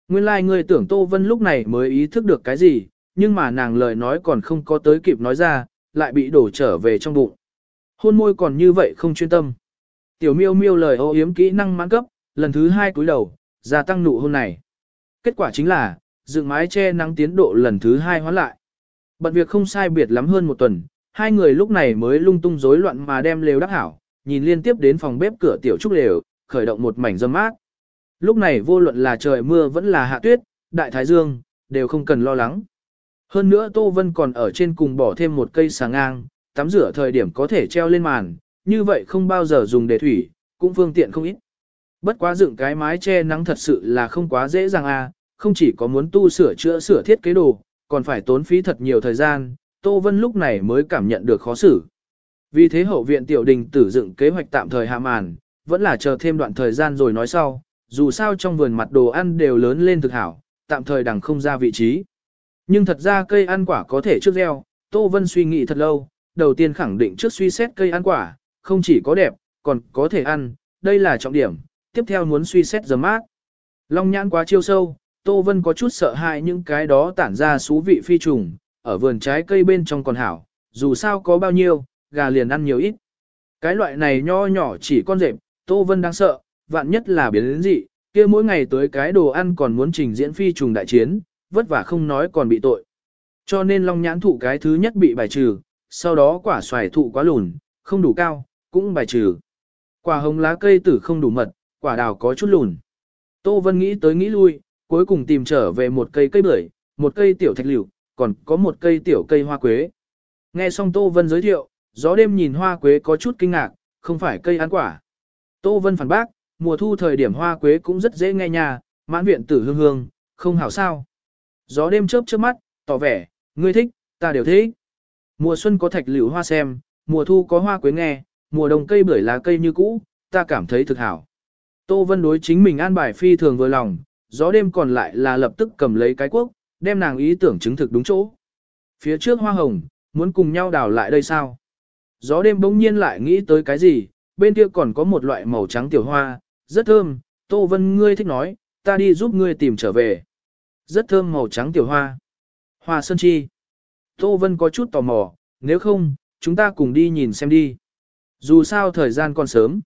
Nguyên lai like ngươi tưởng Tô Vân lúc này mới ý thức được cái gì, nhưng mà nàng lời nói còn không có tới kịp nói ra, lại bị đổ trở về trong bụng. Hôn môi còn như vậy không chuyên tâm. Tiểu miêu miêu lời ô yếm kỹ năng mãn cấp, lần thứ hai cúi đầu, gia tăng nụ hôn này. Kết quả chính là, dựng mái che nắng tiến độ lần thứ hai hóa lại. Bận việc không sai biệt lắm hơn một tuần, hai người lúc này mới lung tung rối loạn mà đem lều đắp hảo, nhìn liên tiếp đến phòng bếp cửa tiểu trúc lều, khởi động một mảnh dâm mát. Lúc này vô luận là trời mưa vẫn là hạ tuyết, đại thái dương, đều không cần lo lắng. Hơn nữa Tô Vân còn ở trên cùng bỏ thêm một cây sáng ngang, tắm rửa thời điểm có thể treo lên màn, như vậy không bao giờ dùng để thủy, cũng phương tiện không ít. Bất quá dựng cái mái che nắng thật sự là không quá dễ dàng à, không chỉ có muốn tu sửa chữa sửa thiết kế đồ, còn phải tốn phí thật nhiều thời gian, Tô Vân lúc này mới cảm nhận được khó xử. Vì thế hậu viện tiểu đình tử dựng kế hoạch tạm thời hạ màn, vẫn là chờ thêm đoạn thời gian rồi nói sau, dù sao trong vườn mặt đồ ăn đều lớn lên thực hảo, tạm thời đằng không ra vị trí. Nhưng thật ra cây ăn quả có thể trước gieo, Tô Vân suy nghĩ thật lâu, đầu tiên khẳng định trước suy xét cây ăn quả, không chỉ có đẹp, còn có thể ăn, đây là trọng điểm, tiếp theo muốn suy xét giờ mát. Long nhãn quá chiêu sâu, Tô Vân có chút sợ hãi những cái đó tản ra xú vị phi trùng, ở vườn trái cây bên trong còn hảo, dù sao có bao nhiêu, gà liền ăn nhiều ít. Cái loại này nho nhỏ chỉ con rệp, Tô Vân đang sợ, vạn nhất là biến đến dị, kia mỗi ngày tới cái đồ ăn còn muốn trình diễn phi trùng đại chiến, vất vả không nói còn bị tội. Cho nên long nhãn thụ cái thứ nhất bị bài trừ, sau đó quả xoài thụ quá lùn, không đủ cao, cũng bài trừ. Quả hồng lá cây tử không đủ mật, quả đào có chút lùn. Tô Vân nghĩ tới nghĩ lui, cuối cùng tìm trở về một cây cây bưởi, một cây tiểu thạch liễu, còn có một cây tiểu cây hoa quế. Nghe xong Tô Vân giới thiệu, gió đêm nhìn hoa quế có chút kinh ngạc, không phải cây ăn quả. Tô Vân phản bác, mùa thu thời điểm hoa quế cũng rất dễ nghe nhà, mãn viện tử hương hương, không hảo sao. Gió đêm chớp chớp mắt, tỏ vẻ, ngươi thích, ta đều thích. Mùa xuân có thạch liễu hoa xem, mùa thu có hoa quế nghe, mùa đông cây bưởi lá cây như cũ, ta cảm thấy thực hảo. Tô Vân đối chính mình an bài phi thường vừa lòng, gió đêm còn lại là lập tức cầm lấy cái quốc, đem nàng ý tưởng chứng thực đúng chỗ. Phía trước hoa hồng, muốn cùng nhau đào lại đây sao? Gió đêm bỗng nhiên lại nghĩ tới cái gì, bên kia còn có một loại màu trắng tiểu hoa, rất thơm, Tô Vân ngươi thích nói, ta đi giúp ngươi tìm trở về. Rất thơm màu trắng tiểu hoa. Hoa sơn chi. Tô Vân có chút tò mò, nếu không, chúng ta cùng đi nhìn xem đi. Dù sao thời gian còn sớm.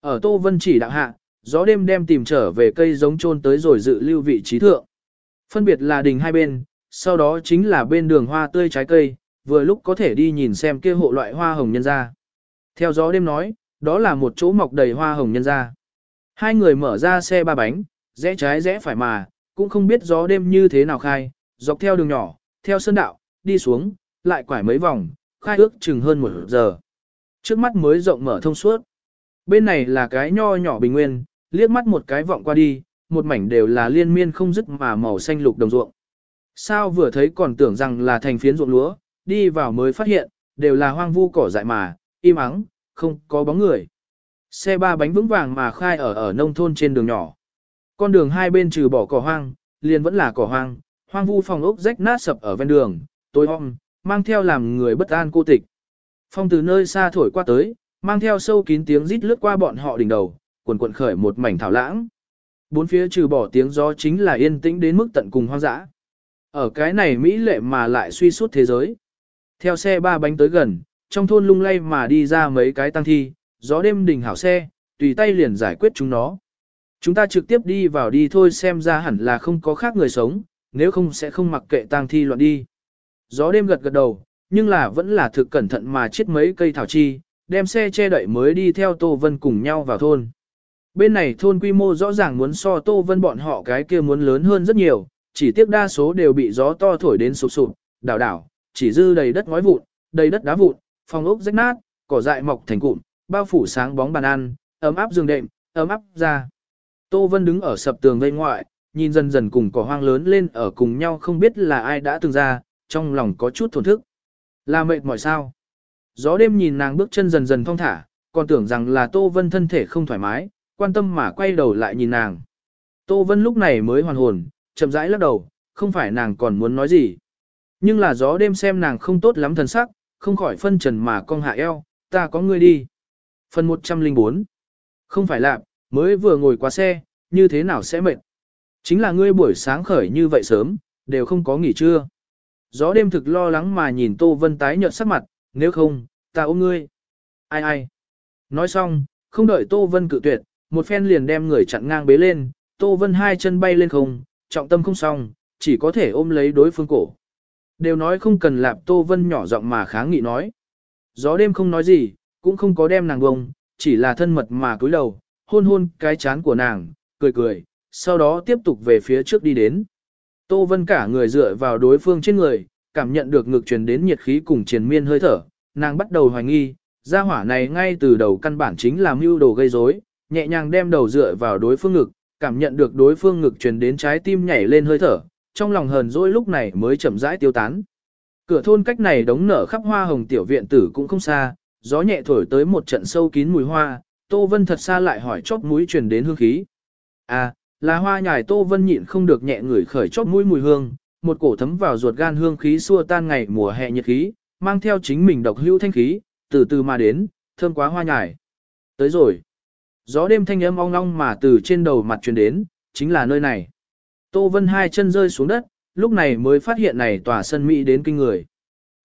Ở Tô Vân chỉ đạo hạ, gió đêm đem tìm trở về cây giống chôn tới rồi dự lưu vị trí thượng. Phân biệt là đình hai bên, sau đó chính là bên đường hoa tươi trái cây, vừa lúc có thể đi nhìn xem kia hộ loại hoa hồng nhân ra. Theo gió đêm nói, đó là một chỗ mọc đầy hoa hồng nhân ra. Hai người mở ra xe ba bánh, rẽ trái rẽ phải mà, cũng không biết gió đêm như thế nào khai, dọc theo đường nhỏ, theo sơn đạo, đi xuống, lại quải mấy vòng, khai ước chừng hơn một giờ. Trước mắt mới rộng mở thông suốt. Bên này là cái nho nhỏ bình nguyên, liếc mắt một cái vọng qua đi, một mảnh đều là liên miên không dứt mà màu xanh lục đồng ruộng. Sao vừa thấy còn tưởng rằng là thành phiến ruộng lúa, đi vào mới phát hiện, đều là hoang vu cỏ dại mà, im ắng, không có bóng người. Xe ba bánh vững vàng mà khai ở ở nông thôn trên đường nhỏ. Con đường hai bên trừ bỏ cỏ hoang, liền vẫn là cỏ hoang, hoang vu phòng ốc rách nát sập ở ven đường, tối om, mang theo làm người bất an cô tịch. Phong từ nơi xa thổi qua tới, mang theo sâu kín tiếng rít lướt qua bọn họ đỉnh đầu, quần quần khởi một mảnh thảo lãng. Bốn phía trừ bỏ tiếng gió chính là yên tĩnh đến mức tận cùng hoang dã. Ở cái này Mỹ lệ mà lại suy suốt thế giới. Theo xe ba bánh tới gần, trong thôn lung lay mà đi ra mấy cái tăng thi, gió đêm đỉnh hảo xe, tùy tay liền giải quyết chúng nó. Chúng ta trực tiếp đi vào đi thôi xem ra hẳn là không có khác người sống, nếu không sẽ không mặc kệ tang thi loạn đi. Gió đêm gật gật đầu, nhưng là vẫn là thực cẩn thận mà chết mấy cây thảo chi, đem xe che đậy mới đi theo Tô Vân cùng nhau vào thôn. Bên này thôn quy mô rõ ràng muốn so Tô Vân bọn họ cái kia muốn lớn hơn rất nhiều, chỉ tiếc đa số đều bị gió to thổi đến sụp sụp, đảo đảo, chỉ dư đầy đất ngói vụn, đầy đất đá vụn, phòng ốc rách nát, cỏ dại mọc thành cụm, bao phủ sáng bóng bàn ăn, ấm áp giường đệm, ấm áp ra. Tô Vân đứng ở sập tường vây ngoại, nhìn dần dần cùng cỏ hoang lớn lên ở cùng nhau không biết là ai đã từng ra, trong lòng có chút thổn thức. Là mệt mỏi sao? Gió đêm nhìn nàng bước chân dần dần thong thả, còn tưởng rằng là Tô Vân thân thể không thoải mái, quan tâm mà quay đầu lại nhìn nàng. Tô Vân lúc này mới hoàn hồn, chậm rãi lắc đầu, không phải nàng còn muốn nói gì. Nhưng là gió đêm xem nàng không tốt lắm thần sắc, không khỏi phân trần mà cong hạ eo, ta có người đi. Phần 104 Không phải lạc, mới vừa ngồi qua xe, như thế nào sẽ mệt. Chính là ngươi buổi sáng khởi như vậy sớm, đều không có nghỉ trưa. Gió đêm thực lo lắng mà nhìn Tô Vân tái nhợt sắc mặt, nếu không, ta ôm ngươi. Ai ai. Nói xong, không đợi Tô Vân cự tuyệt, một phen liền đem người chặn ngang bế lên, Tô Vân hai chân bay lên không, trọng tâm không xong, chỉ có thể ôm lấy đối phương cổ. Đều nói không cần lạp Tô Vân nhỏ giọng mà kháng nghị nói. Gió đêm không nói gì, cũng không có đem nàng bông, chỉ là thân mật mà cúi đầu, hôn hôn cái chán của nàng, cười cười, sau đó tiếp tục về phía trước đi đến. Tô Vân cả người dựa vào đối phương trên người, cảm nhận được ngực truyền đến nhiệt khí cùng triền miên hơi thở, nàng bắt đầu hoài nghi, gia hỏa này ngay từ đầu căn bản chính là mưu đồ gây rối, nhẹ nhàng đem đầu dựa vào đối phương ngực, cảm nhận được đối phương ngực truyền đến trái tim nhảy lên hơi thở, trong lòng hờn dỗi lúc này mới chậm rãi tiêu tán. Cửa thôn cách này đống nở khắp hoa hồng tiểu viện tử cũng không xa, gió nhẹ thổi tới một trận sâu kín mùi hoa, Tô Vân thật xa lại hỏi chóp mũi truyền đến hương khí. À, là hoa nhài Tô Vân nhịn không được nhẹ ngửi khởi chóp mũi mùi hương, một cổ thấm vào ruột gan hương khí xua tan ngày mùa hè nhiệt khí, mang theo chính mình độc hữu thanh khí, từ từ mà đến, thơm quá hoa nhài. Tới rồi. Gió đêm thanh âm ong ong mà từ trên đầu mặt truyền đến, chính là nơi này. Tô Vân hai chân rơi xuống đất, lúc này mới phát hiện này tòa sân Mỹ đến kinh người.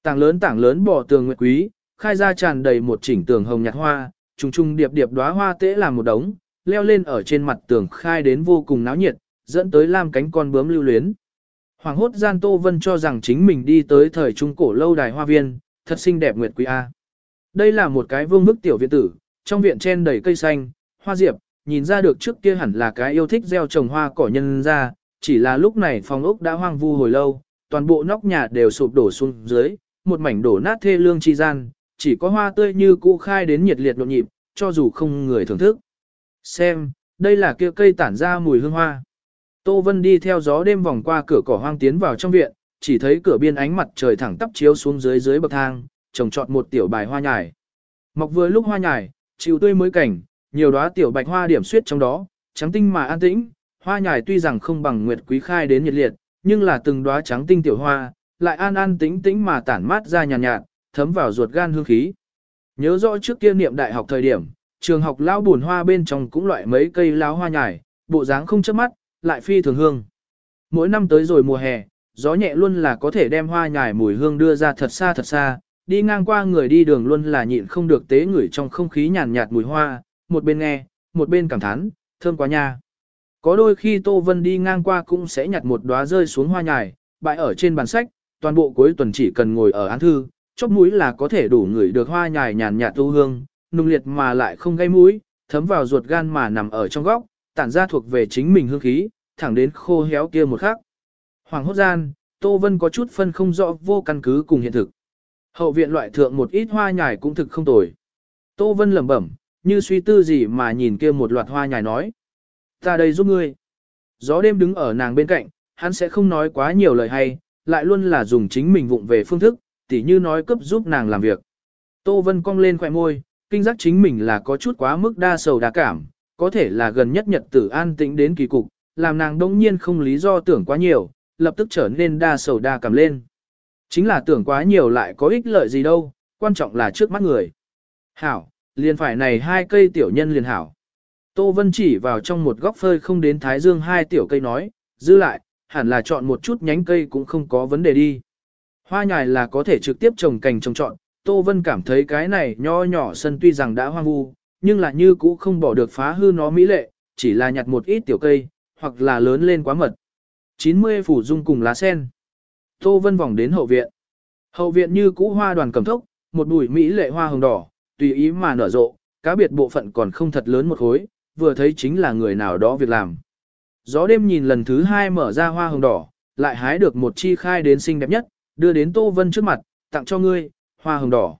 Tảng lớn tảng lớn bỏ tường nguyệt quý, khai ra tràn đầy một chỉnh tường hồng nhạt hoa, trùng trùng điệp điệp đóa hoa tễ làm một đống, leo lên ở trên mặt tường khai đến vô cùng náo nhiệt, dẫn tới lam cánh con bướm lưu luyến. Hoàng hốt gian Tô Vân cho rằng chính mình đi tới thời trung cổ lâu đài hoa viên, thật xinh đẹp nguyệt quý A. Đây là một cái vương bức tiểu viện tử, trong viện chen đầy cây xanh, hoa diệp, nhìn ra được trước kia hẳn là cái yêu thích gieo trồng hoa cỏ nhân ra, chỉ là lúc này phòng ốc đã hoang vu hồi lâu, toàn bộ nóc nhà đều sụp đổ xuống dưới, một mảnh đổ nát thê lương chi gian, chỉ có hoa tươi như cũ khai đến nhiệt liệt nhộn nhịp, cho dù không người thưởng thức. Xem, đây là kia cây tản ra mùi hương hoa. Tô Vân đi theo gió đêm vòng qua cửa cỏ hoang tiến vào trong viện, chỉ thấy cửa biên ánh mặt trời thẳng tắp chiếu xuống dưới dưới bậc thang, trồng trọt một tiểu bài hoa nhài. Mọc vừa lúc hoa nhài, chịu tươi mới cảnh, nhiều đóa tiểu bạch hoa điểm xuyết trong đó, trắng tinh mà an tĩnh, hoa nhài tuy rằng không bằng nguyệt quý khai đến nhiệt liệt, nhưng là từng đóa trắng tinh tiểu hoa, lại an an tĩnh tĩnh mà tản mát ra nhàn nhạt, nhạt, thấm vào ruột gan hương khí. Nhớ rõ trước kia niệm đại học thời điểm, trường học lão buồn hoa bên trong cũng loại mấy cây lão hoa nhài, bộ dáng không chớp mắt, lại phi thường hương. Mỗi năm tới rồi mùa hè, gió nhẹ luôn là có thể đem hoa nhài mùi hương đưa ra thật xa thật xa, đi ngang qua người đi đường luôn là nhịn không được tế ngửi trong không khí nhàn nhạt mùi hoa, một bên nghe, một bên cảm thán, thơm quá nha. Có đôi khi Tô Vân đi ngang qua cũng sẽ nhặt một đóa rơi xuống hoa nhài, bãi ở trên bàn sách, toàn bộ cuối tuần chỉ cần ngồi ở án thư, chóp mũi là có thể đủ ngửi được hoa nhài nhàn nhạt tu hương, nung liệt mà lại không gây mũi, thấm vào ruột gan mà nằm ở trong góc, tản ra thuộc về chính mình hương khí, thẳng đến khô héo kia một khắc. Hoàng hốt gian, Tô Vân có chút phân không rõ vô căn cứ cùng hiện thực. Hậu viện loại thượng một ít hoa nhài cũng thực không tồi. Tô Vân lẩm bẩm, như suy tư gì mà nhìn kia một loạt hoa nhài nói. Ta đây giúp ngươi. Gió đêm đứng ở nàng bên cạnh, hắn sẽ không nói quá nhiều lời hay, lại luôn là dùng chính mình vụng về phương thức, tỉ như nói cấp giúp nàng làm việc. Tô Vân cong lên khỏe môi, kinh giác chính mình là có chút quá mức đa sầu đa cảm, có thể là gần nhất nhật tử an tĩnh đến kỳ cục, làm nàng đông nhiên không lý do tưởng quá nhiều, lập tức trở nên đa sầu đa cảm lên. Chính là tưởng quá nhiều lại có ích lợi gì đâu, quan trọng là trước mắt người. Hảo, liền phải này hai cây tiểu nhân liền hảo. Tô Vân chỉ vào trong một góc phơi không đến thái dương hai tiểu cây nói, giữ lại, hẳn là chọn một chút nhánh cây cũng không có vấn đề đi. Hoa nhài là có thể trực tiếp trồng cành trồng trọn, Tô Vân cảm thấy cái này nho nhỏ sân tuy rằng đã hoang vu, nhưng là như cũ không bỏ được phá hư nó mỹ lệ, chỉ là nhặt một ít tiểu cây, hoặc là lớn lên quá mật. 90 phủ dung cùng lá sen. Tô Vân vòng đến hậu viện. Hậu viện như cũ hoa đoàn cầm thốc, một bụi mỹ lệ hoa hồng đỏ, tùy ý mà nở rộ, cá biệt bộ phận còn không thật lớn một khối, vừa thấy chính là người nào đó việc làm. Gió đêm nhìn lần thứ hai mở ra hoa hồng đỏ, lại hái được một chi khai đến xinh đẹp nhất, đưa đến Tô Vân trước mặt, tặng cho ngươi, hoa hồng đỏ.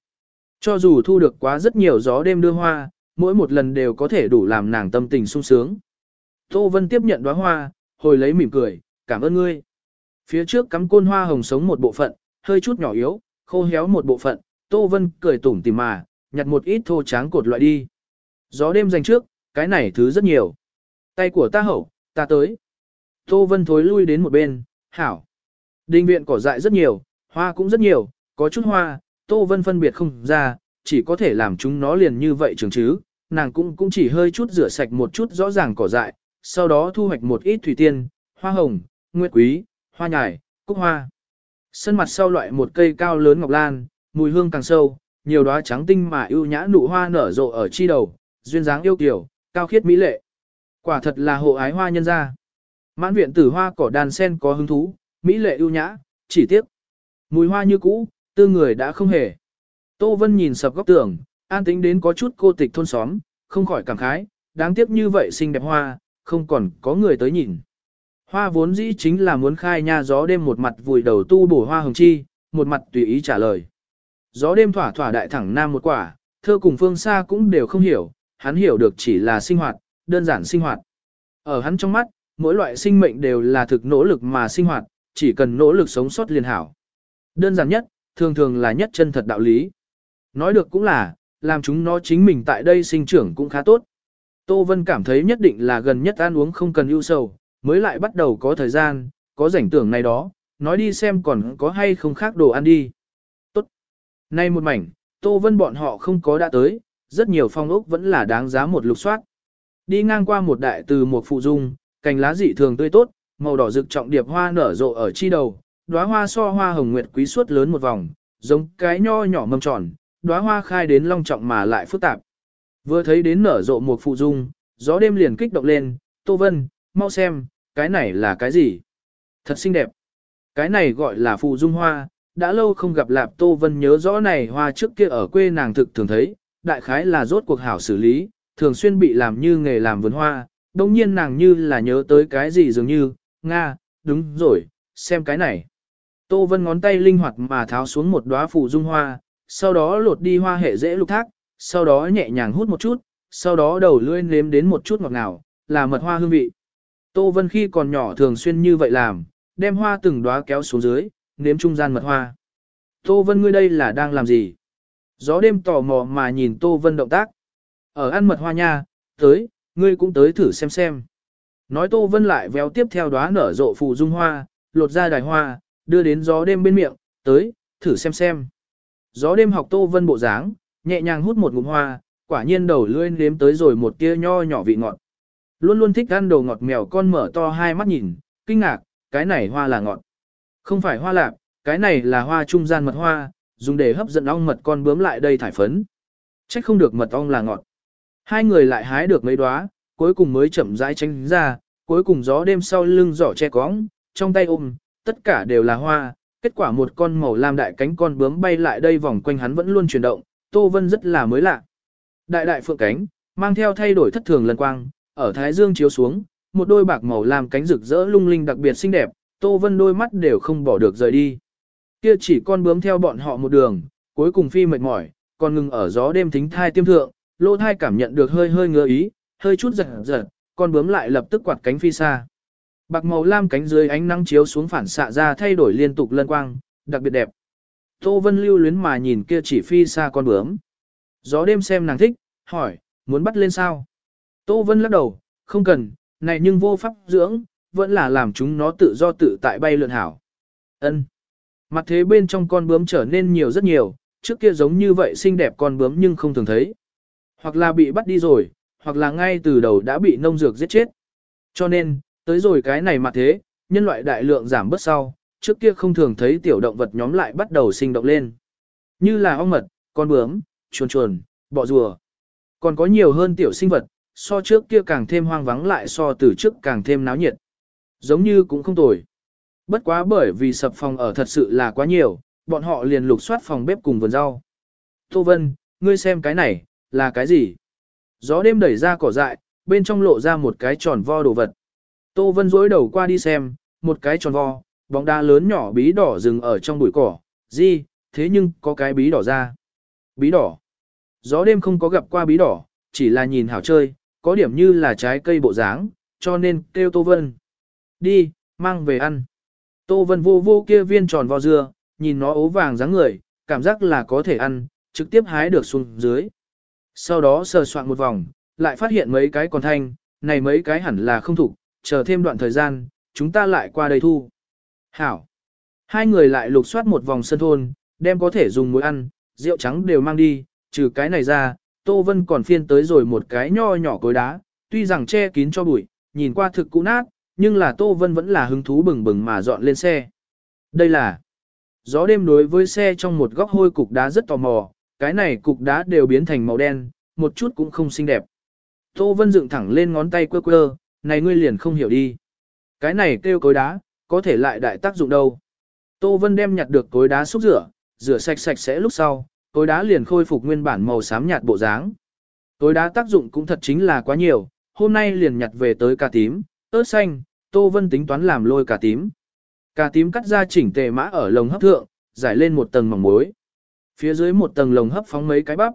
Cho dù thu được quá rất nhiều gió đêm đưa hoa, mỗi một lần đều có thể đủ làm nàng tâm tình sung sướng. Tô Vân tiếp nhận đóa hoa, hồi lấy mỉm cười, cảm ơn ngươi. Phía trước cắm côn hoa hồng sống một bộ phận, hơi chút nhỏ yếu, khô héo một bộ phận, Tô Vân cười tủm tỉm mà, nhặt một ít thô tráng cột loại đi. Gió đêm dành trước, cái này thứ rất nhiều. Tay của ta hậu, ta tới. Tô Vân thối lui đến một bên, hảo. Đình viện cỏ dại rất nhiều, hoa cũng rất nhiều, có chút hoa, Tô Vân phân biệt không ra, chỉ có thể làm chúng nó liền như vậy trường chứ. Nàng cũng cũng chỉ hơi chút rửa sạch một chút rõ ràng cỏ dại, sau đó thu hoạch một ít thủy tiên, hoa hồng, nguyệt quý, hoa nhài, cúc hoa. Sân mặt sau loại một cây cao lớn ngọc lan, mùi hương càng sâu, nhiều đóa trắng tinh mà ưu nhã nụ hoa nở rộ ở chi đầu, duyên dáng yêu kiều, cao khiết mỹ lệ. Quả thật là hộ ái hoa nhân gia. Mãn viện tử hoa cỏ đàn sen có hứng thú, mỹ lệ ưu nhã, chỉ tiếc. Mùi hoa như cũ, tư người đã không hề. Tô Vân nhìn sập góc tường, an tính đến có chút cô tịch thôn xóm, không khỏi cảm khái, đáng tiếc như vậy xinh đẹp hoa, không còn có người tới nhìn. Hoa vốn dĩ chính là muốn khai nha gió đêm một mặt vùi đầu tu bổ hoa hồng chi, một mặt tùy ý trả lời. Gió đêm thỏa thỏa đại thẳng nam một quả, thơ cùng phương xa cũng đều không hiểu, hắn hiểu được chỉ là sinh hoạt, đơn giản sinh hoạt. Ở hắn trong mắt, mỗi loại sinh mệnh đều là thực nỗ lực mà sinh hoạt, chỉ cần nỗ lực sống sót liền hảo. Đơn giản nhất, thường thường là nhất chân thật đạo lý. Nói được cũng là, làm chúng nó chính mình tại đây sinh trưởng cũng khá tốt. Tô Vân cảm thấy nhất định là gần nhất ăn uống không cần ưu sầu, mới lại bắt đầu có thời gian, có rảnh tưởng này đó, nói đi xem còn có hay không khác đồ ăn đi. Tốt. Nay một mảnh, Tô Vân bọn họ không có đã tới, rất nhiều phong ốc vẫn là đáng giá một lục soát. Đi ngang qua một đại từ một phụ dung, cành lá dị thường tươi tốt, màu đỏ rực trọng điệp hoa nở rộ ở chi đầu, đóa hoa so hoa hồng nguyệt quý suốt lớn một vòng, giống cái nho nhỏ mâm tròn, đóa hoa khai đến long trọng mà lại phức tạp. Vừa thấy đến nở rộ một phụ dung, gió đêm liền kích động lên, Tô Vân, mau xem, cái này là cái gì? Thật xinh đẹp. Cái này gọi là phụ dung hoa, đã lâu không gặp Lạp Tô Vân nhớ rõ này hoa trước kia ở quê nàng thực thường thấy, đại khái là rốt cuộc hảo xử lý, thường xuyên bị làm như nghề làm vườn hoa, đồng nhiên nàng như là nhớ tới cái gì dường như, Nga, đúng rồi, xem cái này. Tô Vân ngón tay linh hoạt mà tháo xuống một đóa phụ dung hoa, sau đó lột đi hoa hệ dễ lục thác, sau đó nhẹ nhàng hút một chút, sau đó đầu lưỡi nếm đến một chút ngọt ngào, là mật hoa hương vị. Tô Vân khi còn nhỏ thường xuyên như vậy làm, đem hoa từng đóa kéo xuống dưới, nếm trung gian mật hoa. Tô Vân ngươi đây là đang làm gì? Gió đêm tò mò mà nhìn Tô Vân động tác. Ở ăn mật hoa nha, tới, ngươi cũng tới thử xem xem. Nói Tô Vân lại véo tiếp theo đóa nở rộ phù dung hoa, lột ra đài hoa, đưa đến gió đêm bên miệng, tới, thử xem xem. Gió đêm học Tô Vân bộ dáng, nhẹ nhàng hút một ngụm hoa, quả nhiên đầu lưỡi nếm tới rồi một tia nho nhỏ vị ngọt. Luôn luôn thích ăn đồ ngọt mèo con mở to hai mắt nhìn, kinh ngạc, cái này hoa là ngọt. Không phải hoa lạp, cái này là hoa trung gian mật hoa, dùng để hấp dẫn ong mật con bướm lại đây thải phấn. Trách không được mật ong là ngọt. Hai người lại hái được mấy đóa, cuối cùng mới chậm rãi tránh ra, cuối cùng gió đêm sau lưng giỏ che cóng, trong tay ôm, tất cả đều là hoa, kết quả một con màu lam đại cánh con bướm bay lại đây vòng quanh hắn vẫn luôn chuyển động, Tô Vân rất là mới lạ. Đại đại phượng cánh, mang theo thay đổi thất thường lần quang, ở thái dương chiếu xuống, một đôi bạc màu lam cánh rực rỡ lung linh đặc biệt xinh đẹp, Tô Vân đôi mắt đều không bỏ được rời đi. Kia chỉ con bướm theo bọn họ một đường, cuối cùng phi mệt mỏi, còn ngừng ở gió đêm thính thai tiêm thượng, lô thai cảm nhận được hơi hơi ngứa ý, hơi chút giật giật, con bướm lại lập tức quạt cánh phi xa. Bạc màu lam cánh dưới ánh nắng chiếu xuống phản xạ ra thay đổi liên tục lân quang, đặc biệt đẹp. Tô Vân lưu luyến mà nhìn kia chỉ phi xa con bướm. Gió đêm xem nàng thích, hỏi, muốn bắt lên sao? Tô Vân lắc đầu, không cần, này nhưng vô pháp dưỡng, vẫn là làm chúng nó tự do tự tại bay lượn hảo. Ân. Mặt thế bên trong con bướm trở nên nhiều rất nhiều, trước kia giống như vậy xinh đẹp con bướm nhưng không thường thấy. Hoặc là bị bắt đi rồi, hoặc là ngay từ đầu đã bị nông dược giết chết. Cho nên, tới rồi cái này mà thế, nhân loại đại lượng giảm bớt sau, trước kia không thường thấy tiểu động vật nhóm lại bắt đầu sinh động lên. Như là ong mật, con bướm, chuồn chuồn, bọ rùa. Còn có nhiều hơn tiểu sinh vật, so trước kia càng thêm hoang vắng lại so từ trước càng thêm náo nhiệt. Giống như cũng không tồi. Bất quá bởi vì sập phòng ở thật sự là quá nhiều, bọn họ liền lục soát phòng bếp cùng vườn rau. Tô Vân, ngươi xem cái này, là cái gì? Gió đêm đẩy ra cỏ dại, bên trong lộ ra một cái tròn vo đồ vật. Tô Vân dối đầu qua đi xem, một cái tròn vo, bóng đá lớn nhỏ bí đỏ dừng ở trong bụi cỏ. Gì, thế nhưng có cái bí đỏ ra. Bí đỏ. Gió đêm không có gặp qua bí đỏ, chỉ là nhìn hảo chơi, có điểm như là trái cây bộ dáng, cho nên kêu Tô Vân. Đi, mang về ăn. Tô Vân vô vô kia viên tròn vo dưa, nhìn nó ố vàng dáng người, cảm giác là có thể ăn, trực tiếp hái được xuống dưới. Sau đó sờ soạn một vòng, lại phát hiện mấy cái còn thanh, này mấy cái hẳn là không thủ, chờ thêm đoạn thời gian, chúng ta lại qua đây thu. Hảo. Hai người lại lục soát một vòng sân thôn, đem có thể dùng muối ăn, rượu trắng đều mang đi, trừ cái này ra, Tô Vân còn phiên tới rồi một cái nho nhỏ cối đá, tuy rằng che kín cho bụi, nhìn qua thực cũ nát, nhưng là Tô Vân vẫn là hứng thú bừng bừng mà dọn lên xe. Đây là gió đêm đối với xe trong một góc hôi cục đá rất tò mò, cái này cục đá đều biến thành màu đen, một chút cũng không xinh đẹp. Tô Vân dựng thẳng lên ngón tay quơ quơ, này ngươi liền không hiểu đi. Cái này kêu cối đá, có thể lại đại tác dụng đâu. Tô Vân đem nhặt được cối đá xúc rửa, rửa sạch sạch sẽ lúc sau, cối đá liền khôi phục nguyên bản màu xám nhạt bộ dáng. Cối đá tác dụng cũng thật chính là quá nhiều, hôm nay liền nhặt về tới cà tím, ớt xanh, Tô Vân tính toán làm lôi cà tím. Cà tím cắt ra chỉnh tề mã ở lồng hấp thượng, giải lên một tầng mỏng muối. Phía dưới một tầng lồng hấp phóng mấy cái bắp,